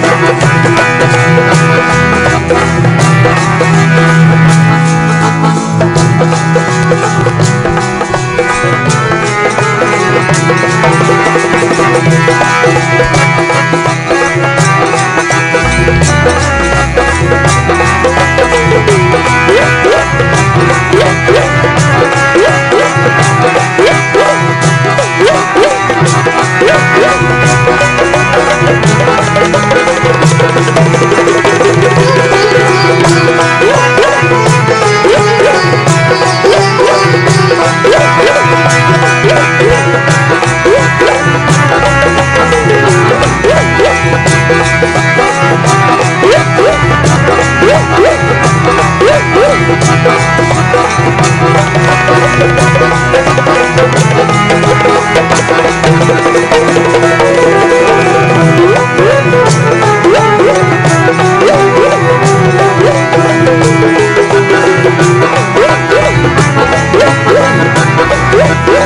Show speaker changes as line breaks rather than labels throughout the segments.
Thank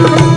Waheguru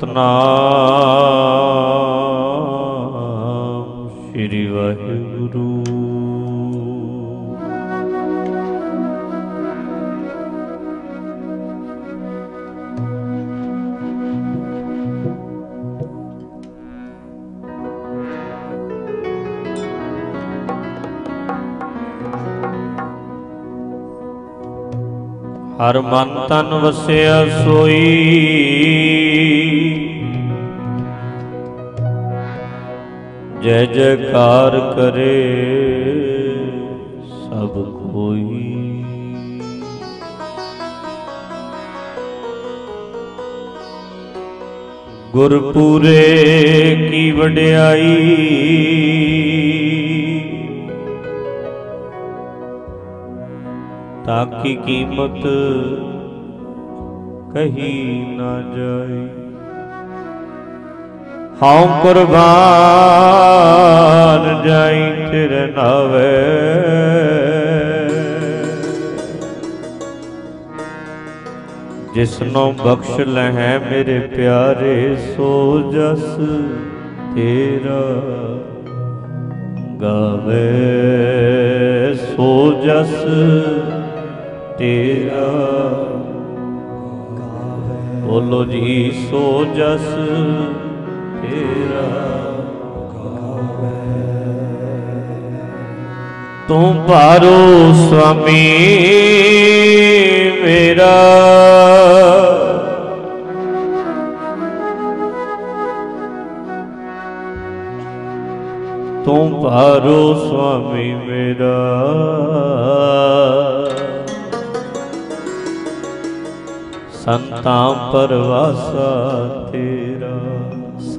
Satnam Shri Waheguru. ਹਰ ਮਨ ਤਨ ਵਸਿਆ ਸੋਈ। ਜੈ ਜੈਕਾਰ ਕਰੇ ਸਭ ਕੋਈ। ਗੁਰਪੂਰੇ ਕੀ ਵਡਿਆਈ। ਤਾਕੀ ਕੀਮਤ ਕਹੀ ਨਾ ਜਾਏ। ਹਉ ਕੁਰਬਾਨ ਜਾਈ ਤੇਰੇ ਨਾਵੇ। ਜਿਸਨੋਂ ਬਖਸ਼ ਲਹਿ ਮੇਰੇ ਪਿਆਰੇ, ਸੋ ਜਸ ਤੇਰਾ ਗਾਵੇ। ਸੋ ਜਸ ਤੇਰਾ ਬੋਲੋ ਜੀ, ਸੋ ਜਸ ਤੂੰ ਭਾਰੋ ਸੁਆਮੀ ਮੇਰਾ। ਤੂੰ ਭਾਰੋ ਸੁਆਮੀ ਮੇਰਾ। ਸੰਤਾਂ ਪਰਵਾਸਾ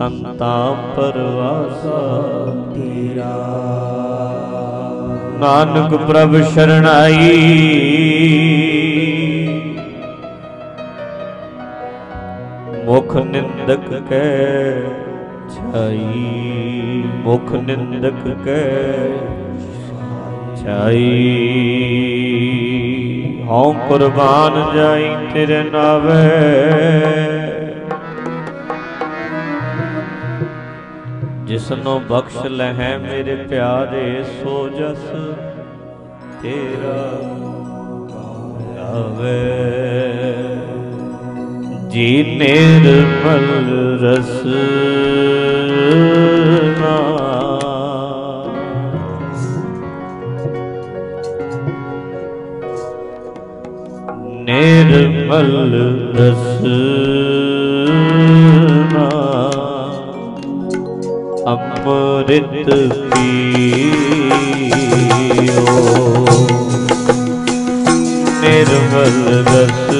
ਸੰਤਾਂ ਪਰਵਾਸਾ।
ਤੇਰਾ।
ਨਾਨਕ ਪ੍ਰਭ ਸ਼ਰਣਾਈ। ਮੁਖ ਨਿੰਦਕ ਕੈ ਛਾਈ। ਮੁਖ ਨਿੰਦਕ ਕੈ ਛਾਈ। ਹਉ ਕੁਰਬਾਨ ਜਾਈ ਤੇਰੇ ਨਾਵੇ। ਜਿਸਨੂੰ ਬਖਸ਼ ਲਹਿ ਮੇਰੇ ਪਿਆਰੇ, ਸੋ ਜਸ ਤੇਰਾ ਆਵੇ। ਜੀ ਨਿਰਮਲ ਰਸ ਨਾ। ਨਿਰਮਲ ਰਸ ਅੰਮ੍ਰਿਤ ਪੀਓ। ਨਿਰਮਲ ਰਸਨਾ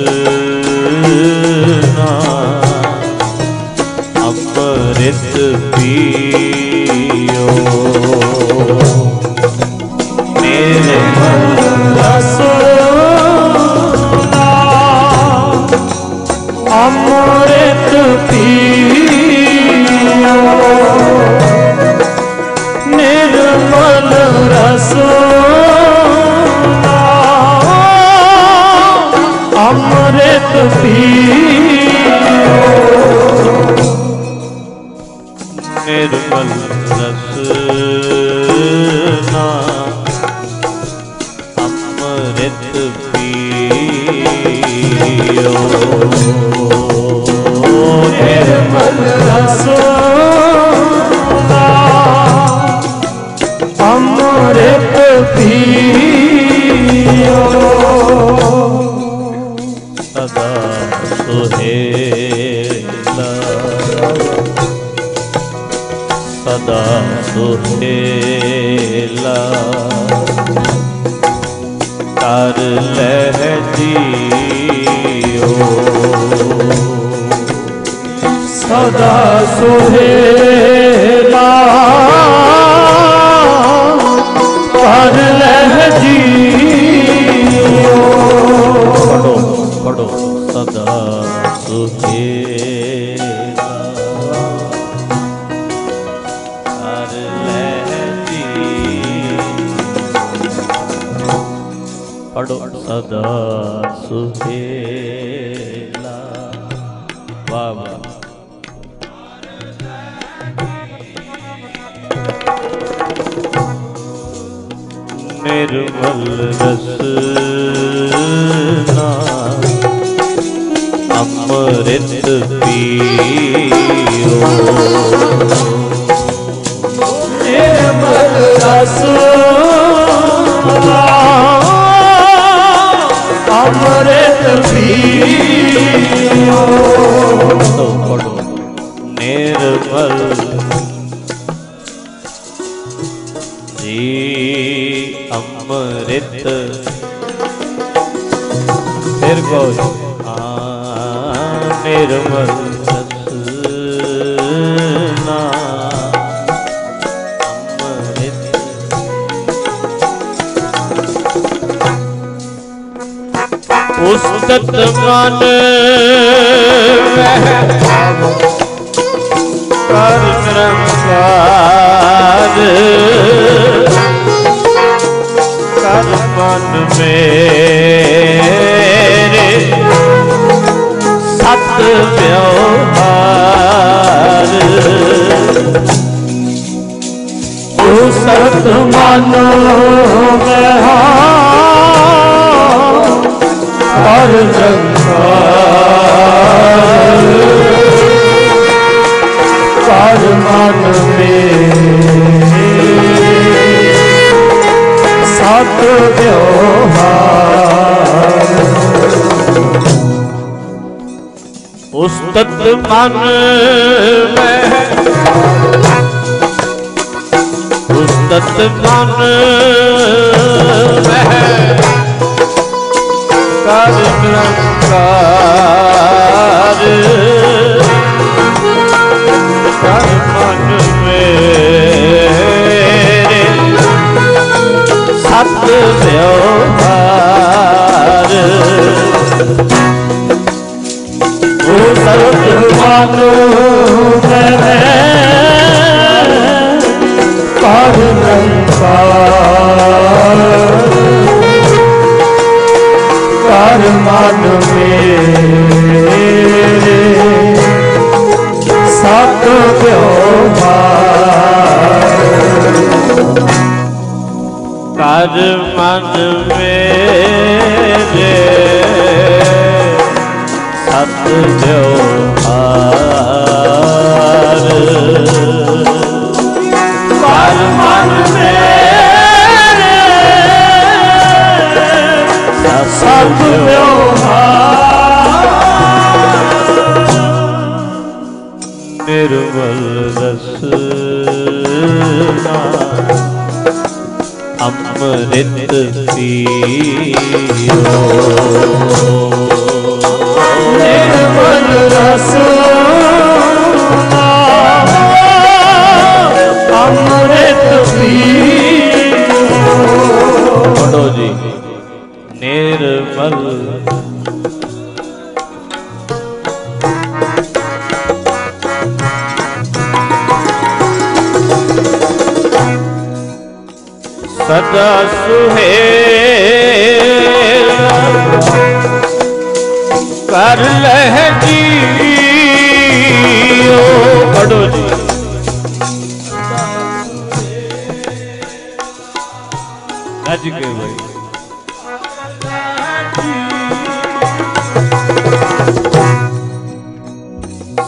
ਨਿਰਮਲ ਰਸਨਾ। ਅੰਮ੍ਰਿਤ ਪੀਓ। ਨਿਰਮਲ ਰਸਨਾ। ਅੰਮ੍ਰਿਤ ਪੀਓ। ਸੁਹੇਲਾ। ਕਰ ਲੈ ਜੀਓ। ਸਦਾ ਸੁਹੇਲਾ। ਕਰ ਲੈ ਜੀਓ। ਪੜੋ ਪੜੋ ਨਿਰਮਲ ਰਸਨਾ ਅੰਮ੍ਰਿਤ ਪੀਓ।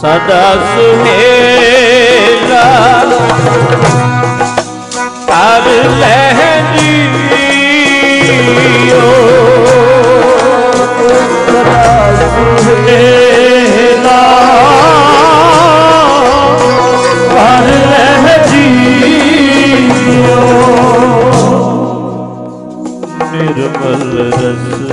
ਸਦਾ ਸੁਨੇਲਾ ਕਰ ਲਹਿੰਦੀ ਓ ਸਦਾ ਸੁਨੇਲਾ ਕਰ
ਲਹਿੰਦੀ ਓ
ਨਿਰਮਲ
ਰਸ।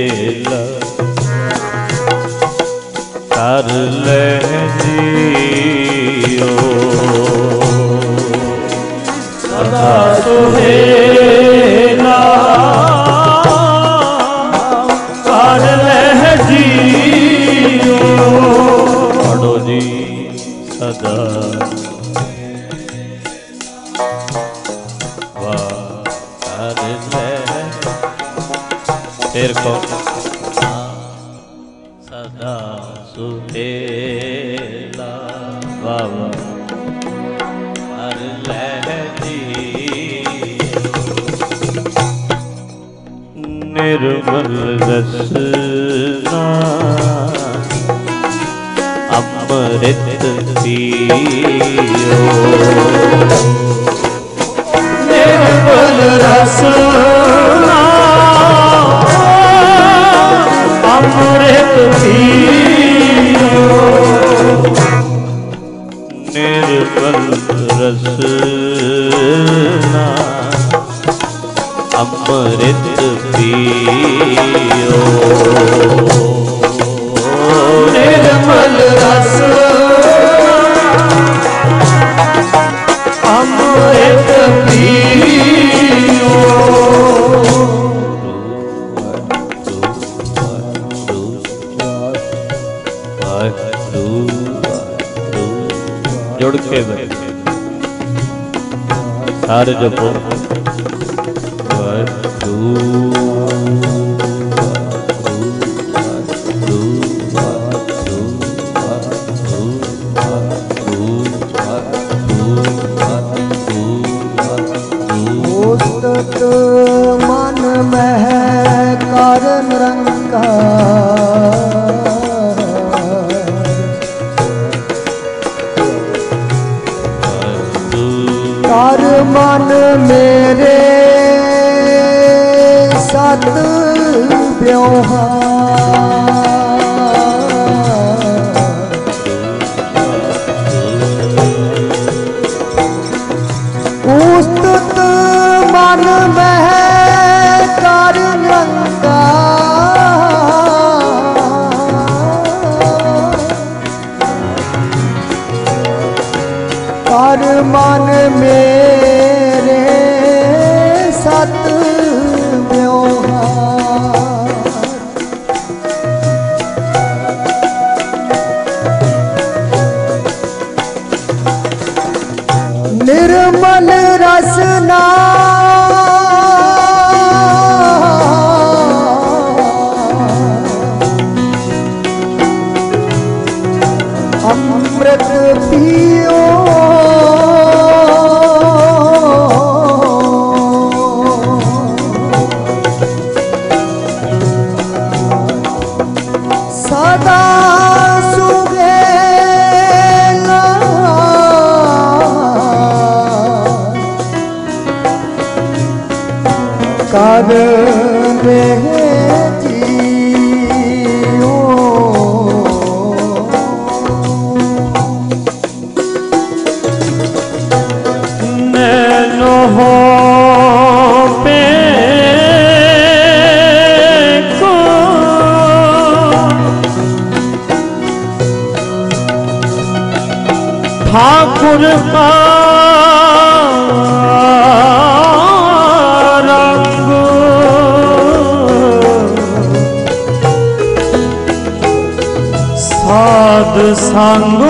ਸਾਧ ਸੰਗ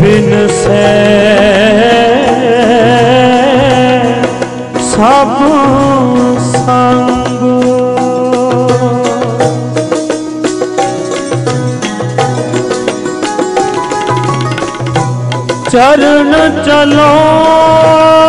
ਬਿਨ ਸੇ ਸਭ ਸੰਗ ਚਰਨ ਚਲੋ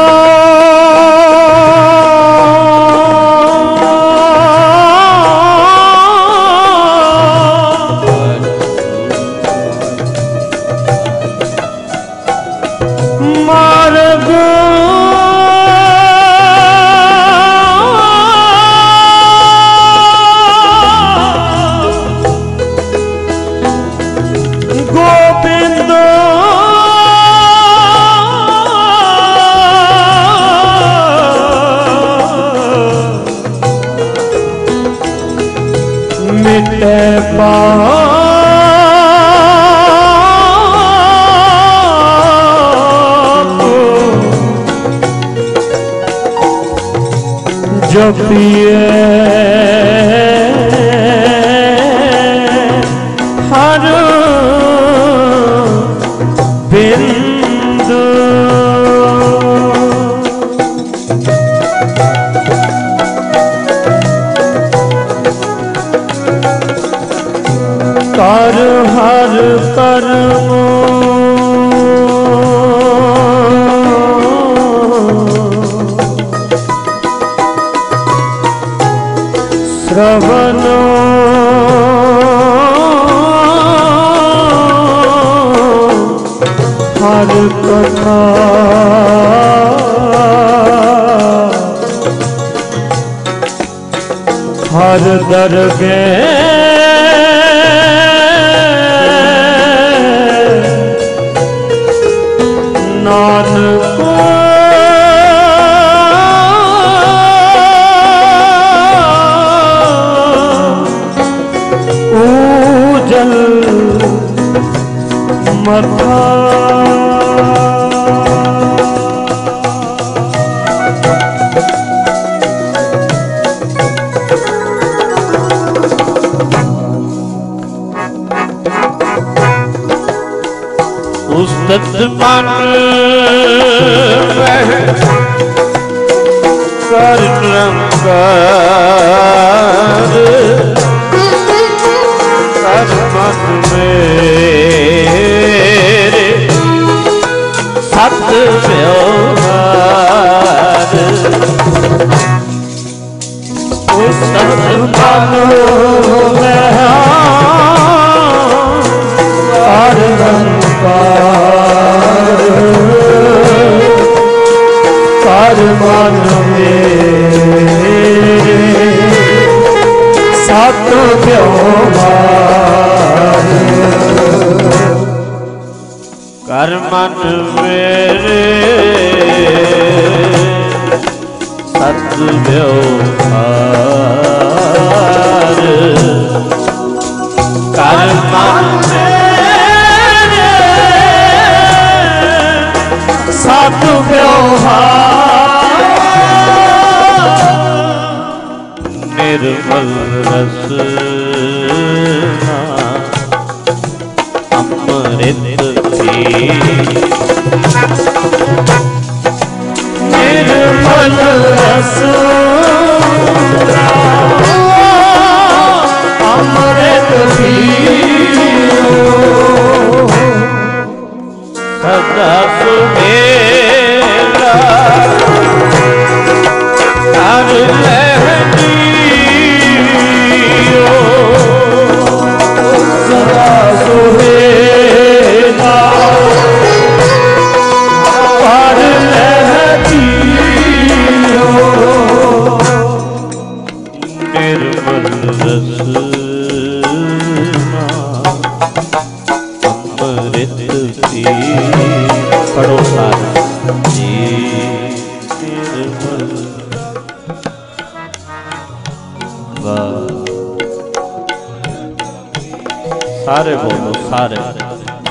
ਸਰਬ ਸਰ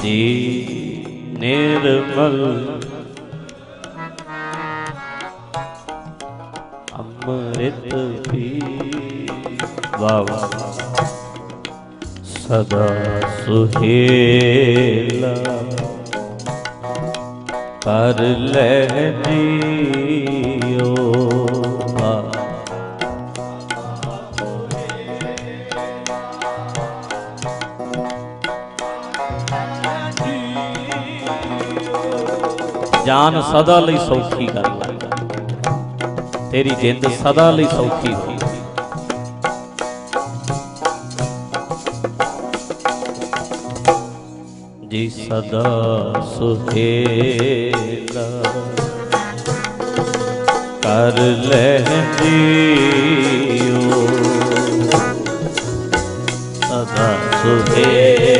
ਦੀ ਨਿਰਮਲ। ਅੰਮ੍ਰਿਤ ਪੀ ਵਾਵਾ ਸਦਾ ਸੁਹੇਲਾ। ਕਰ ਲੈ ਜੀ ਜਾਨ ਸਦਾ ਲਈ ਸੌਖੀ ਕਰ ਤੇਰੀ ਜਿੰਦ ਸਦਾ ਲਈ ਸੌਖੀ ਹੋ। ਜੀ ਸਦਾ ਸੁਹੇਲਾ ਕਰ ਲੈ ਜੀਓ। ਸਦਾ ਸੁਹੇਲਾ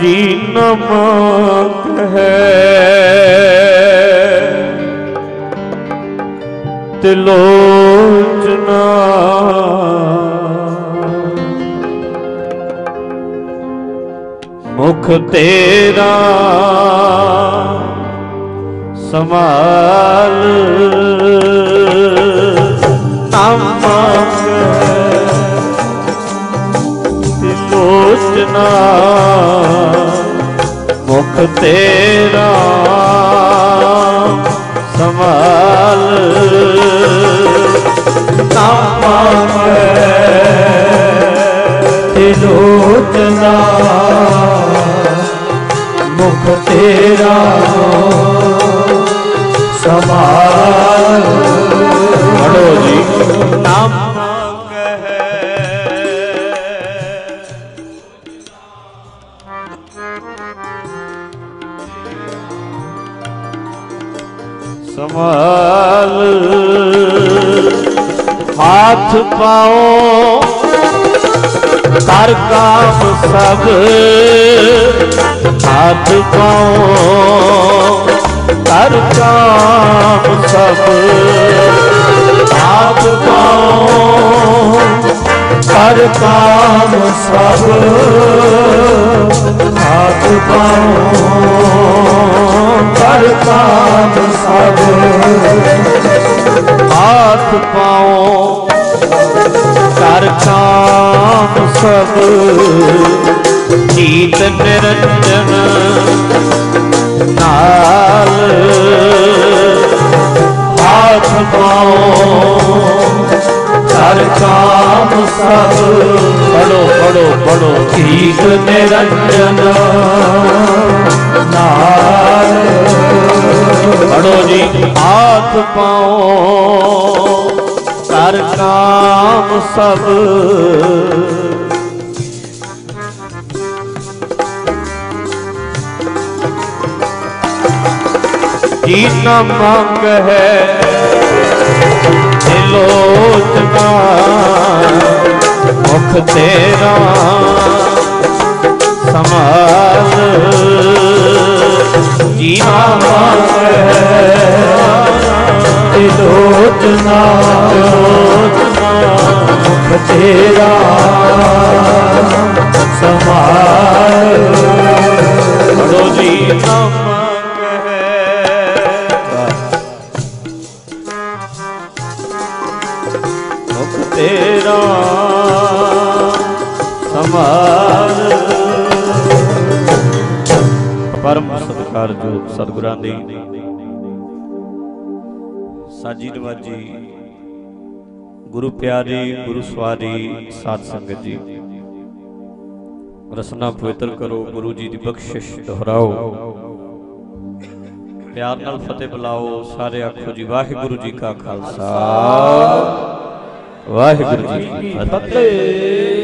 ਜੀ ਨਮੋ ਲੋਚਨਾ ਮੁਖ ਤੇਰਾ ਸਮਾਲ ਤਮਕ ਤੇ ਸੰਭਾਲ
ਨਾ ਮੰਗੈ ਤੇ ਲੋਚਨਾ ਮੁਖ ਤੇਰਾ ਸਮਾਲ
ਪੜੋ ਜੀ।
ਨਾਮ
ਸੰਭਾਲ ਹੱਥ ਪਾਓ, ਕਰ ਕਾਮ ਸਭ। ਹੱਥ ਪਾਓ, ਕਰ ਕਾਮ ਸਭ। ਹੱਥ ਪਾਓ,
ਕਰ ਕਾਮ ਸਭ। ਹੱਥ ਪਾਉ ਕਰ ਕਾਮ ਸਭ
ਹੱਥ ਪਾਓ ਕਰ ਕਾਮ ਸਭ ਜੀਤ ਨਿਰੰਜਨ ਨਾਲ
ਹੱਥ ਪਾਉ ਕਰ ਕਾਮ ਸਭ।
ਪੜੋ ਪੜੋ ਪੜੋ
ਕੀਤ ਨਿਰੰਜਨ। ਨਾਲ।
ਪੜੋ ਜੀ ਹੱਥ ਪਾਓ। ਕਰ ਕਾਮ ਸਭ। ਜੀ ਨ ਮੰਗ ਹੈ? ਲੋਚਨਾ। ਮੁਖ ਤੇਰਾ ਸਮਾਲ ਜੀਵਾ
ਤੇ ਲੋਚਨਾ। ਮੁਖ ਤੇਰਾ ਸਮਾਲ
ਪੜੋ ਜੀ
ਮੰਗ
ਪਰਮ ਸਤਿਕਾਰਯੋਗ ਸਤਿਗੁਰਾਂ ਦੀ। ਸਾਜੀ ਨਵਾਜੀ, ਗੁਰੂ ਪਿਆਰੀ, ਗੁਰੂ ਸਵਾਰੀ, ਸਾਧ ਸੰਗਤ ਜੀ। ਰਸਨਾ ਪਵਿੱਤਰ ਕਰੋ, ਗੁਰੂ ਜੀ ਦੀ ਬਖਸ਼ਿਸ਼ ਦੁਹਰਾਓ। ਪਿਆਰ ਨਾਲ ਫਤਿਹ ਬੁਲਾਓ, ਸਾਰੇ ਆਖੋ ਜੀ, ਵਾਹਿਗੁਰੂ ਜੀ ਕਾ ਖਾਲਸਾ। ਵਾਹਿਗੁਰੂ ਜੀ ਕੀ ਫਤਿਹ।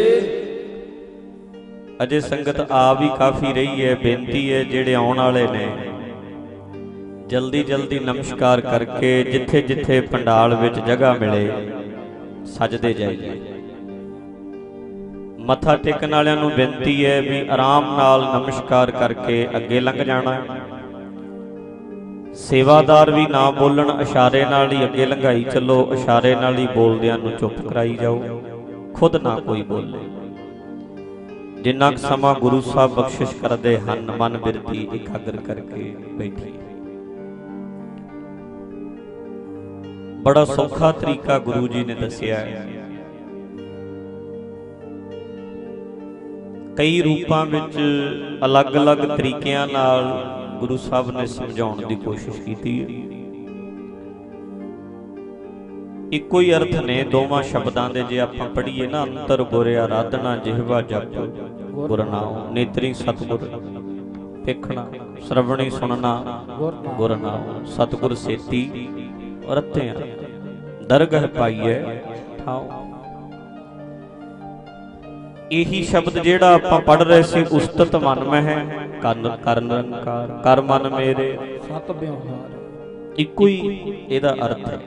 ਅਜੇ ਸੰਗਤ ਆ ਵੀ ਕਾਫੀ ਰਹੀ ਹੈ ਬੇਨਤੀ ਹੈ ਜਿਹੜੇ ਆਉਣ ਵਾਲੇ ਨੇ। ਜਲਦੀ ਜਲਦੀ ਨਮਸਕਾਰ ਕਰਕੇ ਜਿੱਥੇ ਜਿੱਥੇ ਪੰਡਾਲ ਵਿੱਚ ਜਗ੍ਹਾ ਮਿਲੇ ਸਜਦੇ ਜਾਈਏ। ਮੱਥਾ ਟੇਕਣ ਵਾਲਿਆਂ ਨੂੰ ਬੇਨਤੀ ਹੈ ਵੀ ਆਰਾਮ ਨਾਲ ਨਮਸਕਾਰ ਕਰਕੇ ਅੱਗੇ ਲੰਘ ਜਾਣਾ। ਸੇਵਾਦਾਰ ਵੀ ਨਾ ਬੋਲਣ ਇਸ਼ਾਰੇ ਨਾਲ ਹੀ ਅੱਗੇ ਲੰਘਾਈ ਚੱਲੋ ਇਸ਼ਾਰੇ ਨਾਲ ਹੀ ਬੋਲਦਿਆਂ ਨੂੰ ਚੁੱਪ ਕਰਾਈ ਜਾਓ। ਖੁਦ ਨਾ ਕੋਈ ਬੋਲੇ। ਜਿੰਨਾ ਕੁ ਸਮਾਂ ਗੁਰੂ ਸਾਹਿਬ ਬਖਸ਼ਿਸ਼ ਕਰਦੇ ਹਨ, ਮਨ ਬਿਰਤੀ ਇਕਾਗਰ ਕਰਕੇ ਬੈਠੀ। ਬੜਾ ਸੌਖਾ ਤਰੀਕਾ ਗੁਰੂ ਜੀ ਨੇ ਦੱਸਿਆ। ਹੈ ਕਈ ਰੂਪਾਂ ਵਿੱਚ ਅਲੱਗ-ਅਲੱਗ ਤਰੀਕਿਆਂ ਨਾਲ ਗੁਰੂ ਸਾਹਿਬ ਨੇ ਸਮਝਾਉਣ ਦੀ ਕੋਸ਼ਿਸ਼ ਕੀਤੀ। ਹੈ ਇੱਕੋ ਹੀ ਅਰਥ ਨੇ ਦੋਵਾਂ ਸ਼ਬਦਾਂ ਦੇ ਜੇ ਆਪਾਂ ਪੜ੍ਹੀਏ ਨਾ ਅੰਤਰ ਗੁਰ ਆਰਾਧਨਾ ਜਿਹਵਾ ਜਪ ਗੁਰ ਨਾਮ ਨੇਤਰੀ ਸਤਗੁਰ ਵੇਖਣਾ ਸ਼ਰਵਣੀ ਸੁਣਨਾ ਗੁਰ ਨਾਮ ਸਤਗੁਰ ਸੇਤੀ ਰਤਿਆਂ ਦਰਗਹ ਪਾਈਐ ਠਾਉ। ਇਹੀ ਸ਼ਬਦ ਜਿਹੜਾ ਆਪਾਂ ਪੜ ਰਹੇ ਸੀ ਉਸਤਤ ਮਨ ਮੈਂ ਹੈ ਕਰਨ ਕਰਨ ਕਰ ਮਨ ਮੇਰੇ।
ਸਤ ਵਿਵਹਾਰ।
ਇੱਕੋ ਹੀ ਇਹਦਾ ਅਰਥ ਹੈ।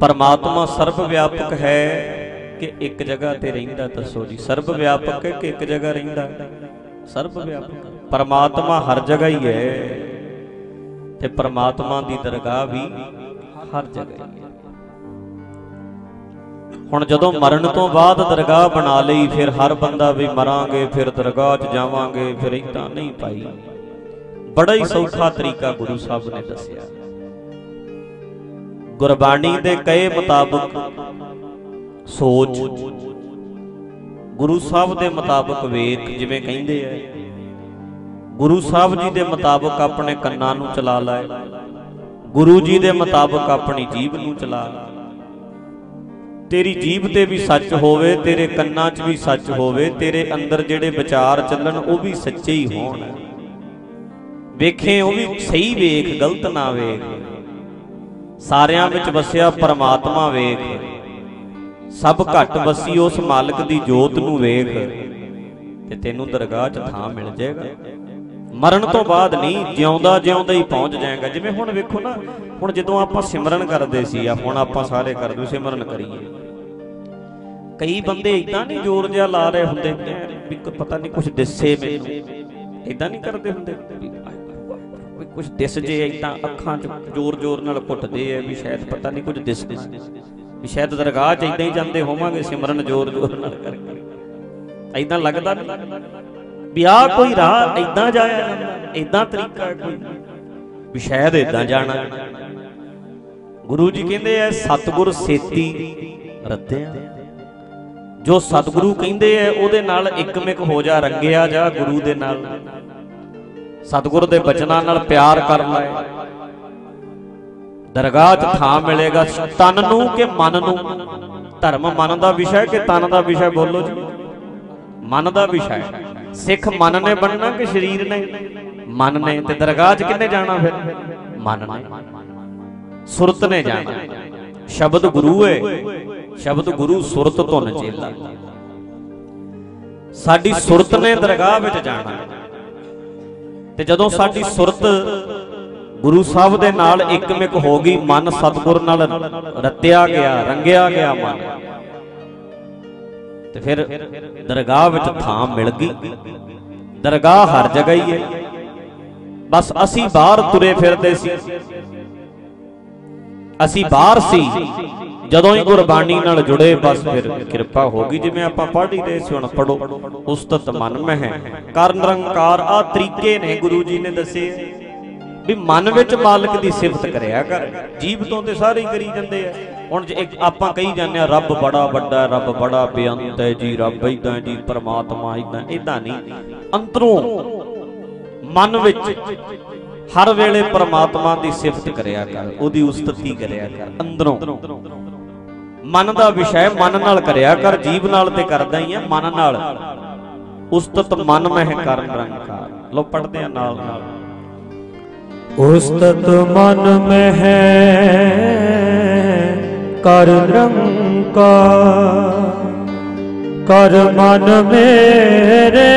ਪਰਮਾਤਮਾ ਸਰਬ ਵਿਆਪਕ ਹੈ ਕਿ ਇੱਕ ਜਗ੍ਹਾ ਤੇ ਰਹਿੰਦਾ ਦੱਸੋ ਜੀ। ਸਰਬ ਵਿਆਪਕ ਹੈ ਕਿ ਇੱਕ ਜਗ੍ਹਾ ਰਹਿੰਦਾ ਸਰਬ ਵਿਆਪਕ ਪਰਮਾਤਮਾ ਹਰ ਜਗ੍ਹਾ ਹੀ ਹੈ ਤੇ ਪਰਮਾਤਮਾ ਦੀ ਦਰਗਾਹ ਵੀ ਹਰ ਜਗ੍ਹਾ ਹੀ ਹੈ। ਹੁਣ ਜਦੋਂ ਮਰਨ ਤੋਂ ਬਾਅਦ ਦਰਗਾਹ ਬਣਾ ਲਈ, ਫਿਰ ਹਰ ਬੰਦਾ ਵੀ ਮਰਾਂਗੇ, ਫਿਰ ਦਰਗਾਹ 'ਚ ਜਾਵਾਂਗੇ, ਫਿਰ ਇਦਾਂ ਨਹੀਂ ਪਾਈ ਬੜਾ ਹੀ ਸੌਖਾ ਤਰੀਕਾ ਗੁਰੂ ਸਾਹਿਬ ਨੇ ਦੱਸਿਆ। ਗੁਰਬਾਣੀ ਦੇ ਕਹੇ ਮੁਤਾਬਕ ਸੋਚ ਗੁਰੂ ਸਾਹਿਬ ਦੇ ਮੁਤਾਬਕ ਵੇਖ ਜਿਵੇਂ ਕਹਿੰਦੇ ਆ। ਗੁਰੂ ਸਾਹਿਬ ਜੀ ਦੇ ਮੁਤਾਬਕ ਆਪਣੇ ਕੰਨਾਂ ਨੂੰ ਚਲਾ ਲੈ। ਗੁਰੂ ਜੀ ਦੇ ਮੁਤਾਬਕ ਆਪਣੀ ਜੀਬ ਨੂੰ ਚਲਾ ਲੈ। ਤੇਰੀ ਜੀਬ ਤੇ ਵੀ ਸੱਚ ਹੋਵੇ, ਤੇਰੇ ਕੰਨਾਂ 'ਚ ਵੀ ਸੱਚ ਹੋਵੇ, ਤੇਰੇ ਅੰਦਰ ਜਿਹੜੇ ਵਿਚਾਰ ਚੱਲਣ ਉਹ ਵੀ ਸੱਚੇ ਹੀ ਹੋਣ। ਵੇਖੇ, ਉਹ ਵੀ ਸਹੀ ਵੇਖ, ਗਲਤ ਨਾ ਵੇਖ। ਸਾਰਿਆਂ ਵਿੱਚ ਵਸਿਆ ਪਰਮਾਤਮਾ ਵੇਖ। ਸਭ ਘਟ ਵਸੀ ਉਸ ਮਾਲਕ ਦੀ ਜੋਤ ਨੂੰ ਵੇਖ। ਤੇ ਤੈਨੂੰ ਦਰਗਾਹ 'ਚ ਥਾਂ ਮਿਲ ਜਾਏਗਾ। ਮਰਨ ਤੋਂ ਬਾਅਦ ਨਹੀਂ, ਜਿਉਂਦਾ ਜਿਉਂਦਾ ਹੀ ਪਹੁੰਚ ਜਾਏਗਾ। ਜਿਵੇਂ ਹੁਣ ਵੇਖੋ ਨਾ, ਹੁਣ ਜਦੋਂ ਆਪਾਂ ਸਿਮਰਨ ਕਰਦੇ ਸੀ, ਆ ਹੁਣ ਆਪਾਂ ਸਾਰੇ ਕਰਦੇ ਸਿਮਰਨ ਕਰੀਏ। ਕਈ ਬੰਦੇ ਇਦਾਂ ਨਹੀਂ ਜ਼ੋਰ ਜਿਹਾ ਲਾ ਰਹੇ ਹੁੰਦੇ ਨੇ ਵੀ ਪਤਾ ਨਹੀਂ ਕੁਝ ਦਿਸੇ ਮੈਨੂੰ। ਇਦਾਂ ਨਹੀਂ ਕਰਦੇ ਹੁੰਦੇ ਕੁਝ ਦਿਸ ਜੇ ਇਦਾਂ ਅੱਖਾਂ 'ਚ ਜ਼ੋਰ-ਜ਼ੋਰ ਨਾਲ ਘੁੱਟਦੇ ਆ ਵੀ ਸ਼ਾਇਦ ਪਤਾ ਨਹੀਂ ਕੁਝ ਦਿਸ ਵੀ ਸ਼ਾਇਦ ਦਰਗਾਹ 'ਚ ਇਦਾਂ ਹੀ ਜਾਂਦੇ ਹੋਵਾਂਗੇ ਸਿਮਰਨ ਜ਼ੋਰ-ਜ਼ੋਰ ਨਾਲ ਕਰਕੇ। ਇਦਾਂ ਲੱਗਦਾ ਨਹੀਂ ਵੀ ਆ ਕੋਈ ਰਾਹ ਇਦਾਂ ਜਾਇਆ ਜਾਂਦਾ ਇਦਾਂ ਤਰੀਕਾ ਕੋਈ। ਵੀ ਸ਼ਾਇਦ ਇਦਾਂ ਜਾਣਾ। ਗੁਰੂ ਜੀ ਕਹਿੰਦੇ ਐ ਸਤਿਗੁਰ ਸੇਤੀ ਰੱਤਿਆ। ਜੋ ਸਤਿਗੁਰੂ ਕਹਿੰਦੇ ਐ ਉਹਦੇ ਨਾਲ ਇੱਕਮਿਕ ਹੋ ਜਾ, ਰੰਗਿਆ ਜਾ ਗੁਰੂ ਦੇ ਨਾਲ। ਸਤਿਗੁਰ ਦੇ ਬਚਨਾਂ ਨਾਲ ਪਿਆਰ ਕਰ ਲੈ ਦਰਗਾਹ 'ਚ ਥਾਂ ਮਿਲੇਗਾ ਤਨ ਨੂੰ ਕਿ ਮਨ ਨੂੰ? ਧਰਮ ਮਨ ਦਾ ਵਿਸ਼ਾ ਹੈ ਕਿ ਤਨ ਦਾ ਵਿਸ਼ਾ ਬੋਲੋ ਜੀ? ਮਨ ਦਾ ਵਿਸ਼ਾ ਹੈ। ਸਿੱਖ ਮਨ ਨੇ ਬਣਨਾ ਕਿ ਸਰੀਰ ਨੇ? ਮਨ ਨੇ ਤੇ ਦਰਗਾਹ 'ਚ ਕਿੰਨੇ ਜਾਣਾ ਫਿਰ? ਮਨ ਨੇ। ਸੁਰਤ ਨੇ ਜਾਣਾ। ਸ਼ਬਦ ਗੁਰੂ ਹੈ ਸ਼ਬਦ ਗੁਰੂ ਸੁਰਤ ਧੁਨ ਚੇਲਾ। ਸਾਡੀ ਸੁਰਤ ਨੇ ਦਰਗਾਹ ਵਿੱਚ ਜਾਣਾ। ਤੇ ਜਦੋਂ ਸਾਡੀ ਸੁਰਤ ਗੁਰੂ ਸਾਹਿਬ ਦੇ ਨਾਲ ਇੱਕਮਿਕ ਹੋ ਗਈ ਮਨ ਸਤਿਗੁਰ ਨਾਲ ਰੱਤਿਆ ਗਿਆ ਰੰਗਿਆ ਗਿਆ ਮਨ। ਤੇ ਫਿਰ ਦਰਗਾਹ ਵਿੱਚ ਥਾਂ ਮਿਲ ਗਈ। ਦਰਗਾਹ ਹਰ ਜਗ੍ਹਾ ਹੀ ਹੈ। ਬਸ ਅਸੀਂ ਬਾਹਰ ਤੁਰੇ ਫਿਰਦੇ ਸੀ। ਅਸੀਂ ਬਾਹਰ ਸੀ। ਜਦੋਂ ਹੀ ਗੁਰਬਾਣੀ ਨਾਲ ਜੁੜੇ ਬਸ ਫਿਰ ਕਿਰਪਾ ਹੋ ਗਈ। ਜਿਵੇਂ ਆਪਾਂ ਪੜ੍ਹ ਹੀ ਰਹੇ ਸੀ ਹੁਣ ਪੜੋ ਉਸਤਤ ਮਨ ਮਹਿ। ਕਰ ਨਿਰੰਕਾਰ ਆ ਤਰੀਕੇ ਨੇ ਗੁਰੂ ਜੀ ਨੇ ਦੱਸੇ। ਵੀ ਮਨ ਵਿੱਚ ਮਾਲਕ ਦੀ ਸਿਫਤ ਕਰਿਆ ਕਰ। ਜੀਵ ਤੋਂ ਤੇ ਸਾਰੇ ਹੀ ਕਰੀ ਜਾਂਦੇ ਆ। ਹੁਣ ਜੇ ਇੱਕ ਆਪਾਂ ਕਹੀ ਜਾਂਦੇ ਆ ਰੱਬ ਬੜਾ ਵੱਡਾ ਹੈ ਰੱਬ ਬੜਾ ਬੇਅੰਤ ਹੈ ਜੀ ਰੱਬ ਇਦਾਂ ਹੈ ਜੀ ਪਰਮਾਤਮਾ ਇਦਾਂ ਇਦਾਂ ਨਹੀਂ। ਅੰਦਰੋਂ ਮਨ ਵਿੱਚ ਹਰ ਵੇਲੇ ਪਰਮਾਤਮਾ ਦੀ ਸਿਫਤ ਕਰਿਆ ਕਰ ਉਹਦੀ ਉਸਤਤੀ ਕਰਿਆ ਕਰ ਅੰਦਰੋਂ। ਮਨ ਦਾ ਵਿਸ਼ਾ ਹੈ ਮਨ ਨਾਲ ਕਰਿਆ ਕਰ ਜੀਵ ਨਾਲ ਤੇ ਕਰਦਾ ਹੀ ਆ ਮਨ ਨਾਲ। ਉਸਤਤ ਮਨ ਮਹਿ ਕਰਨ ਨਿਰੰਕਾਰ ਲੋ ਪੜਦੇ ਆ ਨਾਲ ਨਾਲ।
ਉਸਤਤ ਮਨ ਮਹਿ ਕਰ ਨਿਰੰਕਾਰ ਕਰ ਮਨ ਮੇਰੇ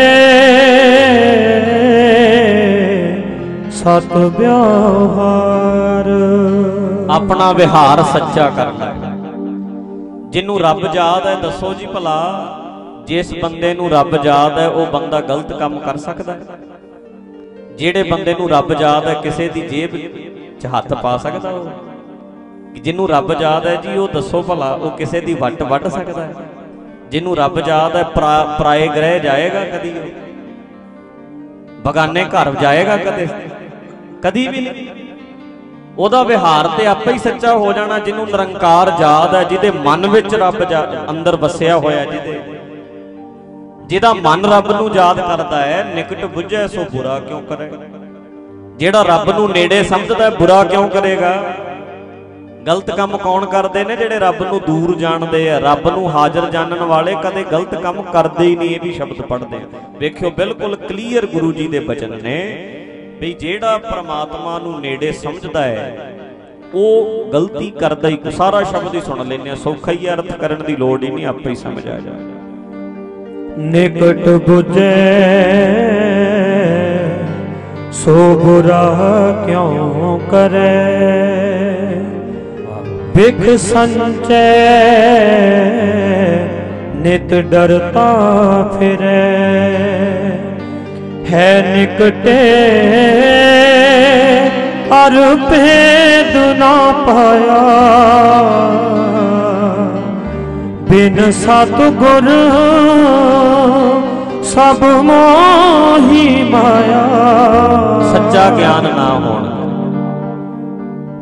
ਸਤ ਵਿਵਹਾਰ
ਆਪਣਾ ਵਿਹਾਰ ਸੱਚਾ ਕਰਨਾ। ਜਿਹਨੂੰ ਰੱਬ ਯਾਦ ਹੈ, ਦੱਸੋ ਜੀ ਭਲਾ, ਜਿਸ ਬੰਦੇ ਨੂੰ ਰੱਬ ਯਾਦ ਹੈ, ਉਹ ਬੰਦਾ ਗਲਤ ਕੰਮ ਕਰ ਸਕਦਾ? ਹੈ ਜਿਹੜੇ ਬੰਦੇ ਨੂੰ ਰੱਬ ਯਾਦ ਹੈ, ਕਿਸੇ ਦੀ ਜੇਬ 'ਚ ਹੱਥ ਪਾ ਸਕਦਾ ਉਹ? ਜਿਹਨੂੰ ਰੱਬ ਯਾਦ ਹੈ ਜੀ, ਉਹ ਦੱਸੋ ਭਲਾ, ਉਹ ਕਿਸੇ ਦੀ ਵੱਟ ਵੱਢ ਸਕਦਾ ਹੈ? ਜਿਹਨੂੰ ਰੱਬ ਯਾਦ ਹੈ, ਪਰਾ- ਪਰਾਏ ਗ੍ਰਹਿ ਜਾਏਗਾ ਕਦੀ ਉਹ? ਬਗਾਨੇ ਘਰ ਜਾਏਗਾ ਕਦੇ? ਕਦੀ ਵੀ ਨਹੀਂ। ਉਹਦਾ ਵਿਹਾਰ ਤੇ ਆਪੇ ਹੀ ਸੱਚਾ ਹੋ ਜਾਣਾ, ਜਿਹਨੂੰ ਨਿਰੰਕਾਰ ਯਾਦ ਹੈ, ਜਿਹਦੇ ਮਨ ਵਿੱਚ ਰੱਬ ਅੰਦਰ ਵਸਿਆ ਹੋਇਆ, ਜਿਹਦੇ ਜਿਹਦਾ ਮਨ ਰੱਬ ਨੂੰ ਯਾਦ ਕਰਦਾ ਹੈ, ਨਿਕਟ ਬੁੱਝੈ ਸੋ ਬੁਰਾ ਕਿਉਂ ਕਰੇ? ਜਿਹੜਾ ਰੱਬ ਨੂੰ ਨੇੜੇ ਸਮਝਦਾ ਹੈ, ਬੁਰਾ ਕਿਉਂ ਕਰੇਗਾ? ਗਲਤ ਕੰਮ ਕੌਣ ਕਰਦੇ ਨੇ ਜਿਹੜੇ ਰੱਬ ਨੂੰ ਦੂਰ ਜਾਣਦੇ ਆ? ਰੱਬ ਨੂੰ ਹਾਜ਼ਰ ਜਾਣਨ ਵਾਲੇ ਕਦੇ ਗਲਤ ਕੰਮ ਕਰਦੇ ਹੀ ਨਹੀਂ, ਇਹ ਵੀ ਸ਼ਬਦ ਪੜ੍ਹਦੇ ਆ। ਵੇਖਿਓ, ਬਿਲਕੁਲ ਕਲੀਅਰ ਗੁਰੂ ਜੀ ਦੇ ਬਚਨ ਨੇ ਵੀ ਜਿਹੜਾ ਪ੍ਰਮਾਤਮਾ ਨੂੰ ਨੇੜੇ ਸਮਝਦਾ ਹੈ, ਉਹ ਗਲਤੀ ਕਰਦਾ ਹੀ ਸਾਰਾ ਸ਼ਬਦ ਹੀ ਸੁਣ ਲੈਂਦੇ ਆ ਸੌਖਾ ਹੀ ਅਰਥ ਕਰਨ ਦੀ ਲੋੜ ਹੀ ਨਹੀਂ, ਆਪੇ ਹੀ ਸਮਝ ਆ ਜਾ
ਨਿਕਟ 부ਜੈ ਸੋ ਬੁਰਾ ਕਿਉ ਕਰੇ? ਬਿਖ ਸੰਚੈ, ਨਿਤ ਡਰਤਾ ਫਿਰੈ। ਹੈ ਨਿਕਟੇ। ਅਰ ਭੇਦ ਨਾ ਪਾਇਆ। ਬਿਨ ਸਤਿਗੁਰ ਸਭ ਮੋਹੀ ਮਾਇਆ।
ਸੱਚਾ ਗਿਆਨ ਨਾ ਹੋਣ।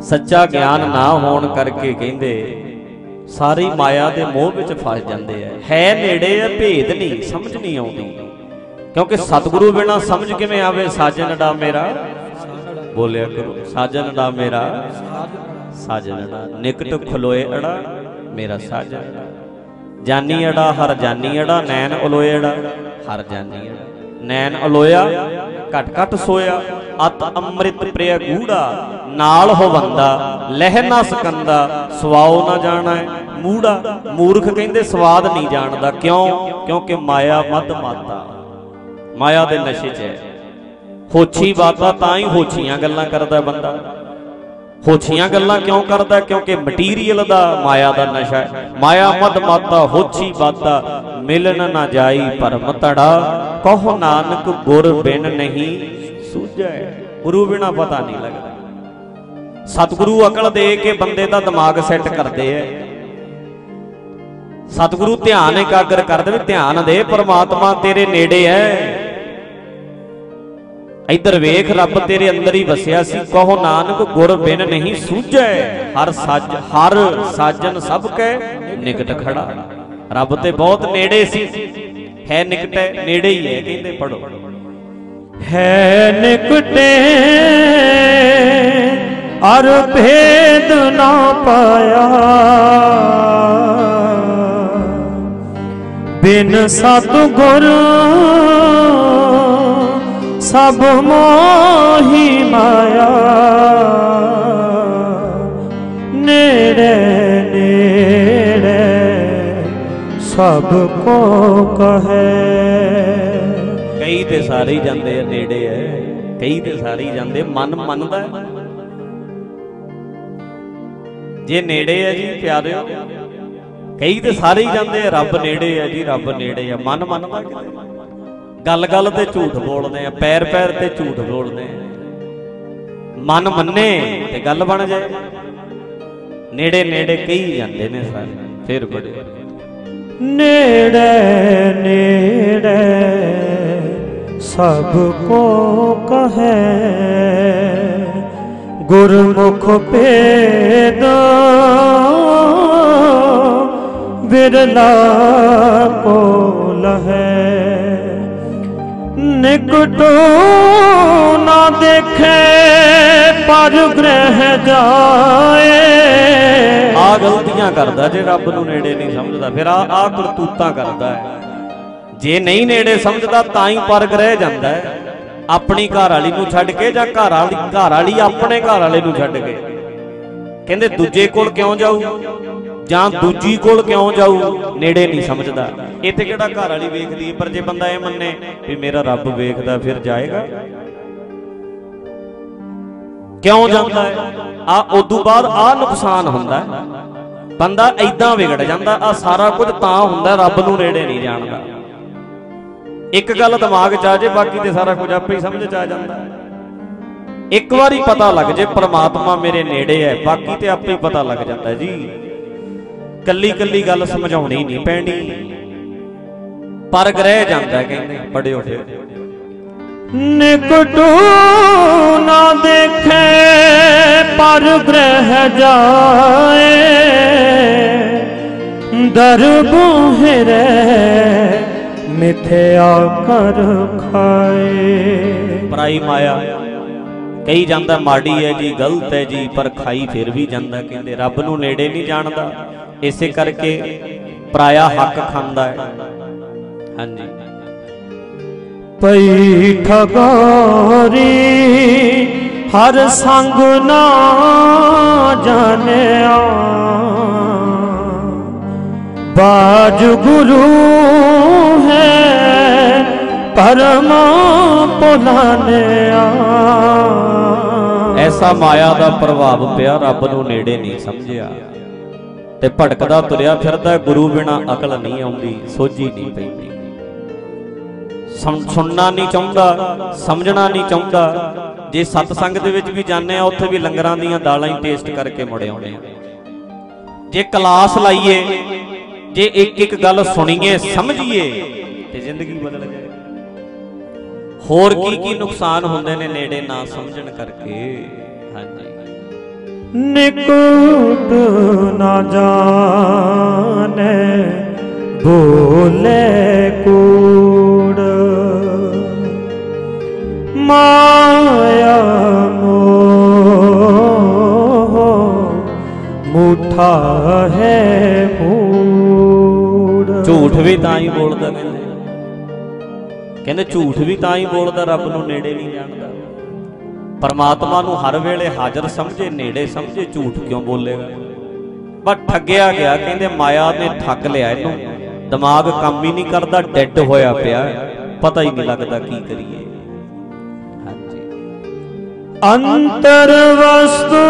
ਸੱਚਾ ਗਿਆਨ ਨਾ ਹੋਣ ਕਰਕੇ ਕਹਿੰਦੇ, ਸਾਰੀ ਮਾਇਆ ਦੇ ਮੋਹ ਵਿੱਚ ਫਸ ਜਾਂਦੇ ਆ। ਹੈ ਨੇੜੇ ਆ, ਭੇਦ ਨਹੀਂ, ਸਮਝ ਨਹੀਂ ਆਉਂਦੀ। ਕਿਉਂਕਿ ਸਤਿਗੁਰੂ ਬਿਨਾ ਸਮਝ ਕਿਵੇਂ ਆਵੇ? ਸਾਜਨ ਡਾ ਮੇਰਾ। ਬੋਲਿਆ ਕਰੋ। ਸਾਜਨੜਾ ਮੇਰਾ। ਸਾਜਨੜਾ ਨਿਕਟ ਖਲੋਏ ਅੜਾ ਮੇਰਾ ਸਾਜਨੜਾ ਜਾਨੀ ਅੜਾ ਹਰ ਜਾਨੀ ਅੜਾ ਨੈਣ ਅਲੋਏ ਅੜਾ ਹਰ ਜਾਨੀ ਅੜਾ ਨੈਣ ਅਲੋਇਆ, ਘਟ ਘਟ ਸੋਇਆ, ਅਤ ਅੰਮ੍ਰਿਤ ਪ੍ਰਿਯ ਗੂੜਾ, ਨਾਲ ਹੋਵੰਦਾ ਲਹਿ ਨਾ ਸਕੰਦਾ, ਸਵਾਉ ਨਾ ਜਾਣਾ, ਮੂੜਾ। ਮੂਰਖ ਕਹਿੰਦੇ ਸਵਾਦ ਨਹੀਂ ਜਾਣਦਾ। ਕਿਉਂ? ਕਿਉਂਕਿ ਮਾਇਆ ਮਦ ਮਾਤਾ। ਮਾਇਆ ਦੇ ਨਸ਼ੇ 'ਚ ਹੈ। ਹੋਛੀ ਬਾਤਾਂ ਤਾਂ ਹੀ ਹੋਛੀਆਂ ਗੱਲਾਂ ਕਰਦਾ ਬੰਦਾ। ਹੋਛੀਆਂ ਗੱਲਾਂ ਕਿਉਂ ਕਰਦਾ ਕਿਉਂਕਿ ਮਟੀਰੀਅਲ ਦਾ ਮਾਇਆ ਦਾ ਨਸ਼ਾ ਹੈ। ਮਾਇਆ ਮਦ ਮਾਤਾ, ਹੋਛੀ ਬਾਤਾਂ ਮਿਲਣ ਨਾ ਜਾਈ ਭਰਮ ਤੜਾ ਕਹੋ ਨਾਨਕ ਗੁਰ ਬਿਨ ਨਹੀਂ ਸੂਝੈ। ਗੁਰੂ ਬਿਨਾ ਪਤਾ ਨਹੀਂ ਲੱਗਦਾ। ਸਤਿਗੁਰੂ ਅਕਲ ਦੇ ਕੇ ਬੰਦੇ ਦਾ ਦਿਮਾਗ ਸੈੱਟ ਕਰਦੇ ਐ ਸਤਿਗੁਰੂ ਧਿਆਨ ਇਕਾਗਰ ਕਰ ਦੇਵੇ ਧਿਆਨ ਦੇ ਪਰਮਾਤਮਾ ਤੇਰੇ ਨੇੜੇ ਐ ਇੱਧਰ ਵੇਖ ਰੱਬ ਤੇਰੇ ਅੰਦਰ ਹੀ ਵਸਿਆ ਸੀ। ਕਹੋ ਨਾਨਕ ਗੁਰ ਬਿਨ ਨਹੀਂ ਸੂਝੈ। ਹਰ ਸੱਜ ਹਰ ਸਾਜਨ ਸਭ ਕੈ ਨਿਕਟ ਖੜਾ। ਰੱਬ ਤੇ ਬਹੁਤ ਨੇੜੇ ਸੀ। ਹੈ ਨਿਕਟੈ ਨੇੜੇ ਹੀ ਹੈ ਕਹਿੰਦੇ ਪੜੋ
ਹੈ ਨਿਕਟੇ ਅਰ ਭੇਦ ਨਾ ਪਾਇਆ। ਬਿਨ ਸਤਿਗੁਰ ਸਭ ਮੋਹੀ ਮਾਇਆ। ਨੇੜੇ ਨੇੜੇ ਸਭ ਕੋ ਕਹੈ।
ਕਈ ਤੇ ਸਾਰੇ ਹੀ ਜਾਂਦੇ ਆ, ਨੇੜੇ ਐ। ਕਈ ਤੇ ਸਾਰੇ ਹੀ ਜਾਂਦੇ, ਮਨ ਮੰਨਦਾ ਜੇ ਨੇੜੇ ਹੈ ਜੀ, ਪਿਆਰਿਓ, ਕਈ ਤੇ ਸਾਰੇ ਹੀ ਜਾਂਦੇ ਆ, ਰੱਬ ਨੇੜੇ ਆ ਜੀ, ਰੱਬ ਨੇੜੇ ਆ। ਮਨ ਮੰਨਦਾ ਕਿਤੇ? ਗੱਲ ਗੱਲ ਤੇ ਝੂਠ ਬੋਲਦੇ ਆ, ਪੈਰ ਪੈਰ ਤੇ ਝੂਠ ਬੋਲਦੇ ਆ। ਮਨ ਮੰਨੇ ਤੇ ਗੱਲ ਬਣ ਜਾਏ। ਨੇੜੇ ਨੇੜੇ ਕਈ ਜਾਂਦੇ ਨੇ ਸਾਰੇ, ਫਿਰ ਬੜੇ।
ਨੇੜੇ ਨੇੜੇ ਸਭ ਕੋ ਕਹੈ, ਗੁਰਮੁਖ ਭੇਦ ਵਿਰਲਾ ਕੋ ਲਹੈ। ਨਿਕਟੋ ਨਾ ਦੇਖੇ, ਪਰ ਗ੍ਰਹਿ ਜਾਏ।
ਆ ਗਲਤੀਆਂ ਕਰਦਾ ਜੇ ਰੱਬ ਨੂੰ ਨੇੜੇ ਨਹੀਂ ਸਮਝਦਾ, ਫਿਰ ਆ ਆ ਕਰਤੂਤਾਂ ਕਰਦਾ ਹੈ। ਜੇ ਨਹੀਂ ਨੇੜੇ ਸਮਝਦਾ, ਤਾਂ ਹੀ ਪਰਗ ਰਹਿ ਜਾਂਦਾ ਹੈ। ਆਪਣੀ ਘਰ ਵਾਲੀ ਨੂੰ ਛੱਡ ਕੇ ਜਾਂ ਘਰ ਵਾਲੀ ਘਰ ਵਾਲੀ ਆਪਣੇ ਘਰ ਵਾਲੇ ਨੂੰ ਛੱਡ ਕੇ? ਕਹਿੰਦੇ, ਦੂਜੇ ਕੋਲ ਕਿਉਂ ਜਾਊ? ਜਾਂ ਦੂਜੀ ਕੋਲ ਕਿਉਂ ਜਾਊ ਨੇੜੇ ਨਹੀਂ ਸਮਝਦਾ। ਇੱਥੇ ਕਿਹੜਾ ਘਰ ਵਾਲੀ ਵੇਖਦੀ ਪਰ ਜੇ ਬੰਦਾ ਇਹ ਮੰਨੇ ਵੀ ਮੇਰਾ ਰੱਬ ਵੇਖਦਾ ਫਿਰ ਜਾਏਗਾ। ਕਿਉਂ ਜਾਂਦਾ ਹੈ? ਆ ਉਦੋਂ ਬਾਅਦ ਆ ਨੁਕਸਾਨ ਹੁੰਦਾ ਹੈ। ਬੰਦਾ ਐਦਾਂ ਵਿਗੜ ਜਾਂਦਾ ਆ ਸਾਰਾ ਕੁਝ ਤਾਂ ਹੁੰਦਾ ਰੱਬ ਨੂੰ ਨੇੜੇ ਨਹੀਂ ਜਾਣਦਾ। ਇੱਕ ਗੱਲ ਦਿਮਾਗ 'ਚ ਆ ਜੇ ਬਾਕੀ ਤੇ ਸਾਰਾ ਕੁਝ ਆਪੇ ਹੀ ਸਮਝ 'ਚ ਆ ਜਾਂਦਾ। ਇੱਕ ਵਾਰੀ ਪਤਾ ਲੱਗ ਜੇ ਪ੍ਰਮਾਤਮਾ ਮੇਰੇ ਨੇੜੇ ਹੈ ਬਾਕੀ ਤੇ ਆਪੇ ਹੀ ਪਤਾ ਲੱਗ ਜਾਂਦਾ ਜੀ। ਕੱਲੀ ਕੱਲੀ ਗੱਲ ਸਮਝਾਉਣੀ ਨਹੀਂ ਪੈਣੀ ਪਰ ਗ੍ਰਹਿ ਜਾਂਦਾ ਕਹਿੰਦੇ ਪੜਿਓ ਫਿਰ।
ਨਿਕਟੂ ਨਾ ਦੇਖੇ ਪਰ ਗ੍ਰਹਿ ਜਾਏ। ਦਰਬੂ ਹਿਰੇ ਮਿਥਿਆ ਕਰ ਖਾਏ।
ਪਰਾਈ ਮਾਇਆ ਕਈ ਜਾਂਦਾ ਮਾੜੀ ਹੈ ਜੀ ਗਲਤ ਹੈ ਜੀ ਪਰ ਖਾਈ ਫਿਰ ਵੀ ਜਾਂਦਾ ਕਹਿੰਦੇ ਰੱਬ ਨੂੰ ਨੇੜੇ ਨਹੀਂ ਜਾਣਦਾ। ਇਸੇ ਕਰਕੇ ਪਰਾਇਆ ਹੱਕ ਖਾਂਦਾ ਹੈ। ਹਾਂਜੀ।
ਪਈ ਠਗਾਰੀ ਹਰ ਸੰਗ ਨਾ ਜਾਣਿਆ। ਬਾਜ ਗੁਰੂ ਹੈ ਪਰਮਾ ਪੁਲਾਨਿਆ
ਐਸਾ ਮਾਇਆ ਦਾ ਪ੍ਰਭਾਵ ਪਿਆ ਰੱਬ ਨੂੰ ਨੇੜੇ ਨਹੀਂ ਸਮਝਿਆ। ਤੇ ਭਟਕਦਾ ਤੁਰਿਆ ਫਿਰਦਾ, ਗੁਰੂ ਬਿਨਾ ਅਕਲ ਨਹੀਂ ਆਉਂਦੀ, ਸੋਝੀ ਨਹੀਂ ਪੈਂਦੀ। ਸੁਣਨਾ ਨਹੀਂ ਚਾਹੁੰਦਾ, ਸਮਝਣਾ ਨਹੀਂ ਚਾਹੁੰਦਾ। ਜੇ ਸਤਸੰਗ ਦੇ ਵਿੱਚ ਵੀ ਜਾਂਦੇ ਆ, ਉੱਥੇ ਵੀ ਲੰਗਰਾਂ ਦੀਆਂ ਦਾਲਾਂ ਹੀ ਟੇਸਟ ਕਰਕੇ ਮੁੜ ਆਉਂਦੇ ਆ। ਜੇ ਕਲਾਸ ਲਾਈਏ, ਜੇ ਇੱਕ ਇੱਕ ਗੱਲ ਸੁਣੀਏ, ਸਮਝੀਏ, ਤੇ ਜ਼ਿੰਦਗੀ ਬਦਲ ਜਾਏ। ਹੋਰ ਕੀ ਕੀ ਨੁਕਸਾਨ ਹੁੰਦੇ ਨੇ ਨੇੜੇ ਨਾ ਸਮਝਣ ਕਰਕੇ? ਹਾਂਜੀ।
ਨਿਕਟ ਨਾ ਜਾਣੈ ਬੋਲੇ ਕੂੜ। ਮਾਇਆ ਮੋਹ ਮੁਠਾ ਹੈ ਮੂੜ।
ਝੂਠ ਵੀ ਤਾਂ ਹੀ ਬੋਲਦਾ ਕਹਿੰਦੇ ਕਹਿੰਦੇ ਝੂਠ ਵੀ ਤਾਂ ਹੀ ਬੋਲਦਾ, ਰੱਬ ਨੂੰ ਨੇੜੇ ਨਹੀਂ ਜਾਣਦਾ। ਪਰਮਾਤਮਾ ਨੂੰ ਹਰ ਵੇਲੇ ਹਾਜ਼ਰ ਸਮਝੇ, ਨੇੜੇ ਸਮਝੇ, ਝੂਠ ਕਿਉਂ ਬੋਲੇਗਾ? ਪਰ ਠੱਗਿਆ ਗਿਆ, ਕਹਿੰਦੇ ਮਾਇਆ ਨੇ ਠੱਗ ਲਿਆ ਇਹਨੂੰ। ਦਿਮਾਗ ਕੰਮ ਹੀ ਨਹੀਂ ਕਰਦਾ, ਡੈੱਡ ਹੋਇਆ ਪਿਆ। ਪਤਾ ਹੀ ਨਹੀਂ ਲੱਗਦਾ ਕੀ ਕਰੀਏ। ਹਾਂਜੀ।
ਅੰਤਰ ਵਸਤੂ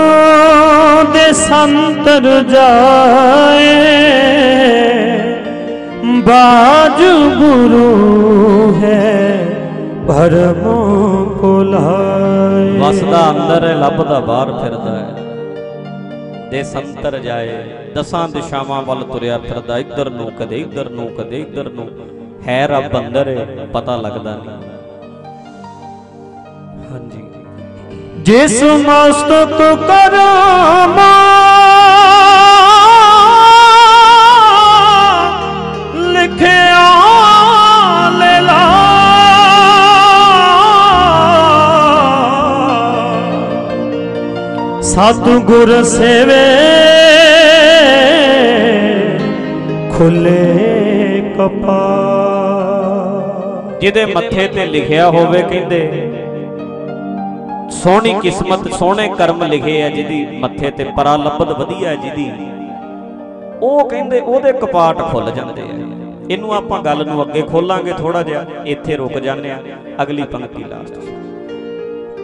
ਦੇ ਸੰਤਰ ਜਾਏ, ਬਾਜ ਗੁਰੂ ਹੈ ਭਰਮ ਭੁਲਾਏ
ਵਸਦਾ ਅੰਦਰ ਹੈ ਲੱਭਦਾ ਬਾਹਰ ਫਿਰਦਾ ਹੈ। ਦੇ ਸੰਤਰ ਜਾਏ ਦਸਾਂ ਦਿਸ਼ਾਵਾਂ ਵੱਲ ਤੁਰਿਆ ਫਿਰਦਾ ਇੱਧਰ ਨੂੰ ਕਦੇ ਇੱਧਰ ਨੂੰ ਕਦੇ ਇੱਧਰ ਨੂੰ। ਹੈ ਰੱਬ ਅੰਦਰ ਪਤਾ ਲੱਗਦਾ ਨਹੀਂ। ਹਾਂਜੀ।
ਜਿਸ ਮਸਤਕ ਕਰਾਮਾ ਸਤਿਗੁਰ ਸੇਵੇ ਖੁੱਲੇ ਕਪਾ
ਜਿਹਦੇ ਮੱਥੇ ਤੇ ਲਿਖਿਆ ਹੋਵੇ ਕਹਿੰਦੇ, ਸੋਹਣੀ ਕਿਸਮਤ, ਸੋਹਣੇ ਕਰਮ ਲਿਖੇ ਆ ਜਿਹਦੀ ਮੱਥੇ ਤੇ ਪਰਾ ਲੱਭਦ ਵਧੀਆ ਜਿਹਦੀ। ਉਹ ਕਹਿੰਦੇ ਉਹਦੇ ਕਪਾਟ ਖੁੱਲ ਜਾਂਦੇ ਆ। ਇਹਨੂੰ ਆਪਾਂ ਗੱਲ ਨੂੰ ਅੱਗੇ ਖੋਲਾਂਗੇ ਥੋੜਾ ਜਿਹਾ, ਇੱਥੇ ਰੁਕ ਜਾਂਦੇ ਆ। ਅਗਲੀ ਪੰਕਤੀ ਲਾਸਟ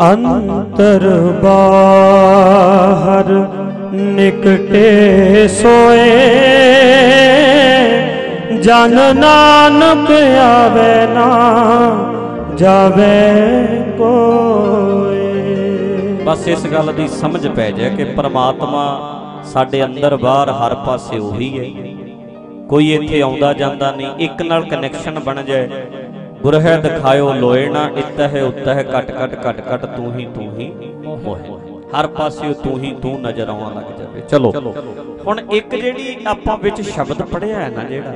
ਅੰਤਰ ਬਾਹਰ ਨਿਕਟੇ ਸੋਏ। ਜਨ ਨਾਨਕ ਆਵੇ ਨਾ, ਜਾਵੇ ਕੋਈ
ਬਸ ਇਸ ਗੱਲ ਦੀ ਸਮਝ ਪੈ ਜਾਏ ਕਿ ਪ੍ਰਮਾਤਮਾ ਸਾਡੇ ਅੰਦਰ ਬਾਹਰ ਹਰ ਪਾਸੇ ਉਹੀ ਹੈ। ਕੋਈ ਇੱਥੇ ਆਉਂਦਾ ਜਾਂਦਾ ਨਹੀਂ, ਇੱਕ ਨਾਲ ਕਨੈਕਸ਼ਨ ਬਣ ਜਾਏ। ਗੁਰ ਹੈ ਦਿਖਾਇਓ ਲੋਏ ਨਾ ਇੱਤ ਹੈ ਕਟ ਕਟ ਕਟ ਕਟ ਤੂੰ ਹੀ ਤੂੰ ਹੀ ਉਹ ਹਰ ਪਾਸੇ ਤੂੰ ਹੀ ਤੂੰ ਨਜ਼ਰ ਆਉਣ ਲੱਗ ਜਾਵੇ। ਚਲੋ, ਹੁਣ ਇੱਕ ਜਿਹੜੀ ਆਪਾਂ ਵਿੱਚ ਸ਼ਬਦ ਪੜਿਆ ਹੈ ਨਾ ਜਿਹੜਾ,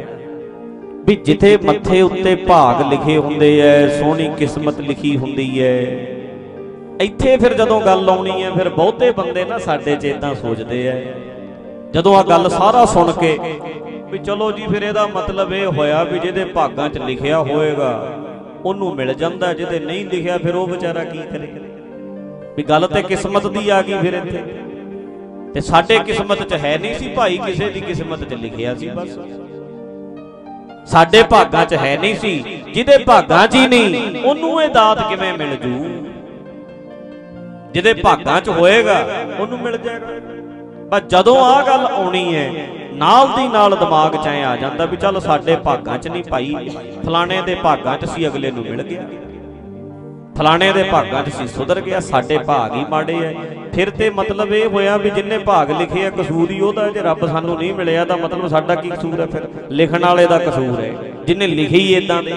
ਵੀ ਜਿੱਥੇ ਮੱਥੇ ਉੱਤੇ ਭਾਗ ਲਿਖੇ ਹੁੰਦੇ ਐ, ਸੋਹਣੀ ਕਿਸਮਤ ਲਿਖੀ ਹੁੰਦੀ ਐ, ਇੱਥੇ ਫਿਰ ਜਦੋਂ ਗੱਲ ਆਉਣੀ ਹੈ ਫਿਰ ਬਹੁਤੇ ਬੰਦੇ ਨਾ ਸਾਡੇ 'ਚ ਇਦਾਂ ਸੋਚਦੇ ਐ। ਜਦੋਂ ਆ ਗੱਲ ਸਾਰਾ ਸੁਣ ਕੇ ਵੀ ਚਲੋ ਜੀ, ਫਿਰ ਇਹਦਾ ਮਤਲਬ ਇਹ ਹੋਇਆ ਵੀ ਜਿਹਦੇ ਭਾਗਾਂ 'ਚ ਲਿਖਿਆ ਹੋਏਗਾ, ਉਹਨੂੰ ਮਿਲ ਜਾਂਦਾ, ਜਿਹਦੇ ਨਹੀਂ ਲਿਖਿਆ, ਫਿਰ ਉਹ ਵਿਚਾਰਾ ਕੀ ਕਰੇ? ਵੀ ਗੱਲ ਤੇ ਕਿਸਮਤ ਦੀ ਆ ਗਈ ਫਿਰ ਇੱਥੇ। ਤੇ ਸਾਡੇ ਕਿਸਮਤ 'ਚ ਹੈ ਨਹੀਂ ਸੀ, ਭਾਈ ਕਿਸੇ ਦੀ ਕਿਸਮਤ 'ਚ ਲਿਖਿਆ ਸੀ ਬਸ। ਸਾਡੇ ਭਾਗਾਂ 'ਚ ਹੈ ਨਹੀਂ ਸੀ, ਜਿਹਦੇ ਭਾਗਾਂ 'ਚ ਹੀ ਨਹੀਂ, ਉਹਨੂੰ ਇਹ ਦਾਤ ਕਿਵੇਂ ਮਿਲ ਜੂ? ਜਿਹਦੇ ਭਾਗਾਂ 'ਚ ਹੋਏਗਾ, ਉਹਨੂੰ ਮਿਲ ਜਾਏਗਾ। ਪਰ ਜਦੋਂ ਆ ਗੱਲ ਆਉਣੀ ਹੈ ਨਾਲ ਦੀ ਨਾਲ ਦਿਮਾਗ 'ਚ ਐ ਆ ਜਾਂਦਾ ਵੀ ਚੱਲ ਸਾਡੇ ਭਾਗਾਂ 'ਚ ਨਹੀਂ ਪਾਈ ਫਲਾਣੇ ਦੇ ਭਾਗਾਂ 'ਚ ਸੀ ਅਗਲੇ ਨੂੰ ਮਿਲ ਗਿਆ ਫਲਾਣੇ ਦੇ ਭਾਗਾਂ 'ਚ ਸੀ ਸੁਧਰ ਗਿਆ ਸਾਡੇ ਭਾਗ ਹੀ ਮਾੜੇ ਐ। ਫਿਰ ਤੇ ਮਤਲਬ ਇਹ ਹੋਇਆ ਵੀ ਜਿੰਨੇ ਭਾਗ ਲਿਖੇ ਆ, ਕਸੂਰ ਹੀ ਉਹਦਾ ਜੇ ਰੱਬ ਸਾਨੂੰ ਨਹੀਂ ਮਿਲਿਆ ਤਾਂ ਮਤਲਬ ਸਾਡਾ ਕੀ ਕਸੂਰ ਹੈ ਫਿਰ? ਲਿਖਣ ਵਾਲੇ ਦਾ ਕਸੂਰ ਹੈ ਜਿਨੇ ਲਿਖੀ ਹੀ ਇਦਾਂ ਦੇ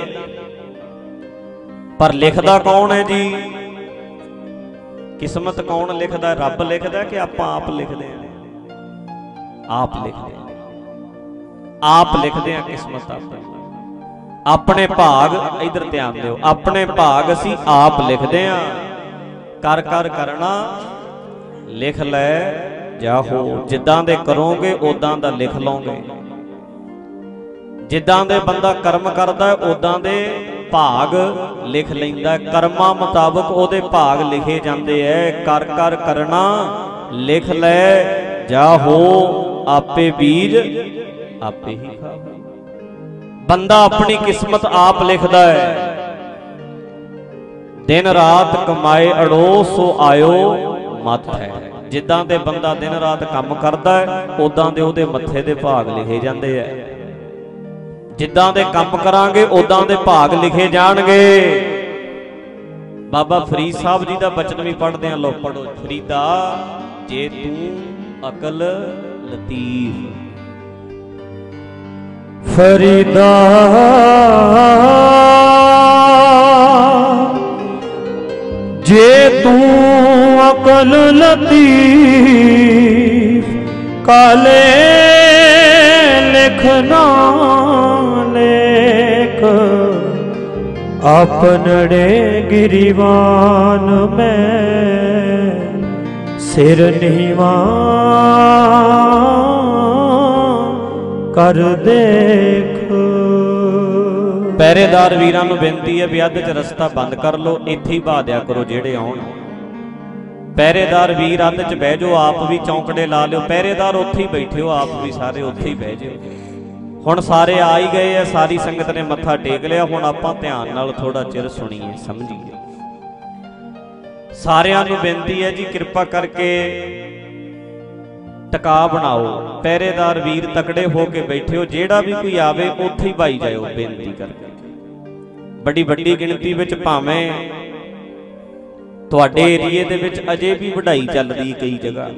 ਪਰ ਲਿਖਦਾ ਕੌਣ ਹੈ ਜੀ? ਕਿਸਮਤ ਕੌਣ ਲਿਖਦਾ, ਰੱਬ ਲਿਖਦਾ ਕਿ ਆਪਾਂ ਆਪ ਲਿਖਦੇ ਆ? ਆਪ ਲਿਖਦੇ ਆਪ ਲਿਖਦੇ ਆ ਕਿਸਮਤ ਆਪਣੀ ਆਪਣੇ ਭਾਗ ਇਧਰ ਧਿਆਨ ਦਿਓ। ਆਪਣੇ ਭਾਗ ਅਸੀਂ ਆਪ ਲਿਖਦੇ ਆ ਕਰ ਕਰ, ਕਰਨਾ, ਲਿਖ ਲੈ ਜਾਹੋ ਜਿੱਦਾਂ ਦੇ ਕਰੋਗੇ ਉਦਾਂ ਦਾ ਲਿਖ ਲਓਗੇ। ਜਿੱਦਾਂ ਦੇ ਬੰਦਾ ਕਰਮ ਕਰਦਾ ਹੈ ਉਦਾਂ ਦੇ ਭਾਗ ਲਿਖ ਲੈਂਦਾ। ਕਰਮਾਂ ਮੁਤਾਬਕ ਉਹਦੇ ਭਾਗ ਲਿਖੇ ਜਾਂਦੇ ਐ। ਕਰ ਕਰ, ਕਰਨਾ, ਲਿਖ ਲੈ ਜਾਹੋ ਆਪੇ ਬੀਜ ਆਪੇ ਹੀ ਖਾਓ। ਬੰਦਾ ਆਪਣੀ ਕਿਸਮਤ ਆਪ ਲਿਖਦਾ ਹੈ। ਦਿਨ ਰਾਤ ਕਮਾਏ ਅੜੋ ਸੋ ਆਇਓ, ਮਤ ਹੈ। ਜਿੱਦਾਂ ਦੇ ਬੰਦਾ ਦਿਨ ਰਾਤ ਕੰਮ ਕਰਦਾ ਹੈ ਉਦਾਂ ਦੇ ਉਹਦੇ ਮੱਥੇ ਦੇ ਭਾਗ ਲਿਖੇ ਜਾਂਦੇ ਐ ਜਿੱਦਾਂ ਦੇ ਕੰਮ ਕਰਾਂਗੇ ਉਦਾਂ ਦੇ ਭਾਗ ਲਿਖੇ ਜਾਣਗੇ। ਬਾਬਾ ਫਰੀਦ ਸਾਹਿਬ ਜੀ ਦਾ ਬਚਨ ਵੀ ਪੜ੍ਹਦੇ ਆ ਲੋ ਪੜੋ ਫਰੀਦਾ, ਜੇ ਤੂੰ ਅਕਲ ਲਤੀਫ।
ਫਰੀਦਾ। ਜੇ ਤੂੰ ਅਕਲ ਲਤੀਫ ਕਾਲੇ ਲਿਖਣਾ ਲੇਖ ਆਪਨੜੇ ਗਿਰੀਵਾਨ ਮੈਂ ਸਿਰ ਨੀਵਾ ਕਰ ਦੇਖ।
ਪਹਿਰੇਦਾਰ ਵੀਰਾਂ ਨੂੰ ਬੇਨਤੀ ਹੈ ਵੀ ਅੱਧ ਚ ਰਸਤਾ ਬੰਦ ਕਰ ਲਓ, ਇੱਥੇ ਹੀ ਬਹਾ ਦਿਆ ਕਰੋ ਜਿਹੜੇ ਆਉਣ। ਪਹਿਰੇਦਾਰ ਵੀਰ ਅੱਧ ਚ ਬਹਿ ਜਾਓ, ਆਪ ਵੀ ਚੌਂਕੜੇ ਲਾ ਲਿਓ। ਪਹਿਰੇਦਾਰ ਉੱਥੇ ਹੀ ਬੈਠਿਓ ਆਪ ਵੀ ਸਾਰੇ ਉੱਥੇ ਹੀ ਬਹਿ ਜਾਓ। ਹੁਣ ਸਾਰੇ ਆ ਹੀ ਗਏ ਆ, ਸਾਰੀ ਸੰਗਤ ਨੇ ਮੱਥਾ ਟੇਕ ਲਿਆ, ਹੁਣ ਆਪਾਂ ਧਿਆਨ ਨਾਲ ਥੋੜਾ ਚਿਰ ਸੁਣੀਏ, ਸਮਝੀਏ। ਸਾਰਿਆਂ ਨੂੰ ਬੇਨਤੀ ਹੈ ਜੀ, ਕਿਰਪਾ ਕਰਕੇ ਟਿਕਾ ਬਣਾਓ। ਪਹਿਰੇਦਾਰ ਵੀਰ ਤਕੜੇ ਹੋ ਕੇ ਬੈਠਿਓ ਜਿਹੜਾ ਵੀ ਕੋਈ ਆਵੇ, ਉੱਥੇ ਹੀ ਬਾਈ ਜਾਇਓ ਬੇਨਤੀ ਕਰਕੇ। ਬੜੀ ਵੱਡੀ ਗਿਣਤੀ ਵਿੱਚ ਭਾਵੇਂ ਤੁਹਾਡੇ ਏਰੀਏ ਦੇ ਵਿੱਚ ਅਜੇ ਵੀ ਵਢਾਈ ਚੱਲਦੀ ਕਈ ਜਗ੍ਹਾ।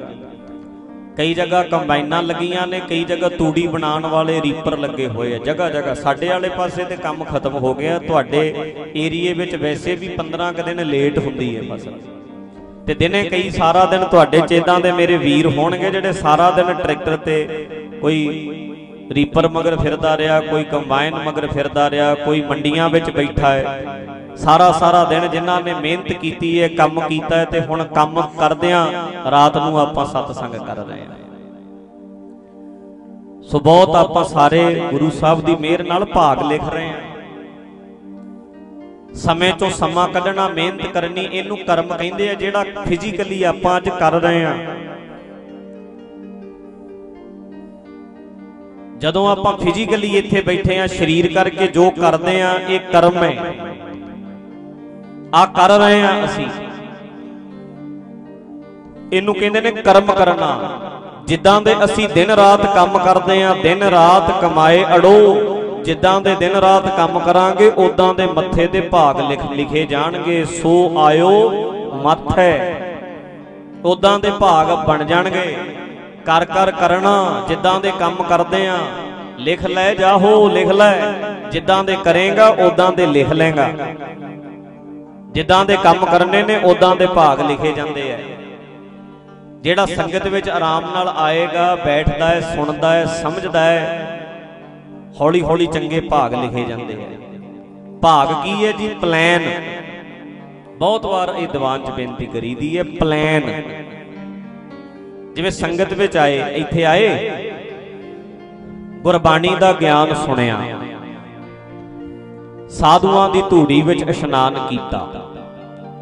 ਕਈ ਜਗ੍ਹਾ ਕੰਬਾਈਨਾਂ ਲੱਗੀਆਂ ਨੇ, ਕਈ ਜਗ੍ਹਾ ਤੂੜੀ ਬਣਾਉਣ ਵਾਲੇ ਰੀਪਰ ਲੱਗੇ ਹੋਏ ਆ। ਜਗ੍ਹਾ ਜਗ੍ਹਾ, ਸਾਡੇ ਵਾਲੇ ਪਾਸੇ ਤੇ ਕੰਮ ਖਤਮ ਹੋ ਗਿਆ। ਤੁਹਾਡੇ ਏਰੀਏ ਵਿੱਚ ਵੈਸੇ ਵੀ 15 ਕੁ ਦਿਨ ਲੇਟ ਹੁੰਦੀ ਹੈ ਫਸਲ। ਤੇ ਦਿਨੇ ਕਈ ਸਾਰਾ ਦਿਨ ਤੁਹਾਡੇ ਚੇਦਾਂ ਦੇ ਮੇਰੇ ਵੀਰ ਹੋਣਗੇ ਜਿਹੜੇ ਸਾਰਾ ਦਿਨ ਟਰੈਕਟਰ ਤੇ ਕੋਈ ਰੀਪਰ ਮਗਰ ਫਿਰਦਾ ਰਿਹਾ, ਕੋਈ ਕੰਬਾਈਨ ਮਗਰ ਫਿਰਦਾ ਰਿਹਾ, ਕੋਈ ਮੰਡੀਆਂ ਵਿੱਚ ਬੈਠਾ ਹੈ। ਸਾਰਾ ਸਾਰਾ ਦਿਨ ਜਿਨ੍ਹਾਂ ਨੇ ਮਿਹਨਤ ਕੀਤੀ ਹੈ, ਕੰਮ ਕੀਤਾ ਹੈ ਤੇ ਹੁਣ ਕੰਮ ਕਰਦਿਆਂ ਰਾਤ ਨੂੰ ਆਪਾਂ ਸਤਸੰਗ ਕਰ ਰਹੇ ਹਾਂ। ਸੋ ਬਹੁਤ ਆਪਾਂ ਸਾਰੇ ਗੁਰੂ ਸਾਹਿਬ ਦੀ ਮਿਹਰ ਨਾਲ ਭਾਗ ਲਿਖ ਰਹੇ ਹਾਂ। ਸਮੇਂ ਚੋਂ ਸਮਾਂ ਕੱਢਣਾ ਮਿਹਨਤ ਕਰਨੀ ਇਹਨੂੰ ਕਰਮ ਕਹਿੰਦੇ ਆ ਜਿਹੜਾ ਫਿਜ਼ੀਕਲੀ ਆਪਾਂ ਅੱਜ ਕਰ ਰਹੇ ਹਾਂ। ਜਦੋਂ ਆਪਾਂ ਫਿਜ਼ੀਕਲੀ ਇੱਥੇ ਬੈਠੇ ਆ ਸਰੀਰ ਕਰਕੇ ਜੋ ਕਰਦੇ ਆ ਇਹ ਕਰਮ ਹੈ। ਆ ਕਰ ਰਹੇ ਆ ਅਸੀਂ। ਇਹਨੂੰ ਕਹਿੰਦੇ ਨੇ ਕਰਮ ਕਰਨਾ। ਜਿੱਦਾਂ ਦੇ ਅਸੀਂ ਦਿਨ ਰਾਤ ਕੰਮ ਕਰਦੇ ਆ ਦਿਨ ਰਾਤ ਕਮਾਏ ਅੜੋ। ਜਿੱਦਾਂ ਦੇ ਦਿਨ ਰਾਤ ਕੰਮ ਕਰਾਂਗੇ ਉਦਾਂ ਦੇ ਮੱਥੇ ਦੇ ਭਾਗ ਲਿਖ, ਲਿਖੇ ਜਾਣਗੇ। ਸੋ ਆਇਓ, ਮੱਥੈ ਉਦਾਂ ਦੇ ਭਾਗ ਬਣ ਜਾਣਗੇ। ਕਰ ਕਰ ਕਰਨਾ, ਜਿੱਦਾਂ ਦੇ ਕੰਮ ਕਰਦੇ ਆ, ਲਿਖ ਲੈ ਜਾਹੋ, ਲਿਖ ਲੈ। ਜਿੱਦਾਂ ਦੇ ਕਰੇਗਾ ਉਦਾਂ ਦੇ ਲਿਖ ਲੇਗਾ ਜਿੱਦਾਂ ਦੇ ਕੰਮ ਕਰਨੇ ਨੇ ਉਦਾਂ ਦੇ ਭਾਗ ਲਿਖੇ ਜਾਂਦੇ ਆ। ਜਿਹੜਾ ਸੰਗਤ ਵਿੱਚ ਆਰਾਮ ਨਾਲ ਆਏਗਾ, ਬੈਠਦਾ ਹੈ, ਸੁਣਦਾ ਹੈ, ਸਮਝਦਾ ਹੈ ਹੌਲੀ ਹੌਲੀ ਚੰਗੇ ਭਾਗ ਲਿਖੇ ਜਾਂਦੇ ਆ ਭਾਗ ਕੀ ਹੈ ਜੀ? ਪਲਾਨ। ਬਹੁਤ ਵਾਰ ਇਹ ਦੀਵਾਨ 'ਚ ਬੇਨਤੀ ਕਰੀਦੀ ਹੈ, ਪਲਾਨ। ਜਿਵੇਂ ਸੰਗਤ ਵਿੱਚ ਆਏ, ਇੱਥੇ ਆਏ, ਗੁਰਬਾਣੀ ਦਾ ਗਿਆਨ ਸੁਣਿਆ। ਸਾਧੂਆਂ ਦੀ ਧੂੜੀ ਵਿੱਚ ਇਸ਼ਨਾਨ ਕੀਤਾ।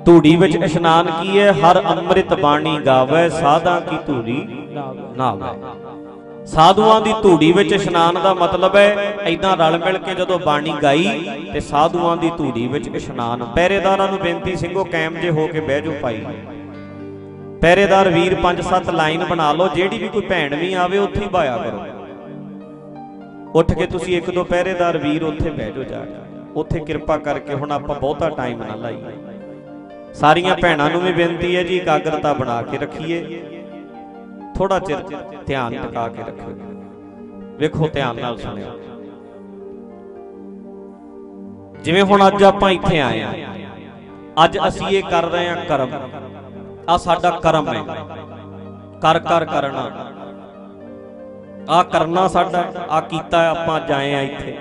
ਧੂੜੀ ਵਿੱਚ ਇਸ਼ਨਾਨ ਕੀ ਹੈ? ਹਰ ਅੰਮ੍ਰਿਤ ਬਾਣੀ ਗਾਵੇ, ਸਾਧਾਂ ਕੀ ਧੂੜੀ ਨਾਵੇ ਸਾਧੂਆਂ ਦੀ ਧੂੜੀ ਵਿੱਚ ਇਸ਼ਨਾਨ ਦਾ ਮਤਲਬ ਹੈ ਐਦਾਂ ਰਲ ਮਿਲ ਕੇ ਜਦੋਂ ਬਾਣੀ ਗਾਈ, ਤੇ ਸਾਧੂਆਂ ਦੀ ਧੂੜੀ ਵਿੱਚ ਇਸ਼ਨਾਨ। ਪਹਿਰੇਦਾਰਾਂ ਨੂੰ ਬੇਨਤੀ, ਸਿੰਘੋ ਕੈਮ ਜੇ ਹੋ ਕੇ ਬਹਿ ਜਾਓ ਭਾਈ। ਪਹਿਰੇਦਾਰ ਵੀਰ 5-7 ਲਾਈਨ ਬਣਾ ਲਓ, ਜਿਹੜੀ ਵੀ ਕੋਈ ਭੈਣ ਵੀ ਆਵੇ, ਉੱਥੇ ਹੀ ਬਾਇਆ ਕਰੋ। ਉੱਠ ਕੇ ਤੁਸੀਂ ਇੱਕ ਦੋ ਪਹਿਰੇਦਾਰ ਵੀਰ ਉੱਥੇ ਬਹਿ ਜਾਓ ਜਾ ਉੱਥੇ ਕਿਰਪਾ ਕਰਕੇ ਹੁਣ ਆਪਾਂ ਬਹੁਤਾ ਟਾਈਮ ਨਾ ਲਾਈਏ। ਸਾਰੀਆਂ ਭੈਣਾਂ ਨੂੰ ਵੀ ਬੇਨਤੀ ਹੈ ਜੀ, ਇਕਾਗਰਤਾ ਬਣਾ ਕੇ ਰੱਖੀਏ। ਥੋੜਾ ਚਿਰ ਧਿਆਨ ਟਿਕਾ ਕੇ ਰੱਖੋ ਵੇਖੋ, ਧਿਆਨ ਨਾਲ ਸੁਣਿਓ। ਜਿਵੇਂ ਹੁਣ ਅੱਜ ਆਪਾਂ ਇੱਥੇ ਆਏ ਆ ਅੱਜ ਅਸੀਂ ਇਹ ਕਰ ਰਹੇ ਹਾਂ ਕਰਮ। ਆ ਸਾਡਾ ਕਰਮ ਹੈ। ਕਰ ਕਰ, ਕਰਨਾ। ਆ ਕਰਨਾ ਸਾਡਾ ਆ ਕੀਤਾ ਆਪਾਂ ਜਾਏ ਆ ਇੱਥੇ।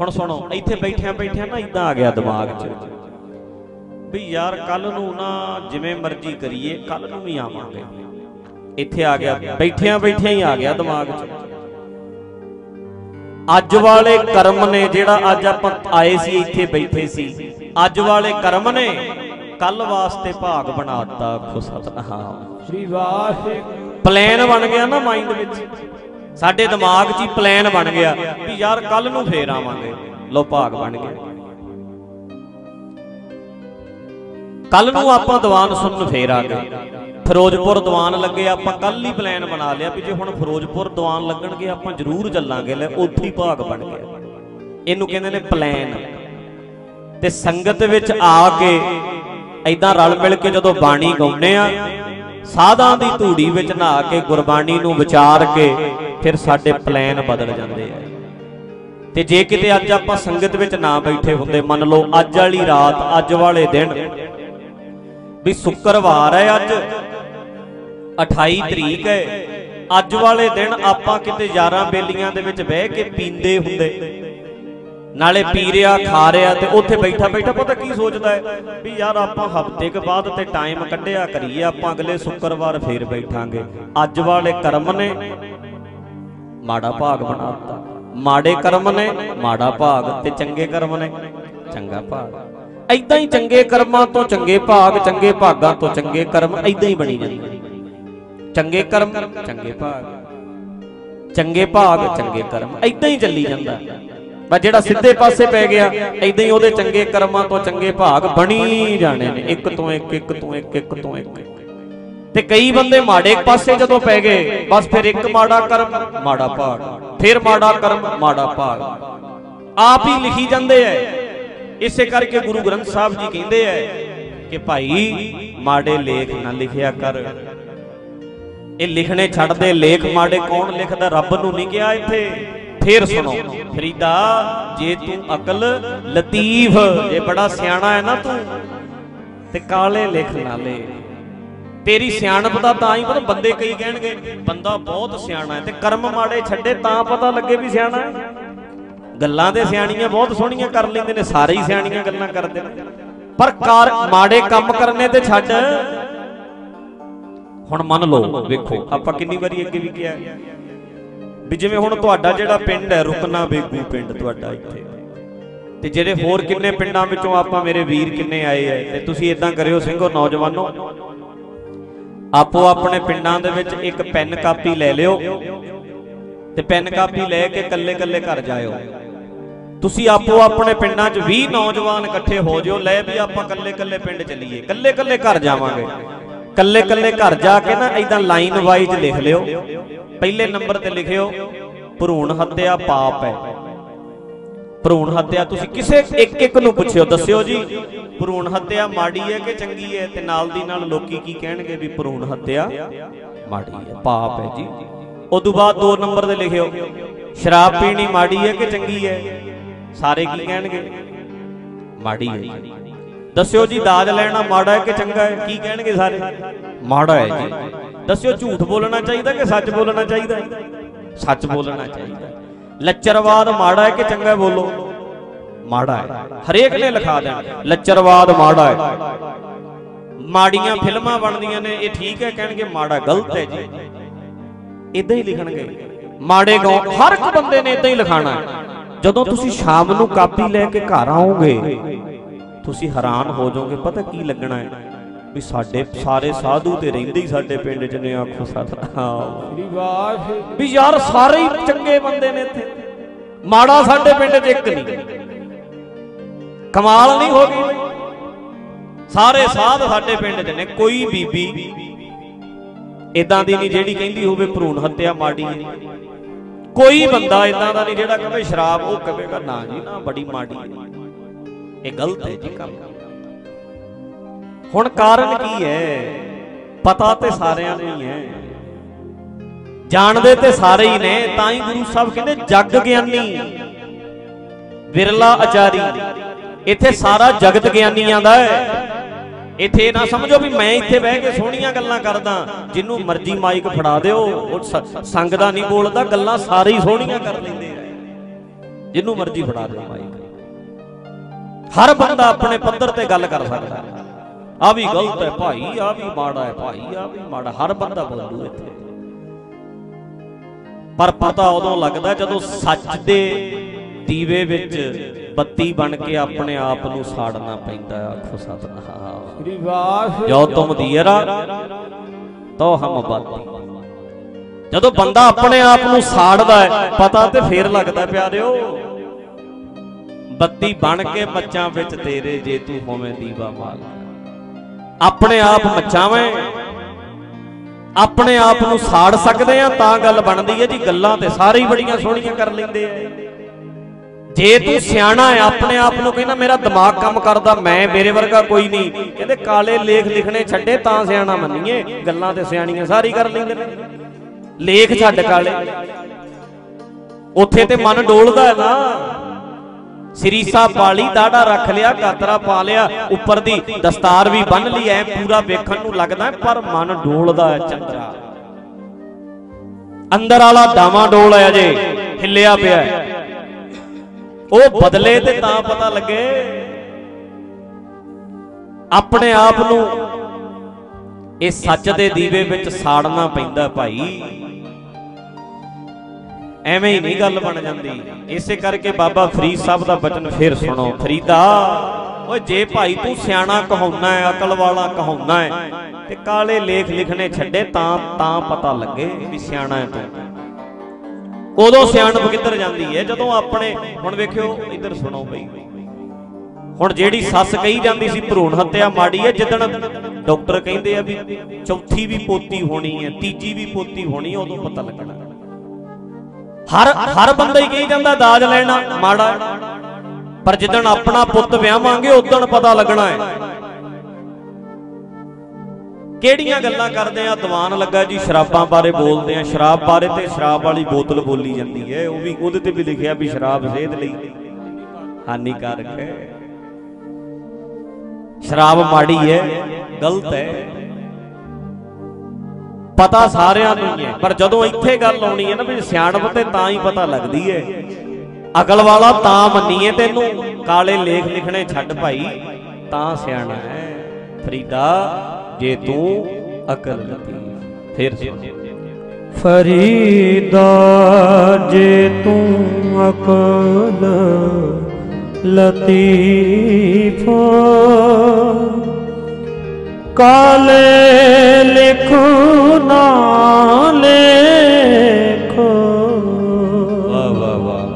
ਹੁਣ ਸੁਣੋ, ਇੱਥੇ ਬੈਠਿਆਂ ਬੈਠਿਆਂ ਨਾ ਇਦਾਂ ਆ ਗਿਆ ਦਿਮਾਗ 'ਚ। ਵੀ ਯਾਰ ਕੱਲ ਨੂੰ ਨਾ ਜਿਵੇਂ ਮਰਜ਼ੀ ਕਰੀਏ ਕੱਲ ਨੂੰ ਵੀ ਆਵਾਂਗੇ। ਇੱਥੇ ਆ ਗਿਆ ਬੈਠਿਆਂ ਬੈਠਿਆਂ ਹੀ ਆ ਗਿਆ ਦਿਮਾਗ 'ਚ। ਅੱਜ ਵਾਲੇ ਕਰਮ ਨੇ ਜਿਹੜਾ ਅੱਜ ਆਪਾਂ ਆਏ ਸੀ ਇੱਥੇ ਬੈਠੇ ਸੀ। ਅੱਜ ਵਾਲੇ ਕਰਮ ਨੇ ਕੱਲ ਵਾਸਤੇ ਭਾਗ ਬਣਾਤਾ ਖੁ ਸਤਨਾਮ
ਸ੍ਰੀ ਵਾਹਿਗੁਰੂ।
ਪਲਾਨ ਬਣ ਗਿਆ ਨਾ ਮਾਈਂਡ ਵਿੱਚ। ਸਾਡੇ ਦਿਮਾਗ 'ਚ ਹੀ ਪਲਾਨ ਬਣ ਗਿਆ ਵੀ ਯਾਰ ਕੱਲ ਨੂੰ ਫੇਰ ਆਵਾਂਗੇ। ਲੋ ਭਾਗ ਬਣ ਗਿਆ। ਕੱਲ ਨੂੰ ਆਪਾਂ ਦੀਵਾਨ ਸੁਣਨ ਫੇਰ ਆ ਗਏ। ਫਿਰੋਜ਼ਪੁਰ ਦੀਵਾਨ ਲੱਗੇ, ਆਪਾਂ ਕੱਲ ਹੀ ਪਲਾਨ ਬਣਾ ਲਿਆ ਵੀ ਜੇ ਹੁਣ ਫਿਰੋਜ਼ਪੁਰ ਦੀਵਾਨ ਲੱਗਣਗੇ, ਆਪਾਂ ਜ਼ਰੂਰ ਚੱਲਾਂਗੇ, ਲੈ ਉੱਥੇ ਹੀ ਭਾਗ ਬਣ ਗਿਆ ਇਹਨੂੰ ਕਹਿੰਦੇ ਨੇ ਪਲਾਨ ਤੇ ਸੰਗਤ ਵਿੱਚ ਆ ਕੇ ਐਦਾਂ ਰਲ ਮਿਲ ਕੇ ਜਦੋਂ ਬਾਣੀ ਗਾਉਂਦੇ ਆ, ਸਾਧਾਂ ਦੀ ਧੂੜੀ ਵਿੱਚ ਨਹਾ ਕੇ ਗੁਰਬਾਣੀ ਨੂੰ ਵਿਚਾਰ ਕੇ ਫਿਰ ਸਾਡੇ ਪਲਾਨ ਬਦਲ ਜਾਂਦੇ ਆ। ਤੇ ਜੇ ਕਿਤੇ ਅੱਜ ਆਪਾਂ ਸੰਗਤ ਵਿੱਚ ਨਾ ਬੈਠੇ ਹੁੰਦੇ, ਮੰਨ ਲਓ ਅੱਜ ਵਾਲੀ ਰਾਤ, ਅੱਜ ਵਾਲੇ ਦਿਨ, ਵੀ ਸ਼ੁੱਕਰਵਾਰ ਹੈ ਅੱਜ 28 ਤਰੀਕ ਹੈ। ਅੱਜ ਵਾਲੇ ਦਿਨ ਆਪਾਂ ਕਿਤੇ ਯਾਰਾਂ ਬੇਲੀਆਂ ਦੇ ਵਿੱਚ ਬਹਿ ਕੇ ਪੀਂਦੇ ਹੁੰਦੇ। ਨਾਲੇ ਪੀ ਰਿਹਾ ਖਾ ਰਿਹਾ ਤੇ ਉੱਥੇ ਬੈਠਾ ਬੈਠਾ ਪਤਾ ਕੀ ਸੋਚਦਾ ਹੈ? ਵੀ ਯਾਰ ਆਪਾਂ ਹਫ਼ਤੇ ਕੁ ਬਾਅਦ ਤੇ ਟਾਈਮ ਕੱਢਿਆ ਕਰੀਏ, ਆਪਾਂ ਅਗਲੇ ਸ਼ੁੱਕਰਵਾਰ ਫੇਰ ਬੈਠਾਂਗੇ। ਅੱਜ ਵਾਲੇ ਕਰਮ ਨੇ ਮਾੜਾ ਭਾਗ ਬਣਾਤਾ ਮਾੜੇ ਕਰਮ ਨੇ ਮਾੜਾ ਭਾਗ ਤੇ ਚੰਗੇ ਕਰਮ ਨੇ ਚੰਗਾ ਭਾਗ। ਐਦਾਂ ਹੀ ਚੰਗੇ ਕਰਮਾਂ ਤੋਂ ਚੰਗੇ ਭਾਗ, ਚੰਗੇ ਭਾਗਾਂ ਤੋਂ ਚੰਗੇ ਕਰਮ ਐਦਾਂ ਹੀ ਬਣੀ ਜਾਂਦੇ ਚੰਗੇ ਕਰਮ, ਚੰਗੇ ਭਾਗ। ਚੰਗੇ ਭਾਗ, ਚੰਗੇ ਕਰਮ ਐਦਾਂ ਹੀ ਚੱਲੀ ਜਾਂਦਾ। ਬਸ ਜਿਹੜਾ ਸਿੱਧੇ ਪਾਸੇ ਪੈ ਗਿਆ ਐਦਾਂ ਹੀ ਉਹਦੇ ਚੰਗੇ ਕਰਮਾਂ ਤੋਂ ਚੰਗੇ ਭਾਗ ਬਣੀ ਜਾਣੇ ਨੇ। ਇੱਕ ਤੋਂ ਇੱਕ ਇੱਕ ਤੋਂ ਇੱਕ ਇੱਕ ਤੋਂ ਇੱਕ। ਤੇ ਕਈ ਬੰਦੇ ਮਾੜੇ ਪਾਸੇ ਜਦੋਂ ਪੈ ਗਏ, ਬਸ ਫਿਰ ਇੱਕ ਮਾੜਾ ਕਰਮ, ਮਾੜਾ ਭਾਗ। ਫਿਰ ਮਾੜਾ ਕਰਮ, ਮਾੜਾ ਭਾਗ। ਆਪ ਹੀ ਲਿਖੀ ਜਾਂਦੇ ਐ। ਇਸੇ ਕਰਕੇ ਗੁਰੂ ਗ੍ਰੰਥ ਸਾਹਿਬ ਜੀ ਕਹਿੰਦੇ ਐ ਕਿ ਭਾਈ, ਮਾੜੇ ਲੇਖ ਨਾ ਲਿਖਿਆ ਕਰ। ਇਹ ਲਿਖਣੇ ਛੱਡਦੇ ਲੇਖ ਮਾੜੇ ਕੌਣ ਲਿਖਦਾ? ਰੱਬ ਨੂੰ ਨਹੀਂ ਕਿਹਾ ਇੱਥੇ। ਫੇਰ ਸੁਣੋ। ਫਰੀਦਾ, ਜੇ ਤੂੰ ਅਕਲ ਲਤੀਫ, ਜੇ ਬੜਾ ਸਿਆਣਾ ਹੈ ਨਾ ਤੂੰ, ਤੇ ਕਾਲੇ ਲਿਖ ਨਾ ਤੇਰੀ ਸਿਆਣਪ ਦਾ ਤਾਂ ਹੀ ਪਤਾ ਬੰਦੇ ਕਈ ਕਹਿਣਗੇ, ਬੰਦਾ ਬਹੁਤ ਸਿਆਣਾ ਹੈ ਤੇ ਕਰਮ ਮਾੜੇ ਛੱਡੇ ਤਾਂ ਪਤਾ ਲੱਗੇ ਵੀ ਸਿਆਣਾ ਹੈ। ਗੱਲਾਂ ਦੇ ਸਿਆਣੀਆਂ ਬਹੁਤ ਸੋਹਣੀਆਂ ਕਰ ਲੈਂਦੇ ਨੇ, ਸਾਰੇ ਹੀ ਸਿਆਣੀਆਂ ਗੱਲਾਂ ਕਰਦੇ ਨੇ। ਪਰ ਕਾਰ ਮਾੜੇ ਕੰਮ ਕਰਨੇ ਤੇ ਛੱਡ। ਹੁਣ ਮੰਨ ਲਓ, ਵੇਖੋ, ਆਪਾਂ ਕਿੰਨੀ ਵਾਰੀ ਅੱਗੇ ਵੀ ਕਿਹਾ ਵੀ ਜਿਵੇਂ ਹੁਣ ਤੁਹਾਡਾ ਜਿਹੜਾ ਪਿੰਡ ਹੈ, ਰੁਕਨਾ ਬੇਗੂ ਪਿੰਡ ਤੁਹਾਡਾ ਇੱਥੇ। ਤੇ ਜਿਹੜੇ ਹੋਰ ਕਿੰਨੇ ਪਿੰਡਾਂ ਵਿੱਚੋਂ ਆਪਾਂ ਮੇਰੇ ਵੀਰ ਕਿੰਨੇ ਆਏ ਐ ਤੇ ਤੁਸੀਂ ਇਦਾਂ ਕਰਿਓ ਸਿੰਘੋ, ਨੌਜਵਾਨੋ, ਆਪੋ ਆਪਣੇ ਪਿੰਡਾਂ ਦੇ ਵਿੱਚ ਇੱਕ ਪੈਨ ਕਾਪੀ ਲੈ ਲਿਓ ਤੇ ਪੈਨ ਕਾਪੀ ਲੈ ਕੇ ਕੱਲੇ-ਕੱਲੇ ਘਰ ਜਾਇਓ। ਤੁਸੀਂ ਆਪੋ ਆਪਣੇ ਪਿੰਡਾਂ 'ਚ 20 ਨੌਜਵਾਨ ਇਕੱਠੇ ਹੋ ਜਿਓ, ਲੈ ਵੀ ਆਪਾਂ ਕੱਲੇ-ਕੱਲੇ ਪਿੰਡ ਚੱਲੀਏ ਕੱਲੇ-ਕੱਲੇ ਘਰ ਜਾਵਾਂਗੇ। ਕੱਲੇ-ਕੱਲੇ ਘਰ ਜਾ ਕੇ ਨਾ ਇਦਾਂ ਲਾਈਨ ਵਾਈਜ਼ ਲਿਖ ਲਿਓ। ਪਹਿਲੇ ਨੰਬਰ ਤੇ ਲਿਖਿਓ, ਭਰੂਣ ਹੱਤਿਆ ਪਾਪ ਹੈ। ਭਰੂਣ ਹੱਤਿਆ ਤੁਸੀਂ ਕਿਸੇ ਇੱਕ ਇੱਕ ਨੂੰ ਪੁੱਛਿਓ, ਦੱਸਿਓ ਜੀ, ਭਰੂਣ ਹੱਤਿਆ ਮਾੜੀ ਹੈ ਕਿ ਚੰਗੀ ਹੈ? ਤੇ ਨਾਲ ਦੀ ਨਾਲ ਲੋਕੀ ਕੀ ਕਹਿਣਗੇ ਵੀ ਭਰੂਣ ਹੱਤਿਆ ਮਾੜੀ ਹੈ, ਪਾਪ ਹੈ ਜੀ। ਉਦੋਂ ਬਾਅਦ ਦੋ ਨੰਬਰ ਤੇ ਲਿਖਿਓ, ਸ਼ਰਾਬ ਪੀਣੀ ਮਾੜੀ ਹੈ ਕਿ ਚੰਗੀ ਹੈ? ਸਾਰੇ ਕੀ ਕਹਿਣਗੇ? ਮਾੜੀ ਹੈ ਦੱਸਿਓ ਜੀ, ਦਾਜ ਲੈਣਾ ਮਾੜਾ ਹੈ ਕਿ ਚੰਗਾ ਹੈ? ਕੀ ਕਹਿਣਗੇ ਸਾਰੇ? ਮਾੜਾ ਹੈ ਜੀ। ਦੱਸਿਓ, ਝੂਠ ਬੋਲਣਾ ਚਾਹੀਦਾ ਕਿ ਸੱਚ ਬੋਲਣਾ ਚਾਹੀਦਾ? ਸੱਚ ਬੋਲਣਾ ਚਾਹੀਦਾ। ਲੱਚਰਵਾਦ ਮਾੜਾ ਹੈ ਕਿ ਚੰਗਾ ਬੋਲੋ? ਮਾੜਾ ਹੈ। ਹਰੇਕ ਨੇ ਲਿਖਾ ਦੇਣਾ। ਲੱਚਰਵਾਦ ਮਾੜਾ ਹੈ। ਮਾੜੀਆਂ ਫਿਲਮਾਂ ਬਣਦੀਆਂ ਨੇ, ਇਹ ਠੀਕ ਹੈ, ਕਹਿਣਗੇ ਮਾੜਾ ਗਲਤ ਹੈ ਜੀ। ਇਦਾਂ ਹੀ ਲਿਖਣਗੇ। ਮਾੜੇ ਗਾਉ ਹਰ ਇੱਕ ਬੰਦੇ ਨੇ ਇਦਾਂ ਹੀ ਲਿਖਾਣਾ ਜਦੋਂ ਤੁਸੀਂ ਸ਼ਾਮ ਨੂੰ ਕਾਪੀ ਲੈ ਕੇ ਘਰ ਆਓਗੇ ਤੁਸੀਂ ਹੈਰਾਨ ਹੋ ਜਾਓਗੇ, ਪਤਾ ਕੀ ਲੱਗਣਾ ਹੈ? ਵੀ ਸਾਡੇ ਸਾਰੇ ਸਾਧੂ ਤੇ ਰਹਿੰਦੇ ਹੀ ਸਾਡੇ ਪਿੰਡ 'ਚ ਨੇ ਆਖੋ ਸਤਨਾਮ
ਸ੍ਰੀ ਵਾਹਿਗੁਰੂ
ਵੀ ਯਾਰ ਸਾਰੇ ਹੀ ਚੰਗੇ ਬੰਦੇ ਨੇ ਇੱਥੇ। ਮਾੜਾ ਸਾਡੇ ਪਿੰਡ 'ਚ ਇੱਕ ਨਹੀਂ। ਕਮਾਲ ਨਹੀਂ ਹੋ ਗਈ। ਸਾਰੇ ਸਾਧ ਸਾਡੇ ਪਿੰਡ 'ਚ ਨੇ, ਕੋਈ ਬੀਬੀ ਇਦਾਂ ਦੀ ਨਹੀਂ ਜਿਹੜੀ ਕਹਿੰਦੀ ਹੋਵੇ ਭਰੂਣ ਹੱਤਿਆ ਮਾੜੀ ਹੈ ਕੋਈ ਬੰਦਾ ਇਦਾਂ ਦਾ ਨਹੀਂ ਜਿਹੜਾ ਕਹੇ ਸ਼ਰਾਬ ਉਹ ਕਹੇਗਾ ਨਾ ਜੀ, ਨਾ, ਬੜੀ ਮਾੜੀ ਹੈ ਇਹ ਗਲਤ ਹੈ ਜੀ ਕੰਮ। ਹੁਣ ਕਾਰਨ ਕੀ ਹੈ? ਪਤਾ ਤੇ ਸਾਰਿਆਂ ਨੂੰ ਹੀ ਹੈ। ਜਾਣਦੇ ਤੇ ਸਾਰੇ ਹੀ ਨੇ, ਤਾਂ ਹੀ ਗੁਰੂ ਸਾਹਿਬ ਕਹਿੰਦੇ ਜਗ ਗਿਆਨੀ। ਵਿਰਲਾ ਆਚਾਰੀ। ਇੱਥੇ ਸਾਰਾ ਜਗਤ ਗਿਆਨੀਆਂ ਦਾ ਹੈ। ਇੱਥੇ ਨਾ ਸਮਝੋ ਵੀ ਮੈਂ ਇੱਥੇ ਬਹਿ ਕੇ ਸੋਹਣੀਆਂ ਗੱਲਾਂ ਕਰਦਾ, ਜਿੰਨੂੰ ਮਰਜ਼ੀ ਮਾਈਕ ਫੜਾ ਦਿਓ, ਉਹ ਸੰਗ ਦਾ ਨਹੀਂ ਬੋਲਦਾ, ਗੱਲਾਂ ਸਾਰੇ ਹੀ ਸੋਹਣੀਆਂ ਕਰ ਲੈਂਦੇ ਆ। ਜਿੰਨੂੰ ਮਰਜ਼ੀ ਫੜਾ ਦਿਓ ਮਾਈਕ। ਹਰ ਬੰਦਾ ਆਪਣੇ ਪੱਧਰ ਤੇ ਗੱਲ ਕਰ ਸਕਦਾ। ਆ ਵੀ ਗਲਤ ਹੈ ਭਾਈ ਆ ਵੀ ਮਾੜਾ ਹੈ ਭਾਈ ਆ ਵੀ ਮਾੜਾ ਹਰ ਬੰਦਾ ਬੋਲੂ ਇੱਥੇ। ਪਰ ਪਤਾ ਉਦੋਂ ਲੱਗਦਾ ਜਦੋਂ ਸੱਚ ਦੇ ਦੀਵੇ ਵਿੱਚ ਬੱਤੀ ਬਣ ਕੇ ਆਪਣੇ ਆਪ ਨੂੰ ਸਾੜਨਾ ਪੈਂਦਾ ਆਖੋ ਸਤਨਾਮ।
ਸ੍ਰੀ ਵਾਹਿਗੁਰੂ।
ਜੋ ਤੁਮ ਦੀਰਾ ਤੋ ਹਮ ਬਾਤੀ। ਜਦੋਂ ਬੰਦਾ ਆਪਣੇ ਆਪ ਨੂੰ ਸਾੜਦਾ ਹੈ ਪਤਾ ਤੇ ਫੇਰ ਲੱਗਦਾ ਪਿਆਰਿਓ। ਬੱਤੀ ਬਣ ਕੇ ਮੱਚਾਂ ਵਿੱਚ ਤੇਰੇ ਜੇ ਤੂੰ ਹੋਵੇਂ ਦੀਵਾ ਮਾਲ। ਆਪਣੇ ਆਪ ਮਚਾਵੇਂ ਆਪਣੇ ਆਪ ਨੂੰ ਸਾੜ ਸਕਦੇ ਆ ਤਾਂ ਗੱਲ ਬਣਦੀ ਹੈ ਜੀ ਗੱਲਾਂ ਤੇ ਸਾਰੇ ਹੀ ਬੜੀਆਂ ਸੋਹਣੀਆਂ ਕਰ ਲੈਂਦੇ ਆ। ਜੇ ਤੂੰ ਸਿਆਣਾ ਹੈ ਆਪਣੇ ਆਪ ਨੂੰ ਕਹਿੰਦਾ ਮੇਰਾ ਦਿਮਾਗ ਕੰਮ ਕਰਦਾ ਮੈਂ ਮੇਰੇ ਵਰਗਾ ਕੋਈ ਨਹੀਂ। ਕਹਿੰਦੇ ਕਾਲੇ ਲੇਖ ਲਿਖਣੇ ਛੱਡੇ ਤਾਂ ਸਿਆਣਾ ਮੰਨੀਏ। ਗੱਲਾਂ ਤੇ ਸਿਆਣੀਆਂ ਸਾਰੀ ਕਰ ਲੈਂਦੇ। ਨੇ ਲੇਖ ਛੱਡ ਕਾਲੇ। ਉੱਥੇ ਤੇ ਮਨ ਡੋਲਦਾ ਹੈ ਨਾ। ਸਰੀਸਾ ਪਾਲੀ ਦਾੜਾ ਰੱਖ ਲਿਆ, ਕਾਤਰਾ ਪਾ ਲਿਆ, ਉੱਪਰ ਦੀ ਦਸਤਾਰ ਵੀ ਬੰਨ ਲਈ, ਐ ਪੂਰਾ ਵੇਖਣ ਨੂੰ ਲੱਗਦਾ ਪਰ ਮਨ ਡੋਲਦਾ ਹੈ ਚੰਦਰਾ। ਅੰਦਰ ਵਾਲਾ ਡਾਵਾਂ ਡੋਲ ਹੈ ਜੇ, ਹਿੱਲਿਆ ਪਿਆ ਉਹ ਬਦਲੇ ਤੇ ਤਾਂ ਪਤਾ ਲੱਗੇ, ਆਪਣੇ ਆਪ ਨੂੰ ਇਹ ਸੱਚ ਦੇ ਦੀਵੇ ਵਿੱਚ ਸਾੜਨਾ ਪੈਂਦਾ ਭਾਈ। ਐਵੇਂ ਹੀ ਨਹੀਂ ਗੱਲ ਬਣ ਜਾਂਦੀ। ਇਸੇ ਕਰਕੇ ਬਾਬਾ ਫਰੀਦ ਸਾਹਿਬ ਦਾ ਬਚਨ ਫੇਰ ਸੁਣੋ ਫਰੀਦਾ ਓਏ ਜੇ ਭਾਈ ਤੂੰ ਸਿਆਣਾ ਕਹਾਉਣਾ ਹੈ ਅਕਲ ਵਾਲਾ ਕਹਾਉਣਾ ਹੈ ਤੇ ਕਾਲੇ ਲੇਖ ਲਿਖਣੇ ਛੱਡੇ ਤਾਂ ਤਾਂ ਪਤਾ ਲੱਗੇ ਵੀ ਸਿਆਣਾ ਹੈ ਤੂੰ। ਉਦੋਂ ਸਿਆਣਪ ਕਿੱਧਰ ਜਾਂਦੀ ਹੈ? ਜਦੋਂ ਆਪਣੇ ਹੁਣ ਵੇਖਿਓ ਇੱਧਰ ਸੁਣੋ ਬਈ। ਹੁਣ ਜਿਹੜੀ ਸੱਸ ਕਹੀ ਜਾਂਦੀ ਸੀ ਭਰੂਣ ਹੱਤਿਆ ਮਾੜੀ ਹੈ ਜਿੱਦਣ ਡਾਕਟਰ ਕਹਿੰਦੇ ਆ ਵੀ ਚੌਥੀ ਵੀ ਪੋਤੀ ਹੋਣੀ ਹੈ ਤੀਜੀ ਵੀ ਪੋਤੀ ਹੋਣੀ ਹੈ ਉਦੋਂ ਪਤਾ ਲੱਗਣਾ। ਹਰ ਹਰ ਬੰਦਾ ਹੀ ਕਹੀ ਜਾਂਦਾ ਦਾਜ ਲੈਣਾ ਮਾੜਾ। ਪਰ ਜਿੱਦਣ ਆਪਣਾ ਪੁੱਤ ਵਿਆਹਾਂਗੇ, ਉਦੋਂ ਪਤਾ ਲੱਗਣਾ ਹੈ। ਕਿਹੜੀਆਂ ਗੱਲਾਂ ਕਰਦੇ ਆ? ਦੀਵਾਨ ਲੱਗਾ ਜੀ, ਸ਼ਰਾਬਾਂ ਬਾਰੇ ਬੋਲਦੇ ਆ। ਸ਼ਰਾਬ ਬਾਰੇ ਤੇ ਸ਼ਰਾਬ ਵਾਲੀ ਬੋਤਲ ਬੋਲੀ ਜਾਂਦੀ ਹੈ। ਉਹ ਵੀ ਉਹਦੇ ਤੇ ਵੀ ਲਿਖਿਆ ਵੀ ਸ਼ਰਾਬ ਸਿਹਤ ਲਈ ਹਾਨੀਕਾਰਕ ਹੈ। ਸ਼ਰਾਬ ਮਾੜੀ ਹੈ, ਗਲਤ ਹੈ। ਪਤਾ ਸਾਰਿਆਂ ਨੂੰ ਹੀ ਹੈ। ਪਰ ਜਦੋਂ ਇੱਥੇ ਗੱਲ ਆਉਣੀ ਹੈ ਨਾ ਵੀ ਸਿਆਣਪ ਤੇ ਤਾਂ ਹੀ ਪਤਾ ਲੱਗਦੀ ਹੈ। ਅਕਲ ਵਾਲਾ ਤਾਂ ਮੰਨੀਏ ਤੈਨੂੰ, ਕਾਲੇ ਲੇਖ ਲਿਖਣੇ ਛੱਡ ਭਾਈ, ਤਾਂ ਸਿਆਣਾ ਹੈ। ਫਰੀਦਾ, ਜੇ ਤੂੰ ਅਕਲ ਲਤੀ ਫਿਰ
ਫਰੀਦਾ, ਜੇ ਤੂੰ ਅਕਲ ਲਤੀਫ ਕਾਲੇ ਲਿਖੋ ਨਾ ਲੇਖੋ।
ਵਾਹ ਵਾਹ ਵਾਹ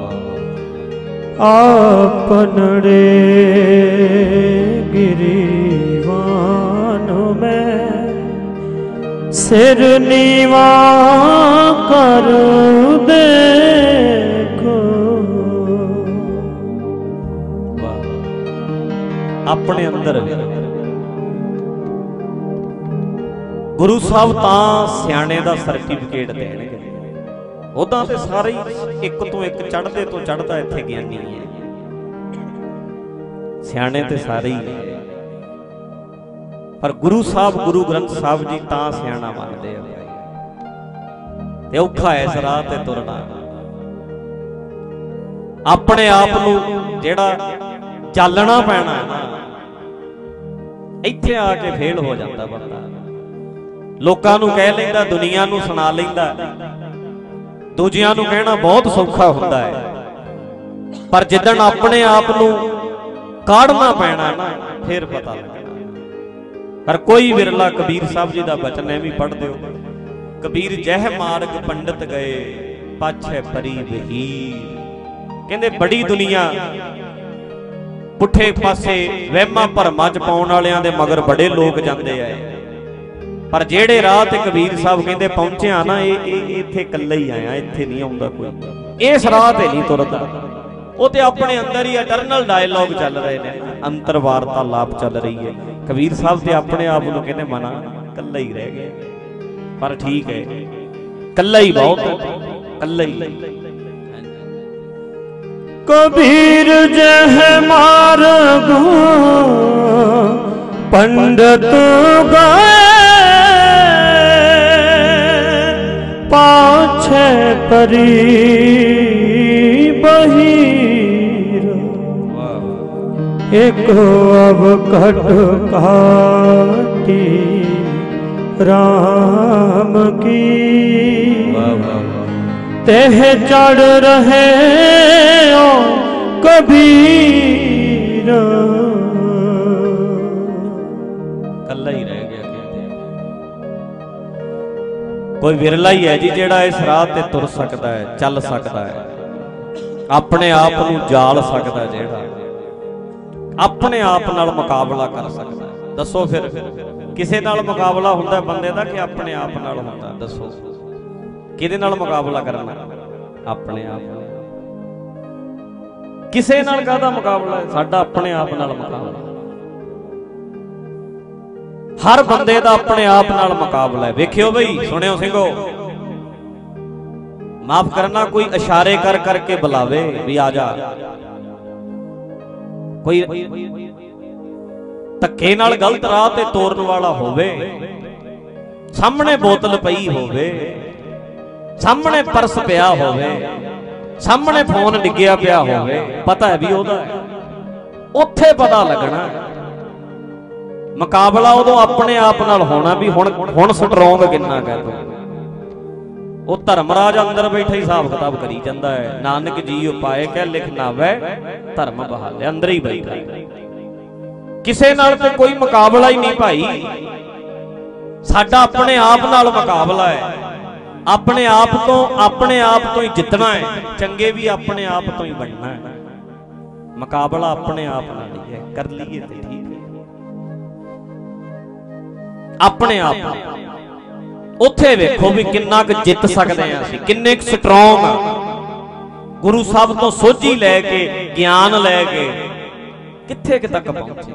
ਆਪਨੜੇ ਗਿਰੀਵਾਨ ਮੈਂ ਸਿਰ ਨੀਵਾ ਕਰ ਦੇਖੋ
ਗੁਰੂ ਸਾਹਿਬ ਤਾਂ ਸਿਆਣੇ ਦਾ ਸਰਟੀਫਿਕੇਟ ਦੇਣਗੇ। ਉਦਾਂ ਤੇ ਸਾਰੇ ਹੀ ਇੱਕ ਤੋਂ ਇੱਕ ਚੜ੍ਹਦੇ ਤੋਂ ਚੜ੍ਹਦਾ ਇੱਥੇ ਗਿਆਨੀ ਹੈ। ਸਿਆਣੇ ਤੇ ਸਾਰੇ ਹੀ ਪਰ ਗੁਰੂ ਸਾਹਿਬ, ਗੁਰੂ ਗ੍ਰੰਥ ਸਾਹਿਬ ਜੀ ਤਾਂ ਸਿਆਣਾ ਮੰਨਦੇ ਆ ਤੇ ਔਖਾ ਇਸ ਰਾਹ ਤੇ ਤੁਰਨਾ। ਆਪਣੇ ਆਪ ਨੂੰ ਜਿਹੜਾ ਚੱਲਣਾ ਪੈਣਾ ਇੱਥੇ ਆ ਕੇ ਫੇਲ ਹੋ ਜਾਂਦਾ ਬੰਦਾ। ਲੋਕਾਂ ਨੂੰ ਕਹਿ ਲੈਂਦਾ, ਦੁਨੀਆ ਨੂੰ ਸੁਣਾ ਲੈਂਦਾ। ਦੂਜਿਆਂ ਨੂੰ ਕਹਿਣਾ ਬਹੁਤ ਸੌਖਾ ਹੁੰਦਾ ਹੈ। ਪਰ ਜਿੱਦਣ ਆਪਣੇ ਆਪ ਨੂੰ ਕਾੜਨਾ ਪੈਣਾ ਨਾ, ਫਿਰ ਪਤਾ ਲੱਗਣਾ। ਪਰ ਕੋਈ ਵਿਰਲਾ ਕਬੀਰ ਸਾਹਿਬ ਜੀ ਦਾ ਬਚਨ ਹੈ ਵੀ ਪੜ੍ਹ ਦਿਓ ਕਬੀਰ ਜਹ ਮਾਰਗ ਪੰਡਤ ਗਏ, ਪਾਛੇ ਪਰੀ ਬਹੀਰ ਕਹਿੰਦੇ, ਬੜੀ ਦੁਨੀਆ, ਪੁੱਠੇ ਪਾਸੇ ਵਹਿਮਾਂ ਭਰਮਾਂ ਚ ਪਾਉਣ ਵਾਲਿਆਂ ਦੇ ਮਗਰ ਬੜੇ ਲੋਕ ਜਾਂਦੇ ਆ ਪਰ ਜਿਹੜੇ ਰਾਹ ਤੇ ਕਬੀਰ ਸਾਹਿਬ ਕਹਿੰਦੇ ਪਹੁੰਚਿਆ ਨਾ, ਇਹ ਇਹ ਇੱਥੇ ਇਕੱਲਾ ਹੀ ਆਇਆ, ਇੱਥੇ ਨਹੀਂ ਆਉਂਦਾ ਕੋਈ। ਇਸ ਰਾਹ ਤੇ ਨਹੀਂ ਤੁਰਦਾ। ਉਹ ਤੇ ਆਪਣੇ ਅੰਦਰ ਹੀ ਇਟਰਨਲ ਡਾਇਲੌਗ ਚੱਲ ਰਹੇ ਨੇ। ਅੰਤਰ ਵਾਰਤਾਲਾਪ ਚੱਲ ਰਹੀ ਹੈ। ਕਬੀਰ ਸਾਹਿਬ ਤੇ ਆਪਣੇ ਆਪ ਨੂੰ ਕਹਿੰਦੇ ਮਨਾ, ਇਕੱਲਾ ਹੀ ਰਹਿ ਗਿਆ। ਪਰ ਠੀਕ ਹੈ, ਇਕੱਲਾ ਹੀ ਬਹੁਤ ਹੈ। ਇਕੱਲਾ ਹੀ।
ਕਬੀਰ ਜਹ ਮਾਰਗ, ਪੰਡਤ ਗਏ। ਪਾਛੇ ਪਰੀ ਬਹੀਰ। ਇੱਕ ਅਬ ਘਟ ਕਾਟੀ RAM ਕੀ।
ਵਾਹ ਵਾਹ ਵਾਹ ਕੋਈ ਵਿਰਲਾ ਹੀ ਹੈ ਜੀ ਜਿਹੜਾ ਇਸ ਰਾਹ ਤੇ ਤੁਰ ਸਕਦਾ ਹੈ, ਚੱਲ ਸਕਦਾ ਹੈ। ਆਪਣੇ ਆਪ ਨੂੰ ਜਾਲ ਸਕਦਾ ਜਿਹੜਾ। ਆਪਣੇ ਆਪ ਨਾਲ ਮੁਕਾਬਲਾ ਕਰ ਸਕਦਾ ਦੱਸੋ ਫਿਰ, ਕਿਸੇ ਨਾਲ ਮੁਕਾਬਲਾ ਹੁੰਦਾ ਬੰਦੇ ਦਾ ਕਿ ਆਪਣੇ ਆਪ ਨਾਲ ਹੁੰਦਾ ਦੱਸੋ। ਕਿਹਦੇ ਨਾਲ ਮੁਕਾਬਲਾ ਕਰਨਾ ਆਪਣੇ ਆਪ ਨਾਲ। ਕਿਸੇ ਨਾਲ ਕਾਹਦਾ ਮੁਕਾਬਲਾ ਹੈ? ਸਾਡਾ ਆਪਣੇ ਆਪ ਨਾਲ ਮੁਕਾਬਲਾ। ਹਰ ਬੰਦੇ ਦਾ ਆਪਣੇ ਆਪ ਨਾਲ ਮੁਕਾਬਲਾ ਹੈ। ਵੇਖਿਓ ਬਈ, ਸੁਣਿਓ ਸਿੰਘੋ। ਮਾਫ ਕਰਨਾ, ਕੋਈ ਇਸ਼ਾਰੇ ਕਰ ਕਰਕੇ ਬੁਲਾਵੇ ਵੀ ਆ ਜਾ। ਕੋਈ ਧੱਕੇ ਨਾਲ ਗਲਤ ਰਾਹ ਤੇ ਤੋਰਨ ਵਾਲਾ ਹੋਵੇ, ਸਾਹਮਣੇ ਬੋਤਲ ਪਈ ਹੋਵੇ, ਸਾਹਮਣੇ ਪਰਸ ਪਿਆ ਹੋਵੇ, ਸਾਹਮਣੇ ਫੋਨ ਡਿੱਗਿਆ ਪਿਆ ਹੋਵੇ, ਪਤਾ ਹੈ ਵੀ ਉਹਦਾ ਉੱਥੇ ਪਤਾ ਲੱਗਣਾ ਮੁਕਾਬਲਾ ਉਦੋਂ ਆਪਣੇ ਆਪ ਨਾਲ ਹੋਣਾ ਵੀ ਹੁਣ ਹੁਣ ਸਟਰੋਂਗ ਕਿੰਨਾ ਕਹਿ ਤੂੰ। ਉਹ ਧਰਮਰਾਜ ਅੰਦਰ ਬੈਠੇ ਹੀ ਹਿਸਾਬ ਕਿਤਾਬ ਕਰੀ ਜਾਂਦਾ ਹੈ। ਨਾਨਕ ਜੀ ਉਪਾਏ ਕਹਿ ਲਿਖ ਨਾਵੈ ਧਰਮ ਬਹਾਲੇ ਅੰਦਰ ਹੀ ਬੈਠਾ ਕਿਸੇ ਨਾਲ ਤੇ ਕੋਈ ਮੁਕਾਬਲਾ ਹੀ ਨਹੀਂ ਭਾਈ। ਸਾਡਾ ਆਪਣੇ ਆਪ ਨਾਲ ਮੁਕਾਬਲਾ ਹੈ। ਆਪਣੇ ਆਪ ਤੋਂ ਆਪਣੇ ਆਪ ਤੋਂ ਹੀ ਜਿੱਤਣਾ ਹੈ। ਚੰਗੇ ਵੀ ਆਪਣੇ ਆਪ ਤੋਂ ਹੀ ਬਣਨਾ ਹੈ। ਮੁਕਾਬਲਾ ਆਪਣੇ ਆਪ ਨਾਲ ਹੀ ਹੈ। ਕਰ ਲਈਏ ਤੇ ਠੀਕ। ਹੈ ਆਪਣੇ ਆਪ। ਉੱਥੇ ਵੇਖੋ ਵੀ ਕਿੰਨਾ ਕੁ ਜਿੱਤ ਸਕਦੇ ਆ ਅਸੀਂ, ਕਿੰਨੇ ਕੁ ਸਟਰੋਂਗ ਆ ਗੁਰੂ ਸਾਹਿਬ ਤੋਂ ਸੋਝੀ ਲੈ ਕੇ, ਗਿਆਨ ਲੈ ਕੇ ਕਿੱਥੇ ਕਿ ਤੱਕ ਪਹੁੰਚੇ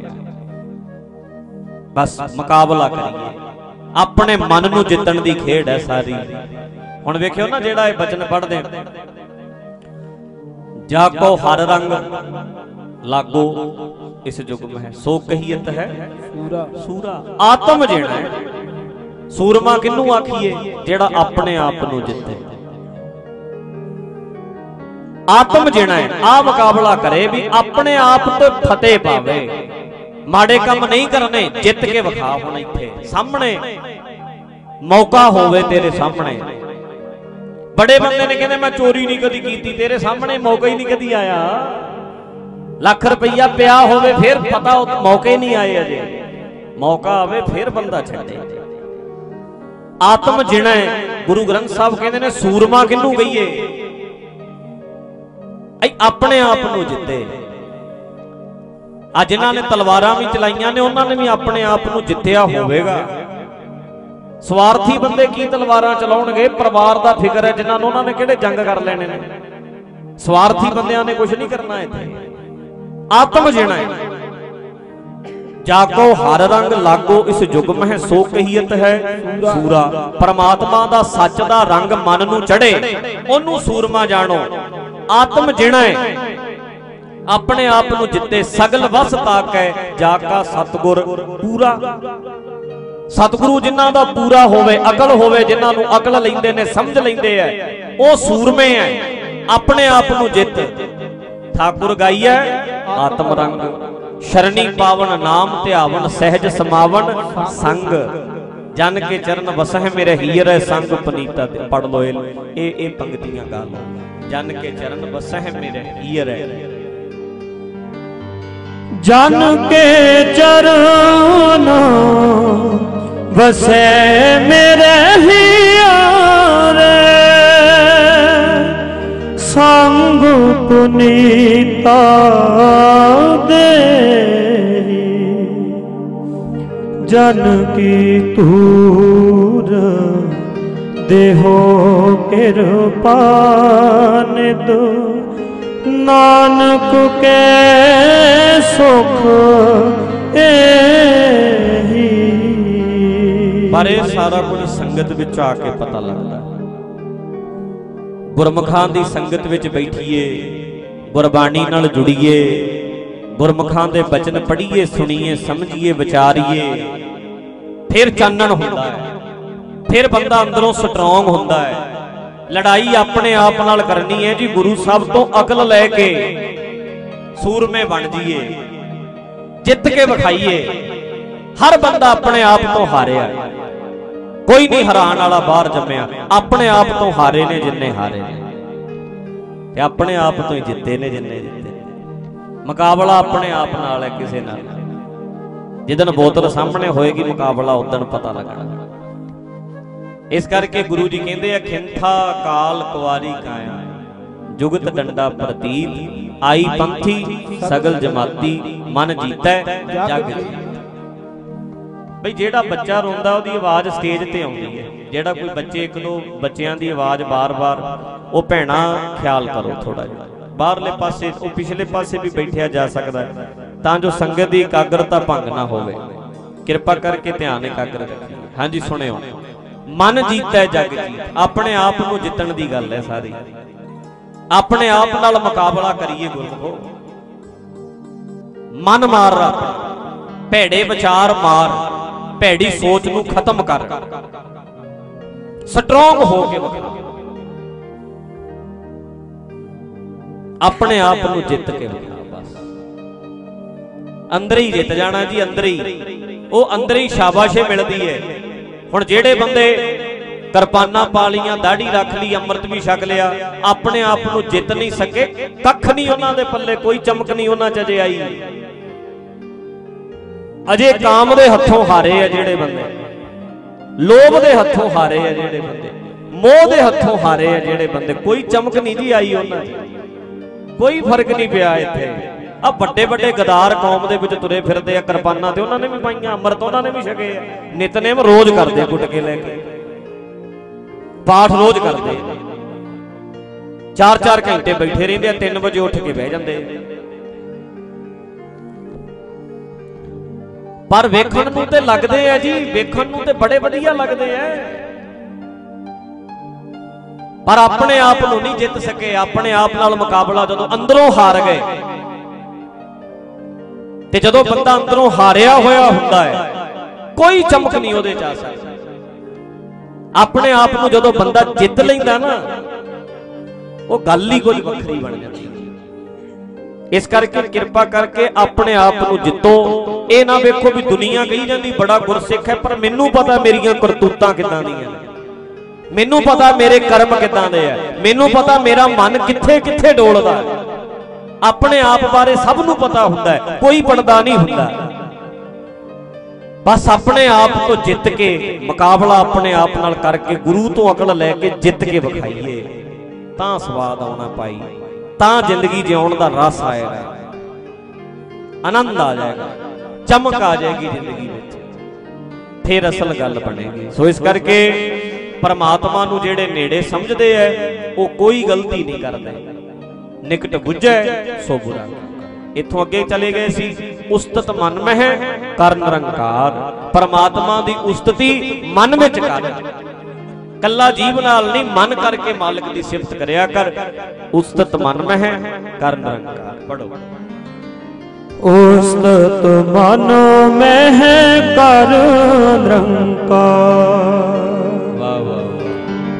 ਬਸ ਮੁਕਾਬਲਾ ਕਰੀਏ। ਆਪਣੇ ਮਨ ਨੂੰ ਜਿੱਤਣ ਦੀ ਖੇਡ ਹੈ ਸਾਰੀ। ਹੁਣ ਵੇਖਿਓ ਨਾ ਜਿਹੜਾ ਇਹ ਬਚਨ ਪੜ੍ਹਦੇ ਜਾਗੋ ਹਰ ਰੰਗ, ਲਾਗੋ ਇਸ ਯੁਗ ਮਹਿ। ਸੋ ਕਹੀਤ ਹੈ
ਪੂਰਾ
ਸੂਰਾ। ਆਤਮ ਜਿਹੜਾ ਸੂਰਮਾ ਕਿਹਨੂੰ ਆਖੀਏ? ਜਿਹੜਾ ਆਪਣੇ ਆਪ ਨੂੰ ਜਿੱਤੇ। ਆਤਮ ਜਿਹੜਾ ਹੈ। ਆ ਮੁਕਾਬਲਾ ਕਰੇ ਵੀ ਆਪਣੇ ਆਪ ਤੇ ਫਤਿਹ ਪਾਵੇ। ਮਾੜੇ ਕੰਮ ਨਹੀਂ ਕਰਨੇ ਜਿੱਤ ਕੇ ਵਿਖਾ ਹੁਣ ਇੱਥੇ। ਸਾਹਮਣੇ। ਮੌਕਾ ਹੋਵੇ ਤੇਰੇ ਸਾਹਮਣੇ। ਬੜੇ ਬੰਦੇ ਨੇ ਕਹਿੰਦੇ ਮੈਂ ਚੋਰੀ ਨਹੀਂ ਕਦੀ ਕੀਤੀ। ਤੇਰੇ ਸਾਹਮਣੇ ਮੌਕਾ ਹੀ ਨਹੀਂ ਕਦੀ ਆਇਆ। ਲੱਖ ਰੁਪਈਆ ਪਿਆ ਹੋਵੇ, ਫਿਰ ਪਤਾ ਉਹ ਮੌਕੇ ਨਹੀਂ ਆਏ ਅਜੇ। ਮੌਕਾ ਆਵੇ, ਫਿਰ ਬੰਦਾ ਛੱਡੇ। ਆਤਮ ਜਿਣਾ, ਗੁਰੂ ਗ੍ਰੰਥ ਸਾਹਿਬ ਕਹਿੰਦੇ ਨੇ, ਸੂਰਮਾ ਕਿਹਨੂੰ ਕਹੀਏ? ਐ ਆਪਣੇ ਆਪ ਨੂੰ ਜਿੱਤੇ। ਆ ਜਿਨ੍ਹਾਂ ਨੇ ਤਲਵਾਰਾਂ ਵੀ ਚਲਾਈਆਂ ਨੇ, ਉਹਨਾਂ ਨੇ ਵੀ ਆਪਣੇ ਆਪ ਨੂੰ ਜਿੱਤਿਆ ਹੋਵੇਗਾ। ਸਵਾਰਥੀ ਬੰਦੇ ਕੀ ਤਲਵਾਰਾਂ ਚਲਾਉਣਗੇ? ਪਰਿਵਾਰ ਦਾ ਫਿਕਰ ਹੈ, ਜਿਨ੍ਹਾਂ ਨੂੰ ਉਹਨਾਂ ਨੇ ਕਿਹੜੇ ਜੰਗ ਕਰ ਲੈਣੇ ਨੇ? ਸਵਾਰਥੀ ਬੰਦਿਆਂ ਨੇ ਕੁਝ ਨਹੀਂ ਕਰਨਾ ਇੱਥੇ। ਆਤਮ ਜੀਣਾ ਹੈ। ਜਾਗੋ ਹਰ ਰੰਗ ਲਾਗੋ ਇਸ ਯੁਗ ਮਹਿ ਸੋ ਕਹੀਤ ਹੈ, ਸੂਰਾ ਪਰਮਾਤਮਾ ਦਾ ਸੱਚ ਦਾ ਰੰਗ ਮਨ ਨੂੰ ਚੜੇ ਉਹਨੂੰ ਸੂਰਮਾ ਜਾਣੋ। ਆਤਮ ਜਿਣਾ ਹੈ। ਆਪਣੇ ਆਪ ਨੂੰ ਜਿੱਤੇ ਸਗਲ ਵਸ ਤਾਕੈ, ਜਾ ਕਾ ਸਤਗੁਰ ਪੂਰਾ। ਸਤਿਗੁਰੂ ਜਿਨ੍ਹਾਂ ਦਾ ਪੂਰਾ ਹੋਵੇ, ਅਕਲ ਹੋਵੇ, ਜਿਨ੍ਹਾਂ ਨੂੰ ਅਕਲ ਲੈਂਦੇ ਨੇ, ਸਮਝ ਲੈਂਦੇ ਐ, ਉਹ ਸੂਰਮੇ ਐ। ਆਪਣੇ ਆਪ ਨੂੰ ਜਿੱਤ। ਠਾਕੁਰ ਗਾਈ ਹੈ ਆਤਮ ਰੰਗ, ਸ਼ਰਣੀ ਪਾਵਨ ਨਾਮ ਧਿਆਵਨ, ਸਹਿਜ ਸਮਾਵਨ ਸੰਗ। ਜਨ ਕੇ ਚਰਨ ਵਸਹਿ ਮੇਰੇ ਹੀਰੈ ਸੰਗ ਪਨੀਤਾ ਤੇ ਪੜ ਲੋ ਇਹ ਇਹ ਇਹ ਪੰਕਤੀਆਂ ਗਾ ਲਓ ਜਨ ਕੇ ਚਰਨ ਵਸਹਿ ਮੇਰੇ ਹੀਰੈ।
ਜਨ ਕੇ ਚਰਨ ਵਸੈ ਮੇਰੇ ਹੀਰੇ। ਸੰਗ ਪੁਨੀਤਾ ਦੇ। ਜਨ ਕੀ ਤੂਰ ਦੇਹੋ ਕਿਰਪਾ ਨਿਦ ਨਾਨਕ ਕੇ ਸੁਖ ਏਹੀ।
ਪਰ ਇਹ ਸਾਰਾ ਕੁਝ ਸੰਗਤ ਵਿੱਚ ਆ ਕੇ ਪਤਾ ਲੱਗਦਾ। ਗੁਰਮੁਖਾਂ ਦੀ ਸੰਗਤ ਵਿੱਚ ਬੈਠੀਏ, ਗੁਰਬਾਣੀ ਨਾਲ ਜੁੜੀਏ ਗੁਰਮੁਖਾਂ ਦੇ ਬਚਨ ਪੜ੍ਹੀਏ, ਸੁਣੀਏ, ਸਮਝੀਏ, ਵਿਚਾਰੀਏ, ਫਿਰ ਚਾਨਣ ਹੁੰਦਾ ਹੈ, ਫਿਰ ਬੰਦਾ ਅੰਦਰੋਂ ਸਟਰੋਂਗ ਹੁੰਦਾ ਹੈ। ਲੜਾਈ ਆਪਣੇ ਆਪ ਨਾਲ ਕਰਨੀ ਹੈ ਜੀ, ਗੁਰੂ ਸਾਹਿਬ ਤੋਂ ਅਕਲ ਲੈ ਕੇ ਸੂਰਮੇ ਬਣ ਜਾਈਏ, ਜਿੱਤ ਕੇ ਵਿਖਾਈਏ, ਹਰ ਬੰਦਾ ਆਪਣੇ ਆਪ ਤੋਂ ਹਾਰਿਆ ਕੋਈ ਨਹੀਂ ਹੈਰਾਨ ਵਾਲਾ ਬਾਹਰ ਜੰਮਿਆ। ਆਪਣੇ ਆਪ ਤੋਂ ਹਾਰੇ ਨੇ ਜਿੰਨੇ ਹਾਰੇ ਨੇ। ਤੇ ਆਪਣੇ ਆਪ ਤੋਂ ਹੀ ਜਿੱਤੇ ਨੇ ਜਿੰਨੇ ਜਿੱਤੇ। ਮੁਕਾਬਲਾ ਆਪਣੇ ਆਪ ਨਾਲ ਹੈ, ਕਿਸੇ ਨਾਲ ਜਿੱਦਨ ਬੋਤਲ ਸਾਹਮਣੇ ਹੋਏਗੀ, ਮੁਕਾਬਲਾ ਉਦੋਂ ਪਤਾ ਲੱਗਣਾ। ਇਸ ਕਰਕੇ ਗੁਰੂ ਜੀ ਕਹਿੰਦੇ ਆ, ਖਿੰਥਾ ਕਾਲ ਕੁਵਾਰੀ ਕਾਇਆ। ਜੁਗਤ ਡੰਡਾ ਪ੍ਰਤੀਤ, ਆਈ ਪੰਥੀ, ਸਗਲ ਜਮਾਤੀ, ਮਨ ਜੀਤੈ, ਜਗ ਜੀਤ। ਬਈ ਜਿਹੜਾ ਬੱਚਾ ਰੋਂਦਾ ਉਹਦੀ ਆਵਾਜ਼ ਸਟੇਜ ਤੇ ਆਉਂਦੀ ਹੈ। ਜਿਹੜਾ ਕੋਈ ਬੱਚੇ ਇੱਕ ਦੋ ਬੱਚਿਆਂ ਦੀ ਆਵਾਜ਼ ਬਾਰ-ਬਾਰ, ਉਹ ਭੈਣਾ ਖਿਆਲ ਕਰੋ ਥੋੜਾ ਜਿਹਾ। ਬਾਹਰਲੇ ਪਾਸੇ, ਉਹ ਪਿਛਲੇ ਪਾਸੇ ਵੀ ਬੈਠਿਆ ਜਾ ਸਕਦਾ ਹੈ। ਤਾਂ ਜੋ ਸੰਗਤ ਦੀ ਇਕਾਗਰਤਾ ਭੰਗ ਨਾ ਹੋਵੇ। ਕਿਰਪਾ ਕਰਕੇ ਧਿਆਨ ਇਕਾਗਰ ਰੱਖੀਏ ਹਾਂਜੀ, ਸੁਣਿਓ। ਮਨ ਜੀਤੈ ਜਗ ਜੀਤ। ਆਪਣੇ ਆਪ ਨੂੰ ਜਿੱਤਣ ਦੀ ਗੱਲ ਹੈ ਸਾਰੀ। ਆਪਣੇ ਆਪ ਨਾਲ ਮੁਕਾਬਲਾ ਕਰੀਏ ਗੁਰਮਖੋ। ਮਨ ਮਾਰ ਆਪਣਾ ਭੈੜੇ ਵਿਚਾਰ ਮਾਰ। ਭੈੜੀ ਸੋਚ ਨੂੰ ਖਤਮ ਕਰ। ਸਟਰੋਂਗ ਹੋ ਕੇ ਵਿਖਾ। ਆਪਣੇ ਆਪ ਨੂੰ ਜਿੱਤ ਕੇ ਵਿਖਾ। ਬਸ ਅੰਦਰ ਹੀ ਜਿੱਤ ਜਾਣਾ ਜੀ, ਅੰਦਰ ਹੀ। ਉਹ ਅੰਦਰ ਹੀ ਸ਼ਾਬਾਸ਼ੇ ਮਿਲਦੀ ਹੈ ਹੁਣ ਜਿਹੜੇ ਬੰਦੇ ਕਿਰਪਾਨਾਂ ਪਾ ਲੀਆਂ ਦਾੜੀ ਰੱਖ ਲਈ, ਅੰਮ੍ਰਿਤ ਵੀ ਛਕ ਲਿਆ, ਆਪਣੇ ਆਪ ਨੂੰ ਜਿੱਤ ਨਹੀਂ ਸਕੇ, ਕੱਖ ਨਹੀਂ ਉਹਨਾਂ ਦੇ ਪੱਲੇ, ਕੋਈ ਚਮਕ ਨਹੀਂ ਉਹਨਾਂ ਚ ਅਜੇ ਆਈ। ਅਜੇ ਕਾਮ ਦੇ ਹੱਥੋਂ ਹਾਰੇ ਆ ਜਿਹੜੇ ਬੰਦੇ। ਲੋਭ ਦੇ ਹੱਥੋਂ ਹਾਰੇ ਆ ਜਿਹੜੇ ਬੰਦੇ। ਮੋਹ ਦੇ ਹੱਥੋਂ ਹਾਰੇ ਆ ਜਿਹੜੇ ਬੰਦੇ। ਕੋਈ ਚਮਕ ਨਹੀਂ ਜੀ ਆਈ ਉਹਨਾਂ 'ਚ ਕੋਈ ਫ਼ਰਕ ਨਹੀਂ ਪਿਆ ਇੱਥੇ। ਆ ਵੱਡੇ ਵੱਡੇ ਗਦਾਰ ਕੌਮ ਦੇ ਵਿੱਚ ਤੁਰੇ ਫਿਰਦੇ ਆ ਕਿਰਪਾਨਾਂ ਤੇ। ਉਹਨਾਂ ਨੇ ਵੀ ਪਾਈਆਂ ਅੰਮ੍ਰਿਤ ਉਹਨਾਂ ਨੇ ਵੀ ਛਕੇ ਆ। ਨਿਤਨੇਮ ਰੋਜ਼ ਕਰਦੇ ਆ ਗੁੱਟ ਕੇ ਲੈ ਕੇ। ਪਾਠ ਰੋਜ਼ ਕਰਦੇ ਆ। 4-4 ਘੰਟੇ ਬੈਠੇ ਰਹਿੰਦੇ ਆ 3 ਵਜੇ ਉੱਠ ਕੇ ਬਹਿ ਜਾਂਦੇ ਪਰ ਵੇਖਣ ਨੂੰ ਤੇ ਲੱਗਦੇ ਆ ਜੀ, ਵੇਖਣ ਨੂੰ ਤੇ ਬੜੇ ਵਧੀਆ ਲੱਗਦੇ ਆ। ਪਰ ਆਪਣੇ ਆਪ ਨੂੰ ਨਹੀਂ ਜਿੱਤ ਸਕੇ, ਆਪਣੇ ਆਪ ਨਾਲ ਮੁਕਾਬਲਾ ਜਦੋਂ ਅੰਦਰੋਂ ਹਾਰ ਗਏ। ਤੇ ਜਦੋਂ ਬੰਦਾ ਅੰਦਰੋਂ ਹਾਰਿਆ ਹੋਇਆ ਹੁੰਦਾ ਹੈ, ਕੋਈ ਚਮਕ ਨਹੀਂ ਉਹਦੇ ਚ ਆ ਸਕਦੀ। ਆਪਣੇ ਆਪ ਨੂੰ ਜਦੋਂ ਬੰਦਾ ਜਿੱਤ ਲੈਂਦਾ ਨਾ, ਉਹ ਗੱਲ ਹੀ ਕੋਈ ਵੱਖਰੀ ਬਣ ਜਾਂਦੀ। ਇਸ ਕਰਕੇ ਕਿਰਪਾ ਕਰਕੇ ਆਪਣੇ ਆਪ ਨੂੰ ਜਿੱਤੋ। ਇਹ ਨਾ ਵੇਖੋ ਵੀ ਦੁਨੀਆ ਕਹੀ ਜਾਂਦੀ, ਬੜਾ ਗੁਰਸਿੱਖ ਹੈ, ਪਰ ਮੈਨੂੰ ਪਤਾ ਮੇਰੀਆਂ ਕਰਤੂਤਾਂ ਕਿੱਦਾਂ ਦੀਆਂ ਮੈਨੂੰ ਪਤਾ ਮੇਰੇ ਕਰਮ ਕਿੱਦਾਂ ਦੇ ਆ। ਮੈਨੂੰ ਪਤਾ ਮੇਰਾ ਮਨ ਕਿੱਥੇ ਕਿੱਥੇ ਡੋਲਦਾ ਆਪਣੇ ਆਪ ਬਾਰੇ ਸਭ ਨੂੰ ਪਤਾ ਹੁੰਦਾ ਹੈ, ਕੋਈ ਪੜਦਾ ਨਹੀਂ ਹੁੰਦਾ। ਬਸ ਆਪਣੇ ਆਪ ਤੋਂ ਜਿੱਤ ਕੇ ਮੁਕਾਬਲਾ ਆਪਣੇ ਆਪ ਨਾਲ ਕਰਕੇ ਗੁਰੂ ਤੋਂ ਅਕਲ ਲੈ ਕੇ ਜਿੱਤ ਕੇ ਵਿਖਾਈਏ। ਤਾਂ ਸਵਾਦ ਆਉਣਾ ਪਾਈ ਤਾਂ ਜ਼ਿੰਦਗੀ ਜਿਉਣ ਦਾ ਰਸ ਆਏਗਾ ਆਨੰਦ ਆ ਜਾਏਗਾ। ਚਮਕ ਆ ਜਾਏਗੀ ਜ਼ਿੰਦਗੀ ਵਿੱਚ। ਫਿਰ ਅਸਲ ਗੱਲ ਬਣੇਗੀ। ਸੋ ਇਸ ਕਰਕੇ ਪਰਮਾਤਮਾ ਨੂੰ ਜਿਹੜੇ ਨੇੜੇ ਸਮਝਦੇ ਐ, ਉਹ ਕੋਈ ਗਲਤੀ ਨਹੀਂ ਕਰਦੇ। ਨਿਕਟ ਬੁੱਝੈ, ਸੋ ਬੁਰਾ ਇੱਥੋਂ ਅੱਗੇ ਚਲੇ ਗਏ ਸੀ। ਉਸਤਤ ਮਨ ਮਹਿ ਕਰ ਨਿਰੰਕਾਰ ਪਰਮਾਤਮਾ ਦੀ ਉਸਤਤੀ ਮਨ ਵਿੱਚ ਕਰ। ਕੱਲਾ ਜੀਵ ਨਾਲ ਨਹੀਂ ਮਨ ਕਰਕੇ ਮਾਲਕ ਦੀ ਸਿਫਤ ਕਰਿਆ ਕਰ। ਉਸਤਤ ਮਨ ਮਹਿ ਕਰ ਨਿਰੰਕਾਰ। ਪੜੋ
ਉਸਤਤ ਮਨ ਮਹਿ ਕਰ ਨਿਰੰਕਾਰ।
ਵਾਹ ਵਾਹ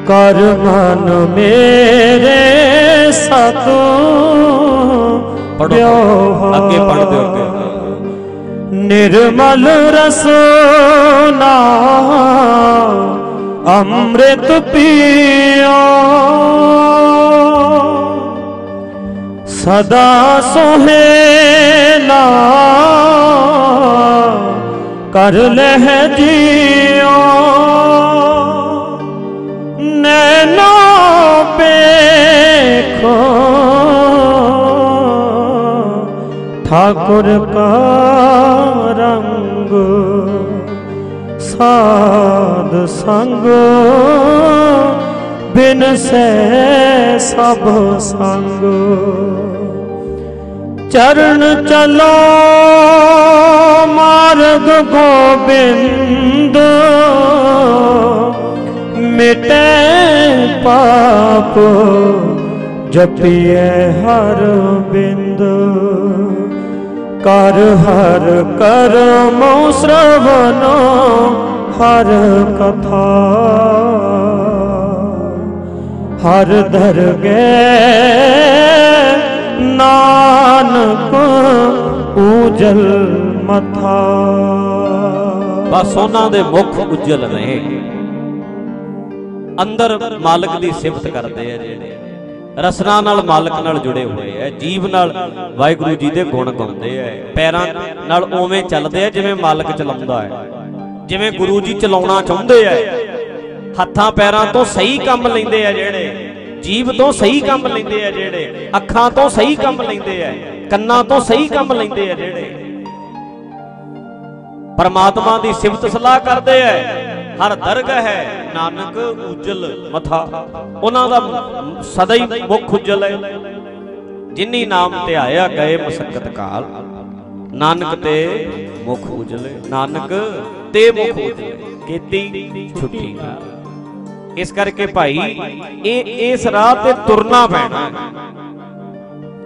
ਕਰ ਮਨ ਮੇਰੇ ਸਤ
ਪੜੋ ਅੱਗੇ ਪੜ ਦਿਓ ਅੱਗੇ।
ਨਿਰਮਲ ਰਸਨਾ। ਅੰਮ੍ਰਿਤ ਪੀਓ। ਸਦਾ ਸੁਹੇਲਾ ਕਰ ਲਹਿ ਜੀਓ। ਨੈਨੋ ਪੇਖੋ। ਠਾਕੁਰ ਕਾ ਰੰਗ ਸਾਧ ਸੰਗ, ਬਿਨ ਸੈ ਸਭ ਸੰਗ। ਚਰਨ ਚਲੋ ਮਾਰਗ ਗੋਬਿੰਦ, ਮਿਟੇ ਪਾਪ ਜਪੀਏ ਹਰ ਬਿੰਦ ਕਰ ਹਰ ਕਰਮੋ ਸ਼ਰਵਨੋ ਹਰ ਕਥਾ। ਹਰ ਦਰਗੇ ਨਾਨਕ ਉਜਲ ਮਥਾ।
ਬਸ ਉਹਨਾਂ ਦੇ ਮੁਖ ਉਜਲ ਨੇ। ਅੰਦਰ ਮਾਲਕ ਦੀ ਸਿਫਤ ਕਰਦੇ ਆ ਜਿਹੜੇ। ਰਸਨਾ ਨਾਲ ਮਾਲਕ ਨਾਲ ਜੁੜੇ ਹੋਏ ਆ ਜੀਵ ਨਾਲ ਵਾਹਿਗੁਰੂ ਜੀ ਦੇ ਗੁਣ ਗਾਉਂਦੇ ਆ ਪੈਰਾਂ ਨਾਲ ਉਵੇਂ ਚੱਲਦੇ ਆ ਜਿਵੇਂ ਮਾਲਕ ਚਲਾਉਂਦਾ ਹੈ ਜਿਵੇਂ ਗੁਰੂ ਜੀ ਚਲਾਉਣਾ ਚਾਹੁੰਦੇ ਆ ਹੱਥਾਂ ਪੈਰਾਂ ਤੋਂ ਸਹੀ ਕੰਮ ਲੈਂਦੇ ਆ ਜਿਹੜੇ, ਜੀਵ ਤੋਂ ਸਹੀ ਕੰਮ ਲੈਂਦੇ ਆ ਜਿਹੜੇ, ਅੱਖਾਂ ਤੋਂ ਸਹੀ ਕੰਮ ਲੈਂਦੇ ਆ ਕੰਨਾਂ ਤੋਂ ਸਹੀ ਕੰਮ ਲੈਂਦੇ ਆ ਜਿਹੜੇ। ਪਰਮਾਤਮਾ ਦੀ ਸਿਫਤ ਸਲਾਹ ਕਰਦੇ ਐ। ਹਰ ਦਰਗ ਹੈ, ਨਾਨਕ ਉਜਲ ਮਥਾ। ਉਹਨਾਂ ਦਾ ਸਦਾ ਹੀ ਮੁਖ ਉਜਲ ਹੈ। ਜਿਨੀ ਨਾਮ ਤੇ ਆਇਆ ਗਏ ਮਸਕਤ ਕਾਲ, ਨਾਨਕ ਤੇ ਮੁਖ ਉਜਲੇ ਨਾਨਕ ਤੇ ਮੁਖ ਉਜਲੇ ਕੀਤੀ ਛੁੱਟੀ ਇਸ ਕਰਕੇ ਭਾਈ, ਇਹ, ਇਸ ਰਾਹ ਤੇ ਤੁਰਨਾ ਪੈਣਾ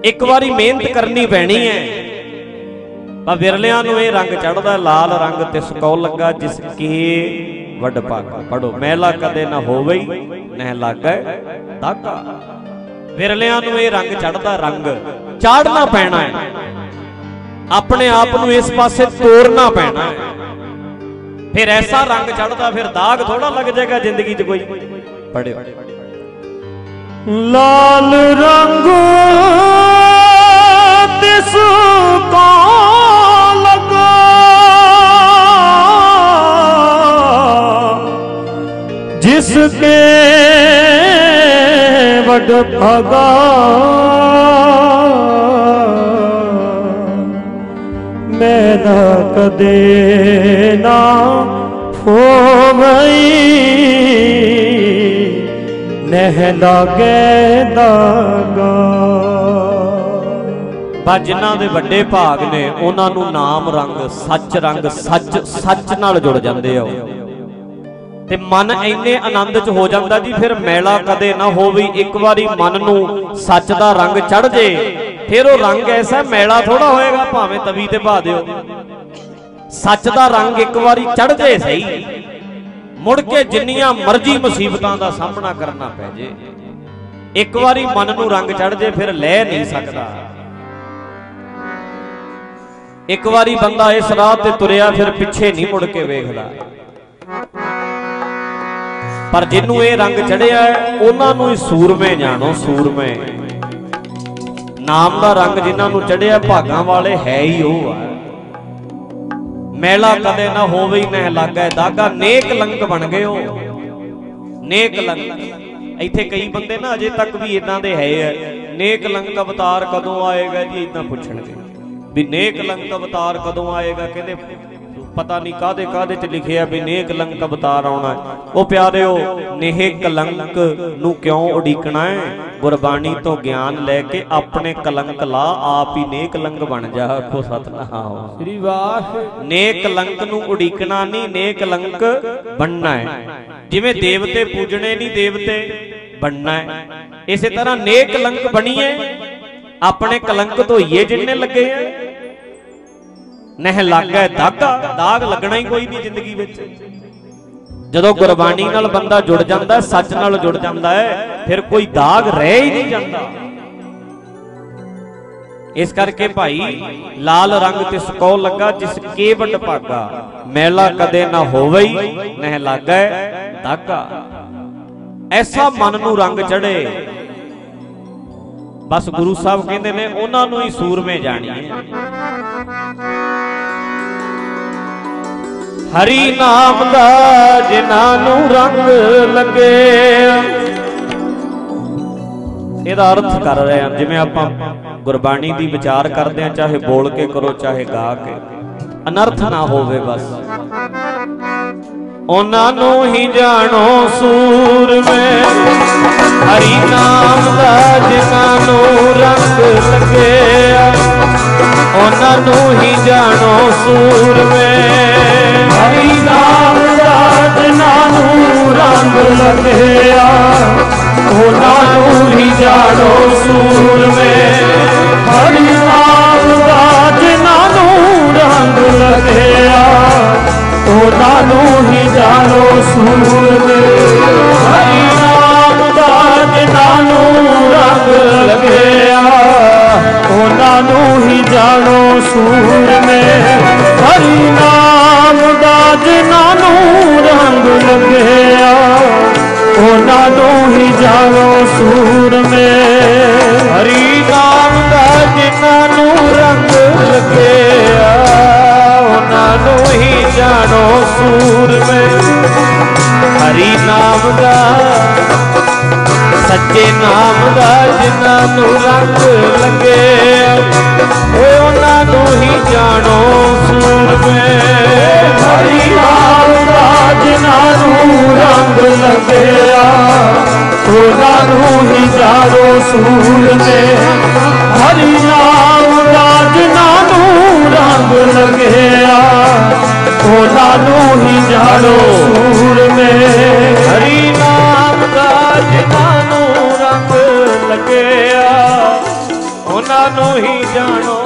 ਇੱਕ ਵਾਰੀ ਮਿਹਨਤ ਕਰਨੀ ਪੈਣੀ ਹੈ। ਪਰ ਵਿਰਲਿਆਂ ਨੂੰ ਇਹ ਰੰਗ ਚੜਦਾ ਲਾਲ ਰੰਗ ਤੇ ਸਕੌ ਲੱਗਾ, ਜਿਸ ਕੀ ਵੱਡ ਭਾਗਾ। ਪੜੋ ਮੈਲਾ ਕਦੇ ਨਾ ਹੋਵੇ ਨਹਿ ਲਾਗੈ ਦਾਗਾ ਵਿਰਲਿਆਂ ਨੂੰ ਇਹ ਰੰਗ ਚੜਦਾ ਰੰਗ ਚਾੜਨਾ ਪੈਣਾ ਹੈ। ਆਪਣੇ ਆਪ ਨੂੰ ਇਸ ਪਾਸੇ ਤੋਰਨਾ ਪੈਣਾ ਹੈ। ਫਿਰ ਐਸਾ ਰੰਗ ਚੜਦਾ ਫਿਰ ਦਾਗ ਥੋੜਾ ਲੱਗ ਜਾਏਗਾ ਜ਼ਿੰਦਗੀ 'ਚ ਕੋਈ। ਪੜਿਓ
ਲਾਲ ਰੰਗ ਤਿਸ ਕੋ ਜਿਸ ਕੇ ਭਗਾ। ਮੈਂ ਨਾ ਕਦੇ ਨਾ ਹੋਵਈ। ਨਹਿ ਲਾਗੇ ਦਾਗਾ
ਬਾ ਜਿਨ੍ਹਾਂ ਦੇ ਵੱਡੇ ਭਾਗ ਨੇ, ਉਹਨਾਂ ਨੂੰ ਨਾਮ ਰੰਗ, ਸੱਚ ਰੰਗ, ਸੱਚ ਸੱਚ ਨਾਲ ਜੁੜ ਜਾਂਦੇ ਆ ਤੇ ਮਨ ਇੰਨੇ ਆਨੰਦ 'ਚ ਹੋ ਜਾਂਦਾ ਜੀ, ਫਿਰ ਮੈਲਾ ਕਦੇ ਨਾ ਹੋਵੇ, ਇੱਕ ਵਾਰੀ ਮਨ ਨੂੰ ਸੱਚ ਦਾ ਰੰਗ ਚੜ ਜੇ, ਫਿਰ ਉਹ ਰੰਗ ਐਸਾ ਮੈਲਾ ਥੋੜਾ ਹੋਏਗਾ, ਭਾਵੇਂ ਤਵੀ ਤੇ ਪਾ ਦਿਓ। ਸੱਚ ਦਾ ਰੰਗ ਇੱਕ ਵਾਰੀ ਚੜ ਜੇ ਸਹੀ, ਮੁੜ ਕੇ ਜਿੰਨੀਆਂ ਮਰਜ਼ੀ ਮੁਸੀਬਤਾਂ ਦਾ ਸਾਹਮਣਾ ਕਰਨਾ ਪੈ ਜੇ, ਇੱਕ ਵਾਰੀ ਮਨ ਨੂੰ ਰੰਗ ਚੜ ਜੇ, ਫਿਰ ਲੈ ਨਹੀਂ ਸਕਦਾ। ਇੱਕ ਵਾਰੀ ਬੰਦਾ ਇਸ ਰਾਹ ਤੇ ਤੁਰਿਆ, ਫਿਰ ਪਿੱਛੇ ਨਹੀਂ ਮੁੜ ਕੇ ਵੇਖਦਾ। ਪਰ ਜਿਹਨੂੰ ਇਹ ਰੰਗ ਚੜਿਆ ਉਹਨਾਂ ਨੂੰ ਹੀ ਸੂਰਮੇ ਜਾਣੋ, ਸੂਰਮੇ। ਨਾਮ ਦਾ ਰੰਗ ਜਿਨ੍ਹਾਂ ਨੂੰ ਚੜਿਆ, ਭਾਗਾਂ ਵਾਲੇ ਹੈ ਹੀ ਉਹ ਆ। ਮੈਲਾ ਕਦੇ ਨਾ ਹੋਵੇ ਹੀ ਨਾ ਲਾਗਾ, ਦਾਗਾ ਨੇਕ ਲੰਗ ਬਣ ਗਏ ਉਹ। ਨੇਕ ਲੰਕ ਇੱਥੇ ਕਈ ਬੰਦੇ ਨਾ ਅਜੇ ਤੱਕ ਵੀ ਇਦਾਂ ਦੇ ਹੈ ਨੇਕ ਲੰਗ ਅਵਤਾਰ ਕਦੋਂ ਆਏਗਾ ਜੀ ਇਦਾਂ ਪੁੱਛਣਗੇ। ਵੀ ਨੇਕ ਲੰਕ ਅਵਤਾਰ ਕਦੋਂ ਆਏਗਾ, ਕਹਿੰਦੇ ਪਤਾ ਨਹੀਂ ਕਾਦੇ ਕਾਦੇ ਚ ਲਿਖਿਆ ਵੀ ਨੇਕ ਲੰਕ ਅਵਤਾਰ ਆਉਣਾ। ਉਹ ਪਿਆਰਿਓ ਨੇਹ ਕਲੰਕ ਨੂੰ ਕਿਉਂ ਉਡੀਕਣਾ ਹੈ? ਗੁਰਬਾਣੀ ਤੋਂ ਗਿਆਨ ਲੈ ਕੇ ਆਪਣੇ ਕਲੰਕ ਲਾ ਆਪ ਹੀ ਨੇਕ ਲੰਕ ਬਣ ਜਾ ਆਖੋ ਸਤਨਾਮ।
ਸ੍ਰੀ ਵਾਹਿਗੁਰੂ
ਨੇਕ ਲੰਕ ਨੂੰ ਉਡੀਕਣਾ ਨਹੀਂ ਨੇਕ ਲੰਕ ਬਣਨਾ ਹੈ। ਜਿਵੇਂ ਦੇਵਤੇ ਪੂਜਣੇ ਨਹੀਂ ਦੇਵਤੇ ਬਣਨਾ ਹੈ। ਇਸੇ ਤਰ੍ਹਾਂ ਨੇਕ ਲੰਕ ਬਣੀਏ ਆਪਣੇ ਕਲੰਕ ਧੋਈਏ ਜਿੰਨੇ ਲੱਗੇ ਆ ਨਹਿ ਲੱਗਾ ਦਾਗਾ ਦਾਗ ਲੱਗਣਾ ਹੀ ਕੋਈ ਨਹੀਂ ਜ਼ਿੰਦਗੀ ਵਿੱਚ। ਜਦੋਂ ਗੁਰਬਾਣੀ ਨਾਲ ਬੰਦਾ ਜੁੜ ਜਾਂਦਾ, ਸੱਚ ਨਾਲ ਜੁੜ ਜਾਂਦਾ ਹੈ, ਫਿਰ ਕੋਈ ਦਾਗ ਰਹਿ ਹੀ ਨਹੀਂ ਜਾਂਦਾ। ਇਸ ਕਰਕੇ ਭਾਈ, ਲਾਲ ਰੰਗ ਤਿਸ ਕੋ ਲੱਗਾ, ਜਿਸ ਕੇ ਵੱਡ ਭਾਗਾ, ਮੈਲਾ ਕਦੇ ਨਾ ਹੋਵੇ ਨਹਿ ਲਾਗੈ ਦਾਗਾ ਐਸਾ ਮਨ ਨੂੰ ਰੰਗ ਚੜੇ ਬਸ ਗੁਰੂ ਸਾਹਿਬ ਕਹਿੰਦੇ ਨੇ, ਉਹਨਾਂ ਨੂੰ ਹੀ ਸੂਰਮੇ ਜਾਣੀਏ। ਹਰੀ ਨਾਮ ਦਾ ਜਿਨ੍ਹਾਂ ਨੂੰ ਰੰਗ ਲੱਗੇ ਇਹਦਾ ਅਰਥ ਕਰ ਰਹੇ ਹਾਂ ਜਿਵੇਂ ਆਪਾਂ ਗੁਰਬਾਣੀ ਦੀ ਵਿਚਾਰ ਕਰਦੇ ਹਾਂ ਚਾਹੇ ਬੋਲ ਕੇ ਕਰੋ, ਚਾਹੇ ਗਾ ਕੇ। ਅਨਰਥ ਨਾ ਹੋਵੇ ਬਸ। ਉਹਨਾਂ ਨੂੰ ਹੀ ਜਾਣੋ ਮੈਂ। ਹਰੀ ਨਾਮ ਦਾ ਜਿਨ੍ਹਾਂ ਨੂੰ ਰੰਗ ਲੱਗਿਆ, ਉਹਨਾਂ ਨੂੰ ਹੀ ਜਾਣੋ ਸੂਰਮੇ
ਹਰੀ ਨਾਮ ਦਾ ਜਿਨ੍ਹਾਂ ਨੂੰ ਰੰਗ ਲੱਗਿਆ, ਉਹਨਾਂ ਨੂੰ ਹੀ ਜਾਣੋ ਸੂਰਮੇ ਹਰੀ ਨਾਮ ਦਾ ਜਿਨ੍ਹਾਂ ਨੂੰ ਰੰਗ ਲੱਗਿਆ ਉਹਨਾਂ ਨੂੰ ਹੀ ਜਾਣੋ ਸੂਰਮੇ ਹਰੀ ਨਾਮ ਦਾ ਜਿਨ੍ਹਾਂ ਨੂੰ ਰੰਗ ਲਗਿਆ, ਉਹਨਾਂ ਨੂੰ ਹੀ ਜਾਣੋ ਸੂਰਮੇ ਹਰੀ ਨਾਮ ਦਾ ਜਿਨ੍ਹਾਂ ਨੂੰ ਰੰਗ ਲੱਗਿਆ, ਉਹਨਾਂ ਨੂੰ ਹੀ ਜਾਣੋ ਸੂਰਮੇ
ਹਰੀ ਨਾਮ ਦਾ ਜਿਨ੍ਹਾਂ ਨੂੰ ਰੰਗ ਲੱਗਿਆ, ਉਹਨਾਂ ਨੂੰ ਜਾਣੋ ਸੂਰਮੇ ਹਰੀ ਨਾਮ ਦਾ, ਸੱਚੇ ਨਾਮ ਦਾ ਜਿਨ੍ਹਾਂ ਨੂੰ ਰੰਗ ਲੱਗਿਆ ਓਏ ਉਹਨਾਂ ਨੂੰ ਹੀ ਜਾਣੋ ਸੂਰਮੇ
ਹਰੀ ਨਾਮ ਦਾ ਜਿਨ੍ਹਾਂ ਨੂੰ ਰੰਗ ਲੱਗਿਆ ਉਹਨਾਂ ਨੂੰ ਹੀ ਜਾਣੋ ਸੂਰਮੇ ਹਰੀ ਨਾਮ ਦਾ ਜਿਨ੍ਹਾਂ ਨੂੰ ਰੰਗ ਲੱਗਿਆ ਉਹਨਾਂ ਨੂੰ ਹੀ ਜਾਣੋ। ਸੂਰਮੇ
ਹਰੀ ਨਾਮ ਦਾ ਜਿਨ੍ਹਾਂ ਨੂੰ ਰੰਗ ਲੱਗਿਆ ਉਹਨਾਂ ਨੂੰ ਹੀ ਜਾਣੋ।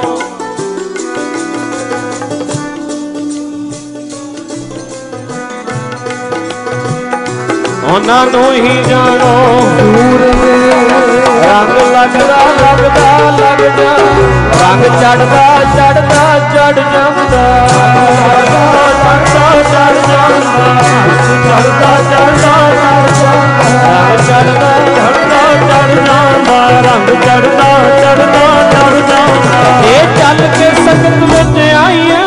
ਉਹਨਾਂ ਨੂੰ ਹੀ ਜਾਣੋ।
ਰੰਗ ਲੱਗਦਾ ਲੱਗਦਾ ਲੱਗ ਰੰਗ ਚੜਦਾ ਚੜਦਾ, ਚੜ ਜਾਂਦਾ। ਚੜਦਾ ਚੜ ਜਾਂਦਾ। ਚੜਦਾ ਚੜਦਾ ਚੜਦਾ ਚੜਦਾ, ਚੜ ਜਾਂਦਾ। ਰੰਗ ਚੜਦਾ ਚੜਦਾ, ਚੜ ਜਾਂਦਾ। ਇਹ ਚੱਲ ਕੇ ਸੰਗਤ ਵਿੱਚ ਆਈਏ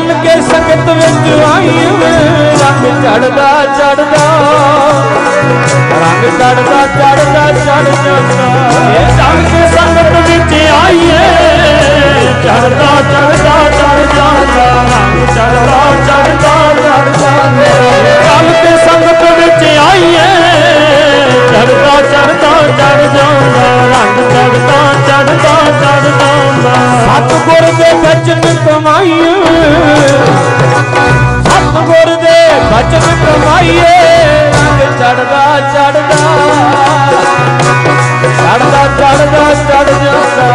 ਇਹ ਕੇ ਸੰਗਤ ਵਿੱਚ ਆਈਏ ਰੰਗ ਚੜਦਾ ਚੜਦਾ ਰੰਗ ਚੜਦਾ ਚੜਦਾ ਚੜ ਜਾਂਦਾ ਇਹ ਚੱਲ ਸੰਗਤ ਵਿੱਚ ਆਈਏ ਚੜਦਾ ਚੜਦਾ ਚੜ ਜਾਂਦਾ ਰੰਗ ਚੜਦਾ ਚੜਦਾ ਚੜ ਜਾਂਦਾ ਚੱਲ ਸੰਗਤ ਵਿੱਚ ਆਈਏ ਚੜਦਾ ਚੜਦਾ ਚੜ ਜਾਂਦਾ ਰੰਗ ਚੜਦਾ ਚੜਦਾ ਚੜ ਜਾਂਦਾ ਸਤਿਗੁਰ ਦੇ ਬਚਨ ਕਮਾਈਏ। ਸਤਿਗੁਰ ਦੇ ਬਚਨ ਕਮਾਈਏ। ਰੰਗ ਚੜਦਾ ਚੜਦਾ ਚੜਦਾ ਚੜਦਾ ਚੜ ਜਾਂਦਾ।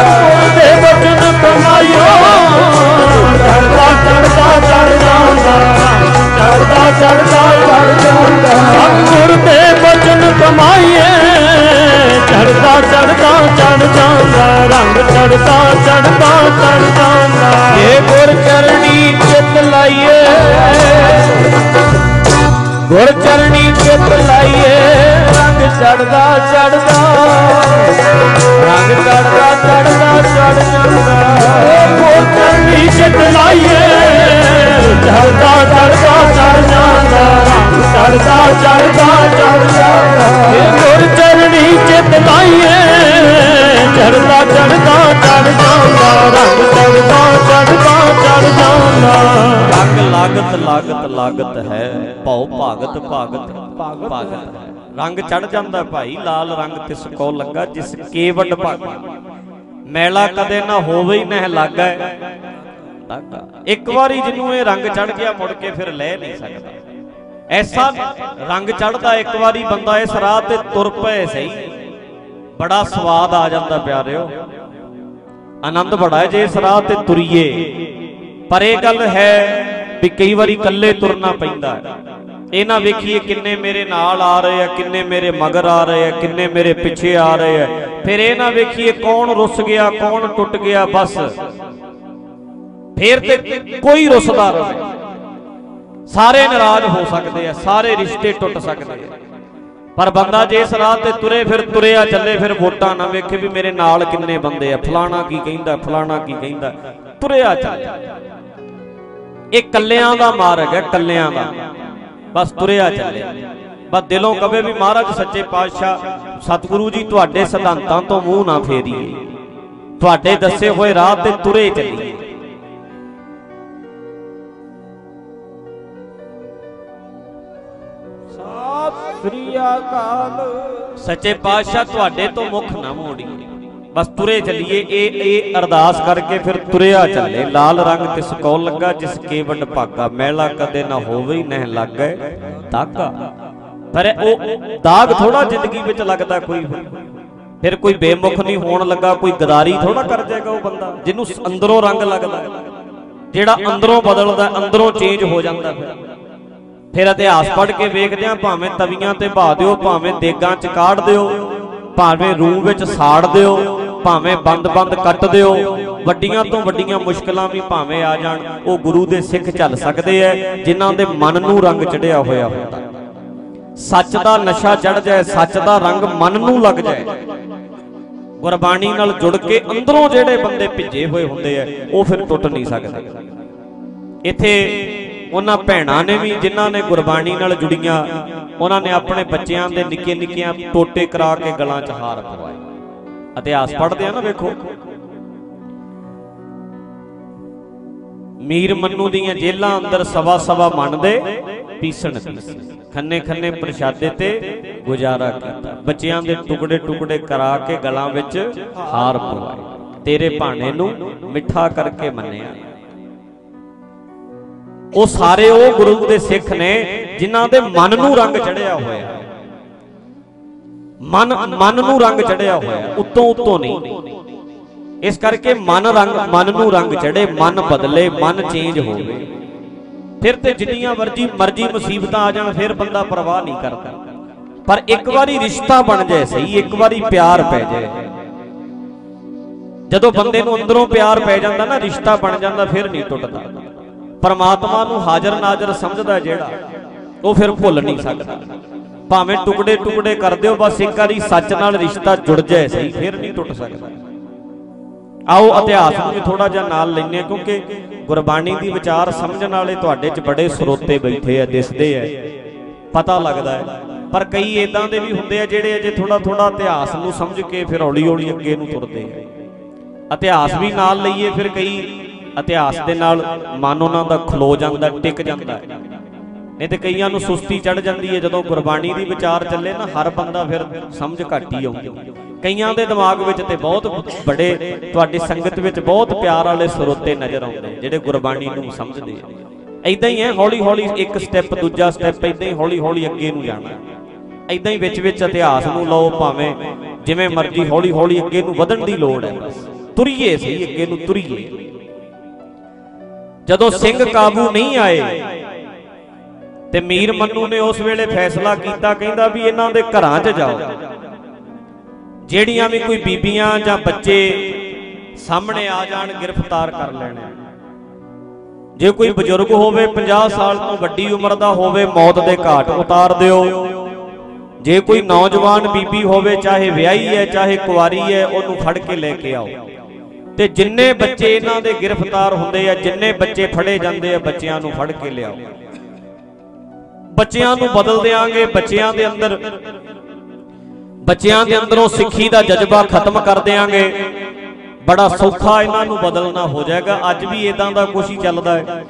ਸਤਿਗੁਰ ਦੇ ਬਚਨ ਕਮਾਈਓ ਚੜਦਾ ਰੰਗ ਚੜ ਜਾਂਦਾ
ਭਾਈ, ਲਾਲ ਰੰਗ ਤਿਸ ਕੋ ਲੱਗਾ, ਜਿਸ ਕੇਵਡ ਭਾਗਾ। ਮੈਲਾ ਕਦੇ ਨਾ ਹੋਵੇ ਹੀ ਨਹਿ ਲਾਗਾ। ਇੱਕ ਵਾਰੀ ਜਿਹਨੂੰ ਇਹ ਰੰਗ ਚੜ ਗਿਆ, ਮੁੜ ਕੇ ਫਿਰ ਲੈ ਨਹੀਂ ਸਕਦਾ। ਐਸਾ ਰੰਗ ਚੜਦਾ, ਇੱਕ ਵਾਰੀ ਬੰਦਾ ਇਸ ਰਾਹ ਤੇ ਤੁਰ ਪਏ ਸਹੀ। ਬੜਾ ਸਵਾਦ ਆ ਜਾਂਦਾ ਪਿਆਰਿਓ। ਆਨੰਦ ਬੜਾ ਹੈ ਜੇ ਇਸ ਰਾਹ ਤੇ ਤੁਰੀਏ। ਪਰ ਇਹ ਗੱਲ ਹੈ ਵੀ ਕਈ ਵਾਰੀ ਇਕੱਲੇ ਤੁਰਨਾ ਪੈਂਦਾ ਹੈ। ਇਹ ਨਾ ਵੇਖੀਏ ਕਿੰਨੇ ਮੇਰੇ ਨਾਲ ਆ ਰਹੇ ਆ, ਕਿੰਨੇ ਮੇਰੇ ਮਗਰ ਆ ਰਹੇ ਆ, ਕਿੰਨੇ ਮੇਰੇ ਪਿੱਛੇ ਆ ਰਹੇ ਆ। ਫਿਰ ਇਹ ਨਾ ਵੇਖੀਏ ਕੌਣ ਰੁੱਸ ਗਿਆ, ਕੌਣ ਟੁੱਟ ਗਿਆ, ਬਸ। ਫਿਰ ਤੇ ਕੋਈ ਰੁੱਸਦਾ ਰਹੇ। ਸਾਰੇ ਨਾਰਾਜ਼ ਹੋ ਸਕਦੇ ਆ, ਸਾਰੇ ਰਿਸ਼ਤੇ ਟੁੱਟ ਸਕਦੇ ਆ। ਪਰ ਬੰਦਾ ਜੇ ਇਸ ਰਾਹ ਤੇ ਤੁਰੇ, ਫਿਰ ਤੁਰਿਆ ਚੱਲੇ, ਫਿਰ ਵੋਟਾਂ ਨਾ ਵੇਖੇ ਵੀ ਮੇਰੇ ਨਾਲ ਕਿੰਨੇ ਬੰਦੇ ਆ। ਫਲਾਣਾ ਕੀ ਕਹਿੰਦਾ, ਫਲਾਣਾ ਕੀ ਕਹਿੰਦਾ। ਤੁਰਿਆ ਚੱਲ। ਇਹ ਕੱਲਿਆਂ ਦਾ ਮਾਰਗ ਹੈ ਕੱਲਿਆਂ ਦਾ। ਬਸ ਤੁਰਿਆ ਚੱਲੇ। ਬਸ ਦਿਲੋਂ ਕਵੇ ਵੀ ਮਹਾਰਾਜ ਸੱਚੇ ਪਾਤਸ਼ਾਹ ਸਤਿਗੁਰੂ ਜੀ ਤੁਹਾਡੇ ਸਿਧਾਂਤਾਂ ਤੋਂ ਮੂੰਹ ਨਾ ਫੇਰੀਏ। ਤੁਹਾਡੇ ਦੱਸੇ ਹੋਏ ਰਾਹ ਤੇ ਤੁਰੇ ਚੱਲੀਏ।
ਸ੍ਰੀ ਅਕਾਲ।
ਸੱਚੇ ਪਾਤਸ਼ਾਹ ਤੁਹਾਡੇ ਤੋਂ ਮੁਖ ਨਾ ਮੋੜੀਏ। ਬਸ ਤੁਰੇ ਚੱਲੀਏ, ਇਹ ਇਹ ਅਰਦਾਸ ਕਰਕੇ ਫਿਰ ਤੁਰਿਆ ਚੱਲੇ। ਲਾਲ ਰੰਗ ਤਿਸ ਕੋ ਲੱਗਾ, ਜਿਸ ਕੇਵਡ ਭਾਗਾ। ਮੈਲਾ ਕਦੇ ਨਾ ਹੋਵੇ, ਨਹਿ ਲੱਗੈ ਦਾਗਾ ਪਰ ਉਹ ਦਾਗ ਥੋੜਾ ਜ਼ਿੰਦਗੀ ਵਿੱਚ ਲੱਗਦਾ ਕੋਈ ਫਿਰ ਕੋਈ ਬੇਮੁਖ ਨਹੀਂ ਹੋਣ ਲੱਗਾ, ਕੋਈ ਗਦਾਰੀ ਥੋੜਾ ਕਰ ਜਾਏਗਾ ਉਹ ਬੰਦਾ, ਜਿਹਨੂੰ ਅੰਦਰੋਂ ਰੰਗ ਲੱਗਦਾ। ਜਿਹੜਾ ਅੰਦਰੋਂ ਬਦਲਦਾ, ਅੰਦਰੋਂ ਚੇਂਜ ਹੋ ਜਾਂਦਾ ਫਿਰ। ਫਿਰ ਇਤਿਹਾਸ ਪੜ੍ਹ ਕੇ ਵੇਖਦੇ ਆ ਭਾਵੇਂ ਤਵੀਆਂ ਤੇ ਭਾ ਦਿਓ, ਭਾਵੇਂ ਦੇਗਾਂ 'ਚ ਕਾੜ ਦਿਓ, ਭਾਵੇਂ ਰੂਹ ਵਿੱਚ ਸਾੜ ਦਿਓ। ਭਾਵੇਂ ਬੰਦ-ਬੰਦ ਕੱਟ ਦਿਓ, ਵੱਡੀਆਂ ਤੋਂ ਵੱਡੀਆਂ ਮੁਸ਼ਕਲਾਂ ਵੀ ਭਾਵੇਂ ਆ ਜਾਣ, ਉਹ ਗੁਰੂ ਦੇ ਸਿੱਖ ਚੱਲ ਸਕਦੇ ਐ, ਜਿਨ੍ਹਾਂ ਦੇ ਮਨ ਨੂੰ ਰੰਗ ਚੜਿਆ ਹੋਇਆ ਹੁੰਦਾ। ਸੱਚ ਦਾ ਨਸ਼ਾ ਚੜ ਜਾਏ, ਸੱਚ ਦਾ ਰੰਗ ਮਨ ਨੂੰ ਲੱਗ ਜਾਏ। ਗੁਰਬਾਣੀ ਨਾਲ ਜੁੜ ਕੇ ਅੰਦਰੋਂ ਜਿਹੜੇ ਬੰਦੇ ਭਿੱਜੇ ਹੋਏ ਹੁੰਦੇ ਐ, ਉਹ ਫਿਰ ਟੁੱਟ ਨਹੀਂ ਸਕਦੇ। ਇੱਥੇ ਉਹਨਾਂ ਭੈਣਾਂ ਨੇ ਵੀ ਜਿਨ੍ਹਾਂ ਨੇ ਗੁਰਬਾਣੀ ਨਾਲ ਜੁੜੀਆਂ, ਉਹਨਾਂ ਨੇ ਆਪਣੇ ਬੱਚਿਆਂ ਦੇ ਨਿੱਕੇ ਨਿੱਕੀਆਂ ਟੋਟੇ ਕਰਾ ਕੇ ਗਲਾਂ 'ਚ ਹਾਰ ਪਵਾਏ। ਇਤਿਹਾਸ ਪੜ੍ਹਦੇ ਆ ਨਾ ਵੇਖੋ। ਮੀਰ ਮੰਨੂ ਦੀਆਂ ਜੇਲਾਂ ਅੰਦਰ ਸਵਾ ਸਵਾ ਮੰਨਦੇ, ਪੀਸਣ ਪੀਸਣ। ਖੰਨੇ ਖੰਨੇ ਪ੍ਰਸ਼ਾਦੇ ਤੇ ਗੁਜ਼ਾਰਾ ਕੀਤਾ। ਬੱਚਿਆਂ ਦੇ ਟੁਕੜੇ ਟੁਕੜੇ ਕਰਾ ਕੇ ਗਲਾਂ ਵਿੱਚ ਹਾਰ ਪਵਾਏ ਤੇਰੇ ਭਾਣੇ ਨੂੰ ਮਿੱਠਾ ਕਰਕੇ ਮੰਨਿਆ। ਉਹ ਸਾਰੇ ਉਹ ਗੁਰੂ ਦੇ ਸਿੱਖ ਨੇ ਜਿਨ੍ਹਾਂ ਦੇ ਮਨ ਨੂੰ ਰੰਗ ਚੜਿਆ ਹੋਇਆ। ਹੈ ਮਨ ਮਨ ਨੂੰ ਰੰਗ ਚੜਿਆ ਹੋਇਆ, ਉੱਤੋਂ ਉੱਤੋਂ ਨਹੀਂ। ਇਸ ਕਰਕੇ ਮਨ ਰੰਗ ਮਨ ਨੂੰ ਰੰਗ ਚੜੇ, ਮਨ ਬਦਲੇ, ਮਨ ਚੇਂਜ ਹੋਵੇ। ਫਿਰ ਤੇ ਜਿੰਨੀਆਂ ਮਰਜ਼ੀ ਮਰਜ਼ੀ ਮੁਸੀਬਤਾਂ ਆ ਜਾਣ, ਫਿਰ ਬੰਦਾ ਪਰਵਾਹ ਨਹੀਂ ਕਰਦਾ। ਪਰ ਇੱਕ ਵਾਰੀ ਰਿਸ਼ਤਾ ਬਣ ਜਾਏ ਸਹੀ, ਇੱਕ ਵਾਰੀ ਪਿਆਰ ਪੈ ਜਾਏ। ਜਦੋਂ ਬੰਦੇ ਨੂੰ ਅੰਦਰੋਂ ਪਿਆਰ ਪੈ ਜਾਂਦਾ ਨਾ, ਰਿਸ਼ਤਾ ਬਣ ਜਾਂਦਾ, ਫਿਰ ਨਹੀਂ ਟੁੱਟਦਾ। ਪਰਮਾਤਮਾ ਨੂੰ ਹਾਜ਼ਰ ਨਾਜ਼ਰ ਸਮਝਦਾ ਜਿਹੜਾ, ਉਹ ਫਿਰ ਭੁੱਲ ਨਹੀਂ ਸਕਦਾ। ਭਾਵੇਂ ਟੁਕੜੇ ਟੁਕੜੇ ਕਰ ਦਿਓ, ਬਸ ਇੱਕ ਵਾਰੀ ਸੱਚ ਨਾਲ ਰਿਸ਼ਤਾ ਜੁੜ ਜਾਏ, ਸਹੀ, ਫਿਰ ਨਹੀਂ ਟੁੱਟ ਸਕਦਾ। ਆਓ, ਇਤਿਹਾਸ ਨੂੰ ਵੀ ਥੋੜਾ ਜਿਹਾ ਨਾਲ ਲੈਣੇ ਕਿਉਂਕਿ ਗੁਰਬਾਣੀ ਦੀ ਵਿਚਾਰ ਸਮਝਣ ਵਾਲੇ ਤੁਹਾਡੇ 'ਚ ਬੜੇ ਸਰੋਤੇ ਬੈਠੇ ਆ, ਦਿਸਦੇ ਆ। ਪਤਾ ਲੱਗਦਾ ਹੈ। ਪਰ ਕਈ ਇਦਾਂ ਦੇ ਵੀ ਹੁੰਦੇ ਆ, ਜਿਹੜੇ ਅਜੇ ਥੋੜਾ ਥੋੜਾ ਇਤਿਹਾਸ ਨੂੰ ਸਮਝ ਕੇ ਫਿਰ ਹੌਲੀ ਹੌਲੀ ਅੱਗੇ ਨੂੰ ਤੁਰਦੇ ਆ। ਇਤਿਹਾਸ ਵੀ ਨਾਲ ਲਈਏ, ਫਿਰ ਕਈ ਇਤਿਹਾਸ ਦੇ ਨਾਲ ਮਨ ਉਹਨਾਂ ਦਾ ਖਲੋ ਜਾਂਦਾ, ਟਿਕ ਜਾਂਦਾ ਹੈ। ਨਹੀਂ ਤੇ ਕਈਆਂ ਨੂੰ ਸੁਸਤੀ ਚੜ ਜਾਂਦੀ ਹੈ, ਜਦੋਂ ਗੁਰਬਾਣੀ ਦੀ ਵਿਚਾਰ ਚੱਲੇ ਨਾ, ਹਰ ਬੰਦਾ ਫਿਰ ਸਮਝ ਘੱਟ ਹੀ ਆਉਂਦੀ ਕਈਆਂ ਦੇ ਦਿਮਾਗ ਵਿੱਚ ਤੇ ਬਹੁਤ ਬੜੇ ਤੁਹਾਡੀ ਸੰਗਤ ਵਿੱਚ ਬਹੁਤ ਪਿਆਰ ਵਾਲੇ ਸਰੋਤੇ ਨਜ਼ਰ ਆਉਂਦੇ ਜਿਹੜੇ ਗੁਰਬਾਣੀ ਨੂੰ ਸਮਝਦੇ ਆ। ਐਦਾਂ ਹੀ ਹੈ ਹੌਲੀ ਹੌਲੀ ਇੱਕ ਸਟੈਪ, ਦੂਜਾ ਸਟੈਪ ਐਦਾਂ ਹੀ ਹੌਲੀ ਹੌਲੀ ਅੱਗੇ ਨੂੰ ਜਾਣਾ। ਐਦਾਂ ਹੀ ਵਿੱਚ ਵਿੱਚ ਇਤਿਹਾਸ ਨੂੰ ਲਓ, ਭਾਵੇਂ ਜਿਵੇਂ ਮਰਜ਼ੀ ਹੌਲੀ ਹੌਲੀ ਅੱਗੇ ਨੂੰ ਵਧਣ ਦੀ ਲੋੜ ਹੈ, ਬਸ। ਤੁਰੀਏ ਸਹੀ, ਅੱਗੇ ਨੂੰ ਤੁਰੀਏ। ਜਦੋਂ ਸਿੰਘ ਕਾਬੂ ਨਹੀਂ ਆਏ ਤੇ ਮੀਰ ਮੰਨੂ ਨੇ ਉਸ ਵੇਲੇ ਫੈਸਲਾ ਕੀਤਾ, ਕਹਿੰਦਾ ਵੀ ਇਹਨਾਂ ਦੇ ਘਰਾਂ 'ਚ ਜਾਓ। ਜਿਹੜੀਆਂ ਵੀ ਕੋਈ ਬੀਬੀਆਂ ਜਾਂ ਬੱਚੇ ਸਾਹਮਣੇ ਆ ਜਾਣ, ਗ੍ਰਿਫਤਾਰ ਕਰ ਲੈਣੇ। ਜੇ ਕੋਈ ਬਜ਼ੁਰਗ ਹੋਵੇ 50 ਸਾਲ ਤੋਂ ਵੱਡੀ ਉਮਰ ਦਾ ਹੋਵੇ, ਮੌਤ ਦੇ ਘਾਟ ਉਤਾਰ ਦਿਓ। ਜੇ ਕੋਈ ਨੌਜਵਾਨ ਬੀਬੀ ਹੋਵੇ, ਚਾਹੇ ਵਿਆਹੀ ਹੈ, ਚਾਹੇ ਕੁਆਰੀ ਹੈ, ਉਹਨੂੰ ਫੜ ਕੇ ਲੈ ਕੇ ਆਓ। ਤੇ ਜਿੰਨੇ ਬੱਚੇ ਇਹਨਾਂ ਦੇ ਗ੍ਰਿਫਤਾਰ ਹੁੰਦੇ ਆ, ਜਿੰਨੇ ਬੱਚੇ ਫੜੇ ਜਾਂਦੇ ਆ, ਬੱਚਿਆਂ ਨੂੰ ਫੜ ਕੇ ਲਿਆਓ। ਬੱਚਿਆਂ ਨੂੰ ਬਦਲ ਦੇਾਂਗੇ ਬੱਚਿਆਂ ਦੇ ਅੰਦਰ। ਬੱਚਿਆਂ ਦੇ ਅੰਦਰੋਂ ਸਿੱਖੀ ਦਾ ਜਜ਼ਬਾ ਖਤਮ ਕਰ ਦੇਾਂਗੇ ਬੜਾ ਸੌਖਾ ਇਹਨਾਂ ਨੂੰ ਬਦਲਣਾ ਹੋ ਜਾਏਗਾ। ਅੱਜ ਵੀ ਇਦਾਂ ਦਾ ਕੁਝ ਹੀ ਚੱਲਦਾ ਹੈ।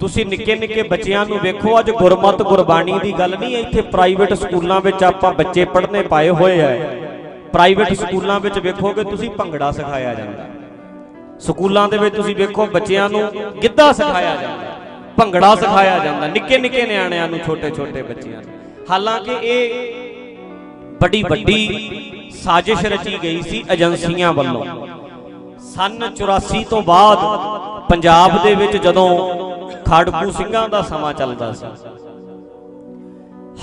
ਤੁਸੀਂ ਨਿੱਕੇ ਨਿੱਕੇ ਬੱਚਿਆਂ ਨੂੰ ਵੇਖੋ, ਅੱਜ ਗੁਰਮਤ ਗੁਰਬਾਣੀ ਦੀ ਗੱਲ ਨਹੀਂ ਇੱਥੇ ਪ੍ਰਾਈਵੇਟ ਸਕੂਲਾਂ ਵਿੱਚ ਆਪਾਂ ਬੱਚੇ ਪੜ੍ਹਨੇ ਪਾਏ ਹੋਏ ਆ। ਪ੍ਰਾਈਵੇਟ ਸਕੂਲਾਂ ਵਿੱਚ ਵੇਖੋਗੇ, ਤੁਸੀਂ ਭੰਗੜਾ ਸਿਖਾਇਆ ਜਾਂਦਾ। ਸਕੂਲਾਂ ਦੇ ਵਿੱਚ ਤੁਸੀਂ ਵੇਖੋ, ਬੱਚਿਆਂ ਨੂੰ ਗਿੱਧਾ ਸਿਖਾਇਆ ਜਾਂਦਾ। ਭੰਗੜਾ ਸਿਖਾਇਆ ਜਾਂਦਾ। ਨਿੱਕੇ ਨਿੱਕੇ ਨਿਆਣਿਆਂ ਨੂੰ, ਛੋਟੇ ਛੋਟੇ ਬੱਚਿਆਂ ਨੂੰ। ਹਾਲਾਂਕਿ ਇਹ ਬੜੀ ਵੱਡੀ ਸਾਜ਼ਿਸ਼ ਰਚੀ ਗਈ ਸੀ ਏਜੰਸੀਆਂ ਵੱਲੋਂ। ਸਨ 84 ਤੋਂ ਬਾਅਦ ਪੰਜਾਬ ਦੇ ਵਿੱਚ ਜਦੋਂ ਖਾੜਕੂ ਸਿੰਘਾਂ ਦਾ ਸਮਾਂ ਚੱਲਦਾ ਸੀ,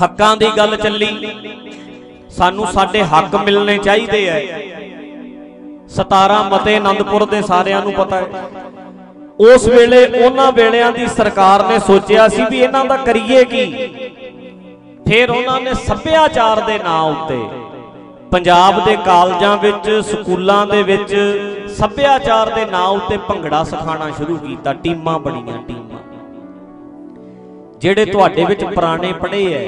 ਹੱਕਾਂ ਦੀ ਗੱਲ ਚੱਲੀ, ਸਾਨੂੰ ਸਾਡੇ ਹੱਕ ਮਿਲਣੇ ਚਾਹੀਦੇ ਐ 17 ਮਤੇ ਆਨੰਦਪੁਰ ਦੇ ਸਾਰਿਆਂ ਨੂੰ ਪਤਾ ਹੈ। ਉਸ ਵੇਲੇ ਉਹਨਾਂ ਵੇਲਿਆਂ ਦੀ ਸਰਕਾਰ ਨੇ ਸੋਚਿਆ ਸੀ ਵੀ ਇਹਨਾਂ ਦਾ ਕਰੀਏ ਕੀ। ਫਿਰ ਉਹਨਾਂ ਨੇ ਸੱਭਿਆਚਾਰ ਦੇ ਨਾਂ ਉੱਤੇ ਪੰਜਾਬ ਦੇ ਕਾਲਜਾਂ ਵਿੱਚ, ਸਕੂਲਾਂ ਦੇ ਵਿੱਚ ਸੱਭਿਆਚਾਰ ਦੇ ਨਾਂ ਉੱਤੇ ਭੰਗੜਾ ਸਿਖਾਉਣਾ ਸ਼ੁਰੂ ਕੀਤਾ, ਟੀਮਾਂ ਬਣੀਆਂ, ਟੀਮਾਂ। ਜਿਹੜੇ ਤੁਹਾਡੇ ਵਿੱਚ ਪੁਰਾਣੇ ਪੜ੍ਹੇ ਐ,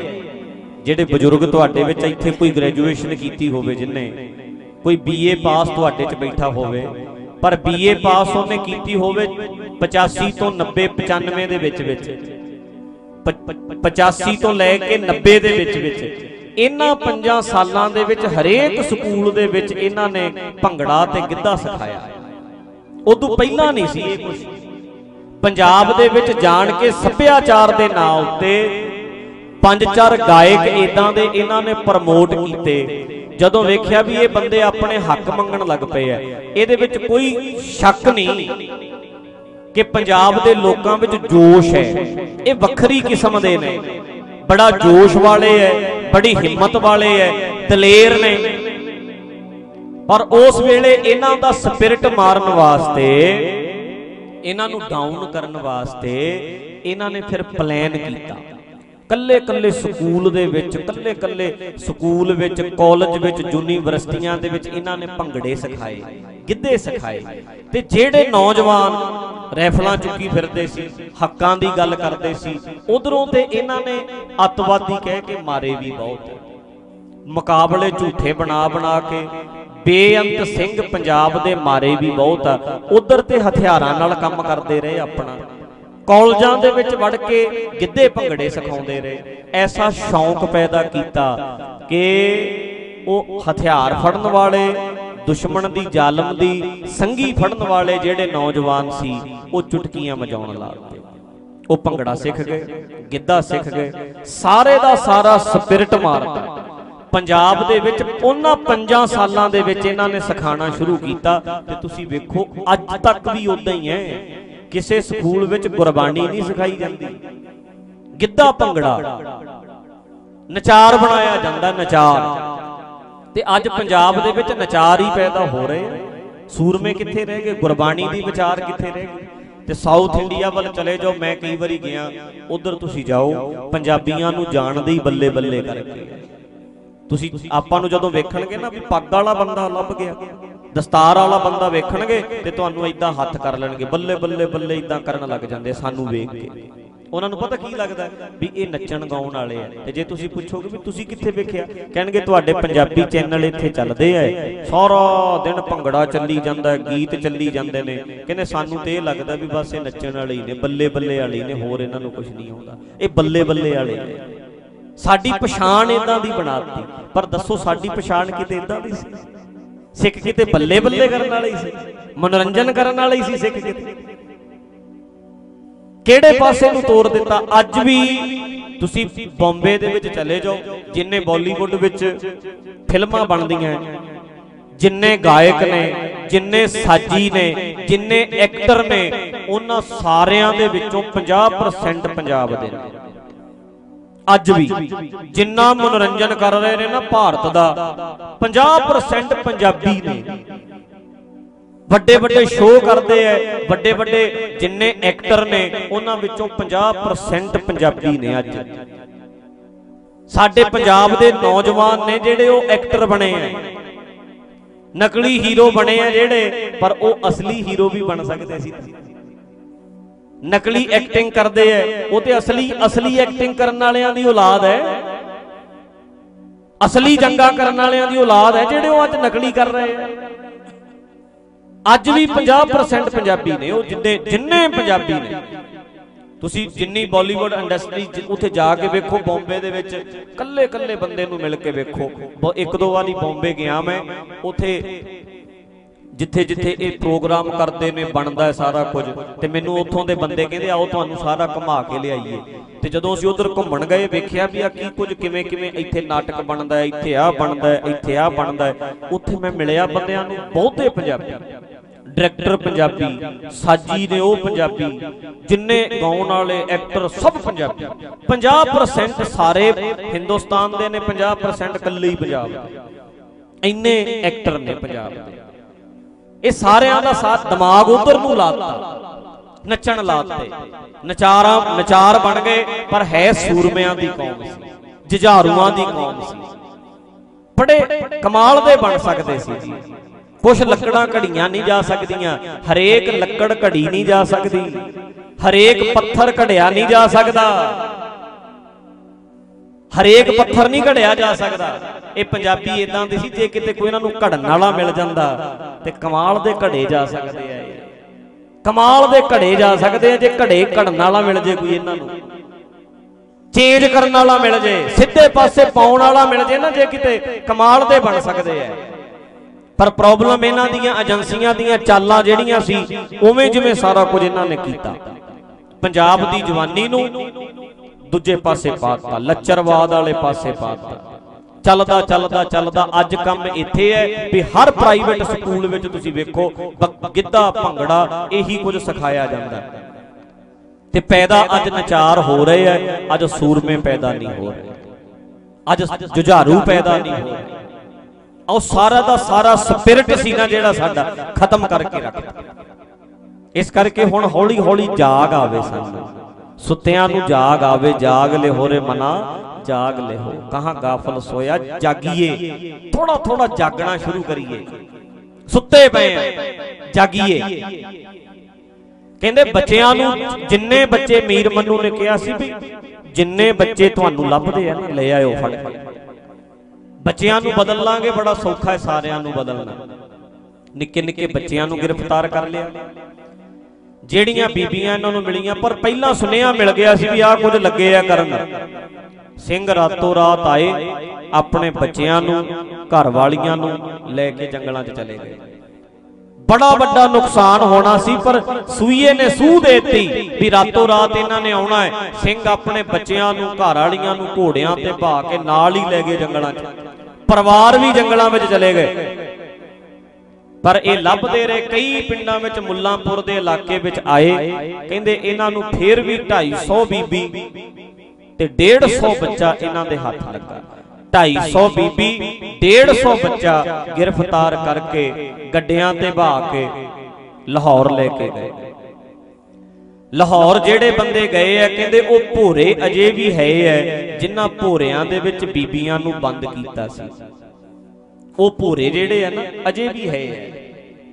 ਜਿਹੜੇ ਬਜ਼ੁਰਗ ਤੁਹਾਡੇ ਵਿੱਚ ਇੱਥੇ ਕੋਈ ਗ੍ਰੈਜੂਏਸ਼ਨ ਕੀਤੀ ਹੋਵੇ ਜਿਨਨੇ ਕੋਈ ਬੀਏ ਪਾਸ ਤੁਹਾਡੇ 'ਚ ਬੈਠਾ ਹੋਵੇ ਪਰ ਬੀਏ ਪਾਸ ਉਹਨੇ ਕੀਤੀ ਹੋਵੇ 85 ਤੋਂ 90 95 ਦੇ ਵਿੱਚ ਵਿੱਚ। 85 ਤੋਂ ਲੈ ਕੇ 90 ਦੇ ਵਿੱਚ ਵਿੱਚ। ਇਹਨਾਂ ਪੰਜਾਂ ਸਾਲਾਂ ਦੇ ਵਿੱਚ ਹਰੇਕ ਸਕੂਲ ਦੇ ਵਿੱਚ ਇਹਨਾਂ ਨੇ ਭੰਗੜਾ ਤੇ ਗਿੱਧਾ ਸਿਖਾਇਆ। ਉਦੋਂ ਪਹਿਲਾਂ ਨਹੀਂ ਸੀ ਇਹ ਕੁਝ ਪੰਜਾਬ ਦੇ ਵਿੱਚ ਜਾਣ ਕੇ ਸੱਭਿਆਚਾਰ ਦੇ ਨਾਂ ਉੱਤੇ ਪੰਜ ਚਾਰ ਗਾਇਕ ਇਦਾਂ ਦੇ ਇਹਨਾਂ ਨੇ ਪ੍ਰਮੋਟ ਕੀਤੇ। ਜਦੋਂ ਵੇਖਿਆ ਵੀ ਇਹ ਬੰਦੇ ਆਪਣੇ ਹੱਕ ਮੰਗਣ ਲੱਗ ਪਏ ਆ, ਇਹਦੇ ਵਿੱਚ ਕੋਈ ਸ਼ੱਕ ਨਹੀਂ ਕਿ ਪੰਜਾਬ ਦੇ ਲੋਕਾਂ ਵਿੱਚ ਜੋਸ਼ ਹੈ। ਇਹ ਵੱਖਰੀ ਕਿਸਮ ਦੇ ਨੇ। ਬੜਾ ਜੋਸ਼ ਵਾਲੇ ਐ, ਬੜੀ ਹਿੰਮਤ ਵਾਲੇ ਐ, ਦਲੇਰ ਨੇ। ਪਰ ਉਸ ਵੇਲੇ ਇਹਨਾਂ ਦਾ ਸਪਿਰਿਟ ਮਾਰਨ ਵਾਸਤੇ, ਇਹਨਾਂ ਨੂੰ ਡਾਊਨ ਕਰਨ ਵਾਸਤੇ ਇਹਨਾਂ ਨੇ ਫਿਰ ਪਲਾਨ ਕੀਤਾ। ਕੱਲੇ ਕੱਲੇ ਸਕੂਲ ਦੇ ਵਿੱਚ ਕੱਲੇ ਕੱਲੇ ਸਕੂਲ ਵਿੱਚ, ਕਾਲਜ ਵਿੱਚ, ਯੂਨੀਵਰਸਿਟੀਆਂ ਦੇ ਵਿੱਚ ਇਹਨਾਂ ਨੇ ਭੰਗੜੇ ਸਿਖਾਏ, ਗਿੱਧੇ ਸਿਖਾਏ। ਤੇ ਜਿਹੜੇ ਨੌਜਵਾਨ ਰੈਫਲਾਂ ਚੁੱਕੀ ਫਿਰਦੇ ਸੀ, ਹੱਕਾਂ ਦੀ ਗੱਲ ਕਰਦੇ ਸੀ, ਉਧਰੋਂ ਤੇ ਇਹਨਾਂ ਨੇ ਅੱਤਵਾਦੀ ਕਹਿ ਕੇ ਮਾਰੇ ਵੀ ਬਹੁਤ। ਮੁਕਾਬਲੇ ਝੂਠੇ ਬਣਾ ਬਣਾ ਕੇ, ਬੇਅੰਤ ਸਿੰਘ ਪੰਜਾਬ ਦੇ ਮਾਰੇ ਵੀ ਬਹੁਤ ਆ। ਉਧਰ ਤੇ ਹਥਿਆਰਾਂ ਨਾਲ ਕੰਮ ਕਰਦੇ ਰਹੇ ਆਪਣਾ। ਕਾਲਜਾਂ ਦੇ ਵਿੱਚ ਵੜ ਕੇ ਗਿੱਧੇ ਭੰਗੜੇ ਸਿਖਾਉਂਦੇ ਰਹੇ। ਐਸਾ ਸ਼ੌਂਕ ਪੈਦਾ ਕੀਤਾ ਕਿ ਉਹ ਹਥਿਆਰ ਫੜਨ ਵਾਲੇ, ਦੁਸ਼ਮਣ ਦੀ ਜ਼ਾਲਮ ਦੀ ਸੰਗੀ ਫੜਨ ਵਾਲੇ ਜਿਹੜੇ ਨੌਜਵਾਨ ਸੀ, ਉਹ ਚੁਟਕੀਆਂ ਵਜਾਉਣ ਲੱਗ ਉਹ ਭੰਗੜਾ ਸਿੱਖ ਗਏ, ਗਿੱਧਾ ਸਿੱਖ ਗਏ, ਸਾਰੇ ਦਾ ਸਾਰਾ ਸਪਿਰਿਟ ਮਾਰਦਾ ਪੰਜਾਬ ਦੇ ਵਿੱਚ ਉਹਨਾਂ ਪੰਜਾਂ ਸਾਲਾਂ ਦੇ ਵਿੱਚ ਇਹਨਾਂ ਨੇ ਸਿਖਾਣਾ ਸ਼ੁਰੂ ਕੀਤਾ ਤੇ ਤੁਸੀਂ ਵੇਖੋ, ਅੱਜ ਤੱਕ ਵੀ ਉਦਾਂ ਹੀ ਹੈ। ਕਿਸੇ ਸਕੂਲ ਵਿੱਚ ਗੁਰਬਾਣੀ ਨਹੀਂ ਸਿਖਾਈ ਜਾਂਦੀ। ਗਿੱਧਾ ਭੰਗੜਾ। ਨਚਾਰ ਬਣਾਇਆ ਜਾਂਦਾ ਨਚਾਰ। ਤੇ ਅੱਜ ਪੰਜਾਬ ਦੇ ਵਿੱਚ ਨਚਾਰ ਹੀ ਪੈਦਾ ਹੋ ਰਹੇ ਆ। ਸੂਰਮੇ ਕਿੱਥੇ ਰਹਿ ਗਏ? ਗੁਰਬਾਣੀ ਦੀ ਵਿਚਾਰ ਕਿੱਥੇ ਰਹਿ ਗਏ ਤੇ ਸਾਊਥ ਇੰਡੀਆ ਵੱਲ ਚਲੇ ਜਾਓ, ਮੈਂ ਕਈ ਵਾਰੀ ਗਿਆ, ਉਧਰ ਤੁਸੀਂ ਜਾਓ, ਪੰਜਾਬੀਆਂ ਨੂੰ ਜਾਣਦੇ ਹੀ ਬੱਲੇ ਬੱਲੇ ਕਰਕੇ। ਤੁਸੀਂ ਆਪਾਂ ਨੂੰ ਜਦੋਂ ਵੇਖਣਗੇ ਨਾ ਵੀ ਪੱਗ ਵਾਲਾ ਬੰਦਾ ਲੱਭ ਗਿਆ, ਦਸਤਾਰ ਵਾਲਾ ਬੰਦਾ ਵੇਖਣਗੇ ਤੇ ਤੁਹਾਨੂੰ ਇਦਾਂ ਹੱਥ ਕਰ ਲੈਣਗੇ, ਬੱਲੇ ਬੱਲੇ ਬੱਲੇ ਇਦਾਂ ਕਰਨ ਲੱਗ ਜਾਂਦੇ ਸਾਨੂੰ ਵੇਖ ਕੇ। ਉਹਨਾਂ ਨੂੰ ਪਤਾ ਕੀ ਲੱਗਦਾ ਵੀ ਇਹ ਨੱਚਣ ਗਾਉਣ ਵਾਲੇ ਆ। ਤੇ ਜੇ ਤੁਸੀਂ ਪੁੱਛੋਗੇ ਵੀ ਤੁਸੀਂ ਕਿੱਥੇ ਵੇਖਿਆ? ਕਹਿਣਗੇ ਤੁਹਾਡੇ ਪੰਜਾਬੀ ਚੈਨਲ ਇੱਥੇ ਚੱਲਦੇ ਆ। ਸਾਰਾ ਦਿਨ ਭੰਗੜਾ ਚੱਲੀ ਜਾਂਦਾ, ਗੀਤ ਚੱਲੀ ਜਾਂਦੇ ਨੇ। ਕਹਿੰਦੇ ਸਾਨੂੰ ਤੇ ਇਹ ਲੱਗਦਾ ਵੀ ਬਸ ਇਹ ਨੱਚਣ ਵਾਲੇ ਹੀ ਨੇ, ਬੱਲੇ ਬੱਲੇ ਵਾਲੇ ਨੇ, ਹੋਰ ਇਹਨਾਂ ਨੂੰ ਕੁਝ ਨਹੀਂ ਆਉਂਦਾ। ਇਹ ਬੱਲੇ ਬੱਲੇ ਵਾਲੇ ਨੇ ਸਾਡੀ ਪਛਾਣ ਇਦਾਂ ਦੀ ਬਣਾਤੀ। ਪਰ ਦੱਸੋ ਸਾਡੀ ਪਛਾਣ ਕਿਤੇ ਇਦਾਂ ਦੀ ਸੀ? ਸਿੱਖ ਕਿਤੇ ਬੱਲੇ ਬੱਲੇ ਕਰਨ ਵਾਲੇ ਹੀ ਸੀ ਮਨੋਰੰਜਨ ਕਰਨ ਵਾਲੇ ਹੀ ਸੀ ਸਿੱਖ ਕਿਤੇ? ਕਿਹੜੇ ਪਾਸੇ ਨੂੰ ਤੋੜ ਦਿੱਤਾ? ਅੱਜ ਵੀ ਤੁਸੀਂ ਬੰਬੇ ਦੇ ਵਿੱਚ ਚਲੇ ਜਾਓ ਜਿੰਨੇ ਬਾਲੀਵੁੱਡ ਵਿੱਚ ਫਿਲਮਾਂ ਬਣਦੀਆਂ ਜਿੰਨੇ ਗਾਇਕ ਨੇ ਜਿੰਨੇ ਸਾਜੀ ਨੇ ਜਿੰਨੇ ਐਕਟਰ ਨੇ ਉਹਨਾਂ ਸਾਰਿਆਂ ਦੇ ਵਿੱਚੋਂ 50% ਪੰਜਾਬ ਦੇ ਨੇ। ਅੱਜ ਵੀ ਜਿੰਨਾ ਮਨੋਰੰਜਨ ਕਰ ਰਹੇ ਨੇ ਨਾ ਭਾਰਤ ਦਾ 50% ਪੰਜਾਬੀ ਨੇ। ਵੱਡੇ ਵੱਡੇ ਸ਼ੋਅ ਕਰਦੇ ਐ, ਵੱਡੇ ਵੱਡੇ ਜਿੰਨੇ ਐਕਟਰ ਨੇ, ਉਹਨਾਂ ਵਿੱਚੋਂ 50% ਪੰਜਾਬੀ ਨੇ ਅੱਜ। ਸਾਡੇ ਪੰਜਾਬ ਦੇ ਨੌਜਵਾਨ ਨੇ ਜਿਹੜੇ ਉਹ ਐਕਟਰ ਬਣੇ ਐ। ਨਕਲੀ ਹੀਰੋ ਬਣੇ ਆ ਜਿਹੜੇ, ਪਰ ਉਹ ਅਸਲੀ ਹੀਰੋ ਵੀ ਬਣ ਸਕਦੇ ਸੀ। ਨਕਲੀ ਐਕਟਿੰਗ ਕਰਦੇ ਐ। ਉਹ ਤੇ ਅਸਲੀ ਅਸਲੀ ਐਕਟਿੰਗ ਕਰਨ ਵਾਲਿਆਂ ਦੀ ਔਲਾਦ ਹੈ ਅਸਲੀ ਜੰਗਾਂ ਕਰਨ ਵਾਲਿਆਂ ਦੀ ਔਲਾਦ ਹੈ ਜਿਹੜੇ ਉਹ ਅੱਜ ਨਕਲੀ ਕਰ ਰਹੇ ਅੱਜ ਵੀ 50% ਪੰਜਾਬੀ ਨੇ। ਉਹ ਜਿੰਨੇ ਜਿੰਨੇ ਪੰਜਾਬੀ ਨੇ। ਤੁਸੀਂ ਜਿੰਨੀ ਬਾਲੀਵੁੱਡ ਇੰਡਸਟਰੀ ਉੱਥੇ ਜਾ ਕੇ ਵੇਖੋ ਬੰਬੇ ਦੇ ਵਿੱਚ ਕੱਲੇ ਕੱਲੇ ਬੰਦੇ ਨੂੰ ਮਿਲ ਕੇ ਵੇਖੋ। ਇੱਕ ਦੋ ਵਾਰੀ ਬੰਬੇ ਗਿਆ ਮੈਂ। ਉੱਥੇ ਜਿੱਥੇ ਜਿੱਥੇ ਇਹ ਪ੍ਰੋਗਰਾਮ ਕਰਦੇ ਨੇ, ਬਣਦਾ ਹੈ ਸਾਰਾ ਕੁਝ। ਤੇ ਮੈਨੂੰ ਉੱਥੋਂ ਦੇ ਬੰਦੇ ਕਹਿੰਦੇ, ਆਓ ਤੁਹਾਨੂੰ ਸਾਰਾ ਘੁਮਾ ਕੇ ਲਿਆਈਏ। ਤੇ ਜਦੋਂ ਅਸੀਂ ਉਧਰ ਘੁੰਮਣ ਗਏ, ਵੇਖਿਆ ਵੀ ਆ ਕੀ ਕੁਝ ਕਿਵੇਂ ਕਿਵੇਂ ਇੱਥੇ ਨਾਟਕ ਬਣਦਾ ਹੈ, ਇੱਥੇ ਆ ਬਣਦਾ ਹੈ, ਇੱਥੇ ਆ ਬਣਦਾ ਹੈ। ਉੱਥੇ ਮੈਂ ਮਿਲਿਆ ਬੰਦਿਆਂ ਨੂੰ, ਬਹੁਤੇ ਪੰਜਾਬੀ। ਡਾਇਰੈਕਟਰ ਪੰਜਾਬੀ, ਸਾਜੀ ਨੇ ਉਹ ਪੰਜਾਬੀ, ਜਿੰਨੇ ਗਾਉਣ ਵਾਲੇ ਐਕਟਰ ਸਭ ਪੰਜਾਬੀ। 50% ਸਾਰੇ ਹਿੰਦੁਸਤਾਨ ਦੇ ਨੇ 50% ਇਕੱਲੇ ਹੀ ਪੰਜਾਬ ਦੇ। ਇੰਨੇ ਐਕਟਰ ਨੇ ਪੰਜਾਬ ਦੇ। ਇਹ ਸਾਰਿਆਂ ਦਾ ਸਾਥ ਦਿਮਾਗ ਉਧਰ ਨੂੰ ਲਾਤਾ। ਨੱਚਣ ਲਾਤੇ। ਨਚਾਰਾਂ ਨਚਾਰ ਬਣ ਗਏ, ਪਰ ਹੈ ਸੂਰਮਿਆਂ ਦੀ ਕੌਮ ਸੀ, ਜੁਝਾਰੂਆਂ ਦੀ ਕੌਮ ਸੀ। ਬੜੇ ਕਮਾਲ ਦੇ ਬਣ ਸਕਦੇ ਸੀ ਜੀ। ਕੁਝ ਲੱਕੜਾਂ ਘੜੀਆਂ ਨਹੀਂ ਜਾ ਸਕਦੀਆਂ, ਹਰੇਕ ਲੱਕੜ ਘੜੀ ਨਹੀਂ ਜਾ ਸਕਦੀ, ਹਰੇਕ ਪੱਥਰ ਘੜਿਆ ਨਹੀਂ ਜਾ ਸਕਦਾ। ਹਰੇਕ ਪੱਥਰ ਨਹੀਂ ਘੜਿਆ ਜਾ ਸਕਦਾ। ਇਹ ਪੰਜਾਬੀ ਇਦਾਂ ਦੇ ਸੀ ਜੇ ਕਿਤੇ ਕੋਈ ਇਹਨਾਂ ਨੂੰ ਘੜਨ ਵਾਲਾ ਮਿਲ ਜਾਂਦਾ ਤੇ ਕਮਾਲ ਦੇ ਘੜੇ ਜਾ ਸਕਦੇ ਆ ਕਮਾਲ ਦੇ ਘੜੇ ਜਾ ਸਕਦੇ ਆ ਜੇ ਘੜੇ ਘੜਨ ਵਾਲਾ ਮਿਲ ਜੇ ਕੋਈ ਇਹਨਾਂ ਨੂੰ। ਚੇਂਜ ਕਰਨ ਵਾਲਾ ਮਿਲ ਜੇ, ਸਿੱਧੇ ਪਾਸੇ ਪਾਉਣ ਵਾਲਾ ਮਿਲ ਜੇ ਨਾ ਜੇ ਕਿਤੇ ਕਮਾਲ ਦੇ ਬਣ ਸਕਦੇ ਆ। ਪਰ ਪ੍ਰੋਬਲਮ ਇਹਨਾਂ ਦੀਆਂ, ਏਜੰਸੀਆਂ ਦੀਆਂ, ਚਾਲਾਂ ਜਿਹੜੀਆਂ ਸੀ, ਉਵੇਂ ਜਿਵੇਂ ਸਾਰਾ ਕੁਝ ਇਹਨਾਂ ਨੇ ਕੀਤਾ। ਪੰਜਾਬ ਦੀ ਜਵਾਨੀ ਨੂੰ ਦੂਜੇ ਪਾਸੇ ਪਾਤਾ, ਲੱਚਰਵਾਦ ਵਾਲੇ ਪਾਸੇ ਪਾਤਾ। ਚੱਲਦਾ ਚੱਲਦਾ ਚੱਲਦਾ। ਅੱਜ ਕੰਮ ਇੱਥੇ ਹੈ ਵੀ ਹਰ ਪ੍ਰਾਈਵੇਟ ਸਕੂਲ ਵਿੱਚ ਤੁਸੀਂ ਵੇਖੋ ਗਿੱਧਾ, ਭੰਗੜਾ, ਇਹੀ ਕੁਝ ਸਿਖਾਇਆ ਜਾਂਦਾ। ਤੇ ਪੈਦਾ ਅੱਜ ਨਚਾਰ ਹੋ ਰਹੇ ਐ ਅੱਜ ਸੂਰਮੇ ਪੈਦਾ ਨਹੀਂ ਹੋ ਰਹੇ। ਅੱਜ ਜੁਝਾਰੂ ਪੈਦਾ ਨਹੀਂ ਹੋ ਰਹੇ। ਉਹ ਸਾਰਾ ਦਾ ਸਾਰਾ ਸਪਿਰਿਟ ਸੀ ਨਾ ਜਿਹੜਾ ਸਾਡਾ, ਖਤਮ ਕਰਕੇ ਰੱਖਤਾ ਇਸ ਕਰਕੇ ਹੁਣ ਹੌਲੀ ਹੌਲੀ ਜਾਗ ਆਵੇ ਸਾਨੂੰ। ਸੁੱਤਿਆਂ ਨੂੰ ਜਾਗ ਆਵੇ, ਜਾਗ ਲੈ ਹੋਰੇ ਮਨਾ ਜਾਗ ਲੈ ਹੋ। ਕਹਾਂ ਗਾਫਲ ਸੋਇਆ? ਜਾਗੀਏ। ਥੋੜਾ ਥੋੜਾ ਜਾਗਣਾ ਸ਼ੁਰੂ ਕਰੀਏ। ਸੁੱਤੇ ਪਏ ਜਾਗੀਏ। ਕਹਿੰਦੇ ਬੱਚਿਆਂ ਨੂੰ ਜਿੰਨੇ ਬੱਚੇ ਮੀਰ ਮੰਨੂ ਨੇ ਕਿਹਾ ਸੀ ਵੀ ਜਿੰਨੇ ਬੱਚੇ ਤੁਹਾਨੂੰ ਲੱਭਦੇ ਆ ਨਾ, ਲੈ ਆਇਓ ਫੜ ਬੱਚਿਆਂ ਨੂੰ ਬਦਲ ਲਾਂਗੇ, ਬੜਾ ਸੌਖਾ ਹੈ ਸਾਰਿਆਂ ਨੂੰ ਬਦਲਣਾ। ਨਿੱਕੇ ਨਿੱਕੇ ਬੱਚਿਆਂ ਨੂੰ ਗ੍ਰਿਫਤਾਰ ਕਰ ਲਿਆ। ਜਿਹੜੀਆਂ ਬੀਬੀਆਂ ਇਹਨਾਂ ਨੂੰ ਮਿਲੀਆਂ, ਪਰ ਪਹਿਲਾਂ ਸੁਨੇਹਾ ਮਿਲ ਗਿਆ ਸੀ ਵੀ ਆਹ ਕੁਝ ਲੱਗੇ ਆ ਕਰਨ। ਸਿੰਘ ਰਾਤੋਂ ਰਾਤ ਆਏ, ਆਪਣੇ ਬੱਚਿਆਂ ਨੂੰ, ਘਰ ਵਾਲੀਆਂ ਨੂੰ ਲੈ ਕੇ ਜੰਗਲਾਂ 'ਚ ਚਲੇ ਗਏ। ਬੜਾ ਵੱਡਾ ਨੁਕਸਾਨ ਹੋਣਾ ਸੀ, ਪਰ ਸੂਈਏ ਨੇ ਸੂਹ ਦੇਤੀ ਵੀ ਰਾਤੋਂ ਰਾਤ ਇਹਨਾਂ ਨੇ ਆਉਣਾ ਹੈ। ਸਿੰਘ ਆਪਣੇ ਬੱਚਿਆਂ ਨੂੰ, ਘਰ ਵਾਲੀਆਂ ਨੂੰ ਘੋੜਿਆਂ ਤੇ ਭਾ ਕੇ ਨਾਲ ਹੀ ਲੈ ਗਏ ਜੰਗਲਾਂ 'ਚ। ਪਰਿਵਾਰ ਵੀ ਜੰਗਲਾਂ ਵਿੱਚ ਚਲੇ ਗਏ। ਪਰ ਇਹ ਲੱਭਦੇ ਰਹੇ, ਕਈ ਪਿੰਡਾਂ ਵਿੱਚ ਮੁੱਲਾਂਪੁਰ ਦੇ ਇਲਾਕੇ ਵਿੱਚ ਆਏ। ਕਹਿੰਦੇ ਇਹਨਾਂ ਨੂੰ ਫੇਰ ਵੀ 250 ਬੀਬੀ ਤੇ 150 ਬੱਚਾ ਇਹਨਾਂ ਦੇ ਹੱਥ ਲੱਗਾ। 250 ਬੀਬੀ 150 ਬੱਚਾ ਗ੍ਰਿਫਤਾਰ ਕਰਕੇ ਗੱਡਿਆਂ ਤੇ ਬਹਾ ਕੇ ਲਾਹੌਰ ਲੈ ਕੇ ਗਏ। ਲਾਹੌਰ ਜਿਹੜੇ ਬੰਦੇ ਗਏ ਆ, ਕਹਿੰਦੇ ਉਹ ਭੋਰੇ ਅਜੇ ਵੀ ਹੈ ਐ ਜਿਨ੍ਹਾਂ ਭੋਰਿਆਂ ਦੇ ਵਿੱਚ ਬੀਬੀਆਂ ਨੂੰ ਬੰਦ ਕੀਤਾ ਸੀ। ਉਹ ਭੋਰੇ ਜਿਹੜੇ ਆ ਨਾ, ਅਜੇ ਵੀ ਹੈ ਐ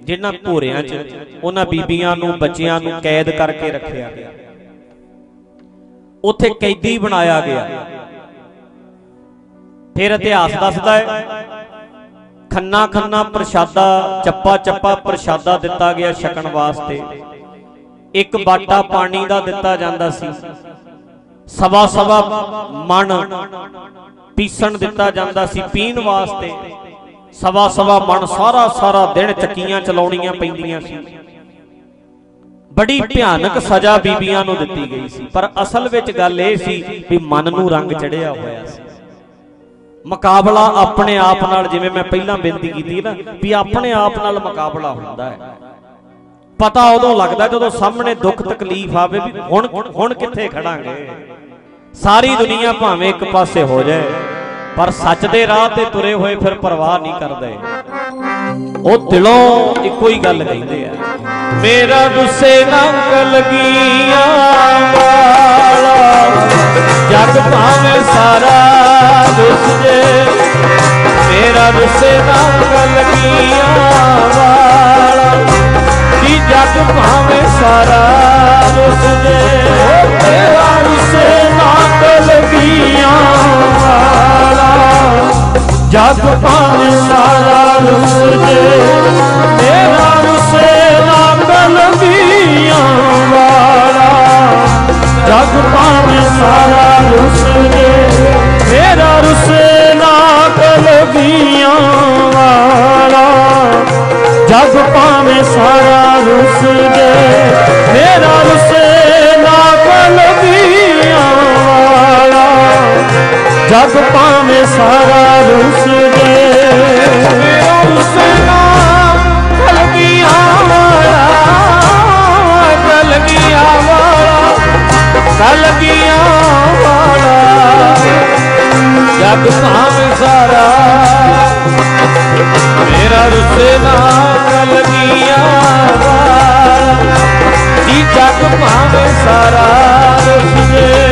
ਜਿਨ੍ਹਾਂ ਭੋਰਿਆਂ 'ਚ ਉਹਨਾਂ ਬੀਬੀਆਂ ਨੂੰ, ਬੱਚਿਆਂ ਨੂੰ ਕੈਦ ਕਰਕੇ ਰੱਖਿਆ ਗਿਆ। ਉੱਥੇ ਕੈਦੀ ਬਣਾਇਆ ਗਿਆ। ਫਿਰ ਇਤਿਹਾਸ ਦੱਸਦਾ ਹੈ, ਖੰਨਾ ਖੰਨਾ ਪ੍ਰਸ਼ਾਦਾ, ਚੱਪਾ ਚੱਪਾ ਪ੍ਰਸ਼ਾਦਾ ਦਿੱਤਾ ਗਿਆ ਛਕਣ ਵਾਸਤੇ। ਇੱਕ ਬਾਟਾ ਪਾਣੀ ਦਾ ਦਿੱਤਾ ਜਾਂਦਾ ਸੀ। ਸਵਾ ਸਵਾ ਮਣ ਪੀਸਣ ਦਿੱਤਾ ਜਾਂਦਾ ਸੀ ਪੀਣ ਵਾਸਤੇ। ਸਵਾ ਸਵਾ ਮਣ ਸਾਰਾ ਸਾਰਾ ਦਿਨ ਚੱਕੀਆਂ ਚਲਾਉਣੀਆਂ ਪੈਂਦੀਆਂ ਸੀ। ਬੜੀ ਭਿਆਨਕ ਸਜ਼ਾ ਬੀਬੀਆਂ ਨੂੰ ਦਿੱਤੀ ਗਈ ਸੀ। ਪਰ ਅਸਲ ਵਿੱਚ ਗੱਲ ਇਹ ਸੀ ਵੀ ਮਨ ਨੂੰ ਰੰਗ ਚੜਿਆ ਹੋਇਆ ਸੀ। ਮੁਕਾਬਲਾ ਆਪਣੇ ਆਪ ਨਾਲ, ਜਿਵੇਂ ਮੈਂ ਪਹਿਲਾਂ ਬੇਨਤੀ ਕੀਤੀ ਨਾ, ਵੀ ਆਪਣੇ ਆਪ ਨਾਲ ਮੁਕਾਬਲਾ ਹੁੰਦਾ ਹੈ। ਪਤਾ ਉਦੋਂ ਲੱਗਦਾ ਜਦੋਂ ਸਾਹਮਣੇ ਦੁੱਖ ਤਕਲੀਫ ਆਵੇ ਵੀ ਹੁਣ ਹੁਣ ਕਿੱਥੇ ਖੜਾਂਗੇ? ਸਾਰੀ ਦੁਨੀਆ ਭਾਵੇਂ ਇੱਕ ਪਾਸੇ ਹੋ ਜਾਏ। ਪਰ ਸੱਚ ਦੇ ਰਾਹ ਤੇ ਤੁਰੇ ਹੋਏ ਫਿਰ ਪਰਵਾਹ ਨਹੀਂ ਕਰਦੇ। ਉਹ ਦਿਲੋਂ ਇੱਕੋ ਹੀ ਗੱਲ ਕਹਿੰਦੇ ਆ, ਮੇਰਾ ਗੁੱਸੇ ਨੰਗ ਲਗੀਆਂ ਵਾਲਾ ਜਗ ਭਾਵੇਂ ਸਾਰਾ ਰੁੱਸ ਮੇਰਾ ਗੁੱਸੇ ਨੰਗ ਲਗੀਆਂ ਵਾਲਾ ਕੀ ਜਗ ਭਾਵੇਂ ਸਾਰਾ ਰੁੱਸ ਜੇ ਜਗ ਭਾਵੇਂ ਸਾਰਾ ਰੁੱਸ ਜੇ। ਮੇਰਾ ਰੁੱਸੇ ਨੰਗ ਲਗੀਆਂ ਵਾਲਾ। ਜਗ ਭਾਵੇਂ ਸਾਰਾ ਰੁੱਸ ਜੇ। ਮੇਰਾ ਰੁੱਸੇ ਨੰਗ ਲਗੀਆਂ ਵਾਲਾ। ਜਗ ਭਾਵੇਂ ਸਾਰਾ ਰੁੱਸ ਜੇ। ਮੇਰਾ ਰੁੱਸੇ ਨੰਗ ਲਗੀਆਂ ਵਾਲਾ। ਜਗ ਭਾਵੇਂ ਸਾਰਾ ਰੁੱਸ ਜੇ ਮੇਰਾ ਰੁੱਸੇ ਵਾਲਾ, ਕਲਗੀਆਂ ਵਾਲਾ ਕਲਗੀਆਂ ਵਾਲਾ। ਜਗ ਭਾਵੇਂ ਸਾਰਾ, ਮੇਰਾ ਰੁੱਸੇ ਕਲਗੀਆਂ ਵਾਲਾ। ਜੀ ਜਗ ਭਾਵੇਂ ਸਾਰਾ ਮੇਰਾ ਰੁੱਸੇ ਕਲਗੀਆਂ ਜਗ ਭਾਵੇਂ ਸਾਰਾ ਰੁੱਸ ਜੇ ਸਾਰਾ ਰੁੱਸ ਜੇ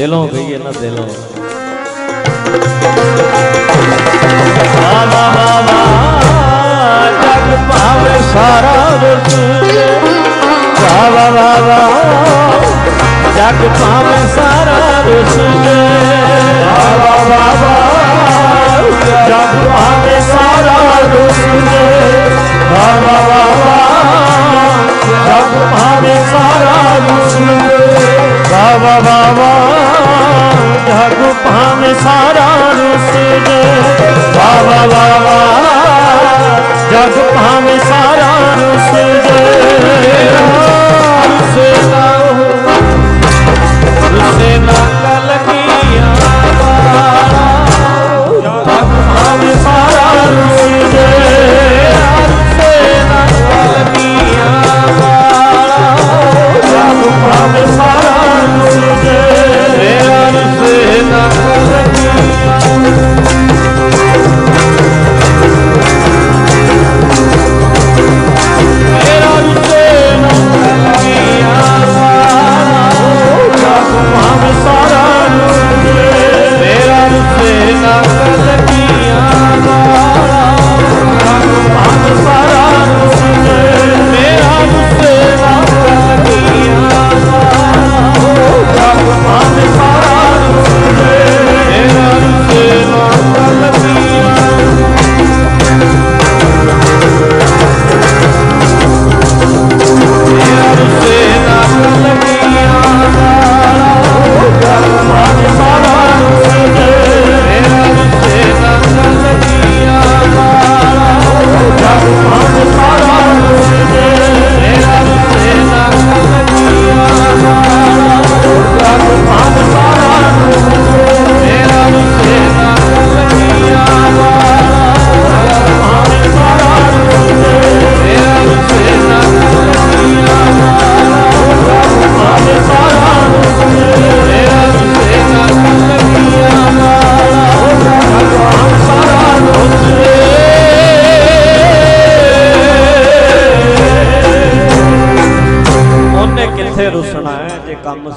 ਦਿਲੋਂ ਗਈ ਨਾ ਦਿਲੋਂ ਵਾ ਵਾ ਵਾ ਵਾ ਜਗ ਭਾਵੇਂ ਸਾਰਾ ਰੁੱਸ ਵਾ ਵਾ ਵਾ ਵਾ ਜਗ ਭਾਵੇਂ ਸਾਰਾ ਰੁੱਸ ਵਾ ਵਾ ਵਾ ਵਾ ਜਗ ਭਾਵੇਂ ਸਾਰਾ ਰੁੱਸ ਵਾ ਵਾ ਵਾ ਵਾ ਜਗ ਭਾਵੇਂ ਸਾਰਾ ਰੁੱਸ ਵਾ ਵਾ ਵਾ ਵਾ ਜਗ ਭਾਵੇਂ ਸਾਰਾ ਰੁੱਸ ਜੇ ਵਾ ਵਾ ਵਾ ਵਾ ਜਗ ਭਾਵੇਂ ਸਾਰਾ ਰੁੱਸ ਜੇ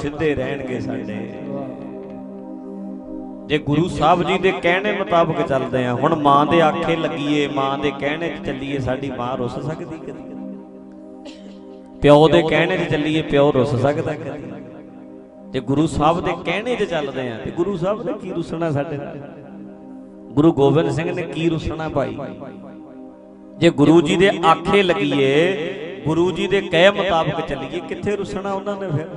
ਸਿੱਧੇ ਰਹਿਣਗੇ ਸਾਡੇ। ਜੇ ਗੁਰੂ ਸਾਹਿਬ ਜੀ ਦੇ ਕਹਿਣੇ ਮੁਤਾਬਕ ਚੱਲਦੇ ਆ ਹੁਣ ਮਾਂ ਦੇ ਆਖੇ ਲੱਗੀਏ ਮਾਂ ਦੇ ਕਹਿਣੇ 'ਚ ਚੱਲੀਏ ਸਾਡੀ ਮਾਂ ਰੁੱਸ ਸਕਦੀ ਕਦੀ? ਪਿਓ ਦੇ ਕਹਿਣੇ 'ਚ ਚੱਲੀਏ ਪਿਓ ਰੁੱਸ ਸਕਦਾ ਕਦੀ? ਜੇ ਗੁਰੂ ਸਾਹਿਬ ਦੇ ਕਹਿਣੇ 'ਚ ਚੱਲਦੇ ਆ ਤੇ ਗੁਰੂ ਸਾਹਿਬ ਨੇ ਕੀ ਰੁੱਸਣਾ ਸਾਡੇ ਨਾਲ? ਗੁਰੂ ਗੋਬਿੰਦ ਸਿੰਘ ਨੇ ਕੀ ਰੁੱਸਣਾ ਭਾਈ? ਜੇ ਗੁਰੂ ਜੀ ਦੇ ਆਖੇ ਲੱਗੀਏ ਗੁਰੂ ਜੀ ਦੇ ਕਹਿ ਮੁਤਾਬਕ ਚੱਲੀਏ ਕਿੱਥੇ ਰੁੱਸਣਾ ਉਹਨਾਂ ਨੇ ਫਿਰ?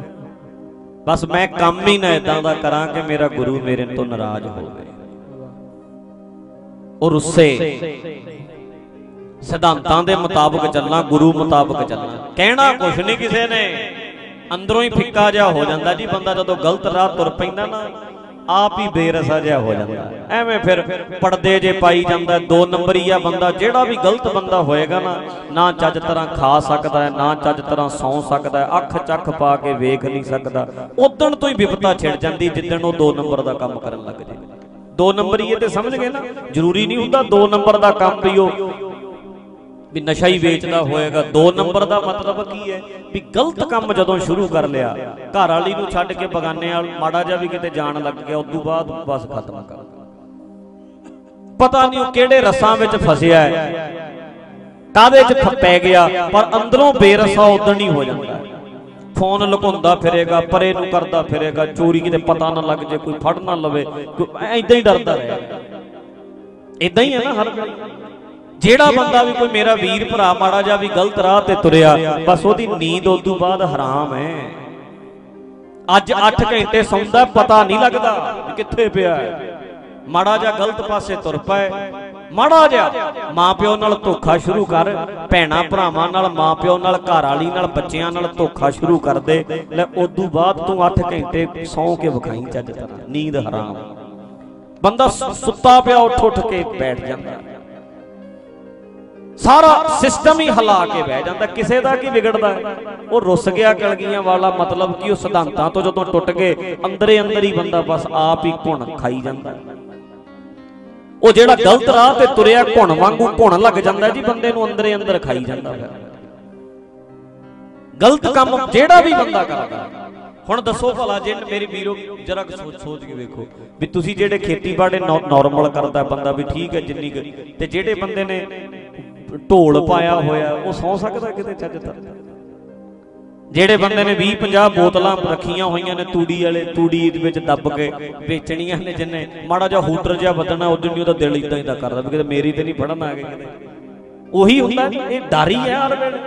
ਬਸ ਮੈਂ ਕੰਮ ਹੀ ਨਾ ਇਦਾਂ ਦਾ ਕਰਾਂ ਕਿ ਮੇਰਾ ਗੁਰੂ ਮੇਰੇ ਤੋਂ ਨਾਰਾਜ਼ ਹੋਵੇ। ਉਹ ਰੁੱਸੇ। ਸਿਧਾਂਤਾਂ ਦੇ ਮੁਤਾਬਕ ਚੱਲਣਾ ਗੁਰੂ ਮੁਤਾਬਕ ਚੱਲਣਾ ਕਹਿਣਾ ਕੁਛ ਨਹੀਂ ਕਿਸੇ ਨੇ। ਅੰਦਰੋਂ ਹੀ ਫਿੱਕਾ ਜਿਹਾ ਹੋ ਜਾਂਦਾ ਜੀ, ਬੰਦਾ ਜਦੋਂ ਗਲਤ ਰਾਹ ਤੁਰ ਪੈਂਦਾ ਨਾ। ਆਪ ਹੀ ਬੇਰਸਾ ਜਿਹਾ ਹੋ ਜਾਂਦਾ। ਐਵੇਂ ਫਿਰ ਪਰਦੇ ਜੇ ਪਾਈ ਜਾਂਦਾ, ਦੋ ਨੰਬਰੀ ਆ ਬੰਦਾ, ਜਿਹੜਾ ਵੀ ਗਲਤ ਬੰਦਾ ਹੋਏਗਾ ਨਾ ਨਾ ਚੱਜ ਤਰ੍ਹਾਂ ਖਾ ਸਕਦਾ ਹੈ, ਨਾ ਚੱਜ ਤਰ੍ਹਾਂ ਸੌਂ ਸਕਦਾ ਹੈ, ਅੱਖ ਚੱਖ ਪਾ ਕੇ ਵੇਖ ਨਹੀਂ ਸਕਦਾ। ਉਦਣ ਤੋਂ ਹੀ ਵਿਪਤਾ ਛਿੜ ਜਾਂਦੀ, ਜਿੱਦਣ ਉਹ ਦੋ ਨੰਬਰ ਦਾ ਕੰਮ ਕਰਨ ਲੱਗ ਜੇ। ਦੋ ਨੰਬਰੀ ਇਹ ਤੇ ਸਮਝ ਗਏ ਨਾ, ਜ਼ਰੂਰੀ ਨਹੀਂ ਹੁੰਦਾ ਦੋ ਨੰਬਰ ਦਾ ਕੰਮ ਵੀ ਉਹ ਵੀ ਨਸ਼ਾ ਹੀ ਵੇਚਦਾ ਹੋਏਗਾ। ਦੋ ਨੰਬਰ ਦਾ ਮਤਲਬ ਕੀ ਹੈ? ਵੀ ਗਲਤ ਕੰਮ ਜਦੋਂ ਸ਼ੁਰੂ ਕਰ ਲਿਆ, ਘਰ ਵਾਲੀ ਨੂੰ ਛੱਡ ਕੇ ਬਗਾਨੇ ਵਾਲ ਮਾੜਾ ਜਿਹਾ ਵੀ ਕਿਤੇ ਜਾਣ ਲੱਗ ਗਿਆ, ਉਦੋਂ ਬਾਅਦ ਬਸ ਖਤਮ ਕਰ ਪਤਾ ਨਹੀਂ ਉਹ ਕਿਹੜੇ ਰਸਾਂ ਵਿੱਚ ਫਸਿਆ ਹੈ। ਕਾਦੇ 'ਚ ਪੈ ਗਿਆ, ਪਰ ਅੰਦਰੋਂ ਬੇਰਸਾ ਉਦੋਂ ਹੀ ਹੋ ਜਾਂਦਾ ਫੋਨ ਲੁਕਾਉਂਦਾ ਫਿਰੇਗਾ, ਪਰੇ ਨੂੰ ਕਰਦਾ ਫਿਰੇਗਾ, ਚੋਰੀ ਕਿਤੇ ਪਤਾ ਨਾ ਲੱਗ ਜੇ, ਕੋਈ ਫੜ ਨਾ ਲਵੇ ਐਦਾਂ ਹੀ ਡਰਦਾ ਰਹੇਗਾ ਇਦਾਂ ਹੀ ਹੈ ਨਾ ਹਰ ਗੱਲ ਜਿਹੜਾ ਬੰਦਾ ਵੀ ਕੋਈ ਮੇਰਾ ਵੀਰ ਭਰਾ ਮਾੜਾ ਜਾਂ ਵੀ ਗਲਤ ਰਾਹ ਤੇ ਤੁਰਿਆ, ਬਸ ਉਹਦੀ ਨੀਂਦ ਉਸ ਤੋਂ ਬਾਅਦ ਹਰਾਮ ਹੈ। ਅੱਜ 8 ਘੰਟੇ ਸੌਂਦਾ, ਪਤਾ ਨਹੀਂ ਲੱਗਦਾ ਕਿੱਥੇ ਪਿਆ ਹੈ। ਮਾੜਾ ਜਾਂ ਗਲਤ ਪਾਸੇ ਤੁਰ ਪਏ। ਮਾੜਾ ਜਿਹਾ ਮਾਪਿਓ ਨਾਲ ਧੋਖਾ ਸ਼ੁਰੂ ਕਰ, ਭੈਣਾ ਭਰਾਵਾਂ ਨਾਲ ਮਾਪਿਓ ਨਾਲ, ਘਰ ਵਾਲੀ ਨਾਲ, ਬੱਚਿਆਂ ਨਾਲ ਧੋਖਾ ਸ਼ੁਰੂ ਕਰ ਦੇ। ਲੈ, ਉਦੋਂ ਬਾਅਦ ਤੂੰ 8 ਘੰਟੇ ਸੌਂ ਕੇ ਵਿਖਾਈ ਚੱਜ ਤਰ੍ਹਾਂ। ਨੀਂਦ ਹਰਾਮ। ਬੰਦਾ ਸੁੱਤਾ ਪਿਆ ਉੱਠ ਉੱਠ ਕੇ ਬੈਠ ਜਾਂਦਾ। ਸਾਰਾ ਸਿਸਟਮ ਹੀ ਹਿਲਾ ਕੇ ਬਹਿ ਜਾਂਦਾ। ਕਿਸੇ ਦਾ ਕੀ ਵਿਗੜਦਾ? ਉਹ ਰੁੱਸ ਗਿਆ, ਕਲਗੀਆਂ ਵਾਲਾ ਮਤਲਬ ਕਿ ਉਹ ਸਿਧਾਂਤਾਂ ਤੋਂ ਜਦੋਂ ਟੁੱਟ ਗਏ ਅੰਦਰੇ ਅੰਦਰ ਹੀ ਬੰਦਾ ਬਸ ਆਪ ਹੀ ਘੁਣ ਖਾਈ ਜਾਂਦਾ। ਉਹ ਜਿਹੜਾ ਗਲਤ ਰਾਹ ਤੇ ਤੁਰਿਆ ਘੁਣ ਵਾਂਗੂ ਘੁਣ ਲੱਗ ਜਾਂਦਾ ਜੀ, ਬੰਦੇ ਨੂੰ ਅੰਦਰੇ ਅੰਦਰ ਖਾਈ ਜਾਂਦਾ ਫਿਰ। ਗਲਤ ਕੰਮ ਜਿਹੜਾ ਵੀ ਬੰਦਾ ਕਰਦਾ। ਹੁਣ ਦੱਸੋ ਭਲਾ, ਜੇ ਮੇਰੀ ਵੀਰੋ ਜਰਾ ਸੋਚ ਸੋਚ ਕੇ ਵੇਖੋ ਵੀ ਤੁਸੀਂ ਜਿਹੜੇ ਖੇਤੀਬਾੜੀ ਨਾਰਮਲ ਕਰਦਾ ਬੰਦਾ ਵੀ ਠੀਕ ਹੈ ਜਿੰਨੀ ਕੁ, ਤੇ ਜਿਹੜੇ ਬੰਦੇ ਨੇ ਢੋਲ ਪਾਇਆ ਹੋਇਆ ਉਹ ਸੌ ਸਕਦਾ ਕਿਤੇ ਚੱਜ ਤੱਕ ਜਿਹੜੇ ਬੰਦੇ ਨੇ 20 50 ਬੋਤਲਾਂ ਰੱਖੀਆਂ ਹੋਈਆਂ ਨੇ ਤੂੜੀ ਵਾਲੇ ਤੂੜੀ ਦੇ ਵਿੱਚ ਦੱਬ ਕੇ ਵੇਚਣੀਆਂ ਨੇ ਜਿੰਨੇ। ਮਾੜਾ ਜਿਹਾ ਹੂਟਰ ਜਿਹਾ ਵੱਜਣਾ ਉਦੋਂ ਨਹੀਂ ਉਹਦਾ ਦਿਲ ਇਦਾਂ ਹੀ ਦਾ ਕਰਦਾ ਵੀ ਕਿਤੇ ਮੇਰੀ ਤੇ ਨਹੀਂ ਫੜਨ ਆ ਗਏ ਕਿਤੇ ਉਹੀ ਹੁੰਦਾ ਇਹ ਡਰ ਹੀ ਹੈ ਹਰ ਵੇਲੇ।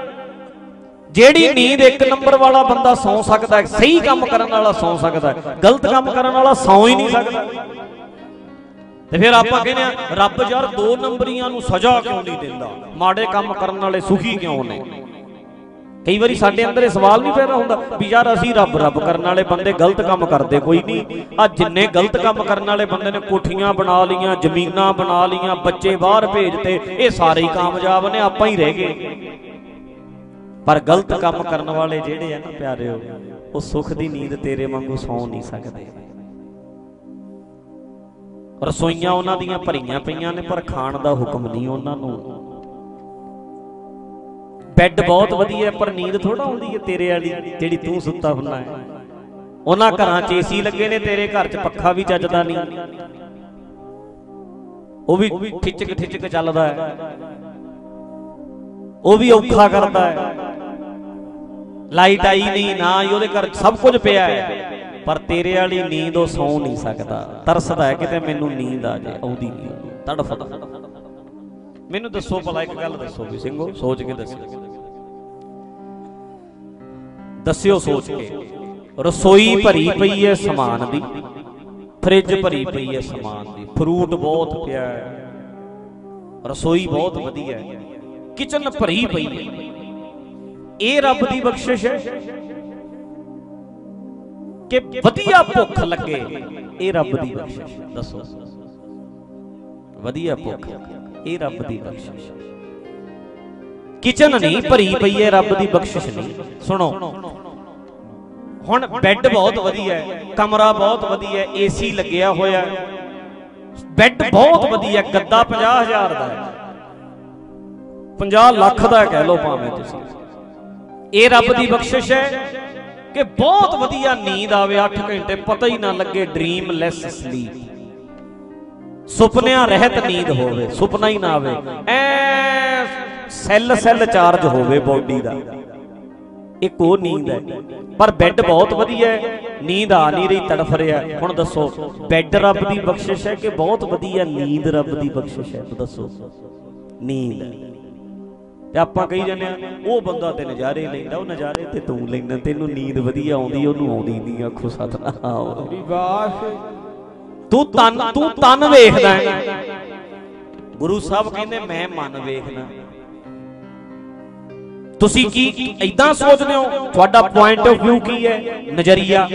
ਜਿਹੜੀ ਨੀਂਦ ਇੱਕ ਨੰਬਰ ਵਾਲਾ ਬੰਦਾ ਸੌ ਸਕਦਾ ਹੈ ਸਹੀ ਕੰਮ ਕਰਨ ਵਾਲਾ ਸੌ ਸਕਦਾ ਹੈ ਗਲਤ ਕੰਮ ਕਰਨ ਵਾਲਾ ਸੌ ਹੀ ਨਹੀਂ ਸਕਦਾ। ਤੇ ਫਿਰ ਆਪਾਂ ਕਹਿੰਦੇ ਆ, ਰੱਬ ਯਾਰ ਦੋ ਨੰਬਰੀਆਂ ਨੂੰ ਸਜ਼ਾ ਕਿਉਂ ਨਹੀਂ ਦਿੰਦਾ? ਮਾੜੇ ਕੰਮ ਕਰਨ ਵਾਲੇ ਸੁਖੀ ਕਿਉਂ ਨੇ? ਕਈ ਵਾਰੀ ਸਾਡੇ ਅੰਦਰ ਇਹ ਸਵਾਲ ਨਹੀਂ ਪੈਦਾ ਹੁੰਦਾ ਵੀ ਯਾਰ ਅਸੀਂ ਰੱਬ ਰੱਬ ਕਰਨ ਵਾਲੇ ਬੰਦੇ, ਗਲਤ ਕੰਮ ਕਰਦੇ ਕੋਈ ਨਹੀਂ। ਆ ਜਿੰਨੇ ਗਲਤ ਕੰਮ ਕਰਨ ਵਾਲੇ ਬੰਦੇ ਨੇ, ਕੋਠੀਆਂ ਬਣਾ ਲੀਆਂ ਜ਼ਮੀਨਾਂ ਬਣਾ ਲੀਆਂ ਬੱਚੇ ਬਾਹਰ ਭੇਜਤੇ, ਇਹ ਸਾਰੇ ਹੀ ਕਾਮਯਾਬ ਨੇ, ਆਪਾਂ ਹੀ ਰਹਿ ਗਏ। ਪਰ ਗਲਤ ਕੰਮ ਕਰਨ ਵਾਲੇ ਜਿਹੜੇ ਆ ਨਾ ਪਿਆਰਿਓ, ਉਹ ਸੁੱਖ ਦੀ ਨੀਂਦ ਤੇਰੇ ਵਾਂਗੂ ਸੌਂ ਨਹੀਂ ਸਕਦੇ। ਰਸੋਈਆਂ ਉਹਨਾਂ ਦੀਆਂ ਭਰੀਆਂ ਪਈਆਂ ਨੇ, ਪਰ ਖਾਣ ਦਾ ਹੁਕਮ ਨਹੀਂ ਉਹਨਾਂ ਨੂੰ। ਬੈੱਡ ਬਹੁਤ ਵਧੀਆ ਪਰ ਨੀਂਦ ਥੋੜਾ ਆਉਂਦੀ ਹੈ ਤੇਰੇ ਵਾਲੀ, ਜਿਹੜੀ ਤੂੰ ਸੁੱਤਾ ਹੁੰਨਾ ਹੈ। ਉਹਨਾਂ ਘਰਾਂ 'ਚ ਏਸੀ ਲੱਗੇ ਨੇ, ਤੇਰੇ ਘਰ 'ਚ ਪੱਖਾ ਵੀ ਚੱਜਦਾ ਨਹੀਂ। ਉਹ ਵੀ ਠਿੱਚਕ ਠਿਚਕ ਚੱਲਦਾ ਹੈ। ਉਹ ਵੀ ਔਖਾ ਕਰਦਾ ਹੈ। ਲਾਈਟ ਆਈ ਨਹੀਂ, ਨਾ ਹੀ ਉਹਦੇ ਘਰ 'ਚ ਸਭ ਕੁਝ ਪਿਆ ਹੈ। ਪਰ ਤੇਰੇ ਵਾਲੀ ਨੀਂਦ ਉਹ ਸੌ ਨਹੀਂ ਸਕਦਾ। ਤਰਸਦਾ ਹੈ ਕਿਤੇ ਮੈਨੂੰ ਨੀਂਦ ਆ ਜਾਏ ਆਉਂਦੀ ਨਹੀਂ ਤੜਫਦਾ। ਮੈਨੂੰ ਦੱਸੋ ਭਲਾ ਇੱਕ ਗੱਲ ਦੱਸੋ ਵੀ ਸਿੰਘੋ, ਸੋਚ ਕੇ ਦੱਸਿਓ। ਦੱਸਿਓ ਸੋਚ ਕੇ। ਰਸੋਈ ਭਰੀ ਪਈ ਹੈ ਸਮਾਨ ਦੀ, ਫ੍ਰਿਜ ਭਰੀ ਪਈ ਹੈ ਸਮਾਨ ਦੀ। ਫਰੂਟ ਬਹੁਤ ਪਿਆ ਹੈ। ਰਸੋਈ ਬਹੁਤ ਵਧੀਆ ਹੈ। ਕਿਚਨ ਭਰੀ ਪਈ ਹੈ। ਇਹ ਰੱਬ ਦੀ ਬਖਸ਼ਿਸ਼ ਹੈ। ਕਿ ਵਧੀਆ ਭੁੱਖ ਲੱਗੇ, ਇਹ ਰੱਬ ਦੀ ਬਖਸ਼ਿਸ਼। ਦੱਸੋ। ਵਧੀਆ ਭੁੱਖ, ਇਹ ਰੱਬ ਦੀ ਬਖਸ਼ਿਸ਼। ਕਿਚਨ ਨਹੀਂ, ਭਰੀ ਪਈ ਹੈ, ਰੱਬ ਦੀ ਬਖਸ਼ਿਸ਼ ਨਹੀਂ। ਸੁਣੋ। ਹੁਣ ਬੈੱਡ ਬਹੁਤ ਵਧੀਆ ਹੈ, ਕਮਰਾ ਬਹੁਤ ਵਧੀਆ ਹੈ, ਏਸੀ ਲੱਗਿਆ ਹੋਇਆ ਹੈ। ਬੈੱਡ ਬਹੁਤ ਵਧੀਆ, ਗੱਦਾ 50000 ਦਾ ਹੈ। 50 ਲੱਖ ਦਾ ਕਹਿ ਲਓ ਭਾਵੇਂ ਤੁਸੀਂ। ਇਹ ਰੱਬ ਦੀ ਬਖਸ਼ਿਸ਼ ਹੈ। ਕਿ ਬਹੁਤ ਵਧੀਆ ਨੀਂਦ ਆਵੇ 8 ਘੰਟੇ ਪਤਾ ਹੀ ਨਾ ਲੱਗੇ ਡ੍ਰੀਮਲੈਸ ਸਲੀਪ ਸੁਪਨਿਆਂ ਰਹਿਤ ਨੀਂਦ ਹੋਵੇ, ਸੁਪਨਾ ਹੀ ਨਾ ਆਵੇ। ਐ ਸੈੱਲ ਸੈੱਲ ਚਾਰਜ ਹੋਵੇ ਬੋਡੀ ਦਾ। ਇੱਕ ਉਹ ਨੀਂਦ ਹੈ। ਪਰ ਬੈੱਡ ਬਹੁਤ ਵਧੀਆ ਹੈ। ਨੀਂਦ ਆ ਨਹੀਂ ਰਹੀ, ਤੜਫ ਰਿਹਾ ਹੁਣ ਦੱਸੋ ਬੈੱਡ ਰੱਬ ਦੀ ਬਖਸ਼ਿਸ਼ ਹੈ ਕਿ ਬਹੁਤ ਵਧੀਆ ਨੀਂਦ ਰੱਬ ਦੀ ਬਖਸ਼ਿਸ਼ ਹੈ? ਦੱਸੋ। ਨੀਂਦ। ਤੇ ਆਪਾਂ ਕਹੀ ਜਾਂਦੇ ਆ ਉਹ ਬੰਦਾ ਤੇ ਨਜ਼ਾਰੇ ਲੈਂਦਾ ਉਹ ਨਜ਼ਾਰੇ ਤੇ ਤੂੰ ਲੈਂਦਾ ਤੈਨੂੰ ਨੀਂਦ ਵਧੀਆ ਆਉਂਦੀ ਉਹਨੂੰ ਆਉਂਦੀ ਨਹੀਂ ਆਖੋ ਸਤਨਾਮ। ਤੂੰ ਤਨ ਤੂੰ ਤਨ ਵੇਖਦਾ ਹੈ। ਗੁਰੂ ਸਾਹਿਬ ਕਹਿੰਦੇ ਮੈਂ ਮਨ ਵੇਖਦਾ। ਤੁਸੀਂ ਕੀ ਇਦਾਂ ਸੋਚਦੇ ਹੋ? ਤੁਹਾਡਾ ਪੁਆਇੰਟ ਆਫ View ਕੀ ਹੈ? ਨਜ਼ਰੀਆ।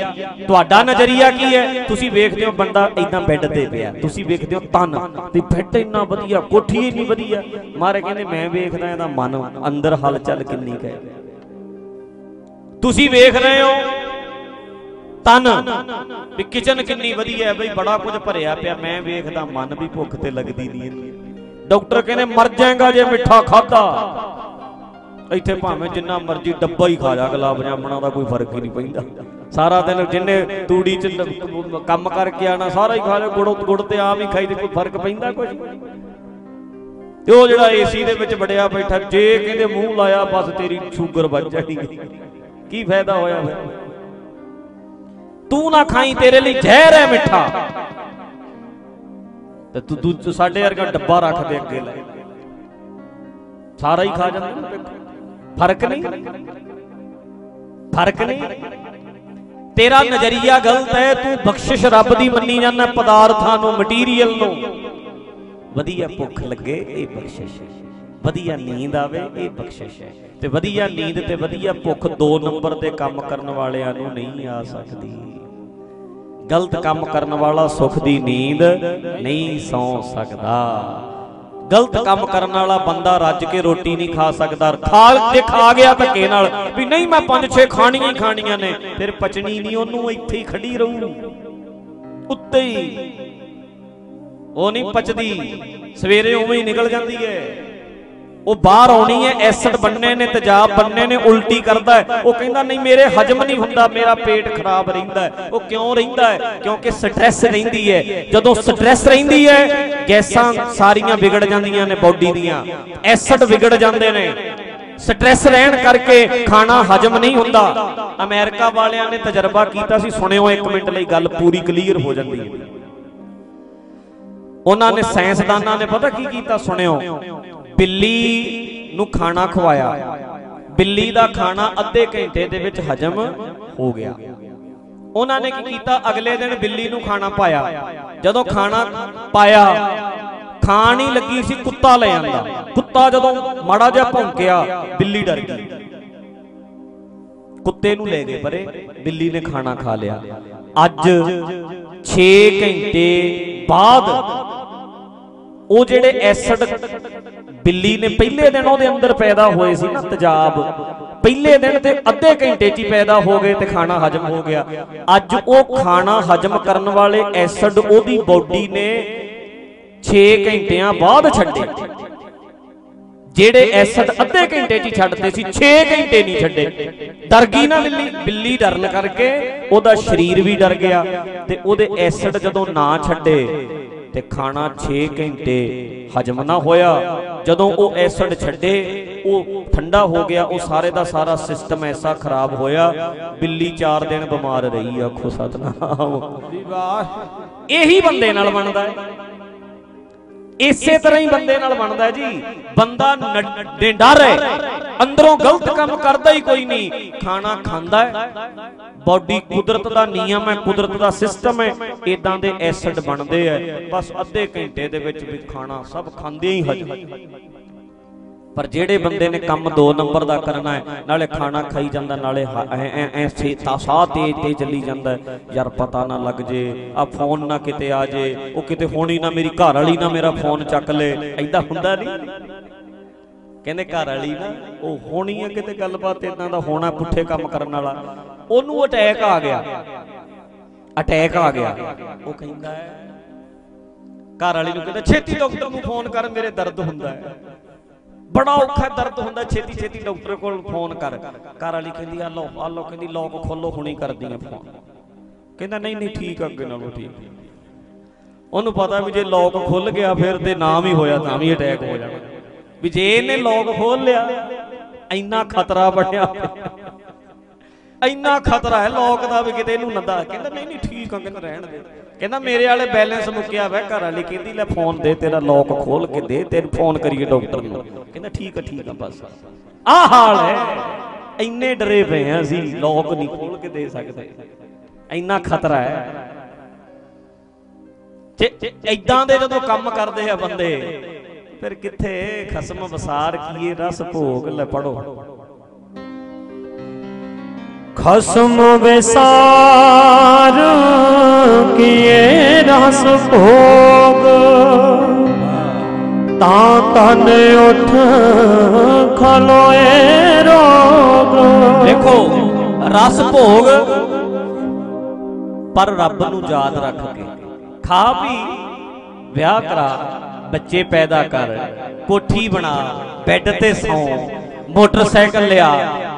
ਤੁਹਾਡਾ ਨਜ਼ਰੀਆ ਕੀ ਹੈ? ਤੁਸੀਂ ਵੇਖਦੇ ਹੋ ਬੰਦਾ ਇਦਾਂ ਬੈੱਡ ਤੇ ਪਿਆ। ਤੁਸੀਂ ਵੇਖਦੇ ਹੋ ਤਨ ਤੇ ਬੈੱਡ ਇੰਨਾ ਵਧੀਆ, ਕੋਠੀ ਇੰਨੀ ਵਧੀਆ। ਮਾਰੇ ਕਹਿੰਦੇ, ਮੈਂ ਵੇਖਦਾ ਇਹਦਾ ਮਨ। ਅੰਦਰ ਹਲਚਲ ਕਿੰਨੀ ਕੁ ਤੁਸੀਂ ਵੇਖ ਰਹੇ ਹੋ ਤਨ ਵੀ ਕਿਚਨ ਕਿੰਨੀ ਵਧੀਆ ਹੈ। ਬਈ ਬੜਾ ਕੁਝ ਭਰਿਆ ਪਿਆ। ਮੈਂ ਵੇਖਦਾ ਮਨ ਵੀ ਭੁੱਖ ਤੇ ਲੱਗਦੀ ਨਹੀਂ ਡਾਕਟਰ ਕਹਿੰਦੇ, ਮਰ ਜਾਏਗਾ ਜੇ ਮਿੱਠਾ ਖਾਦਾ ਇੱਥੇ ਭਾਵੇਂ ਜਿੰਨਾ ਮਰਜ਼ੀ ਡੱਬਾ ਹੀ ਖਾ ਜਾ ਗੁਲਾਬ ਜਾਮਣਾ ਦਾ ਕੋਈ ਫ਼ਰਕ ਹੀ ਨਹੀਂ ਪੈਂਦਾ। ਸਾਰਾ ਦਿਨ ਜਿੰਨੇ ਤੂੜੀ ਚ ਕੰਮ ਕਰਕੇ ਆਣਾ ਸਾਰਾ ਹੀ ਖਾ ਲੈ ਗੁੜ ਗੁੜ ਤੇ ਆਮ ਹੀ ਖਾਈ ਤੇ ਕੋਈ ਫ਼ਰਕ ਪੈਂਦਾ ਕੁਝ ਤੇ ਉਹ ਜਿਹੜਾ ਏਸੀ ਦੇ ਵਿੱਚ ਵੜਿਆ ਬੈਠਾ, ਜੇ ਕਹਿੰਦੇ ਮੂੰਹ ਲਾਇਆ, ਬਸ ਤੇਰੀ ਸ਼ੂਗਰ ਵੱਜ ਜਾਣੀ ਕੀ ਫਾਇਦਾ ਹੋਇਆ ਤੂੰ ਨਾ ਖਾਈ, ਤੇਰੇ ਲਈ ਜ਼ਹਿਰ ਹੈ ਮਿੱਠਾ। ਤੇ ਤੂੰ ਤੂੰ ਸਾਡੇ ਵਰਗਾ ਡੱਬਾ ਰੱਖ ਦੇ ਅੱਗੇ ਲੈ। ਸਾਰਾ ਹੀ ਖਾ ਜਾਂਦਾ ਫ਼ਰਕ ਨਹੀਂ? ਫ਼ਰਕ ਨਹੀਂ? ਤੇਰਾ ਨਜ਼ਰੀਆ ਗਲਤ ਹੈ, ਤੂੰ ਬਖਸ਼ਿਸ਼ ਰੱਬ ਦੀ ਮੰਨੀ ਜਾਂਦਾ ਪਦਾਰਥਾਂ ਨੂੰ ਮਟੀਰੀਅਲ ਨੂੰ। ਵਧੀਆ ਭੁੱਖ ਲੱਗੇ, ਇਹ ਬਖਸ਼ਿਸ਼। ਹੈ ਵਧੀਆ ਨੀਂਦ ਆਵੇ, ਇਹ ਬਖਸ਼ਿਸ਼ ਹੈ। ਤੇ ਵਧੀਆ ਨੀਂਦ ਤੇ ਵਧੀਆ ਭੁੱਖ ਦੋ ਨੰਬਰ ਦੇ ਕੰਮ ਕਰਨ ਵਾਲਿਆਂ ਨੂੰ ਨਹੀਂ ਆ ਸਕਦੀ। ਗਲਤ ਕੰਮ ਕਰਨ ਵਾਲਾ ਸੁਖ ਦੀ ਨੀਂਦ ਨਹੀਂ ਸੌ ਸਕਦਾ। ਗਲਤ ਕੰਮ ਕਰਨ ਵਾਲਾ ਬੰਦਾ ਰੱਜ ਕੇ ਰੋਟੀ ਨਹੀਂ ਖਾ ਸਕਦਾ। ਖਾ ਤੇ ਖਾ ਗਿਆ ਧੱਕੇ ਨਾਲ ਵੀ ਨਹੀਂ ਮੈਂ ਪੰਜ ਛੇ ਖਾਣੀਆਂ ਹੀ ਖਾਣੀਆਂ ਨੇ, ਫਿਰ ਪਚਣੀ ਨਹੀਂ ਉਹਨੂੰ ਇੱਥੇ ਹੀ ਖੜੀ ਰਹੂ। ਉੱਤੇ ਹੀ। ਉਹ ਨਹੀਂ ਪਚਦੀ, ਸਵੇਰੇ ਉਵੇਂ ਹੀ ਨਿਕਲ ਜਾਂਦੀ ਹੈ। ਉਹ ਬਾਹਰ ਆਉਣੀ ਹੈ ਐਸਿਡ ਬੰਨੇ ਨੇ, ਤੇਜ਼ਾਬ ਬੰਨੇ ਨੇ, ਉਲਟੀ ਕਰਦਾ ਹੈ। ਉਹ ਕਹਿੰਦਾ, ਨਹੀਂ, ਮੇਰੇ ਹਜਮ ਨਹੀਂ ਹੁੰਦਾ, ਮੇਰਾ ਪੇਟ ਖਰਾਬ ਰਹਿੰਦਾ ਹੈ। ਉਹ ਕਿਉਂ ਰਹਿੰਦਾ ਹੈ? ਕਿਉਂਕਿ ਸਟ੍ਰੈਸ ਰਹਿੰਦੀ ਹੈ। ਜਦੋਂ ਸਟ੍ਰੈਸ ਰਹਿੰਦੀ ਹੈ, ਗੈਸਾਂ ਸਾਰੀਆਂ ਵਿਗੜ ਜਾਂਦੀਆਂ ਨੇ ਬਾਡੀ ਦੀਆਂ। ਐਸਿਡ ਵਿਗੜ ਜਾਂਦੇ ਨੇ। ਸਟ੍ਰੈਸ ਰਹਿਣ ਕਰਕੇ ਖਾਣਾ ਹਜਮ ਨਹੀਂ ਹੁੰਦਾ। ਅਮਰੀਕਾ ਵਾਲਿਆਂ ਨੇ ਤਜਰਬਾ ਕੀਤਾ ਸੀ, ਸੁਣਿਓ 1 ਮਿੰਟ ਲਈ ਗੱਲ ਪੂਰੀ ਕਲੀਅਰ ਹੋ ਜਾਂਦੀ ਹੈ। ਉਹਨਾਂ ਨੇ ਸਾਇੰਸਦਾਨਾਂ ਨੇ ਪਤਾ ਕੀ ਕੀਤਾ? ਸੁਣਿਓ। ਬਿੱਲੀ ਨੂੰ ਖਾਣਾ ਖਵਾਇਆ। ਬਿੱਲੀ ਦਾ ਖਾਣਾ ਅੱਧੇ ਘੰਟੇ ਦੇ ਵਿੱਚ ਹਜਮ ਹੋ ਗਿਆ। ਉਹਨਾਂ ਨੇ ਕੀ ਕੀਤਾ? ਅਗਲੇ ਦਿਨ ਬਿੱਲੀ ਨੂੰ ਖਾਣਾ ਪਾਇਆ। ਜਦੋਂ ਖਾਣਾ ਪਾਇਆ, ਖਾਣ ਹੀ ਲੱਗੀ ਸੀ ਕੁੱਤਾ ਲੈ ਆਂਦਾ। ਕੁੱਤਾ ਜਦੋਂ ਮਾੜਾ ਜਿਹਾ ਭੌਂਕਿਆ, ਬਿੱਲੀ ਡਰ ਗਈ। ਕੁੱਤੇ ਨੂੰ ਲੈ ਗਏ ਪਰੇ। ਬਿੱਲੀ ਨੇ ਖਾਣਾ ਖਾ ਲਿਆ। ਅੱਜ 6 ਘੰਟੇ ਬਾਅਦ ਉਹ ਜਿਹੜੇ ਐਸਿਡ ਬਿੱਲੀ ਨੇ ਪਹਿਲੇ ਦਿਨ ਉਹਦੇ ਅੰਦਰ ਪੈਦਾ ਹੋਏ ਸੀ ਨਾ ਤੇਜ਼ਾਬ। ਪਹਿਲੇ ਦਿਨ ਤੇ ਅੱਧੇ ਘੰਟੇ 'ਚ ਹੀ ਪੈਦਾ ਹੋ ਗਏ ਤੇ ਖਾਣਾ ਹਜਮ ਹੋ ਗਿਆ। ਅੱਜ ਉਹ ਖਾਣਾ ਹਜਮ ਕਰਨ ਵਾਲੇ ਐਸਿਡ ਉਹਦੀ ਬਾਡੀ ਨੇ 6 ਘੰਟਿਆਂ ਬਾਅਦ ਛੱਡੇ। ਜਿਹੜੇ ਐਸਿਡ ਅੱਧੇ ਘੰਟੇ 'ਚ ਹੀ ਛੱਡਦੇ ਸੀ 6 ਘੰਟੇ ਨਹੀਂ ਛੱਡੇ। ਡਰ ਗਈ ਨਾ ਬਿੱਲੀ ਬਿੱਲੀ ਡਰਨ ਕਰਕੇ, ਉਹਦਾ ਸਰੀਰ ਵੀ ਡਰ ਗਿਆ ਤੇ ਉਹਦੇ ਐਸਿਡ ਜਦੋਂ ਨਾ ਛੱਡੇ ਤੇ ਖਾਣਾ 6 ਘੰਟੇ ਹਜਮ ਨਾ ਹੋਇਆ। ਜਦੋਂ ਉਹ ਐਸਿਡ ਛੱਡੇ ਉਹ ਠੰਡਾ ਹੋ ਗਿਆ ਉਹ ਸਾਰੇ ਦਾ ਸਾਰਾ ਸਿਸਟਮ ਐਸਾ ਖਰਾਬ ਹੋਇਆ। ਬਿੱਲੀ 4 ਦਿਨ ਬਿਮਾਰ ਰਹੀ ਆਖੋ ਸਤਨਾਮ।
ਵਿਵਾਸ
ਇਹੀ ਬੰਦੇ ਨਾਲ ਬਣਦਾ ਹੈ। ਇਸੇ ਤਰ੍ਹਾਂ ਹੀ ਬੰਦੇ ਨਾਲ ਬਣਦਾ ਜੀ। ਬੰਦਾ ਨ- ਡਰ ਹੈ। ਅੰਦਰੋਂ ਗਲਤ ਕੰਮ ਕਰਦਾ ਹੀ ਕੋਈ ਨਹੀਂ। ਖਾਣਾ ਖਾਂਦਾ ਹੈ। ਬਾਡੀ ਕੁਦਰਤ ਦਾ ਨਿਯਮ ਹੈ ਕੁਦਰਤ ਦਾ ਸਿਸਟਮ ਹੈ। ਇਦਾਂ ਦੇ ਐਸਿਡ ਬਣਦੇ ਆ। ਬਸ ਅੱਧੇ ਘੰਟੇ ਦੇ ਵਿੱਚ ਵੀ ਖਾਣਾ ਸਭ ਖਾਂਦੇ ਹੀ ਹਜਮ ਪਰ ਜਿਹੜੇ ਬੰਦੇ ਨੇ ਕੰਮ 2 ਨੰਬਰ ਦਾ ਕਰਨਾ ਹੈ, ਨਾਲੇ ਖਾਣਾ ਖਾਈ ਜਾਂਦਾ, ਨਾਲੇ ਐ ਐ ਐ ਸਾਹ ਤੇਜ਼ ਤੇ ਚੱਲੀ ਜਾਂਦਾ ਯਾਰ ਪਤਾ ਨਾ ਲੱਗ ਜੇ, ਆ ਫੋਨ ਨਾ ਕਿਤੇ ਆ ਜੇ, ਉਹ ਕਿਤੇ ਹੋਣੀ ਨਾ ਮੇਰੀ ਘਰ ਵਾਲੀ ਨਾ ਮੇਰਾ ਫੋਨ ਚੱਕ ਲੇ। ਐਦਾਂ ਹੁੰਦਾ ਨਹੀਂ ਕਹਿੰਦੇ ਘਰ ਵਾਲੀ ਨਾ, ਉਹ ਹੋਣੀ ਆ ਕਿਤੇ ਗੱਲਬਾਤ ਇਦਾਂ ਦਾ ਹੋਣਾ ਪੁੱਠੇ ਕੰਮ ਕਰਨ ਵਾਲਾ। ਉਹਨੂੰ ਅਟੈਕ ਆ ਗਿਆ। ਅਟੈਕ ਆ ਗਿਆ। ਉਹ ਕਹਿੰਦਾ ਘਰ ਵਾਲੀ ਨੂੰ ਕਹਿੰਦਾ, ਛੇਤੀ ਡਾਕਟਰ ਨੂੰ ਫੋਨ ਕਰ, ਮੇਰੇ ਦਰਦ ਹੁੰਦਾ ਹੈ। ਬੜਾ ਔਖਾ ਦਰਦ ਹੁੰਦਾ, ਛੇਤੀ ਛੇਤੀ ਡਾਕਟਰ ਕੋਲ ਫੋਨ ਕਰ। ਘਰ ਵਾਲੀ ਕਹਿੰਦੀ ਆ ਲਓ ਆ ਲਓ, ਕਹਿੰਦੀ, ਲੋਕ ਖੋਲੋ, ਹੁਣੀ ਕਰਦੀ ਆ ਫੋਨ। ਕਹਿੰਦਾ, ਨਹੀਂ ਨਹੀਂ, ਠੀਕ ਅੱਗੇ ਨਾਲੋਂ ਠੀਕ। ਉਹਨੂੰ ਪਤਾ ਵੀ ਜੇ ਲੋਕ ਖੁੱਲ ਗਿਆ ਫਿਰ ਤੇ ਨਾਮ ਹੀ ਹੋਇਆ, ਤਾਂ ਵੀ ਅਟੈਕ ਹੋ ਜਾਣਾ। ਵੀ ਜੇ ਇਹਨੇ ਲੋਕ ਖੋਲ ਲਿਆ, ਇੰਨਾ ਖਤਰਾ ਬਣਿਆ ਇੰਨਾ ਖਤਰਾ ਹੈ ਲੋਕ ਦਾ ਵੀ ਕਿਤੇ ਇਹਨੂੰ ਨੰਦਾ। ਕਹਿੰਦਾ, ਨਹੀਂ ਨਹੀਂ, ਠੀਕ ਆ, ਕਹਿੰਦਾ, ਰਹਿਣ ਦੇ। ਕਹਿੰਦਾ ਮੇਰੇ ਵਾਲੇ ਬੈਲੈਂਸ ਮੁੱਕਿਆ ਵਾ ਘਰ ਵਾਲੀ ਕਹਿੰਦੀ, ਲੈ ਫੋਨ ਦੇ, ਤੇਰਾ ਲੋਕ ਖੋਲ ਕੇ ਦੇ ਤੈਨੂੰ ਫੋਨ ਕਰੀਏ ਡਾਕਟਰ ਨੂੰ। ਕਹਿੰਦਾ ਠੀਕ ਆ ਠੀਕ ਆ, ਬਸ। ਆਹ ਹਾਲ ਹੈ। ਇੰਨੇ ਡਰੇ ਪਏ ਆ ਅਸੀਂ ਲੋਕ ਨਹੀਂ ਖੋਲ ਕੇ ਦੇ ਸਕਦੇ। ਇੰਨਾ ਖਤਰਾ ਹੈ। ਜੇ ਇਦਾਂ ਦੇ ਜਦੋਂ ਕੰਮ ਕਰਦੇ ਆ ਬੰਦੇ, ਫਿਰ ਕਿੱਥੇ ਖਸਮ ਵਸਾਰ ਕੀਏ, ਰਸ ਭੋਗ ਲੈ ਪੜੋ
ਖਸਮ ਵਿਸਾਰ ਕੀਏ ਰਸ ਭੋਗ। ਤਾਂ ਤਨ ਉਠ ਖਲੋਏ ਰੋਗ।
ਦੇਖੋ, ਰਸ ਭੋਗ ਪਰ ਰੱਬ ਨੂੰ ਯਾਦ ਰੱਖ ਕੇ। ਖਾ ਪੀ, ਵਿਆਹ ਕਰਾ, ਬੱਚੇ ਪੈਦਾ ਕਰ, ਕੋਠੀ ਬਣਾ, ਬੈੱਡ ਤੇ ਸੌਂ ਮੋਟਰਸਾਈਕਲ ਲਿਆ,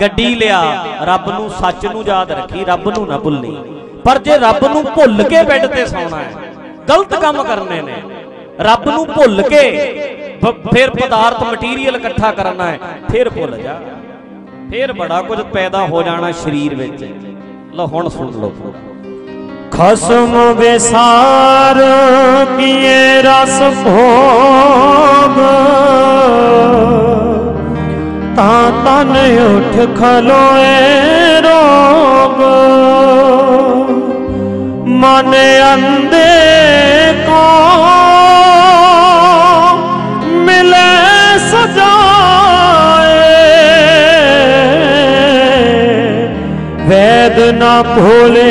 ਗੱਡੀ ਲਿਆ, ਰੱਬ ਨੂੰ ਸੱਚ ਨੂੰ ਯਾਦ ਰੱਖੀ, ਰੱਬ ਨੂੰ ਨਾ ਭੁੱਲੀ। ਪਰ ਜੇ ਰੱਬ ਨੂੰ ਭੁੱਲ ਕੇ ਬੈੱਡ ਤੇ ਸੌਣਾ ਹੈ, ਗਲਤ ਕੰਮ ਕਰਨੇ ਨੇ। ਰੱਬ ਨੂੰ ਭੁੱਲ ਕੇ ਫਿਰ ਪਦਾਰਥ ਮਟੀਰੀਅਲ ਇਕੱਠਾ ਕਰਨਾ ਹੈ, ਫਿਰ ਭੁੱਲ ਜਾ। ਫਿਰ ਬੜਾ ਕੁਝ ਪੈਦਾ ਹੋ ਜਾਣਾ ਸਰੀਰ ਵਿੱਚ। ਲਓ, ਹੁਣ ਸੁਣ ਲਓ।
ਖਸਮ ਵਿਸਾਰ ਕੀਏ ਰਸ ਭੋਗ। ਤਾਂ ਤਨ ਉਠ ਖਲੋਏ ਰੋਗ। ਮਨ ਅੰਦੇ ਕੋ ਮਿਲੇ ਸਜਾਏ। ਵੈਦ ਨਾ ਭੋਲੇ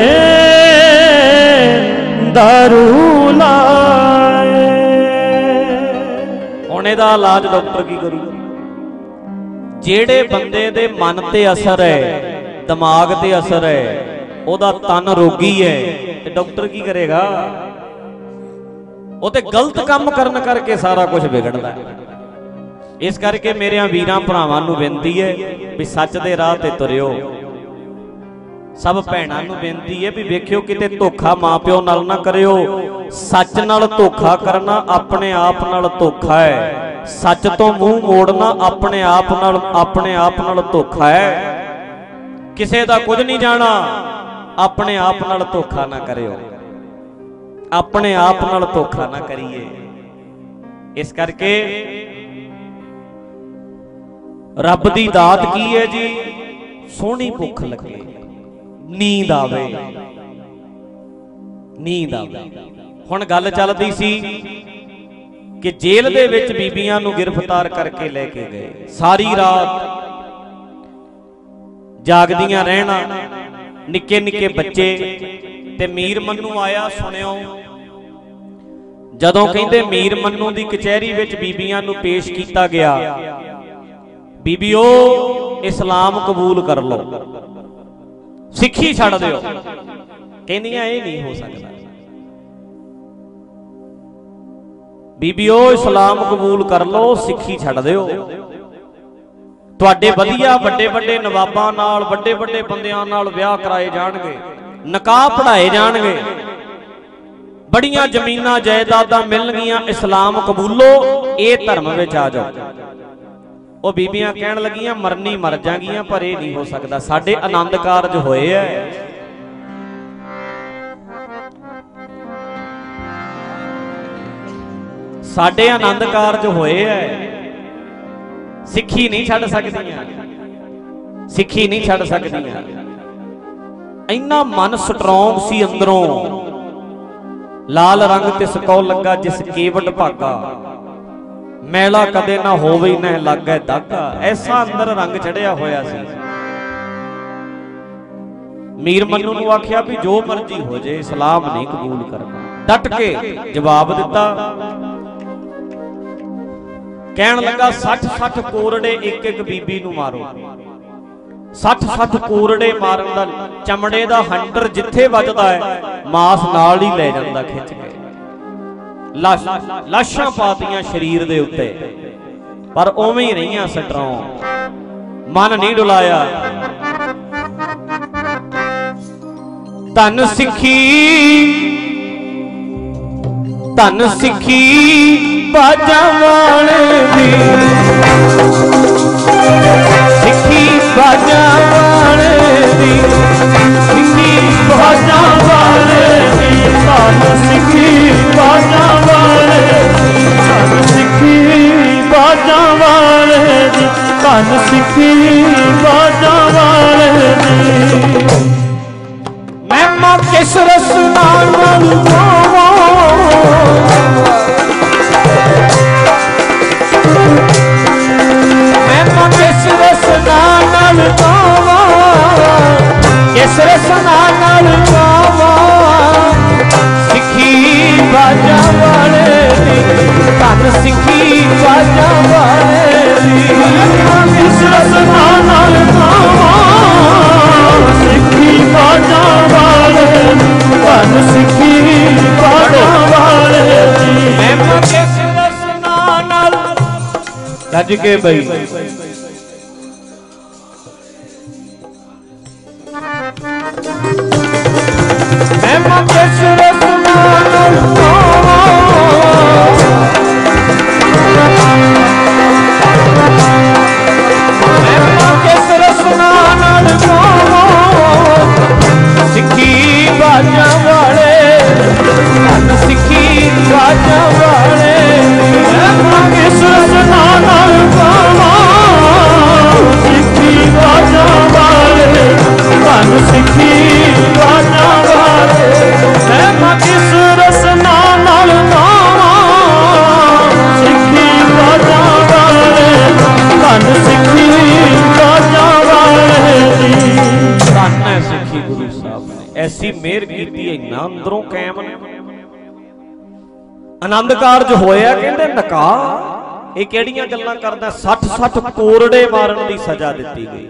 ਦਾਰੂ ਲਾਏ।
ਹੁਣ ਇਹਦਾ ਇਲਾਜ ਡਾਕਟਰ ਕੀ ਕਰੂ? ਜਿਹੜੇ ਬੰਦੇ ਦੇ ਮਨ ਤੇ ਅਸਰ ਹੈ, ਦਿਮਾਗ ਤੇ ਅਸਰ ਹੈ, ਉਹਦਾ ਤਨ ਰੋਗੀ ਹੈ, ਤੇ ਡਾਕਟਰ ਕੀ ਕਰੇਗਾ? ਉਹ ਤੇ ਗਲਤ ਕੰਮ ਕਰਨ ਕਰਕੇ ਸਾਰਾ ਕੁਝ ਵਿਗੜਦਾ ਹੈ। ਇਸ ਕਰਕੇ ਮੇਰਿਆਂ ਵੀਰਾਂ ਭਰਾਵਾਂ ਨੂੰ ਬੇਨਤੀ ਹੈ ਵੀ ਸੱਚ ਦੇ ਰਾਹ ਤੇ ਤੁਰਿਓ। ਸਭ ਭੈਣਾਂ ਨੂੰ ਬੇਨਤੀ ਹੈ ਵੀ ਵੇਖਿਓ ਕਿਤੇ ਧੋਖਾ ਮਾਪਿਓ ਨਾਲ ਨਾ ਕਰਿਓ। ਸੱਚ ਨਾਲ ਧੋਖਾ ਕਰਨਾ ਆਪਣੇ ਆਪ ਨਾਲ ਧੋਖਾ ਹੈ। ਸੱਚ ਤੋਂ ਮੂੰਹ ਮੋੜਨਾ ਆਪਣੇ ਆਪ ਨਾਲ, ਆਪਣੇ ਆਪ ਨਾਲ ਧੋਖਾ ਹੈ। ਕਿਸੇ ਦਾ ਕੁਝ ਨਹੀਂ ਜਾਣਾ, ਆਪਣੇ ਆਪ ਨਾਲ ਧੋਖਾ ਨਾ ਕਰਿਓ। ਆਪਣੇ ਆਪ ਨਾਲ ਧੋਖਾ ਨਾ ਕਰੀਏ। ਇਸ ਕਰਕੇ ਰੱਬ ਦੀ ਦਾਤ ਕੀ ਹੈ ਜੀ? ਸੋਹਣੀ ਭੁੱਖ ਲੱਗੇ। ਨੀਂਦ ਆਵੇ। ਨੀਂਦ ਆਵੇ। ਹੁਣ ਗੱਲ ਚੱਲਦੀ ਸੀ ਕਿ ਜੇਲ੍ਹ ਦੇ ਵਿੱਚ ਬੀਬੀਆਂ ਨੂੰ ਗ੍ਰਿਫਤਾਰ ਕਰਕੇ ਲੈ ਕੇ ਗਏ। ਸਾਰੀ ਰਾਤ ਜਾਗਦੀਆਂ ਰਹਿਣਾ, ਨਿੱਕੇ ਨਿੱਕੇ ਬੱਚੇ ਤੇ ਮੀਰ ਮੰਨੂ ਆਇਆ ਸੁਣਿਓ। ਜਦੋਂ ਕਹਿੰਦੇ ਮੀਰ ਮੰਨੂ ਦੀ ਕਚਹਿਰੀ ਵਿੱਚ ਬੀਬੀਆਂ ਨੂੰ ਪੇਸ਼ ਕੀਤਾ ਗਿਆ, ਬੀਬੀਓ, ਇਸਲਾਮ ਕਬੂਲ ਕਰ ਲਓ। ਸਿੱਖੀ ਛੱਡ ਦਿਓ। ਕਹਿੰਦੀਆਂ ਇਹ ਨਹੀਂ ਹੋ ਸਕਦਾ। ਬੀਬੀਓ ਇਸਲਾਮ ਕਬੂਲ ਕਰ ਲਓ ਸਿੱਖੀ ਛੱਡ ਦਿਓ। ਤੁਹਾਡੇ ਵਧੀਆ ਵੱਡੇ ਵੱਡੇ ਨਵਾਬਾਂ ਨਾਲ ਵੱਡੇ ਵੱਡੇ ਬੰਦਿਆਂ ਨਾਲ ਵਿਆਹ ਕਰਾਏ ਜਾਣਗੇ। ਨਿਕਾਹ ਪੜਾਏ ਜਾਣਗੇ। ਬੜੀਆਂ ਜ਼ਮੀਨਾਂ ਜਾਇਦਾਦਾਂ ਮਿਲਣਗੀਆਂ। ਇਸਲਾਮ ਕਬੂਲੋ ਇਹ ਧਰਮ ਵਿੱਚ ਆ ਜਾਓ। ਉਹ ਬੀਬੀਆਂ ਕਹਿਣ ਲੱਗੀਆਂ, ਮਰਨੀ ਮਰ ਜਾਗੀਆਂ, ਪਰ ਇਹ ਨਹੀਂ ਹੋ ਸਕਦਾ। ਸਾਡੇ ਆਨੰਦ ਕਾਰਜ ਹੋਏ ਐ। ਸਾਡੇ ਆਨੰਦ ਕਾਰਜ ਹੋਏ ਐ। ਸਿੱਖੀ ਨਹੀਂ ਛੱਡ ਸਕਦੀਆਂ। ਸਿੱਖੀ ਨਹੀਂ ਛੱਡ ਸਕਦੀਆਂ। ਇੰਨਾ ਮਨ ਸਟਰੋਂਗ ਸੀ ਅੰਦਰੋਂ। ਲਾਲ ਰੰਗ ਤੇ ਸਕੋ ਲੱਗਾ ਜਿਸ ਕੇਵਟ ਭਾਗਾ। ਮੈਲਾ ਕਦੇ ਨਾ ਹੋਵੇ ਨਾ ਲੱਗੈ ਦਾਗਾ। ਐਸਾ ਅੰਦਰ ਰੰਗ ਚੜਿਆ ਹੋਇਆ ਸੀ। ਮੀਰ ਮੰਨੂ ਨੂੰ ਆਖਿਆ ਵੀ ਜੋ ਮਰਜ਼ੀ ਹੋ ਜੇ ਇਸਲਾਮ ਨਹੀਂ ਕਬੂਲ ਕਰਨਾ। ਡਟ ਕੇ ਜਵਾਬ ਦਿੱਤਾ। ਕਹਿਣ ਲੱਗਾ 60 60 ਕੋਰੜੇ ਇੱਕ ਇੱਕ ਬੀਬੀ ਨੂੰ ਮਾਰੋ। 60 60 ਕੋਰੜੇ ਮਾਰਨ ਦਾ ਚਮੜੇ ਦਾ ਹੰਟਰ ਜਿੱਥੇ ਵੱਜਦਾ ਹੈ, ਮਾਸ ਨਾਲ ਹੀ ਲੈ ਜਾਂਦਾ ਖਿੱਚ ਕੇ। ਲਾਸ਼ਾਂ ਪਾਤੀਆਂ ਸਰੀਰ ਦੇ ਉੱਤੇ। ਪਰ ਉਵੇਂ ਹੀ ਰਹੀਆਂ ਸਟਰੋਂਗ ਮਨ ਨਹੀਂ ਡੁਲਾਇਆ। ਧਨ ਸਿੱਖੀ ਧਨ ਸਿੱਖੀ ਬਾਜਾਂ ਵਾਲੇ ਦੀ ਸਿੱਖੀ ਬਾਜਾਂ ਵਾਲੇ ਦੀ ਸਿੱਖੀ ਬਾਜਾਂ ਵਾਲੇ ਦੀ ਧਨ ਸਿੱਖੀ ਬਾਜਾਂ
ਦੀ ਸਿੱਖੀ ਬਾਜਾਂ ਵਾਲੇ ਦੀ
ਮੈਂ ਮਾਂ
ਕਿਸ ਰਸਨਾ ਨਾਲ ਗਾਵਾਂ। ਮੈਂ ਮਾਂ ਕਿਸ ਰਸਨਾ ਨਾਲ ਗਾਵਾਂ। ਕਿਸ ਰਸਨਾ ਨਾਲ ਗਾਵਾਂ। ਸਿੱਖੀ ਬਾਜਾਂ ਵਾਲੇ ਦੀ ਧੰਨ ਸਿੱਖੀ ਬਾਜਾਂ ਵਾਲੇ ਦੀ ਰਸਨਾ ਨਾਲ ਗਾਵਾਂ ਸਿੱਖੀ ਬਾਜਾਂ ਵਾਲੇ ਧੰਨ ਸਿੱਖੀ ਬਾਜਾਂ ਵਾਲੇ ਦੀ
ਮੈਂ ਮਾਂ ਕਿਸ ਰਸਨਾ ਨਾਲ। ਗੱਜ ਕੇ ਬਈ। ਆਨੰਦ ਕਾਰਜ ਹੋਇਆ, ਕਹਿੰਦੇ ਨਕਾ ਇਹ ਕਿਹੜੀਆਂ ਗੱਲਾਂ ਕਰਦਾ? 60 60 ਕੋਰੜੇ ਮਾਰਨ ਦੀ ਸਜ਼ਾ ਦਿੱਤੀ ਗਈ।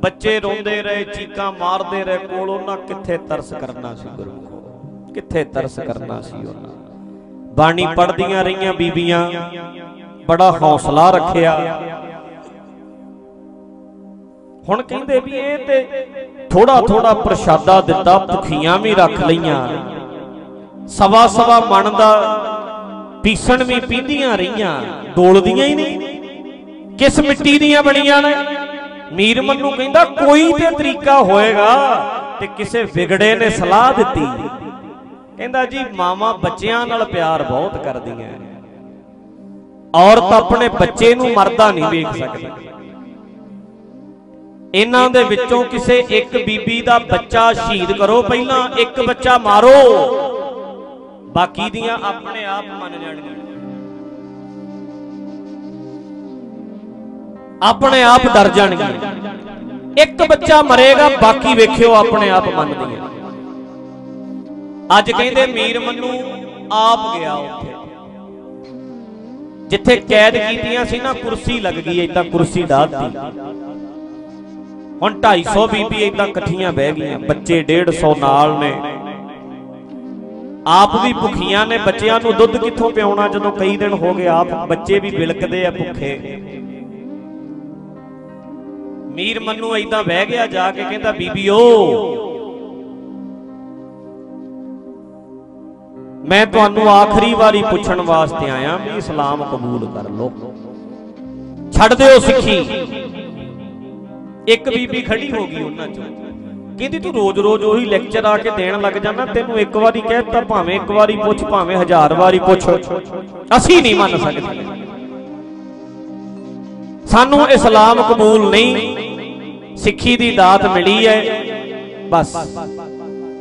ਬੱਚੇ ਰੋਂਦੇ ਰਹੇ, ਚੀਕਾਂ ਮਾਰਦੇ ਰਹੇ, ਕੋਲ ਉਹਨਾਂ ਕਿੱਥੇ ਤਰਸ ਕਰਨਾ ਸੀ ਗੁਰਮੁਖੋ? ਕਿੱਥੇ ਤਰਸ ਕਰਨਾ ਸੀ ਉਹਨਾਂ? ਬਾਣੀ ਪੜਦੀਆਂ ਰਹੀਆਂ ਬੀਬੀਆਂ, ਬੜਾ ਹੌਸਲਾ ਰੱਖਿਆ। ਹੁਣ ਕਹਿੰਦੇ ਵੀ ਇਹ ਤੇ ਥੋੜਾ ਥੋੜਾ ਪ੍ਰਸ਼ਾਦਾ ਦਿੱਤਾ, ਭੁਖੀਆਂ ਵੀ ਰੱਖ ਲਈਆਂ। ਸਵਾ ਸਵਾ ਮਣ ਦਾ ਪੀਸਣ ਵੀ ਪੀਂਦੀਆਂ ਰਹੀਆਂ ਡੋਲਦੀਆਂ ਹੀ ਨਹੀਂ। ਕਿਸ ਮਿੱਟੀ ਦੀਆਂ ਬਣੀਆਂ ਨੇ? ਮੀਰ ਮੰਨੂ ਕਹਿੰਦਾ, ਕੋਈ ਤੇ ਤਰੀਕਾ ਹੋਏਗਾ ਤੇ ਕਿਸੇ ਵਿਗੜੇ ਨੇ ਸਲਾਹ ਦਿੱਤੀ। ਕਹਿੰਦਾ ਜੀ, ਮਾਵਾ ਬੱਚਿਆਂ ਨਾਲ ਪਿਆਰ ਬਹੁਤ ਕਰਦੀਆਂ ਔਰਤ ਆਪਣੇ ਬੱਚੇ ਨੂੰ ਮਰਦਾ ਨਹੀਂ ਵੇਖ ਸਕਦੀ। ਇਹਨਾਂ ਦੇ ਵਿੱਚੋਂ ਕਿਸੇ ਇੱਕ ਬੀਬੀ ਦਾ ਬੱਚਾ ਸ਼ਹੀਦ ਕਰੋ, ਪਹਿਲਾਂ ਇੱਕ ਬੱਚਾ ਮਾਰੋ। ਬਾਕੀ ਦੀਆਂ ਆਪਣੇ ਆਪ ਮੰਨ ਜਾਣਗੀਆਂ ਆਪਣੇ ਆਪ ਡਰ ਜਾਣਗੀਆਂ। ਇੱਕ ਬੱਚਾ ਮਰੇਗਾ ਬਾਕੀ ਵੇਖਿਓ ਆਪਣੇ ਆਪ ਮੰਨਦੀਆਂ। ਅੱਜ ਕਹਿੰਦੇ ਮੀਰ ਮੰਨੂ ਆਪ ਗਿਆ ਉੱਥੇ। ਜਿੱਥੇ ਕੈਦ ਕੀਤੀਆਂ ਸੀ ਨਾ ਕੁਰਸੀ ਲੱਗ ਗਈ ਏਦਾਂ ਕੁਰਸੀ ਢਾਤੀ ਹੁਣ 250 ਬੀਬੀ ਏਦਾਂ ਇਕੱਠੀਆਂ ਬਹਿ ਗਈਆਂ ਬੱਚੇ 150 ਨਾਲ ਨੇ। ਆਪ ਵੀ ਭੁੱਖੀਆਂ ਨੇ, ਬੱਚਿਆਂ ਨੂੰ ਦੁੱਧ ਕਿੱਥੋਂ ਪਿਆਉਣਾ? ਜਦੋਂ ਕਈ ਦਿਨ ਹੋ ਗਏ ਆਪ ਬੱਚੇ ਵੀ ਬਿਲਕਦੇ ਆ ਭੁੱਖੇ। ਮੀਰ ਮੰਨੂ ਏਦਾਂ ਬਹਿ ਗਿਆ ਜਾ ਕੇ, ਕਹਿੰਦਾ, ਬੀਬੀਓ, ਮੈਂ ਤੁਹਾਨੂੰ ਆਖਰੀ ਵਾਰੀ ਪੁੱਛਣ ਵਾਸਤੇ ਆਇਆ, ਵੀ ਇਸਲਾਮ ਕਬੂਲ ਕਰ ਲਓ। ਛੱਡ ਦਿਓ ਸਿੱਖੀ। ਇੱਕ ਬੀਬੀ ਖੜੀ ਹੋ ਗਈ ਉਹਨਾਂ ਚੋਂ। ਕਹਿੰਦੀ ਤੂੰ ਰੋਜ਼-ਰੋਜ਼ ਉਹੀ ਲੈਕਚਰ ਆ ਕੇ ਦੇਣ ਲੱਗ ਜਾਂਦਾ? ਤੈਨੂੰ ਇੱਕ ਵਾਰੀ ਕਹਿਤਾ ਭਾਵੇਂ ਇੱਕ ਵਾਰੀ ਪੁੱਛ, ਭਾਵੇਂ ਹਜ਼ਾਰ ਵਾਰੀ ਪੁੱਛ। ਅਸੀਂ ਨਹੀਂ ਮੰਨ ਸਕਦੇ। ਸਾਨੂੰ ਇਸਲਾਮ ਕਬੂਲ ਨਹੀਂ। ਸਿੱਖੀ ਦੀ ਦਾਤ ਮਿਲੀ ਹੈ। ਬਸ।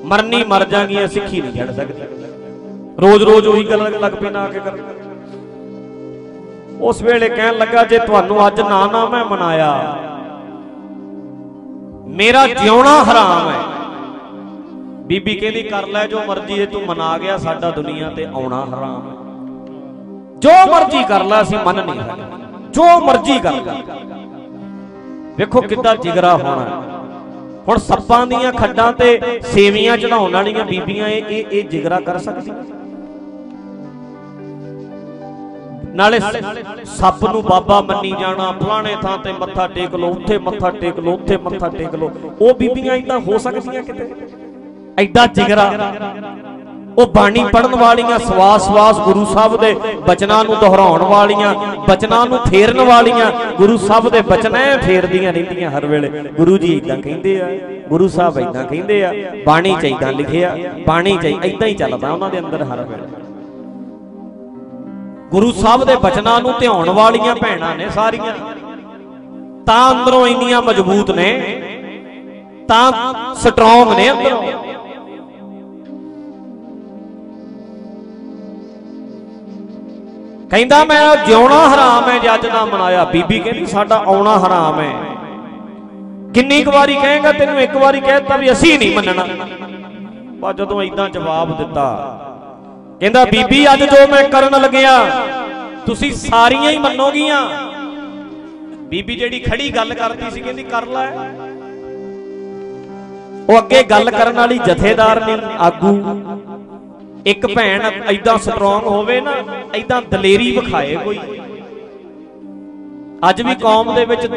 ਮਰਨੀ ਮਰ ਜਾਗੀਆਂ ਸਿੱਖੀ ਨਹੀਂ ਛੱਡ ਸਕਦੀ। ਰੋਜ਼-ਰੋਜ਼ ਉਹੀ ਗੱਲ ਲੱਗ ਪਏ ਨਾ ਆ ਕੇ ਕਰ ਉਸ ਵੇਲੇ ਕਹਿਣ ਲੱਗਾ, ਜੇ ਤੁਹਾਨੂੰ ਅੱਜ ਨਾ ਨਾ ਮੈਂ ਮਨਾਇਆ ਮੇਰਾ ਜਿਉਣਾ ਹਰਾਮ ਹੈ। ਬੀਬੀ ਕਹਿੰਦੀ, ਕਰ ਲੈ ਜੋ ਮਰਜ਼ੀ ਜੇ ਤੂੰ ਮਨਾ ਗਿਆ, ਸਾਡਾ ਦੁਨੀਆ ਤੇ ਆਉਣਾ ਹਰਾਮ ਹੈ। ਜੋ ਮਰਜ਼ੀ ਕਰ ਲੈ, ਅਸੀਂ ਮੰਨ ਨਹੀਂ ਸਕਦੇ। ਜੋ ਮਰਜ਼ੀ ਕਰ ਲੈ। ਵੇਖੋ ਕਿੱਦਾਂ ਜਿਗਰਾ ਹੋਣਾ ਹੁਣ ਸੱਪਾਂ ਦੀਆਂ ਖੱਡਾਂ ਤੇ ਸੇਵੀਆਂ ਚੜਾਉਣ ਵਾਲੀਆਂ ਬੀਬੀਆਂ, ਇਹ ਇਹ ਜਿਗਰਾ ਕਰ ਸਕਦੀ ਨਾਲੇ ਸੱਪ ਨੂੰ ਬਾਬਾ ਮੰਨੀ ਜਾਣਾ, ਫਲਾਣੇ ਥਾਂ ਤੇ ਮੱਥਾ ਟੇਕ ਲਓ, ਉੱਥੇ ਮੱਥਾ ਟੇਕ ਲਓ, ਉੱਥੇ ਮੱਥਾ ਟੇਕ ਲਓ। ਉਹ ਬੀਬੀਆਂ ਇਦਾਂ ਹੋ ਸਕਦੀਆਂ ਕਿਤੇ? ਐਡਾ ਜਿਗਰਾ। ਉਹ ਬਾਣੀ ਪੜਨ ਵਾਲੀਆਂ, ਸਵਾਸ ਸਵਾਸ ਗੁਰੂ ਸਾਹਿਬ ਦੇ ਬਚਨਾਂ ਨੂੰ ਦੁਹਰਾਉਣ ਵਾਲੀਆਂ, ਬਚਨਾਂ ਨੂੰ ਫੇਰਨ ਵਾਲੀਆਂ, ਗੁਰੂ ਸਾਹਿਬ ਦੇ ਬਚਨ ਐ ਫੇਰਦੀਆਂ ਰਹਿੰਦੀਆਂ ਹਰ ਵੇਲੇ। ਗੁਰੂ ਜੀ ਇਦਾਂ ਕਹਿੰਦੇ ਆ, ਗੁਰੂ ਸਾਹਿਬ ਇਦਾਂ ਕਹਿੰਦੇ ਆ, ਬਾਣੀ ਚ ਇਦਾਂ ਲਿਖਿਆ, ਬਾਣੀ ਚ ਇਦਾਂ ਹੀ ਚੱਲਦਾ ਉਹਨਾਂ ਦੇ ਅੰਦਰ ਹਰ ਵੇਲੇ। ਗੁਰੂ ਸਾਹਿਬ ਦੇ ਬਚਨਾਂ ਨੂੰ ਧਿਆਉਣ ਵਾਲੀਆਂ ਭੈਣਾਂ ਨੇ ਸਾਰੀਆਂ। ਤਾਂ ਅੰਦਰੋਂ ਇੰਨੀਆਂ ਮਜ਼ਬੂਤ ਨੇ, ਤਾਂ ਸਟਰੋਂਗ ਨੇ ਅੰਦਰੋਂ। ਕਹਿੰਦਾ ਮੈਂ ਜਿਉਣਾ ਹਰਾਮ ਹੈ, ਜੱਜ ਨਾ ਮਨਾਇਆ। ਬੀਬੀ ਕਹਿੰਦੀ, ਸਾਡਾ ਆਉਣਾ ਹਰਾਮ ਹੈ। ਕਿੰਨੀ ਕੁ ਵਾਰੀ ਕਹੇਗਾ, ਤੈਨੂੰ ਇੱਕ ਵਾਰੀ ਕਹਿਤਾ ਵੀ ਅਸੀਂ ਨਹੀਂ ਮੰਨਣਾ। ਪਰ ਜਦੋਂ ਇਦਾਂ ਜਵਾਬ ਦਿੱਤਾ ਕਹਿੰਦਾ ਬੀਬੀ ਅੱਜ ਜੋ ਮੈਂ ਕਰਨ ਲੱਗਿਆ ਤੁਸੀਂ ਸਾਰੀਆਂ ਹੀ ਮੰਨੋਗੀਆਂ। ਬੀਬੀ ਜਿਹੜੀ ਖੜੀ ਗੱਲ ਕਰਦੀ ਸੀ ਕਹਿੰਦੀ ਕਰ ਲੈ। ਉਹ ਅੱਗੇ ਗੱਲ ਕਰਨ ਵਾਲੀ ਜਥੇਦਾਰ ਨੇ ਆਗੂ। ਇੱਕ ਭੈਣ ਐਦਾਂ ਸਟਰੋਂਗ ਹੋਵੇ ਨਾ ਐਦਾਂ ਦਲੇਰੀ ਵਿਖਾਏ ਕੋਈ। ਅੱਜ ਵੀ ਕੌਮ ਦੇ ਵਿੱਚ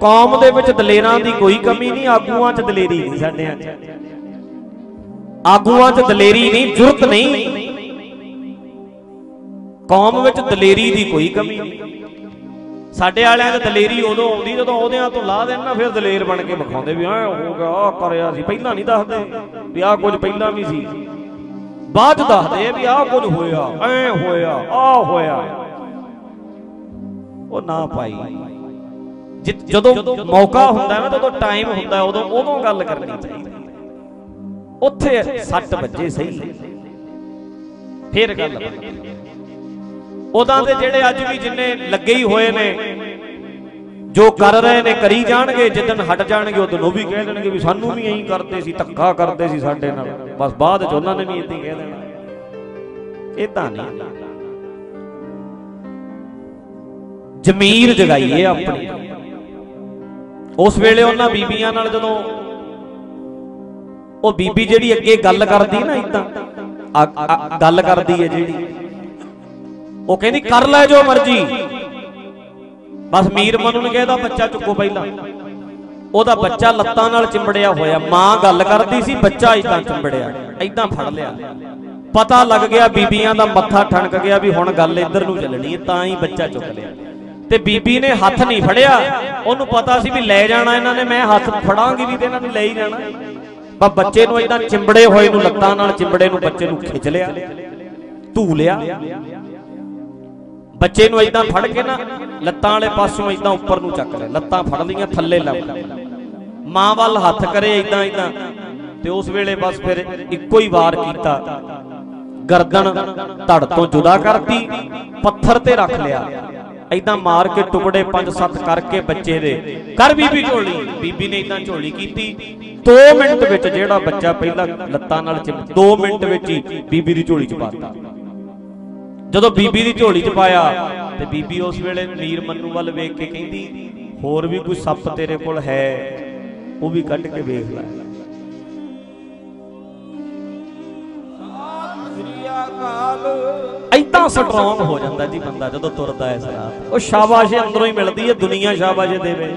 ਕੌਮ ਦੇ ਵਿੱਚ ਦਲੇਰਾਂ ਦੀ ਕੋਈ ਕਮੀ ਨਹੀਂ ਆਗੂਆਂ 'ਚ ਦਲੇਰੀ ਨਹੀਂ ਸਾਡੇ 'ਚ। ਆਗੂਆਂ 'ਚ ਦਲੇਰੀ ਨਹੀਂ ਜੁਰਤ ਨਹੀਂ। ਕੌਮ ਵਿੱਚ ਦਲੇਰੀ ਦੀ ਕੋਈ ਕਮੀ ਨਹੀਂ। ਸਾਡੇ ਵਾਲਿਆਂ 'ਚ ਦਲੇਰੀ ਉਦੋਂ ਆਉਂਦੀ ਜਦੋਂ ਉਹਦਿਆਂ ਤੋਂ ਲਾ ਦੇਣ ਨਾ ਫਿਰ ਦਲੇਰ ਬਣ ਕੇ ਵਿਖਾਉਂਦੇ ਵੀ ਐ ਹੋ ਗਿਆ ਆ ਕਰਿਆ ਸੀ। ਪਹਿਲਾਂ ਨਹੀਂ ਦੱਸਦੇ ਵੀ ਆਹ ਕੁਝ ਪਹਿਲਾਂ ਵੀ ਸੀ। ਬਾਅਦ ਦੱਸਦੇ ਵੀ ਆਹ ਕੁਝ ਹੋਇਆ, ਐ ਹੋਇਆ ਆ ਹੋਇਆ। ਉਹ ਨਾ ਪਾਈ ਜਦੋਂ ਮੌਕਾ ਹੁੰਦਾ ਨਾ, ਜਦੋਂ ਟਾਈਮ ਹੁੰਦਾ, ਉਦੋਂ ਉਦੋਂ ਗੱਲ ਕਰਨੀ ਚਾਹੀਦੀ। ਉੱਥੇ ਸੱਟ ਵੱਜੇ ਸਹੀ। ਫਿਰ ਗੱਲ। ਉਦਾਂ ਦੇ ਜਿਹੜੇ ਅੱਜ ਵੀ ਜਿੰਨੇ ਲੱਗੇ ਹੀ ਹੋਏ ਨੇ, ਜੋ ਕਰ ਰਹੇ ਨੇ, ਕਰੀ ਜਾਣਗੇ ਜਿੱਦਨ ਹਟ ਜਾਣਗੇ, ਉਦੋਂ ਉਹ ਵੀ ਕਹਿ ਦੇਣਗੇ ਵੀ ਸਾਨੂੰ ਵੀ ਐਂ ਕਰਦੇ ਸੀ, ਧੱਕਾ ਕਰਦੇ ਸੀ ਸਾਡੇ ਨਾਲ। ਬਸ ਬਾਅਦ ਚ ਉਹਨਾਂ ਨੇ ਵੀ ਇਦਾਂ ਕਹਿ ਦੇਣਾ। ਇਹ ਤਾਂ ਨਹੀਂ। ਜ਼ਮੀਰ ਜਗਾਈਏ ਆਪਣੀ। ਉਸ ਵੇਲੇ ਉਹਨਾਂ ਬੀਬੀਆਂ ਨਾਲ ਜਦੋਂ ਉਹ ਬੀਬੀ ਜਿਹੜੀ ਅੱਗੇ ਗੱਲ ਕਰਦੀ ਨਾ ਇਦਾਂ ਗੱਲ ਕਰਦੀ ਹੈ ਜਿਹੜੀ। ਉਹ ਕਹਿੰਦੀ, ਕਰ ਲੈ ਜੋ ਮਰਜ਼ੀ। ਬਸ ਮੀਰ ਮਨੂ ਨੇ ਕਹਿੰਦਾ ਬੱਚਾ ਚੁੱਕੋ ਪਹਿਲਾਂ। ਉਹਦਾ ਬੱਚਾ ਲੱਤਾਂ ਨਾਲ ਚਿੰਬੜਿਆ ਹੋਇਆ, ਮਾਂ ਗੱਲ ਕਰਦੀ ਸੀ, ਬੱਚਾ ਇਦਾਂ ਚਿੰਬੜਿਆ ਇਦਾਂ ਫੜ ਲਿਆ। ਪਤਾ ਲੱਗ ਗਿਆ, ਬੀਬੀਆਂ ਦਾ ਮੱਥਾ ਠਣਕ ਗਿਆ ਵੀ ਹੁਣ ਗੱਲ ਇੱਧਰ ਨੂੰ ਚੱਲਣੀ ਹੈ, ਤਾਂ ਹੀ ਬੱਚਾ ਚੁੱਕ ਲਿਆ। ਤੇ ਬੀਬੀ ਨੇ ਹੱਥ ਨਹੀਂ ਫੜਿਆ। ਉਹਨੂੰ ਪਤਾ ਸੀ ਵੀ ਲੈ ਜਾਣਾ ਇਹਨਾਂ ਨੇ, ਮੈਂ ਹੱਥ ਫੜਾਂਗੀ ਵੀ ਤੇ ਇਹਨਾਂ ਨੇ ਲੈ ਹੀ ਜਾਣਾ। ਪਰ ਬੱਚੇ ਨੂੰ ਇਦਾਂ ਚਿੰਬੜੇ ਹੋਏ ਨੂੰ, ਲੱਤਾਂ ਨਾਲ ਚਿੰਬੜੇ ਨੂੰ ਬੱਚੇ ਨੂੰ ਖਿੱਚ ਲਿਆ, ਧੂ ਲਿਆ। ਬੱਚੇ ਨੂੰ ਇਦਾਂ ਫੜ ਕੇ ਨਾ, ਲੱਤਾਂ ਵਾਲੇ ਪਾਸਿਓਂ ਇਦਾਂ ਉੱਪਰ ਨੂੰ ਚੱਕ ਲਿਆ ਲੱਤਾਂ ਫੜ ਲਈਆਂ ਥੱਲੇ ਲੱਗ ਮਾਂ ਵੱਲ ਹੱਥ ਕਰੇ ਇਦਾਂ ਇਦਾਂ ਤੇ ਉਸ ਵੇਲੇ ਬਸ ਫਿਰ ਇੱਕੋ ਹੀ ਵਾਰ ਕੀਤਾ। ਗਰਦਨ ਧੜ ਤੋਂ ਜੁਦਾ ਕਰਤੀ, ਪੱਥਰ ਤੇ ਰੱਖ ਲਿਆ। ਇਦਾਂ ਮਾਰ ਕੇ ਟੁਕੜੇ 5-7 ਕਰਕੇ ਬੱਚੇ ਦੇ ਕਰ ਬੀਬੀ ਝੋਲੀ। ਬੀਬੀ ਨੇ ਇਦਾਂ ਝੋਲੀ ਕੀਤੀ। 2 ਮਿੰਟ ਵਿੱਚ ਜਿਹੜਾ ਬੱਚਾ ਪਹਿਲਾਂ ਲੱਤਾਂ ਨਾਲ ਚਿਪ 2 ਮਿੰਟ ਵਿੱਚ ਹੀ ਬੀਬੀ ਦੀ ਝੋਲੀ ਚ ਪਾਤਾ ਜਦੋਂ ਬੀਬੀ ਦੀ ਝੋਲੀ ਚ ਪਾਇਆ ਤੇ ਬੀਬੀ ਉਸ ਵੇਲੇ ਮੀਰ ਮੰਨੂ ਵੱਲ ਵੇਖ ਕੇ ਕਹਿੰਦੀ, ਹੋਰ ਵੀ ਕੋਈ ਸੱਪ ਤੇਰੇ ਕੋਲ ਹੈ? ਉਹ ਵੀ ਕੱਢ ਕੇ ਵੇਖ ਲੈ। ਐਦਾਂ ਸਟਰੋਂਗ ਹੋ ਜਾਂਦਾ ਜੀ ਬੰਦਾ ਜਦੋਂ ਤੁਰਦਾ ਹੈ ਸਰਾਤ ਉਹ ਸ਼ਾਬਾਸ਼ ਅੰਦਰੋਂ ਹੀ ਮਿਲਦੀ ਹੈ, ਦੁਨੀਆ ਸ਼ਾਬਾਸ਼ ਦੇਵੇ।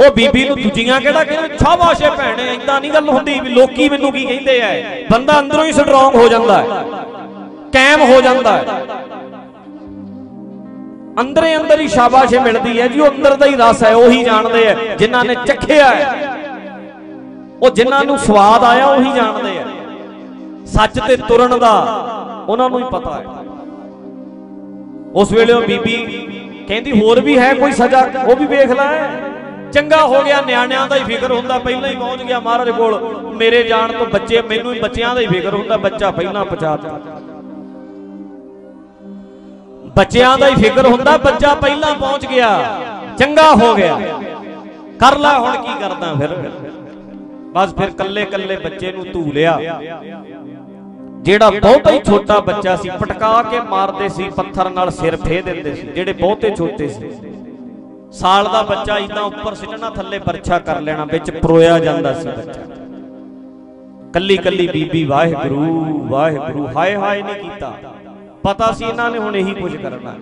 ਉਹ ਬੀਬੀ ਨੂੰ ਦੂਜੀਆਂ ਕਿਹੜਾ ਕਹਿੰਦੇ? ਸ਼ਾਬਾਸ਼ੇ ਭੈਣੇ ਐਦਾਂ ਨਹੀਂ ਗੱਲ ਹੁੰਦੀ ਵੀ ਲੋਕੀ ਮੈਨੂੰ ਕੀ ਕਹਿੰਦੇ ਐ ਬੰਦਾ ਅੰਦਰੋਂ ਹੀ ਸਟਰੋਂਗ ਹੋ ਜਾਂਦਾ ਹੈ। ਕਾਇਮ ਹੋ ਜਾਂਦਾ ਹੈ। ਅੰਦਰੇ ਅੰਦਰ ਹੀ ਸ਼ਾਬਾਸ਼ ਮਿਲਦੀ ਹੈ ਜੀ, ਉਹ ਅੰਦਰ ਦਾ ਹੀ ਰਸ ਹੈ, ਉਹੀ ਜਾਣਦੇ ਆ ਜਿਨ੍ਹਾਂ ਨੇ ਚੱਖਿਆ ਹੈ। ਉਹ ਜਿਨ੍ਹਾਂ ਨੂੰ ਸਵਾਦ ਆਇਆ, ਉਹੀ ਜਾਣਦੇ ਆ ਸੱਚ ਤੇ ਤੁਰਨ ਦਾ ਉਹਨਾਂ ਨੂੰ ਹੀ ਪਤਾ ਹੈ। ਉਸ ਵੇਲੇ ਉਹ ਬੀਬੀ ਕਹਿੰਦੀ, ਹੋਰ ਵੀ ਹੈ ਕੋਈ ਸਜ਼ਾ? ਉਹ ਵੀ ਵੇਖ ਲੈ। ਚੰਗਾ ਹੋ ਗਿਆ, ਨਿਆਣਿਆਂ ਦਾ ਹੀ ਫਿਕਰ ਹੁੰਦਾ, ਪਹਿਲਾਂ ਹੀ ਪਹੁੰਚ ਗਿਆ ਮਹਾਰਾਜ ਕੋਲ। ਮੇਰੇ ਜਾਣ ਤੋਂ ਬੱਚੇ, ਮੈਨੂੰ ਹੀ ਬੱਚਿਆਂ ਦਾ ਹੀ ਫਿਕਰ ਹੁੰਦਾ, ਬੱਚਾ ਪਹਿਲਾਂ ਪਹੁੰਚਾਤਾ ਬੱਚਿਆਂ ਦਾ ਹੀ ਫਿਕਰ ਹੁੰਦਾ ਬੱਚਾ ਪਹਿਲਾਂ ਪਹੁੰਚ ਗਿਆ ਚੰਗਾ ਹੋ ਗਿਆ। ਕਰ ਲੈ ਹੁਣ ਕੀ ਕਰਦਾ ਫਿਰ? ਬਸ ਫਿਰ ਕੱਲੇ ਕੱਲੇ ਬੱਚੇ ਨੂੰ ਧੂ ਲਿਆ। ਜਿਹੜਾ ਬਹੁਤਾ ਹੀ ਛੋਟਾ ਬੱਚਾ ਸੀ ਪਟਕਾ ਕੇ ਮਾਰਦੇ ਸੀ ਪੱਥਰ ਨਾਲ ਸਿਰ ਫੇ ਦਿੰਦੇ ਸੀ ਜਿਹੜੇ ਬਹੁਤੇ ਛੋਟੇ ਸੀ। ਸਾਲ ਦਾ ਬੱਚਾ ਇਦਾਂ ਉੱਪਰ ਸਿੱਟਣਾ ਥੱਲੇ ਪਰਛਾ ਕਰ ਲੈਣਾ ਵਿੱਚ ਪਰੋਇਆ ਜਾਂਦਾ ਸੀ ਬੱਚਾ। ਕੱਲੀ ਕੱਲੀ ਬੀਬੀ ਵਾਹਿਗੁਰੂ ਵਾਹਿਗੁਰੂ ਹਾਏ ਹਾਏ ਨਹੀਂ ਕੀਤਾ। ਪਤਾ ਸੀ ਇਹਨਾਂ ਨੇ ਹੁਣ ਇਹੀ ਕੁਝ ਕਰਨਾ।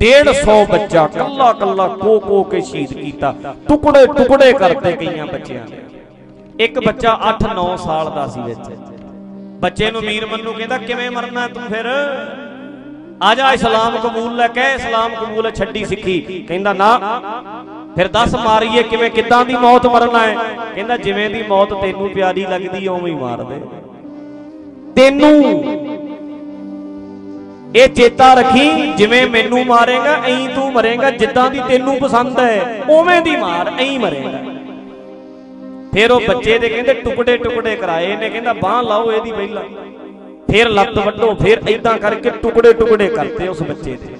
150 ਬੱਚਾ ਕੱਲਾ ਕੱਲਾ ਕੋ ਕੋ ਕੇ ਸ਼ਹੀਦ ਕੀਤਾ। ਟੁਕੜੇ ਟੁਕੜੇ ਕਰਤੇ ਕਈਆਂ ਬੱਚਿਆਂ ਨੇ। ਇੱਕ ਬੱਚਾ 8-9 ਸਾਲ ਦਾ ਸੀ ਵਿੱਚ। ਬੱਚੇ ਨੂੰ ਮੀਰ ਮੰਨੂ ਕਹਿੰਦਾ ਕਿਵੇਂ ਮਰਨਾ ਤੂੰ ਫਿਰ? ਆ ਜਾ ਇਸਲਾਮ ਕਬੂਲ ਲੈ ਕੇ ਇਸਲਾਮ ਕਬੂਲ ਹੈ, ਛੱਡੀ ਸਿੱਖੀ। ਕਹਿੰਦਾ ਨਾ ਫਿਰ ਦੱਸ ਮਾਰੀਏ ਕਿਵੇਂ ਕਿੱਦਾਂ ਦੀ ਮੌਤ ਮਰਨਾ ਹੈ? ਕਹਿੰਦਾ ਜਿਵੇਂ ਦੀ ਮੌਤ ਤੈਨੂੰ ਪਿਆਰੀ ਲੱਗਦੀ ਓਵੇਂ ਹੀ ਮਾਰ ਦੇ। ਤੈਨੂੰ ਇਹ ਚੇਤਾ ਰੱਖੀ, ਜਿਵੇਂ ਮੈਨੂੰ ਮਾਰੇਗਾ, ਐਂ ਤੂੰ ਮਰੇਗਾ, ਜਿੱਦਾਂ ਦੀ ਤੈਨੂੰ ਪਸੰਦ ਹੈ, ਉਵੇਂ ਦੀ ਮਾਰ, ਐਂ ਮਰੇਗਾ। ਫਿਰ ਉਹ ਬੱਚੇ ਦੇ ਕਹਿੰਦੇ ਟੁਕੜੇ ਟੁਕੜੇ ਕਰਾਏ ਨੇ, ਕਹਿੰਦਾ ਬਾਹ ਲਾਓ ਇਹਦੀ ਪਹਿਲਾਂ। ਫਿਰ ਲੱਤ ਵੱਢੋ, ਫਿਰ ਐਦਾਂ ਕਰਕੇ ਟੁਕੜੇ ਟੁਕੜੇ ਕਰਤੇ ਉਸ ਬੱਚੇ ਦੇ।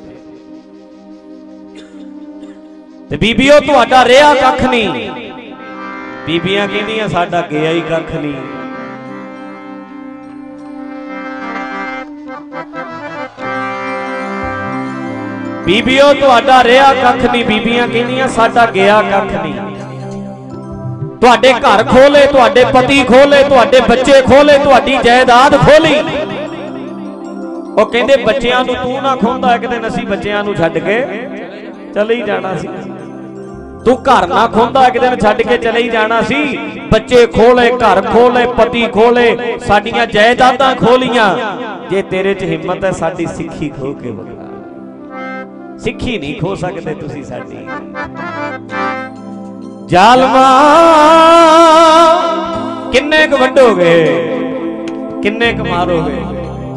ਤੇ ਬੀਬੀਓ, ਤੁਹਾਡਾ ਰਿਹਾ ਕੱਖ ਨਹੀਂ। ਬੀਬੀਆਂ ਕਹਿੰਦੀਆਂ, ਸਾਡਾ ਗਿਆ ਹੀ ਕੱਖ ਨਹੀਂ। ਬੀਬੀਓ, ਤੁਹਾਡਾ ਰਿਹਾ ਕੱਖ ਨਹੀਂ, ਬੀਬੀਆਂ ਕਹਿੰਦੀਆਂ, ਸਾਡਾ ਗਿਆ ਕੱਖ ਨਹੀਂ। ਤੁਹਾਡੇ ਘਰ ਖੋਲੇ, ਤੁਹਾਡੇ ਪਤੀ ਖੋਲੇ, ਤੁਹਾਡੇ ਬੱਚੇ ਖੋਲੇ, ਤੁਹਾਡੀ ਜਾਇਦਾਦ ਖੋਲੀ। ਉਹ ਕਹਿੰਦੇ, ਬੱਚਿਆਂ ਨੂੰ ਤੂੰ ਨਾ ਖੋਂਦਾ, ਇੱਕ ਦਿਨ ਅਸੀਂ ਬੱਚਿਆਂ ਨੂੰ ਛੱਡ ਕੇ ਚਲੇ ਹੀ ਜਾਣਾ ਸੀ। ਤੂੰ ਘਰ ਨਾ ਖੋਂਦਾ, ਇੱਕ ਦਿਨ ਛੱਡ ਕੇ ਚਲੇ ਹੀ ਜਾਣਾ ਸੀ। ਬੱਚੇ ਖੋਲੇ, ਘਰ ਖੋਲੇ, ਪਤੀ ਖੋਲੇ, ਸਾਡੀਆਂ ਜਾਇਦਾਦਾਂ ਖੋਲੀਆਂ। ਜੇ ਤੇਰੇ 'ਚ ਹਿੰਮਤ ਹੈ, ਸਾਡੀ ਸਿੱਖੀ ਖੋ ਕੇ ਵਿਖਾ ਸਿੱਖੀ ਨਹੀਂ ਖੋ ਸਕਦੇ ਤੁਸੀਂ ਸਾਡੀ। ਜ਼ਾਲਮਾ ਕਿੰਨੇ ਕੁ ਵੱਡੋਗੇ? ਕਿੰਨੇ ਕੁ ਮਾਰੋਗੇ?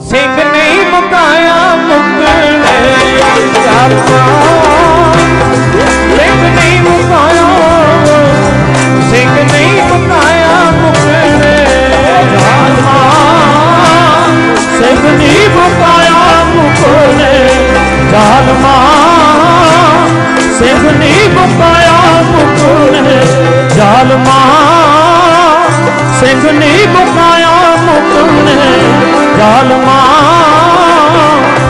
ਸਿੰਘ ਨਹੀਂ ਮੁਕਾਇਆ ਮੁਕਣੇ ਜ਼ਾਲਮਾ ਸਿੰਘ ਨਹੀਂ ਮੁਕਾਇਆ। ਸਿੰਘ ਨਹੀਂ ਮੁਕਾਇਆ ਮੁਕਣੇ ਜ਼ਾਲਮਾ ਸਿੰਘ ਨਹੀਂ ਮੁਕਾਇਆ ਮੁਕਣੇ ਜ਼ਾਲਮਾ सिंहनी बुकाया मुकुल जाल मां सिंहनी बुकाया मुकुल जाल मां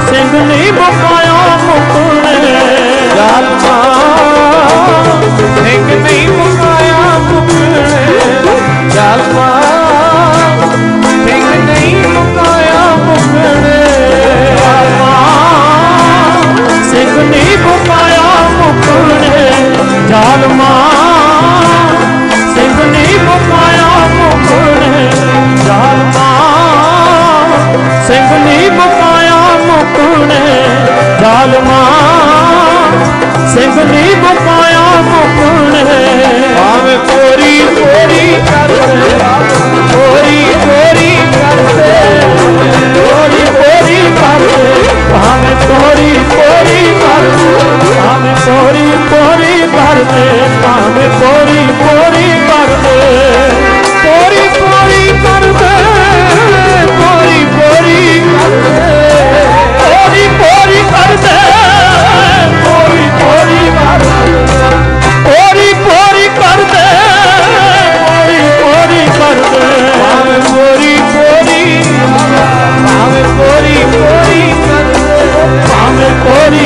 सिंहनी बुकाया मुकुल जाल मां सिंहनी बुकाया मुकुल जाल मां ਜ਼ਾਲਮਾ ਸਿੰਘ ਨਹੀਂ ਮੁਕਾਇਆ ਮੁਕਣੇ ਜ਼ਾਲਮਾ ਸਿੰਘ ਨਹੀਂ ਮੁਕਾਇਆ ਮੁਕਣੇ ਜ਼ਾਲਮਾ ਸਿੰਘ ਭਾਵੇਂ ਕੋਰੀ ਕੋਰੀ ਕਰਦੇ ਕੋਰੀ ਕੋਰੀ ਕਰਦੇ ਕੋਰੀ ਕੋਰੀ ਕਰਦੇ ਭਾਵੇਂ ਕੋਰੀ ਕੋਰੀ ਕਰਦੇ ਭਾਵੇਂ ਕੋਰੀ ਕੋਰੀ ਭਰਦੇ ਭਾਵੇਂ ਪੋਰੀ ਪੋਰੀ ਭਰਦੇ ਪੋਰੀ ਪੋਰੀ ਕਰਦੇ ਪੋਰੀ ਪੋਰੀ ਕਰਦੇ। ਪੋਰੀ ਪੋਰੀ ਕਰਦੇ ਪੋਰੀ ਪੋਰੀ ਕਰਦੇ। ਪੋਰੀ ਪੋਰੀ ਕਰਦੇ ਪੋਰੀ ਪੋਰੀ ਕਰਦੇ। ਭਾਵੇਂ ਪੋਰੀ ਪੋਰੀ ਭਾਵੇਂ ਪੋਰੀ ਪੋਰੀ ਕਰਦੇ। ਭਾਵੇਂ ਪੋਰੀ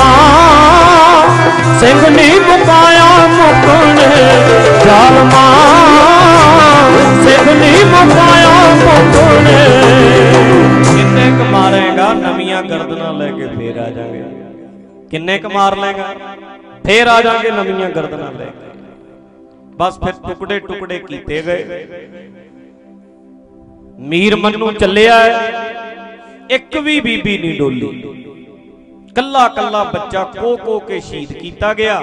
ਸਿੰਘ ਨਹੀਂ ਮੁਕਾਇਆ ਮੁਕਨੇ ਜਾਲਮਾ। ਸਿੰਘ ਨਹੀਂ ਮੁਕਾਇਆ ਮੁਕਨੇ ਕਿੰਨੇ ਕ ਨਵੀਆਂ ਗਰਦਨਾਂ ਲੈ ਕੇ ਫੇਰ ਆ ਜਾਾਂਗੇ। ਕਿੰਨੇ ਕ ਮਾਰ ਲੇਗਾ ਫੇਰ ਆ ਜਾਗੇ ਨਵੀਆਂ ਗਰਦਨਾਂ ਲੈ ਕੇ। ਬਸ ਫਿਰ ਟੁਕੜੇ ਟੁਕੜੇ ਕੀਤੇ ਗਏ। ਮੀਰ ਮੰਨੂ ਚੱਲਿਆ। ਇੱਕ ਵੀ ਬੀਬੀ ਨਹੀਂ ਡੋਲੀ। ਕੱਲਾ ਕੱਲਾ ਬੱਚਾ ਕੋ ਕੋ ਕੇ ਸ਼ਹੀਦ ਕੀਤਾ ਗਿਆ।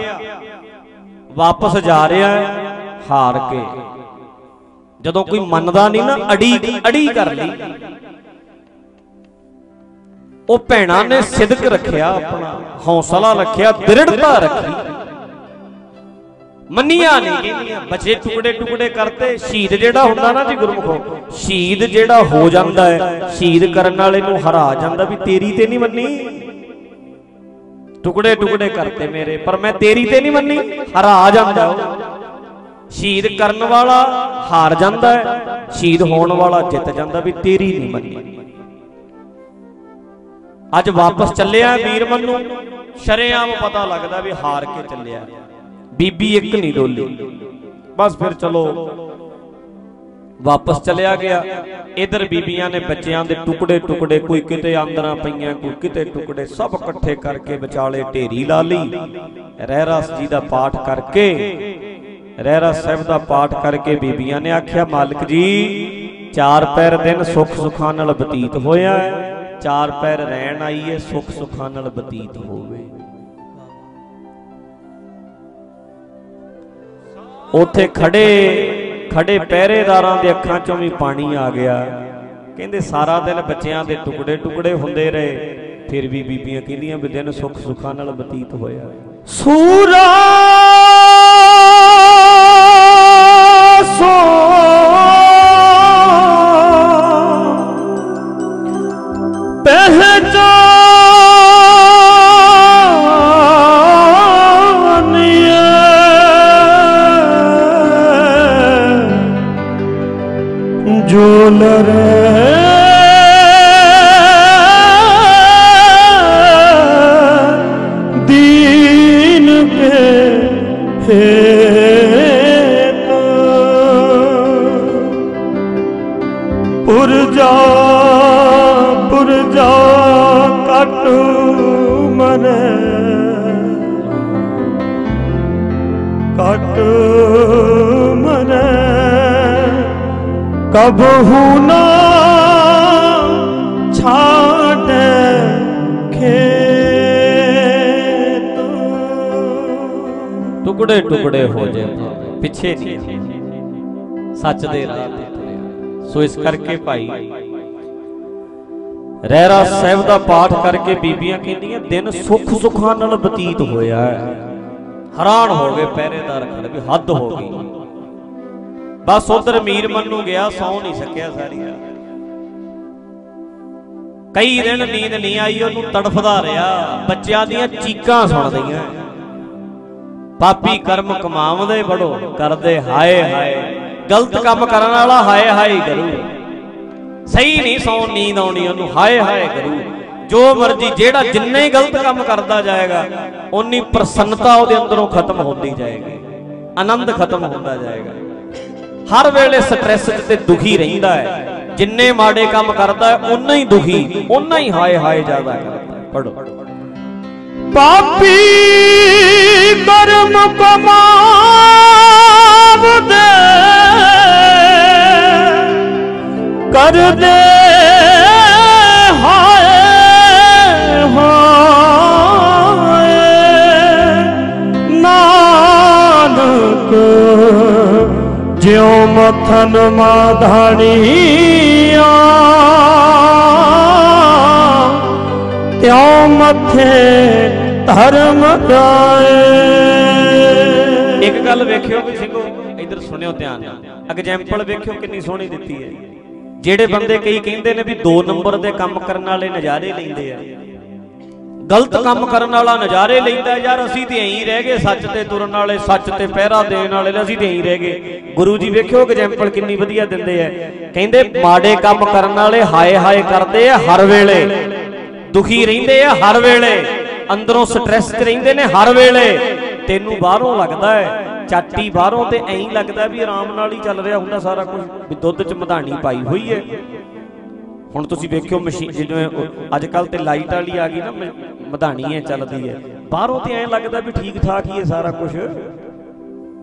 ਵਾਪਸ ਜਾ ਰਿਹਾ ਹੈ ਹਾਰ ਕੇ। ਜਦੋਂ ਕੋਈ ਮੰਨਦਾ ਨਹੀਂ ਨਾ, ਅੜੀ ਅੜੀ ਕਰ ਲਈ। ਉਹ ਭੈਣਾਂ ਨੇ ਸਿਦਕ ਰੱਖਿਆ ਆਪਣਾ, ਹੌਸਲਾ ਰੱਖਿਆ, ਦ੍ਰਿੜਤਾ ਰੱਖੀ। ਮੰਨੀਆਂ ਨਹੀਂ ਕਹਿੰਦੀਆਂ ਬੱਚੇ ਟੁਕੜੇ ਟੁਕੜੇ ਕਰਤੇ। ਸ਼ਹੀਦ ਜਿਹੜਾ ਹੁੰਦਾ ਨਾ ਜੀ ਗੁਰਮੁਖੋ, ਸ਼ਹੀਦ ਜਿਹੜਾ ਹੋ ਜਾਂਦਾ ਹੈ, ਸ਼ਹੀਦ ਕਰਨ ਵਾਲੇ ਨੂੰ ਹਰਾ ਜਾਂਦਾ ਵੀ ਤੇਰੀ ਤੇ ਨਹੀਂ ਮੰਨੀ। ਟੁਕੜੇ ਟੁਕੜੇ ਕਰਤੇ ਮੇਰੇ, ਪਰ ਮੈਂ ਤੇਰੀ ਤੇ ਨਹੀਂ ਮੰਨੀ, ਹਰਾ ਜਾਂਦਾ। ਸ਼ਹੀਦ ਕਰਨ ਵਾਲਾ ਹਾਰ ਜਾਂਦਾ ਹੈ, ਸ਼ਹੀਦ ਹੋਣ ਵਾਲਾ ਜਿੱਤ ਜਾਂਦਾ, ਵੀ ਤੇਰੀ ਨਹੀਂ ਮੰਨੀ। ਅੱਜ ਵਾਪਸ ਚੱਲਿਆ ਵੀਰ ਮੰਨੂ, ਸ਼ਰੇਆਮ ਪਤਾ ਲੱਗਦਾ ਵੀ ਹਾਰ ਕੇ ਚੱਲਿਆ। ਬੀਬੀ ਇੱਕ ਨਹੀਂ ਡੋਲੀ। ਬਸ ਫਿਰ ਚਲੋ ਵਾਪਸ ਚਲਿਆ ਗਿਆ। ਇਧਰ ਬੀਬੀਆਂ ਨੇ ਬੱਚਿਆਂ ਦੇ ਟੁਕੜੇ ਟੁਕੜੇ ਕੋਈ ਕਿਤੇ ਆਂਦਰਾਂ ਪਈਆਂ, ਕੋਈ ਕਿਤੇ ਟੁਕੜੇ, ਸਭ ਇਕੱਠੇ ਕਰਕੇ ਵਿਚਾਲੇ ਢੇਰੀ ਲਾ ਲਈ। ਰਹਿਰਾਸ ਜੀ ਦਾ ਪਾਠ ਕਰਕੇ ਰਹਿਰਾ ਸਾਹਿਬ ਦਾ ਪਾਠ ਕਰਕੇ ਬੀਬੀਆਂ ਨੇ ਆਖਿਆ, ਮਾਲਕ ਜੀ, ਚਾਰ ਪੈਰ ਦਿਨ ਸੁੱਖ ਸੁਖਾਂ ਨਾਲ ਬਤੀਤ ਹੋਇਆ ਚਾਰ ਪੈਰ ਰਹਿਣ ਆਈਏ, ਸੁੱਖ ਸੁਖਾਂ ਨਾਲ ਬਤੀਤ ਹੋਵੇ। ਉੱਥੇ ਖੜੇ। ਖੜੇ ਪਹਿਰੇਦਾਰਾਂ ਦੇ ਅੱਖਾਂ ਚੋਂ ਵੀ ਪਾਣੀ ਆ ਗਿਆ। ਕਹਿੰਦੇ ਸਾਰਾ ਦਿਨ ਬੱਚਿਆਂ ਦੇ ਟੁਕੜੇ ਟੁਕੜੇ ਹੁੰਦੇ ਰਹੇ। ਫਿਰ ਵੀ ਬੀਬੀਆਂ ਕਹਿੰਦੀਆਂ ਵੀ ਦਿਨ ਸੁੱਖ ਸੁੱਖਾਂ ਨਾਲ ਬਤੀਤ ਹੋਇਆ। ਸੂਰਾ ਕਬਹੂ ਨਾ ਛਾਟੇ ਖੇਤ। ਟੁਕੜੇ ਟੁਕੜੇ ਹੋ ਜੇ ਪਿੱਛੇ ਨਹੀਂ। ਸੱਚ ਦੇ ਰਾਹ ਤੇ ਤੁਰਿਆ। ਸੋ ਇਸ ਕਰਕੇ ਭਾਈ, ਰਹਿਰਾ ਸਾਹਿਬ ਦਾ ਪਾਠ ਕਰਕੇ ਬੀਬੀਆਂ ਕਹਿੰਦੀਆਂ, ਦਿਨ ਸੁੱਖ ਸੁੱਖਾਂ ਨਾਲ ਬਤੀਤ ਹੋਇਆ ਹੈ। ਹੈਰਾਨ ਹੋ ਗਏ, ਪਹਿਰੇਦਾਰ ਖੜੇ ਵੀ ਹੱਦ ਹੋ ਗਈ। ਬਸ ਉਧਰ ਮੀਰ ਮੰਨੂ ਗਿਆ, ਸੌ ਨਹੀਂ ਸਕਿਆ ਸਾਰੀ ਕਈ ਦਿਨ ਨੀਂਦ ਨਹੀਂ ਆਈ, ਉਹਨੂੰ ਤੜਫਦਾ ਰਿਹਾ। ਬੱਚਿਆਂ ਦੀਆਂ ਚੀਕਾਂ ਸੁਣਦੀਆਂ ਪਾਪੀ ਕਰਮ ਕਮਾਉਂਦੇ ਬੜੋ ਕਰਦੇ ਹਾਏ ਹਾਏ। ਗਲਤ ਕੰਮ ਕਰਨ ਵਾਲਾ ਹਾਏ ਹਾਏ ਕਰੂ। ਸਹੀ ਨਹੀਂ ਸੌ ਨੀਂਦ ਆਉਣੀ, ਉਹਨੂੰ ਹਾਏ ਹਾਏ ਕਰੂ। ਜੋ ਮਰਜ਼ੀ, ਜਿਹੜਾ ਜਿੰਨੇ ਹੀ ਗਲਤ ਕੰਮ ਕਰਦਾ ਜਾਏਗਾ ਉਨੀ ਪ੍ਰਸੰਨਤਾ ਉਹਦੇ ਅੰਦਰੋਂ ਖਤਮ ਹੁੰਦੀ ਜਾਏਗੀ। ਆਨੰਦ ਖਤਮ ਹੁੰਦਾ ਜਾਏਗਾ। ਹਰ ਵੇਲੇ ਸਟ੍ਰੈਸ ਤੇ ਦੁਖੀ ਰਹਿੰਦਾ ਹੈ। ਜਿੰਨੇ ਮਾੜੇ ਕੰਮ ਕਰਦਾ ਹੈ ਉਨਾ ਹੀ ਦੁਖੀ ਉਨਾ ਹੀ ਹਾਏ ਹਾਏ ਜ਼ਿਆਦਾ ਕਰਦਾ ਪੜੋ ਪਾਪੀ ਕਰਮ ਕਮਾਵਦੇ ਕਰਦੇ ਜਿਉ ਮਥਨ ਮਾਧਾਣੀਆਂ। ਤਿਉ ਮੱਥੇ ਧਰਮ ਇੱਕ ਗੱਲ ਵੇਖਿਓ ਤੁਸੀਂ ਸਿੰਘੋ, ਇਧਰ ਸੁਣਿਓ ਧਿਆਨ। ਨਾਲ ਐਗਜ਼ਾਮਪਲ ਵੇਖਿਓ ਕਿੰਨੀ ਸੋਹਣੀ ਦਿੱਤੀ ਹੈ। ਜਿਹੜੇ ਬੰਦੇ ਕਈ ਕਹਿੰਦੇ ਨੇ ਵੀ 2 ਨੰਬਰ ਦੇ ਕੰਮ ਕਰਨ ਵਾਲੇ ਨਜ਼ਾਰੇ ਲੈਂਦੇ ਆ। ਗਲਤ ਕੰਮ ਕਰਨ ਵਾਲਾ ਨਜ਼ਾਰੇ ਲੈਂਦਾ ਯਾਰ ਅਸੀਂ ਤੇ ਐਂ ਰਹਿ ਗਏ, ਸੱਚ ਤੇ ਤੁਰਨ ਵਾਲੇ, ਸੱਚ ਤੇ ਪਹਿਰਾ ਦੇਣ ਵਾਲੇ ਅਸੀਂ ਤੇ ਐਂ ਰਹਿ ਗਏ। ਗੁਰੂ ਜੀ ਵੇਖਿਓ ਐਗਜ਼ਾਮਪਲ ਕਿੰਨੀ ਵਧੀਆ ਦਿੰਦੇ ਆ। ਕਹਿੰਦੇ ਮਾੜੇ ਕੰਮ ਕਰਨ ਵਾਲੇ ਹਾਏ ਹਾਏ ਕਰਦੇ ਆ ਹਰ ਵੇਲੇ। ਦੁਖੀ ਰਹਿੰਦੇ ਆ ਹਰ ਵੇਲੇ। ਅੰਦਰੋਂ ਸਟ੍ਰੈਸ 'ਚ ਰਹਿੰਦੇ ਨੇ ਹਰ ਵੇਲੇ। ਤੈਨੂੰ ਬਾਹਰੋਂ ਲੱਗਦਾ ਹੈ, ਚਾਟੀ ਬਾਹਰੋਂ ਤੇ ਐਂ ਲੱਗਦਾ ਵੀ ਆਰਾਮ ਨਾਲ ਹੀ ਚੱਲ ਰਿਹਾ ਹੁੰਦਾ ਸਾਰਾ ਕੁਝ, ਵੀ ਦੁੱਧ 'ਚ ਮਧਾਣੀ ਪਾਈ ਹੋਈ ਹੈ। ਹੁਣ ਤੁਸੀਂ ਵੇਖਿਓ ਮਸ਼ੀਨ ਜਿਵੇਂ ਅੱਜ ਕੱਲ ਤੇ ਲਾਈਟ ਵਾਲੀ ਆ ਗਈ ਨਾ ਮਧਾਣੀ ਐ ਚੱਲਦੀ ਹੈ ਬਾਹਰੋਂ ਤੇ ਐਂ ਲੱਗਦਾ ਵੀ ਠੀਕ ਠਾਕ ਹੀ ਹੈ ਸਾਰਾ ਕੁਝ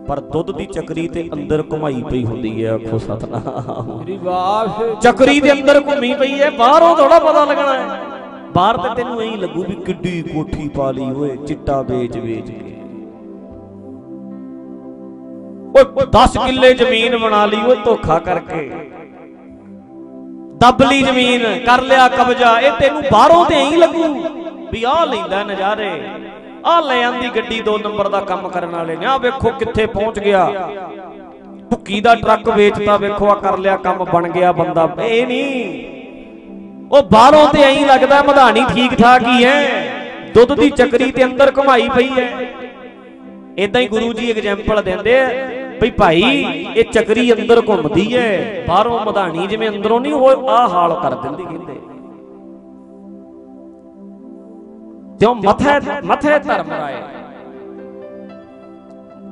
ਪਰ ਦੁੱਧ ਦੀ ਚੱਕਰੀ ਤੇ ਅੰਦਰ ਘੁਮਾਈ ਪਈ ਹੁੰਦੀ ਹੈ ਆਖੋ ਸਤਨਾਮ।
ਮੇਰੀ ਬਾਸ
ਚੱਕਰੀ ਦੇ ਅੰਦਰ ਘੁੰਮੀ ਪਈ ਹੈ ਬਾਹਰੋਂ ਥੋੜਾ ਪਤਾ ਲੱਗਣਾ ਹੈ ਬਾਹਰ ਤੇ ਤੈਨੂੰ ਐਂ ਲੱਗੂ ਵੀ ਕਿੱਡੀ ਕੋਠੀ ਪਾ ਲਈ ਓਏ ਚਿੱਟਾ ਵੇਚ ਵੇਚ। ਕੇ ਓਏ 10 ਕਿੱਲੇ ਜ਼ਮੀਨ ਬਣਾ ਲਈ ਓਏ ਧੋਖਾ ਕਰਕੇ। ਦੱਬ ਲਈ ਜ਼ਮੀਨ ਕਰ ਲਿਆ ਕਬਜ਼ਾ, ਇਹ ਤੈਨੂੰ ਬਾਹਰੋਂ ਤੇ ਐਂ ਲੱਗੂ ਵੀ ਆਹ ਲੈਂਦਾ ਨਜ਼ਾਰੇ। ਆ ਲੈ ਆਂਦੀ ਗੱਡੀ 2 ਨੰਬਰ ਦਾ ਕੰਮ ਕਰਨ ਵਾਲੇ ਨੇ। ਆ ਵੇਖੋ ਕਿੱਥੇ ਪਹੁੰਚ ਗਿਆ। ਭੁੱਕੀ ਦਾ ਟਰੱਕ ਵੇਚਤਾ, ਵੇਖੋ ਆ ਕਰ ਲਿਆ, ਕੰਮ ਬਣ ਗਿਆ ਬੰਦਾ। ਇਹ ਨਹੀਂ ਉਹ ਬਾਹਰੋਂ ਤੇ ਐਂ ਲੱਗਦਾ, ਮਧਾਣੀ ਠੀਕ ਠਾਕ ਹੀ ਐ। ਦੁੱਧ ਦੀ ਚੱਕਰੀ ਤੇ ਅੰਦਰ ਘੁਮਾਈ ਪਈ ਐ। ਇਦਾਂ ਹੀ ਗੁਰੂ ਜੀ ਐਗਜ਼ਾਮਪਲ ਦਿੰਦੇ ਆ। ਭਈ ਭਾਈ, ਇਹ ਚੱਕਰੀ ਅੰਦਰ ਘੁੰਮਦੀ ਐ ਬਾਹਰੋਂ ਮਧਾਣੀ ਜਿਵੇਂ ਅੰਦਰੋਂ ਨਹੀਂ ਉਹ ਆ ਹਾਲ ਕਰ ਦਿੰਦੀ ਕਹਿੰਦੇ ਜਿਉਂ ਮਥੇ ਮਥੇ ਧਰਮ ਰਾਏ।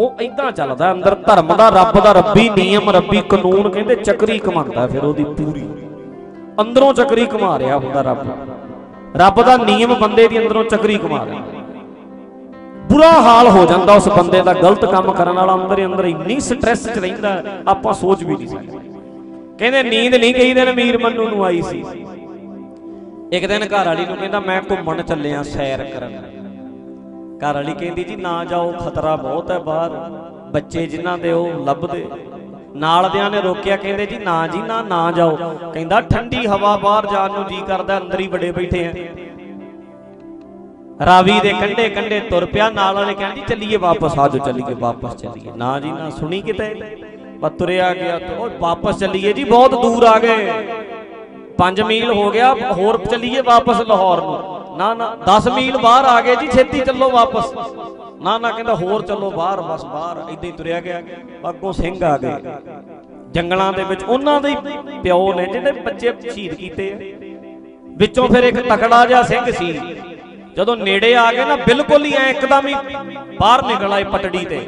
ਉਹ ਇਦਾਂ ਚੱਲਦਾ ਅੰਦਰ, ਧਰਮ ਦਾ ਰੱਬ ਦਾ ਰੱਬੀ ਨਿਯਮ, ਰੱਬੀ ਕਾਨੂੰਨ ਕਹਿੰਦੇ ਚੱਕਰੀ ਘਮਾਉਂਦਾ ਫਿਰ ਉਹਦੀ ਪੂਰੀ। ਅੰਦਰੋਂ ਚੱਕਰੀ ਘਮਾ ਰਿਹਾ ਹੁੰਦਾ ਰੱਬ। ਰੱਬ ਦਾ ਨਿਯਮ ਬੰਦੇ ਦੀ ਅੰਦਰੋਂ ਚੱਕਰੀ ਘਮਾ ਰਿਹਾ। ਬੁਰਾ ਹਾਲ ਹੋ ਜਾਂਦਾ ਉਸ ਬੰਦੇ ਦਾ, ਗਲਤ ਕੰਮ ਕਰਨ ਵਾਲਾ ਅੰਦਰ ਹੀ ਅੰਦਰ ਇੰਨੀ ਸਟ੍ਰੈਸ ਚ ਰਹਿੰਦਾ, ਆਪਾਂ ਸੋਚ ਵੀ ਨਹੀਂ ਸਕਦੇ। ਕਹਿੰਦੇ ਨੀਂਦ ਨਹੀਂ ਕਈ ਦਿਨ ਮੀਰ ਮੰਨੂ ਨੂੰ ਆਈ ਸੀ। ਇੱਕ ਦਿਨ ਘਰ ਵਾਲੀ ਨੂੰ ਕਹਿੰਦਾ, ਮੈਂ ਘੁੰਮਣ ਚੱਲਿਆ ਸੈਰ ਕਰਨ। ਘਰ ਵਾਲੀ ਕਹਿੰਦੀ, ਜੀ ਨਾ ਜਾਓ, ਖਤਰਾ ਬਹੁਤ ਹੈ ਬਾਹਰ। ਬੱਚੇ ਜਿਨ੍ਹਾਂ ਦੇ ਉਹ ਲੱਭਦੇ। ਨਾਲ ਦਿਆਂ ਨੇ ਰੋਕਿਆ, ਕਹਿੰਦੇ, ਜੀ ਨਾ ਜੀ ਨਾ ਨਾ ਜਾਓ। ਕਹਿੰਦਾ, ਠੰਡੀ ਹਵਾ ਬਾਹਰ ਜਾਣ ਨੂੰ ਜੀ ਕਰਦਾ, ਅੰਦਰ ਹੀ ਬੜੇ ਬੈਠੇ ਆ। ਰਾਵੀ ਦੇ ਕੰਢੇ ਕੰਢੇ ਤੁਰ ਪਿਆ, ਨਾਲ ਵਾਲੇ ਕਹਿੰਦੇ ਚੱਲੀਏ ਵਾਪਸ ਆਜੋ ਚੱਲੀਏ, ਵਾਪਸ ਚੱਲੀਏ। ਨਾ ਜੀ, ਨਾ ਸੁਣੀ ਕਿਤੇ? ਬਸ ਤੁਰਿਆ ਗਿਆ ਉਹ ਵਾਪਸ ਚੱਲੀਏ ਜੀ, ਬਹੁਤ ਦੂਰ ਆ ਗਏ। 5 ਮੀਲ ਹੋ ਗਿਆ, ਹੋਰ ਚੱਲੀਏ ਵਾਪਸ ਲਾਹੌਰ ਨੂੰ। ਨਾ ਨਾ 10 ਮੀਲ ਬਾਹਰ ਆ ਗਏ ਜੀ, ਛੇਤੀ ਚੱਲੋ ਵਾਪਸ। ਨਾ ਨਾ, ਕਹਿੰਦਾ ਹੋਰ ਚੱਲੋ ਬਾਹਰ, ਬਸ ਬਾਹਰ ਇਦਾਂ ਹੀ ਤੁਰਿਆ ਗਿਆ। ਅੱਗੋਂ ਸਿੰਘ ਆ ਗਏ। ਜੰਗਲਾਂ ਦੇ ਵਿੱਚ ਉਹਨਾਂ ਦੇ ਪਿਓ ਨੇ ਜਿਹੜੇ ਬੱਚੇ ਸ਼ਹੀਦ ਕੀਤੇ ਵਿੱਚੋਂ ਫਿਰ ਇੱਕ ਤਕੜਾ ਜਿਹਾ ਸਿੰਘ ਸੀ। ਜਦੋਂ ਨੇੜੇ ਆ ਗਏ ਨਾ, ਬਿਲਕੁਲ ਹੀ ਐ ਇੱਕਦਮ ਹੀ ਬਾਹਰ ਨਿਕਲ ਆਏ ਪਟੜੀ ਤੇ।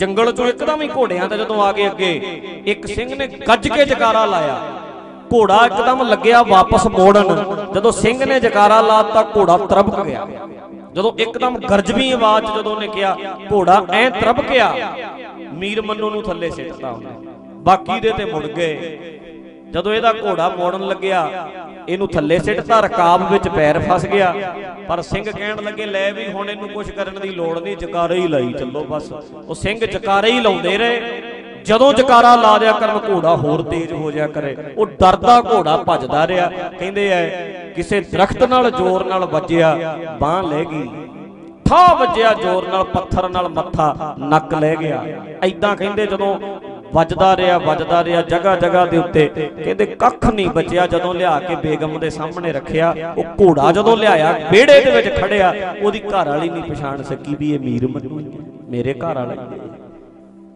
ਜੰਗਲ ਚੋਂ ਇੱਕਦਮ ਹੀ ਘੋੜਿਆਂ ਤੇ ਜਦੋਂ ਆ ਗਏ ਅੱਗੇ, ਇੱਕ ਸਿੰਘ ਨੇ ਗੱਜ ਕੇ ਜਕਾਰਾ ਲਾਇਆ। ਘੋੜਾ ਇੱਕਦਮ ਲੱਗਿਆ ਵਾਪਸ ਮੋੜਨ। ਜਦੋਂ ਸਿੰਘ ਨੇ ਜਕਾਰਾ ਲਾਤਾ, ਘੋੜਾ ਤਰਬਕ ਗਿਆ। ਜਦੋਂ ਇੱਕਦਮ ਗਰਜਵੀਂ ਆਵਾਜ਼ 'ਚ ਜਦੋਂ ਉਹਨੇ ਕਿਹਾ, ਘੋੜਾ ਐ ਤਰਬਕਿਆ ਮੀਰ ਮੰਨੂ ਨੂੰ ਥੱਲੇ ਸਿੱਟਤਾ ਉਹਨੇ। ਬਾਕੀ ਦੇ ਤੇ ਮੁੜ ਗਏ। ਜਦੋਂ ਇਹਦਾ ਘੋੜਾ ਮੋੜਨ ਲੱਗਿਆ ਇਹਨੂੰ ਥੱਲੇ ਸਿੱਟਤਾ, ਰਕਾਬ ਵਿੱਚ ਪੈਰ ਫਸ ਗਿਆ। ਪਰ ਸਿੰਘ ਕਹਿਣ ਲੱਗੇ, ਲੈ ਵੀ ਹੁਣ ਇਹਨੂੰ ਕੁਝ ਕਰਨ ਦੀ ਲੋੜ ਨਹੀਂ ਜਕਾਰੇ ਹੀ ਲਾਈ ਚੱਲੋ ਬਸ। ਉਹ ਸਿੰਘ ਜਕਾਰੇ ਹੀ ਲਾਉਂਦੇ ਰਹੇ। ਜਦੋਂ ਜਕਾਰਾ ਲਾ ਦਿਆ ਕਰਨ, ਘੋੜਾ ਹੋਰ ਤੇਜ਼ ਹੋ ਜਾ ਕਰੇ। ਉਹ ਡਰਦਾ ਘੋੜਾ ਭੱਜਦਾ ਰਿਹਾ। ਕਹਿੰਦੇ ਐ, ਕਿਸੇ ਦਰਖਤ ਨਾਲ ਜ਼ੋਰ ਨਾਲ ਵੱਜਿਆ, ਬਾਹ ਲੈ ਗਈ। ਠਾ ਵੱਜਿਆ ਜ਼ੋਰ ਨਾਲ, ਪੱਥਰ ਨਾਲ ਮੱਥਾ ਨੱਕ ਲੈ ਗਿਆ। ਐਦਾਂ ਕਹਿੰਦੇ ਜਦੋਂ ਵੱਜਦਾ ਰਿਹਾ ਵੱਜਦਾ ਰਿਹਾ, ਜਗ੍ਹਾ ਜਗ੍ਹਾ ਦੇ ਉੱਤੇ। ਕਹਿੰਦੇ ਕੱਖ ਨਹੀਂ ਬਚਿਆ ਜਦੋਂ ਲਿਆ ਕੇ ਬੇਗਮ ਦੇ ਸਾਹਮਣੇ ਰੱਖਿਆ। ਉਹ ਘੋੜਾ ਜਦੋਂ ਲਿਆਇਆ, ਵਿਹੜੇ ਦੇ ਵਿੱਚ ਖੜਿਆ, ਉਹਦੀ ਘਰ ਵਾਲੀ ਨਹੀਂ ਪਛਾਣ ਸਕੀ ਵੀ ਇਹ ਮੀਰ ਮੰਨੂ ਮੇਰੇ ਘਰ ਵਾਲਾ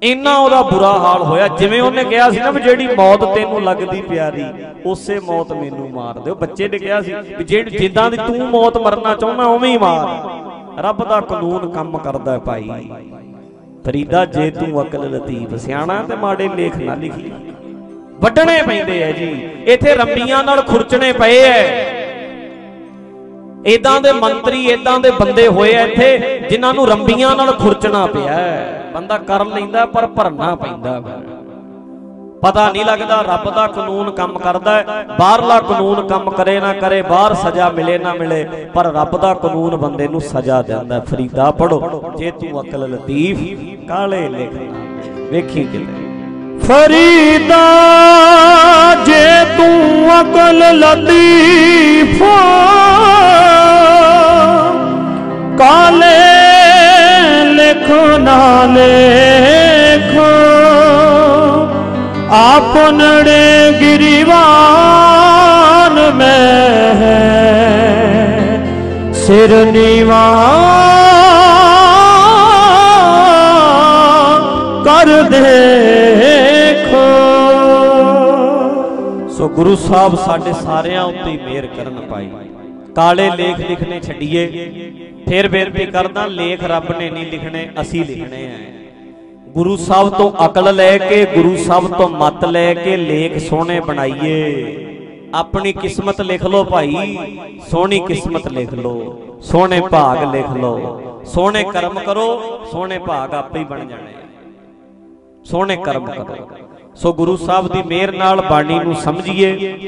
ਇੰਨਾ ਉਹਦਾ ਬੁਰਾ ਹਾਲ ਹੋਇਆ। ਜਿਵੇਂ ਉਹਨੇ ਕਿਹਾ ਸੀ ਨਾ ਵੀ ਜਿਹੜੀ ਮੌਤ ਤੈਨੂੰ ਲੱਗਦੀ ਪਿਆਰੀ, ਉਸੇ ਮੌਤ ਮੈਨੂੰ ਮਾਰ ਦਿਓ। ਬੱਚੇ ਨੇ ਕਿਹਾ ਸੀ ਵੀ ਜਿਹੜੀ ਜਿੱਦਾਂ ਦੀ ਤੂੰ ਮੌਤ ਮਰਨਾ ਚਾਹੁੰਦਾ, ਉਵੇਂ ਹੀ ਮਾਰ। ਰੱਬ ਦਾ ਕਾਨੂੰਨ ਕੰਮ ਕਰਦਾ ਭਾਈ। ਫਰੀਦਾ ਜੇ ਤੂੰ ਅਕਲ ਲਤੀਫ, ਸਿਆਣਾ ਤੇ ਮਾੜੇ ਲੇਖ ਨਾ ਲਿਖੀ। ਵੱਢਣੇ ਪੈਂਦੇ ਐ ਜੀ। ਇੱਥੇ ਰੰਬੀਆਂ ਨਾਲ ਖੁਰਚਣੇ ਪਏ ਐ। ਇਦਾਂ ਦੇ ਮੰਤਰੀ ਇਦਾਂ ਦੇ ਬੰਦੇ ਹੋਏ ਐ ਇੱਥੇ, ਜਿਨ੍ਹਾਂ ਨੂੰ ਰੰਬੀਆਂ ਨਾਲ ਖੁਰਚਣਾ ਪਿਆ। ਬੰਦਾ ਕਰ ਲੈਂਦਾ ਪਰ ਭਰਨਾ ਪੈਂਦਾ ਪਤਾ ਨਹੀਂ ਲੱਗਦਾ, ਰੱਬ ਦਾ ਕਾਨੂੰਨ ਕੰਮ ਕਰਦਾ ਹੈ। ਬਾਹਰਲਾ ਕਾਨੂੰਨ ਕੰਮ ਕਰੇ ਨਾ ਕਰੇ, ਬਾਹਰ ਸਜ਼ਾ ਮਿਲੇ ਨਾ ਮਿਲੇ, ਪਰ ਰੱਬ ਦਾ ਕਾਨੂੰਨ ਬੰਦੇ ਨੂੰ ਸਜ਼ਾ ਦਿੰਦਾ ਫਰੀਦਾ ਪੜੋ ਜੇ ਤੂੰ ਅਕਲ ਲਤੀਫ, ਕਾਲੇ ਲਿਖਣਾ ਵੇਖੀ ਕਿਤੇ।
ਫਰੀਦਾ ਜੇ ਤੂੰ ਅਕਲ ਲਤੀਫ, ਕਾਲੇ ਲਿਖ ਨਾ ਲੇਖ ਆਪਨੜੇ ਗਿਰੀਵਾਨ ਮੈਂ ਹੈ ਸਿਰ ਨੀਵਾ ਕਰ ਦੇਖੋ।
ਸੋ ਗੁਰੂ ਸਾਹਿਬ ਸਾਡੇ ਸਾਰਿਆਂ ਉੱਤੇ ਹੀ ਮਿਹਰ ਕਰਨ ਪਾਈ ਕਾਲੇ ਲੇਖ ਲਿਖਣੇ ਛੱਡੀਏ। ਫਿਰ ਬੇਨਤੀ ਕਰਦਾ ਲੇਖ ਰੱਬ ਨੇ ਨਹੀਂ ਲਿਖਣੇ, ਅਸੀਂ ਲਿਖਣੇ ਆ। ਗੁਰੂ ਸਾਹਿਬ ਤੋਂ ਅਕਲ ਲੈ ਕੇ, ਗੁਰੂ ਸਾਹਿਬ ਤੋਂ ਮਤ ਲੈ ਕੇ ਲੇਖ ਸੋਹਣੇ ਬਣਾਈਏ। ਆਪਣੀ ਕਿਸਮਤ ਲਿਖ ਲਓ ਭਾਈ, ਸੋਹਣੀ ਕਿਸਮਤ ਲਿਖ ਲਓ। ਸੋਹਣੇ ਭਾਗ ਲਿਖ ਲਓ। ਸੋਹਣੇ ਕਰਮ ਕਰੋ, ਸੋਹਣੇ ਭਾਗ ਆਪੇ ਹੀ ਬਣ ਜਾਣੇ। ਸੋਹਣੇ ਕਰਮ ਕਰੋ। ਸੋ ਗੁਰੂ ਸਾਹਿਬ ਦੀ ਮਿਹਰ ਨਾਲ ਬਾਣੀ ਨੂੰ ਸਮਝੀਏ,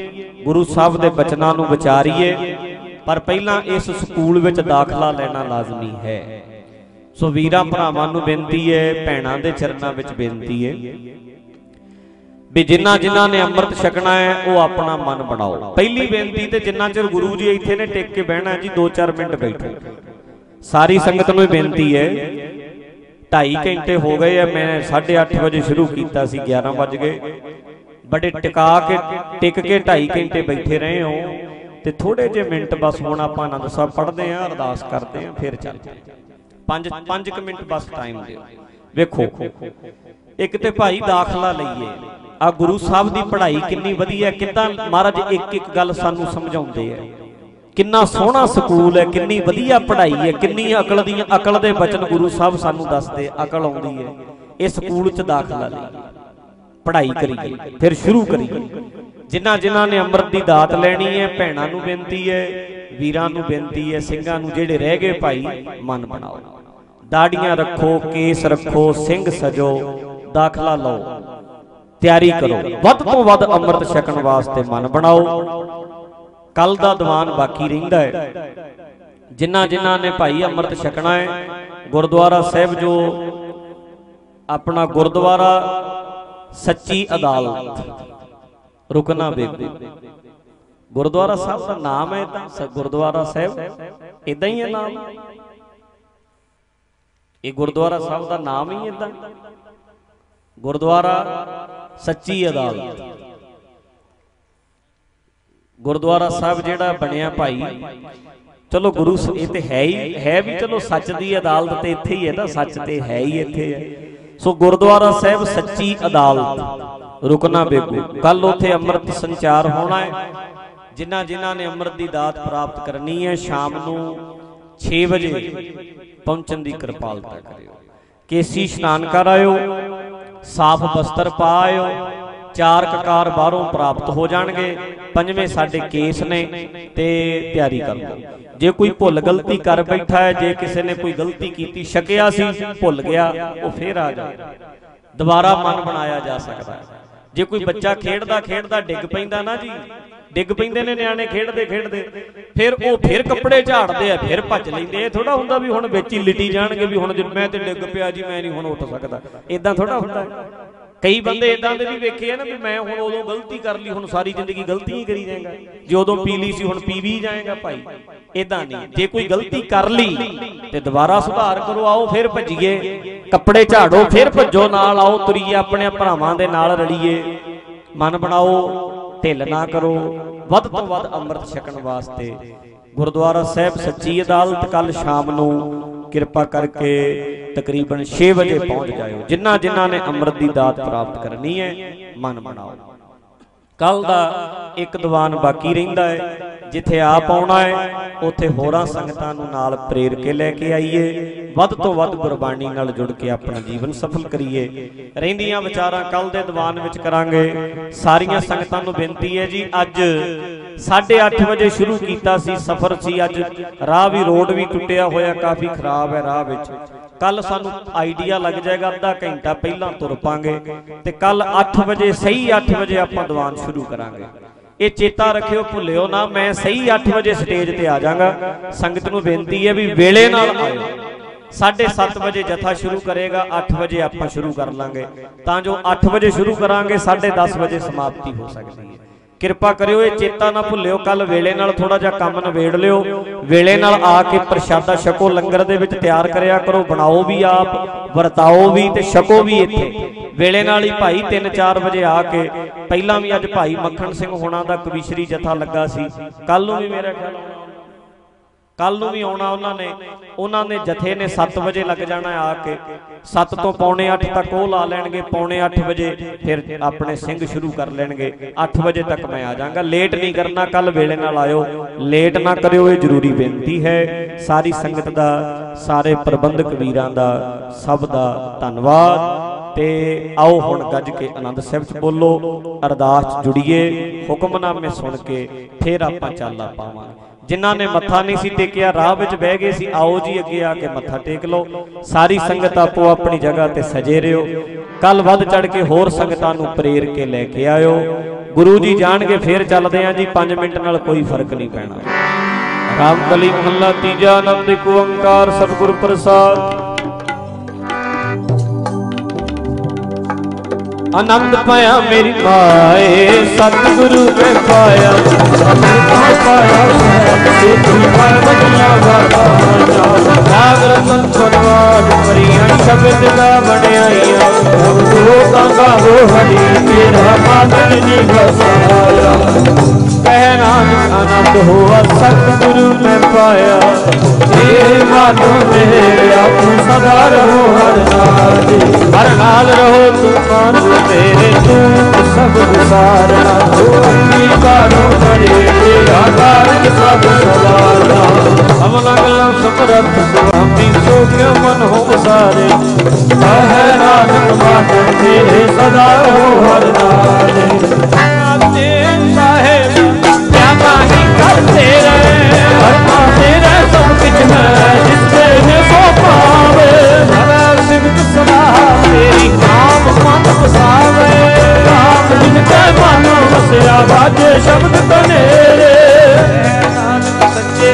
ਗੁਰੂ ਸਾਹਿਬ ਦੇ ਬਚਨਾਂ ਨੂੰ ਵਿਚਾਰੀਏ। ਪਰ ਪਹਿਲਾਂ ਇਸ ਸਕੂਲ ਵਿੱਚ ਦਾਖਲਾ ਲੈਣਾ ਲਾਜ਼ਮੀ ਹੈ। ਸੋ ਵੀਰਾਂ ਭਰਾਵਾਂ ਨੂੰ ਬੇਨਤੀ ਹੈ, ਭੈਣਾਂ ਦੇ ਚਰਨਾਂ ਵਿੱਚ ਬੇਨਤੀ ਹੈ ਵੀ ਜਿਨ੍ਹਾਂ ਜਿਨ੍ਹਾਂ ਨੇ ਅੰਮ੍ਰਿਤ ਛਕਣਾ ਹੈ, ਉਹ ਆਪਣਾ ਮਨ ਬਣਾਓ। ਪਹਿਲੀ ਬੇਨਤੀ ਤੇ ਜਿੰਨਾ ਚਿਰ ਗੁਰੂ ਜੀ ਇੱਥੇ ਨੇ ਟਿਕ ਕੇ ਬਹਿਣਾ ਜੀ 2-4 ਮਿੰਟ ਬੈਠੋ। ਸਾਰੀ ਸੰਗਤ ਨੂੰ ਬੇਨਤੀ ਹੈ 2.5 ਘੰਟੇ ਹੋ ਗਏ ਆ, ਮੈਂ 8:30 ਵਜੇ ਸ਼ੁਰੂ ਕੀਤਾ ਸੀ 11 ਵੱਜ ਗਏ। ਬੜੇ ਟਿਕਾ ਕੇ, ਟਿਕ ਕੇ 2.5 ਘੰਟੇ ਬੈਠੇ ਰਹੇ ਹੋ। ਤੇ ਥੋੜੇ ਜਿਹੇ ਮਿੰਟ ਬਸ ਹੁਣ ਆਪਾਂ ਆਨੰਦ ਸਾਹਿਬ ਪੜ੍ਹਦੇ ਆਂ ਅਰਦਾਸ ਕਰਦੇ ਆਂ ਫਿਰ ਚੱਲਦੇ ਆਂ 5 5 ਮਿੰਟ ਬਸ ਟਾਈਮ ਦਿਓ। ਵੇਖੋ ਇੱਕ ਤੇ ਭਾਈ ਦਾਖਲਾ ਲਈਏ। ਆ ਗੁਰੂ ਸਾਹਿਬ ਦੀ ਪੜ੍ਹਾਈ ਕਿੰਨੀ ਵਧੀਆ ਕਿੱਦਾਂ ਮਹਾਰਾਜ ਇੱਕ ਇੱਕ ਗੱਲ ਸਾਨੂੰ ਸਮਝਾਉਂਦੇ ਆ। ਕਿੰਨਾ ਸੋਹਣਾ ਸਕੂਲ ਹੈ ਕਿੰਨੀ ਵਧੀਆ ਪੜ੍ਹਾਈ ਹੈ ਕਿੰਨੀ ਅਕਲ ਦੀਆਂ ਅਕਲ ਦੇ ਬਚਨ ਗੁਰੂ ਸਾਹਿਬ ਸਾਨੂੰ ਦੱਸਦੇ ਅਕਲ ਆਉਂਦੀ ਹੈ। ਇਹ ਸਕੂਲ 'ਚ ਦਾਖਲਾ ਲਈਏ। ਪੜ੍ਹਾਈ ਕਰੀਏ, ਫਿਰ ਸ਼ੁਰੂ ਕਰੀਏ। ਜਿਨ੍ਹਾਂ ਜਿਨ੍ਹਾਂ ਨੇ ਅੰਮ੍ਰਿਤ ਦੀ ਦਾਤ ਲੈਣੀ ਹੈ, ਭੈਣਾਂ ਨੂੰ ਬੇਨਤੀ ਹੈ, ਵੀਰਾਂ ਨੂੰ ਬੇਨਤੀ ਹੈ, ਸਿੰਘਾਂ ਨੂੰ ਜਿਹੜੇ ਰਹਿ ਗਏ ਭਾਈ, ਮਨ ਬਣਾਓ। ਦਾੜੀਆਂ ਰੱਖੋ, ਕੇਸ ਰੱਖੋ, ਸਿੰਘ ਸਜੋ, ਦਾਖਲਾ ਲਓ। ਤਿਆਰੀ ਕਰੋ। ਵੱਧ ਤੋਂ ਵੱਧ ਅੰਮ੍ਰਿਤ ਛਕਣ ਵਾਸਤੇ ਮਨ ਬਣਾਓ। ਕੱਲ ਦਾ ਦੀਵਾਨ ਬਾਕੀ ਰਹਿੰਦਾ ਹੈ। ਜਿਨ੍ਹਾਂ ਜਿਨ੍ਹਾਂ ਨੇ ਭਾਈ ਅੰਮ੍ਰਿਤ ਛਕਣਾ ਹੈ, ਗੁਰਦੁਆਰਾ ਸਾਹਿਬ ਜੋ ਆਪਣਾ ਗੁਰਦੁਆਰਾ ਸੱਚੀ ਅਦਾਲਤ। ਰੁਕਣਾ ਬੇਬੇ। ਗੁਰਦੁਆਰਾ ਸਾਹਿਬ ਦਾ ਨਾਮ ਹੈ ਤਾਂ ਗੁਰਦੁਆਰਾ ਸਾਹਿਬ। ਇਦਾਂ ਹੀ ਹੈ ਨਾਮ। ਇਹ ਗੁਰਦੁਆਰਾ ਸਾਹਿਬ ਦਾ ਨਾਮ ਹੀ ਇਦਾਂ ਗੁਰਦੁਆਰਾ ਸੱਚੀ ਅਦਾਲਤ। ਗੁਰਦੁਆਰਾ ਸਾਹਿਬ ਜਿਹੜਾ ਬਣਿਆ ਭਾਈ। ਚਲੋ ਗੁਰੂ ਇਹ ਤੇ ਹੈ ਹੀ ਹੈ ਵੀ ਚਲੋ ਸੱਚ ਦੀ ਅਦਾਲਤ ਤੇ ਇੱਥੇ ਹੀ ਹੈ ਨਾ ਸੱਚ ਤੇ ਹੈ ਹੀ ਇੱਥੇ। ਹੈ ਸੋ ਗੁਰਦੁਆਰਾ ਸਾਹਿਬ ਸੱਚੀ ਅਦਾਲਤ। ਰੁਕਣਾ ਬੇਗੂ ਕੱਲ ਉਥੇ ਅੰਮ੍ਰਿਤ ਸੰਚਾਰ ਹੋਣਾ ਹੈ। ਜਿਨ੍ਹਾਂ ਜਿਨ੍ਹਾਂ ਨੇ ਅੰਮ੍ਰਿਤ ਦੀ ਦਾਤ ਪ੍ਰਾਪਤ ਕਰਨੀ ਹੈ, ਸ਼ਾਮ ਨੂੰ 6 ਵਜੇ ਪਹੁੰਚਣ ਦੀ ਕਿਰਪਾਲਤਾ ਕਰਿਓ। ਕੇਸੀ ਇਸ਼ਨਾਨ ਕਰ ਆਇਓ, ਸਾਫ਼ ਬਸਤਰ ਪਾ ਆਇਓ, ਚਾਰ ਕਕਾਰ ਬਾਹਰੋਂ ਪ੍ਰਾਪਤ ਹੋ ਜਾਣਗੇ। ਪੰਜਵੇਂ ਸਾਡੇ ਕੇਸ ਨੇ ਤੇ ਤਿਆਰੀ ਕਰ ਜੇ ਕੋਈ ਭੁੱਲ ਗਲਤੀ ਕਰ ਬੈਠਾ ਹੈ, ਜੇ ਕਿਸੇ ਨੇ ਕੋਈ ਗਲਤੀ ਕੀਤੀ, ਛਕਿਆ ਸੀ, ਭੁੱਲ ਗਿਆ, ਉਹ ਫੇਰ ਆ ਜਾਏ ਦੁਬਾਰਾ ਮਨ ਬਣਾਇਆ ਜਾ ਸਕਦਾ ਹੈ। ਜੇ ਕੋਈ ਬੱਚਾ ਖੇਡਦਾ ਖੇਡਦਾ, ਡਿੱਗ ਪੈਂਦਾ ਨਾ ਜੀ। ਡਿੱਗ ਪੈਂਦੇ ਨੇ ਨਿਆਣੇ ਖੇਡਦੇ ਖੇਡਦੇ। ਫਿਰ ਉਹ ਫਿਰ ਕੱਪੜੇ ਝਾੜਦੇ ਆ, ਫਿਰ ਭੱਜ ਲੈਂਦੇ ਇਹ ਥੋੜਾ ਹੁੰਦਾ ਵੀ ਹੁਣ ਵਿੱਚ ਹੀ ਲਿਟੀ ਜਾਣਗੇ ਵੀ ਹੁਣ ਜੇ ਮੈਂ ਤੇ ਡਿੱਗ ਪਿਆ ਜੀ, ਮੈਂ ਨਹੀਂ ਹੁਣ ਉੱਠ ਸਕਦਾ। ਇਦਾਂ ਥੋੜਾ ਹੁੰਦਾ। ਕਈ ਬੰਦੇ ਇਦਾਂ ਦੇ ਵੀ ਵੇਖੇ ਆ ਨਾ ਵੀ ਮੈਂ ਹੁਣ ਉਦੋਂ ਗਲਤੀ ਕਰ ਲਈ ਹੁਣ ਸਾਰੀ ਜ਼ਿੰਦਗੀ ਗਲਤੀਆਂ ਹੀ ਕਰੀ ਜਾਏਗਾ। ਜੇ ਉਦੋਂ ਪੀ ਲਈ ਸੀ ਹੁਣ ਪੀ ਵੀ ਜਾਏਗਾ ਭਾਈ। ਇਦਾਂ ਨਹੀਂ। ਜੇ ਕੋਈ ਗਲਤੀ ਕਰ ਲਈ ਤੇ ਦੁਬਾਰਾ ਸੁਧਾਰ ਕਰੋ ਆਓ ਫਿਰ ਭੱਜੀਏ। ਕੱਪੜੇ ਝਾੜੋ ਫਿਰ ਭੱਜੋ ਨਾਲ ਆਓ ਤੁਰੀਏ ਆਪਣੇ ਭਰਾਵਾਂ ਦੇ ਨਾਲ ਰਲੀਏ। ਮਨ ਬਣਾਓ ਢਿੱਲ ਨਾ ਕਰੋ। ਵੱਧ ਤੋਂ ਵੱਧ ਅੰਮ੍ਰਿਤ ਛਕਣ ਵਾਸਤੇ। ਗੁਰਦੁਆਰਾ ਸਾਹਿਬ ਸੱਚੀ ਅਦਾਲਤ ਕੱਲ ਸ਼ਾਮ ਨੂੰ ਕਿਰਪਾ ਕਰਕੇ ਤਕਰੀਬਨ 6 ਵਜੇ ਪਹੁੰਚ ਜਾਇਓ। ਜਿਨ੍ਹਾਂ ਜਿਨ੍ਹਾਂ ਨੇ ਅੰਮ੍ਰਿਤ ਦੀ ਦਾਤ ਪ੍ਰਾਪਤ ਕਰਨੀ ਹੈ, ਮਨ ਬਣਾਓ। ਕੱਲ ਦਾ ਇੱਕ ਦੀਵਾਨ ਬਾਕੀ ਰਹਿੰਦਾ ਹੈ। ਜਿੱਥੇ ਆਪ ਆਉਣਾ ਹੈ, ਉੱਥੇ ਹੋਰਾਂ ਸੰਗਤਾਂ ਨੂੰ ਨਾਲ ਪ੍ਰੇਰ ਕੇ ਲੈ ਕੇ ਆਈਏ। ਵੱਧ ਤੋਂ ਵੱਧ ਗੁਰਬਾਣੀ ਨਾਲ ਜੁੜ ਕੇ ਆਪਣਾ ਜੀਵਨ ਸਫਲ ਕਰੀਏ। ਰਹਿੰਦੀਆਂ ਵਿਚਾਰਾਂ ਕੱਲ ਦੇ ਦੀਵਾਨ ਵਿੱਚ ਕਰਾਂਗੇ। ਸਾਰੀਆਂ ਸੰਗਤਾਂ ਨੂੰ ਬੇਨਤੀ ਹੈ ਜੀ, ਅੱਜ 8:30 ਵਜੇ ਸ਼ੁਰੂ ਕੀਤਾ ਸੀ ਸਫ਼ਰ ਸੀ ਅੱਜ। ਰਾਹ ਵੀ, ਰੋਡ ਵੀ ਟੁੱਟਿਆ ਹੋਇਆ, ਕਾਫੀ ਖਰਾਬ ਹੈ ਰਾਹ ਵਿੱਚ। ਕੱਲ ਸਾਨੂੰ ਆਈਡੀਆ ਲੱਗ ਜਾਏਗਾ, ਅੱਧਾ ਘੰਟਾ ਪਹਿਲਾਂ ਤੁਰ ਪਾਂਗੇ। ਤੇ ਕੱਲ 8 ਵਜੇ, ਸਹੀ 8 ਵਜੇ ਆਪਾਂ ਦੀਵਾਨ ਸ਼ੁਰੂ ਕਰਾਂਗੇ। ਇਹ ਚੇਤਾ ਰੱਖਿਓ, ਭੁੱਲਿਓ ਨਾ, ਮੈਂ ਸਹੀ 8 ਵਜੇ ਸਟੇਜ ਤੇ ਆ ਜਾਵਾਂਗਾ। ਸੰਗਤ ਨੂੰ ਬੇਨਤੀ ਹੈ ਵੀ ਵੇਲੇ ਨਾਲ ਆਇਓ। 7:30 ਵਜੇ ਜਥਾ ਸ਼ੁਰੂ ਕਰੇਗਾ 8 ਵਜੇ ਆਪਾਂ ਸ਼ੁਰੂ ਕਰ ਲਾਂਗੇ। ਤਾਂ ਜੋ 8 ਵਜੇ ਸ਼ੁਰੂ ਕਰਾਂਗੇ 10:30 ਵਜੇ ਸਮਾਪਤੀ ਹੋ ਸਕਦੀ ਹੈ। ਕਿਰਪਾ ਕਰਿਓ, ਇਹ ਚੇਤਾ ਨਾ ਭੁੱਲਿਓ ਕੱਲ ਵੇਲੇ ਨਾਲ ਥੋੜਾ ਜਿਹਾ ਕੰਮ ਨਵੇੜ ਲਿਓ। ਵੇਲੇ ਨਾਲ ਆ ਕੇ ਪ੍ਰਸ਼ਾਦਾ ਛਕੋ, ਲੰਗਰ ਦੇ ਵਿੱਚ ਤਿਆਰ ਕਰਿਆ ਕਰੋ, ਬਣਾਓ ਵੀ ਆਪ, ਵਰਤਾਓ ਵੀ ਤੇ ਛਕੋ ਵੀ ਇੱਥੇ। ਵੇਲੇ ਨਾਲ ਹੀ ਭਾਈ 3-4 ਵਜੇ ਆ ਕੇ, ਪਹਿਲਾਂ ਵੀ ਅੱਜ ਭਾਈ ਮੱਖਣ ਸਿੰਘ ਹੋਣਾ ਦਾ ਕਵੀਸ਼ਰੀ ਜਥਾ ਲੱਗਾ ਸੀ। ਕੱਲ ਨੂੰ ਵੀ ਮੇਰਾ ਖਿਆਲ ਕੱਲ ਨੂੰ ਵੀ ਆਉਣਾ ਉਹਨਾਂ ਨੇ। ਉਹਨਾਂ ਨੇ ਜਥੇ ਨੇ 7 ਵਜੇ ਲੱਗ ਜਾਣਾ ਆ ਕੇ। 7 ਤੋਂ ਪੌਣੇ 8 ਤੱਕ ਉਹ ਲਾ ਲੈਣਗੇ, ਪੌਣੇ 8 ਵਜੇ ਫਿਰ ਆਪਣੇ ਸਿੰਘ ਸ਼ੁਰੂ ਕਰ ਲੈਣਗੇ। 8 ਵਜੇ ਤੱਕ ਮੈਂ ਆ ਜਾਵਾਂਗਾ। ਲੇਟ ਨਹੀਂ ਕਰਨਾ ਕੱਲ ਵੇਲੇ ਨਾਲ ਆਇਓ। ਲੇਟ ਨਾ ਕਰਿਓ, ਇਹ ਜ਼ਰੂਰੀ ਬੇਨਤੀ ਹੈ। ਸਾਰੀ ਸੰਗਤ ਦਾ, ਸਾਰੇ ਪ੍ਰਬੰਧਕ ਵੀਰਾਂ ਦਾ ਸਭ ਦਾ ਧੰਨਵਾਦ। ਤੇ ਆਓ ਹੁਣ ਗੱਜ ਕੇ ਆਨੰਦ ਸਾਹਿਬ ਚ ਬੋਲੋ, ਅਰਦਾਸ ਜੁੜੀਏ। ਹੁਕਮਨਾਮੇ ਸੁਣ ਕੇ ਫਿਰ ਆਪਾਂ ਚਾਲਾ ਪਾਵਾਂਗੇ। ਜਿਨ੍ਹਾਂ ਨੇ ਮੱਥਾ ਨਹੀਂ ਸੀ ਟੇਕਿਆ, ਰਾਹ ਵਿੱਚ ਬਹਿ ਗਏ ਸੀ, ਆਓ ਜੀ ਅੱਗੇ ਆ ਕੇ ਮੱਥਾ ਟੇਕ ਲਓ। ਸਾਰੀ ਸੰਗਤ ਆਪੋ ਆਪਣੀ ਜਗ੍ਹਾ ਤੇ ਸਜੇ ਰਿਓ। ਕੱਲ ਵੱਧ ਚੜ ਕੇ ਹੋਰ ਸੰਗਤਾਂ ਨੂੰ ਪ੍ਰੇਰ ਕੇ ਲੈ ਕੇ ਆਇਓ। ਗੁਰੂ ਜੀ ਜਾਣਗੇ, ਫੇਰ ਚੱਲਦੇ ਆਂ ਜੀ 5 ਮਿੰਟ ਨਾਲ ਕੋਈ ਫ਼ਰਕ ਨਹੀਂ ਪੈਣਾ। ਰਾਮਕਲੀ ਮਹੱਲਾ ਤੀਜਾ ਆਨੰਦ ਇੱਕ ਓੰਕਾਰ ਸਤਿਗੁਰ ਪ੍ਰਸਾਦ। ਆਨੰਦ ਪਾਇਆ ਮੇਰੀ ਮਾਏ, ਸਤਿਗੁਰੂ ਮੈਂ ਪਾਇਆ। ਸਤਿਗੁਰੂ ਪਾਇਆ ਸਤਿਗੁਰੂ ਪਾਇਆ ਬਜੀਆਂ ਗਾਣਾ ਰਾਗ ਰਤਨ ਸਨਵਾਦ ਕਰੀਆਂ ਸ਼ਬਦ ਦਾ ਬਣਾਈਆਂ ਸਭ ਲੋਕਾਂ ਗਾਵੋ ਹਰੀ, ਤੇਰਾ ਮਾਤਨ ਜੀ ਵਸਾਇਆ ਕਹਿ ਹੋਆ ਸਤਿਗੁਰੂ ਮੈਂ ਪਾਇਆ ਏ ਮਾਨੋ ਮੇਰੇ ਆਪੂ ਸਦਾ ਰਹੋ ਹਰ ਨਾਲ ਜੀ ਹਰ ਨਾਲ ਰਹੋ ਤੂੰ ਮਨ ਮੇਰੇ ਤੂੰ ਸਭ ਵਿਸਾਰਣਾ ਹੋ ਅੰਗੀਕਾਰੋ ਕਰੇ ਤੇਰਾ ਕਾਰਜ ਸਭ ਸਵਾਰਨਾ ਹਮ ਲਗਨ ਸਮਰਥ ਸੁਆਮੀ ਸੋ ਕਿਉ ਮਨ ਹੋ ਸਾਰੇ ਕਹਿ ਨਾਨਕ ਮਾਨ ਤੇਰੇ ਸਦਾ ਰਹੋ ਹਰ ਨਾਲ ਤੇ ਸਾਹਿਬ ਕਿਆ ਮਾਹੀ ਕਰਤੇ ਰਹੇ ਤੇਰਾ। ਸਭ ਕੁਝ ਹੈ ਜਿਸ ਨੇ ਸੋ ਪਾਵੇ ਹਰ ਸਿਮਤ ਸਦਾ ਤੇਰੀ ਨਾਮ ਮਨ ਵਸਾਵੇ ਨਾਮ ਜਿਨ ਕੈ ਮਨ ਵਸਿਆ ਬਾਜੇ ਸ਼ਬਦ ਤਨੇਰੇ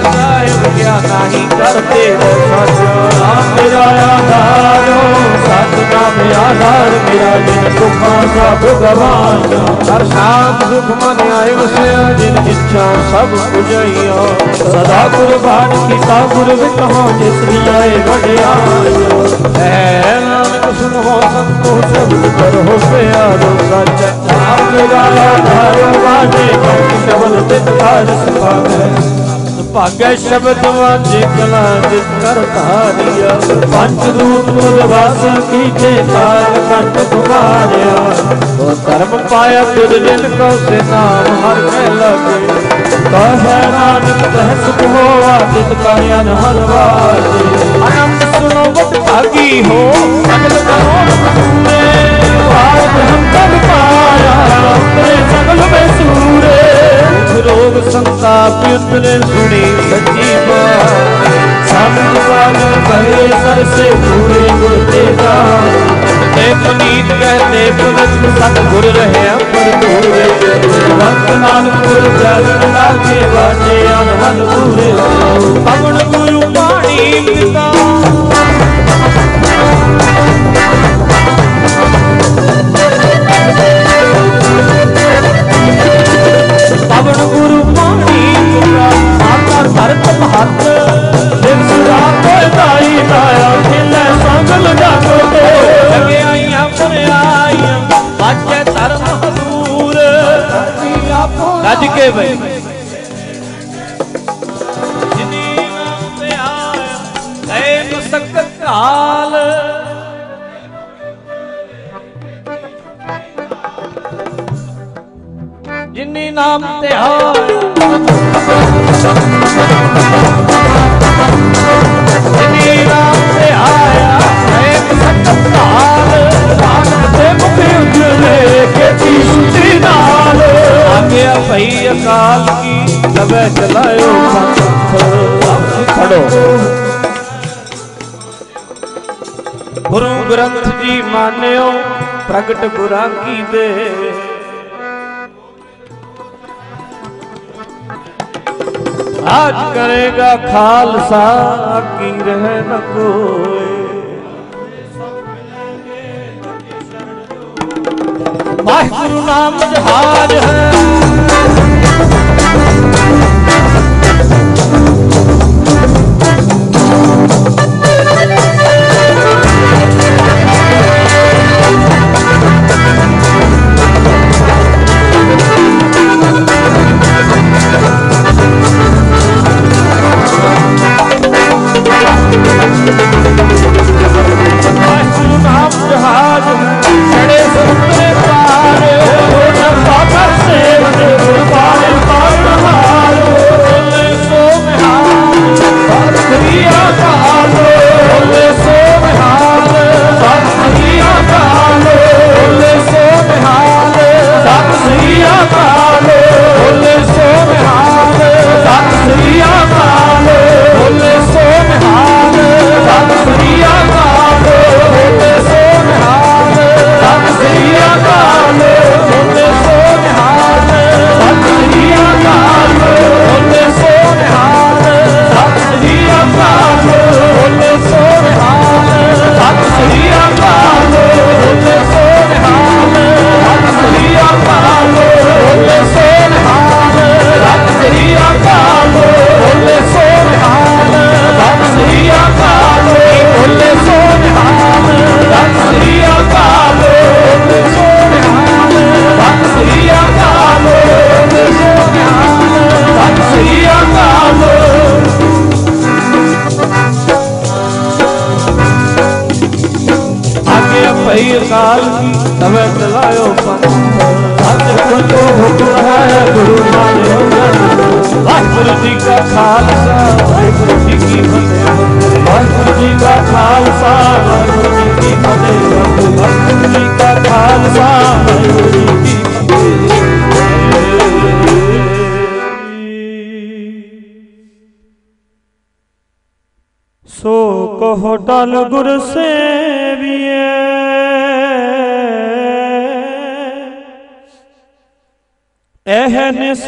ਸਾਹਿਬ ਕਿਆ ਨਾਹੀ ਕਰਤੇ ਹੋ ਸੱਚ ਨਾਮ ਮੇਰਾ ਆਧਾਰੋ ਸਤ ਆਧਾਰ ਮੇਰਾ ਜਿਨ ਸੁਖਾਂ ਸਭ ਗਵਾਨਾ ਹਰ ਸ਼ਾਂਤ ਸੁਖ ਮਨ ਆਏ ਵਸਿਆ ਜਿਨ ਇੱਛਾ ਸਭ ਪੁਜਾਈਆ ਸਦਾ ਕੁਰਬਾਨ ਕੀਤਾ ਗੁਰ ਵਿਕਹਾਂ ਜਿਸ ਦੀ ਆਏ ਵਡਿਆਈਆ ਨਾਨਕ ਸੁਨੋ ਸੰਤੋ ਸ਼ਬਦ ਕਰੋ ਪਿਆਰੋ ਸੱਚ ਨਾਮ ਮੇਰਾ ਆਧਾਰੋ ਵਾਜੇ ਸ਼ਬਦ ਤਿਤ ਕਾਰਜ ਸੁਭਾਗੈ ਭਾਗੈ ਸ਼ਬਦ ਵਾਜੇ ਕਲਾ ਜਿਤ ਕਰ ਧਾਰਿਆ। ਪੰਜ ਰੂਪ ਮੁਦ ਵਾਸ ਕੀਤੇ ਕਾਲ ਕੰਟ ਤੁਮਾਰਿਆ ਉਹ ਧਰਮ ਪਾਇਆ ਤੁਧ ਜਿਨ ਕੋ ਸੇ ਨਾਮ ਹਰ ਕੇ ਲਗੇ। ਕਹੈ ਨਾਨਕ ਤਹ ਸੁਖ ਹੋਆ ਤਿਤ ਕਾ ਅਨਹਦ ਵਾਜੇ। ਆਨੰਦ ਸੁਨੋ ਵਟ ਭਾਗੀ ਹੋ, ਸਗਲ ਕਰੋ ਪੂਰੇ ਭਾਗ ਹਮ ਕਬ ਪਾਇਆ ਤੇਰੇ ਸਗਲ ਮੇ ਸੂਰੇ। ਰੋਗ ਸੰਤਾਪ ਉਤਰੇ ਸੁਣੀ ਸੱਚੀ ਬਾਤ ਸੰਤ ਸਾਗਰ ਭਰੇ ਸਰ ਸੇ ਪੂਰੇ ਗੁਰ ਤੇ ਜਾਨ ਤੇ ਪੁਨੀਤ ਕਹਤੇ ਪਵਿੱਤ ਸਤ ਗੁਰ ਰਹਿਆ ਪਰ ਪੂਰੇ ਵਕਤ ਨਾਨਕ ਗੁਰ ਚਰਨ ਲਾਗੇ ਵਾਜੇ ਅਨਹਦ ਪੂਰੇ। ਪਵਨ ਗੁਰੂ ਪਾਣੀ ਪਿਤਾ। ਪਵਨ ਗੁਰੂ ਪਾਣੀ ਤੁਰਾ ਮਾਤਾ ਧਰਤ ਮਹੱਤ ਸਿਰ ਸੁਰਾ ਕੋਈ ਦਾਈ ਦਾਇਆ ਖਿਲੇ ਸੰਗਲ ਜਾਗੋ ਤੇ ਲਗਿਆਈਆਂ ਪਰਿਆਈਆਂ ਬਾਜੇ ਧਰਮ ਹਦੂਰ ਰੱਜ ਕੇ ਬਈ। ਨਾਮ ਤੇ ਆਇਆ ਜਿਨੀ ਨਾਮ ਤੇ ਆਇਆ ਇੱਕ ਸੱਚ ਹਾਲ ਨਾਨਕ ਦੇ ਮੁਖ ਉਜਲੇ ਖੇਤੀ ਸੁਤੀ ਨਾਲ। ਆਗਿਆ ਭਈ ਅਕਾਲ ਕੀ ਲਵੇ ਚਲਾਇਓ ਪੰਥ ਖੜੋ ਗੁਰੂ ਗ੍ਰੰਥ ਜੀ ਮਾਨਿਓ ਪ੍ਰਗਟ ਗੁਰਾਂ ਕੀ ਦੇ। ਆਜ ਕਰੇਗਾ ਖਾਲਸਾ ਕੀ ਰਹਿ ਨ ਕੋਏ ਵਾਹਿਗੁਰੂ ਨਾਮ ਜਹਾਜ ਹੈ।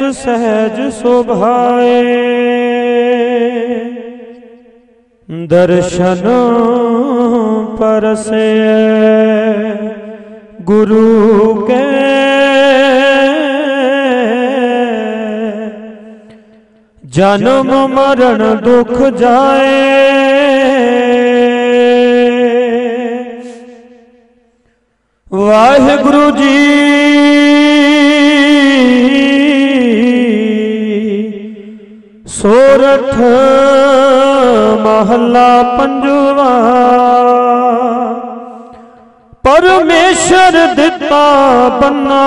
ਇਹ ਸਹਿਜ ਸੁਭਾਏ। ਦਰਸ਼ਨ ਪਰਸੇ ਗੁਰੂ ਕੇ। ਜਨਮ ਮਰਨ ਦੁਖ ਜਾਏ। ਸੋਰਠ ਮਹੱਲਾ ਪੰਜਵਾ। ਪਰਮੇਸ਼ਰ ਦਿੱਤਾ ਬੰਨਾ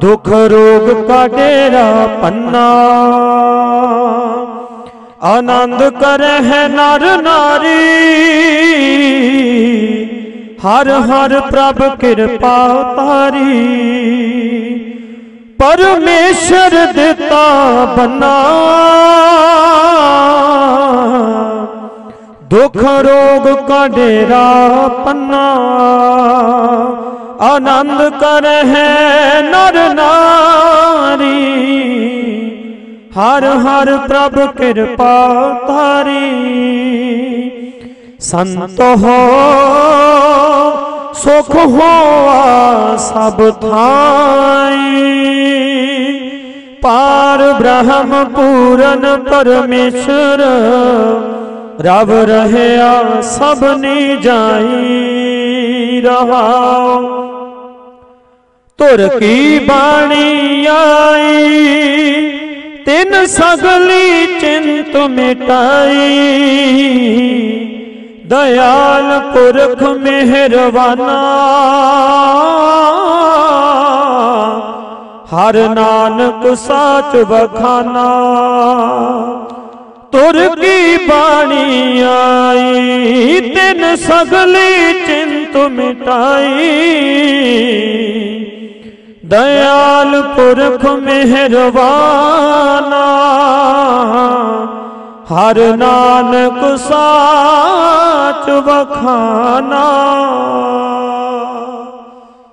ਦੁਖ ਰੋਗ ਕਾ ਡੇਰਾ ਪੰਨਾ। ਆਨੰਦ ਕਰਹਿ ਨਰ ਨਾਰੀ, ਹਰ ਹਰ ਪ੍ਰਭ ਕਿਰਪਾ ਤਾਰੀ। ਪਰਮੇਸ਼ਰ ਦਿੱਤਾ ਬੰਨਾ। ਦੁੱਖ ਰੋਗ ਕਾ ਡੇਰਾ ਪੰਨਾ। ਆਨੰਦ ਕਰਹਿ ਨਰ ਨਾਰੀ। ਹਰ ਹਰ ਪ੍ਰਭ ਕਿਰਪਾ ਤਾਰੀ ਸੰਤ ਹੋ ਸੁਖ ਹੋਆ ਸਭ ਥਾਈ। ਪਾਰ ਬ੍ਰਹਮ ਪੂਰਨ ਪਰਮੇਸ਼ਰ, ਰਵ ਰਹਿਆ ਸਭਨੀ ਜਾਈ ਰਹਾਉ। ਤੁਰ ਕੀ ਬਾਣੀ ਆਈ, ਤਿੰਨ ਸਗਲੀ ਚਿੰਤ ਮਿਟਾਈ। ਦਇਆਲ ਪੁਰਖ ਮਿਹਰਵਾਨਾ। ਹਰ ਨਾਨਕ ਸਾਚ ਬਖਾਨਾ ਤੁਰ ਕੀ ਬਾਣੀ ਆਈ, ਤਿਨ ਸਗਲੀ ਚਿੰਤ ਮਿਟਾਈ। ਦਇਆਲ ਪੁਰਖ ਮਿਹਰਵਾਨਾ। ਹਰ ਨਾਨਕ ਸਾਚ ਵਖਾਨਾ।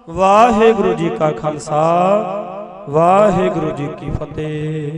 ਵਾਹਿਗੁਰੂ ਜੀ ਕਾ ਖਾਲਸਾ ਵਾਹਿਗੁਰੂ ਜੀ ਕੀ ਫਤਿਹ।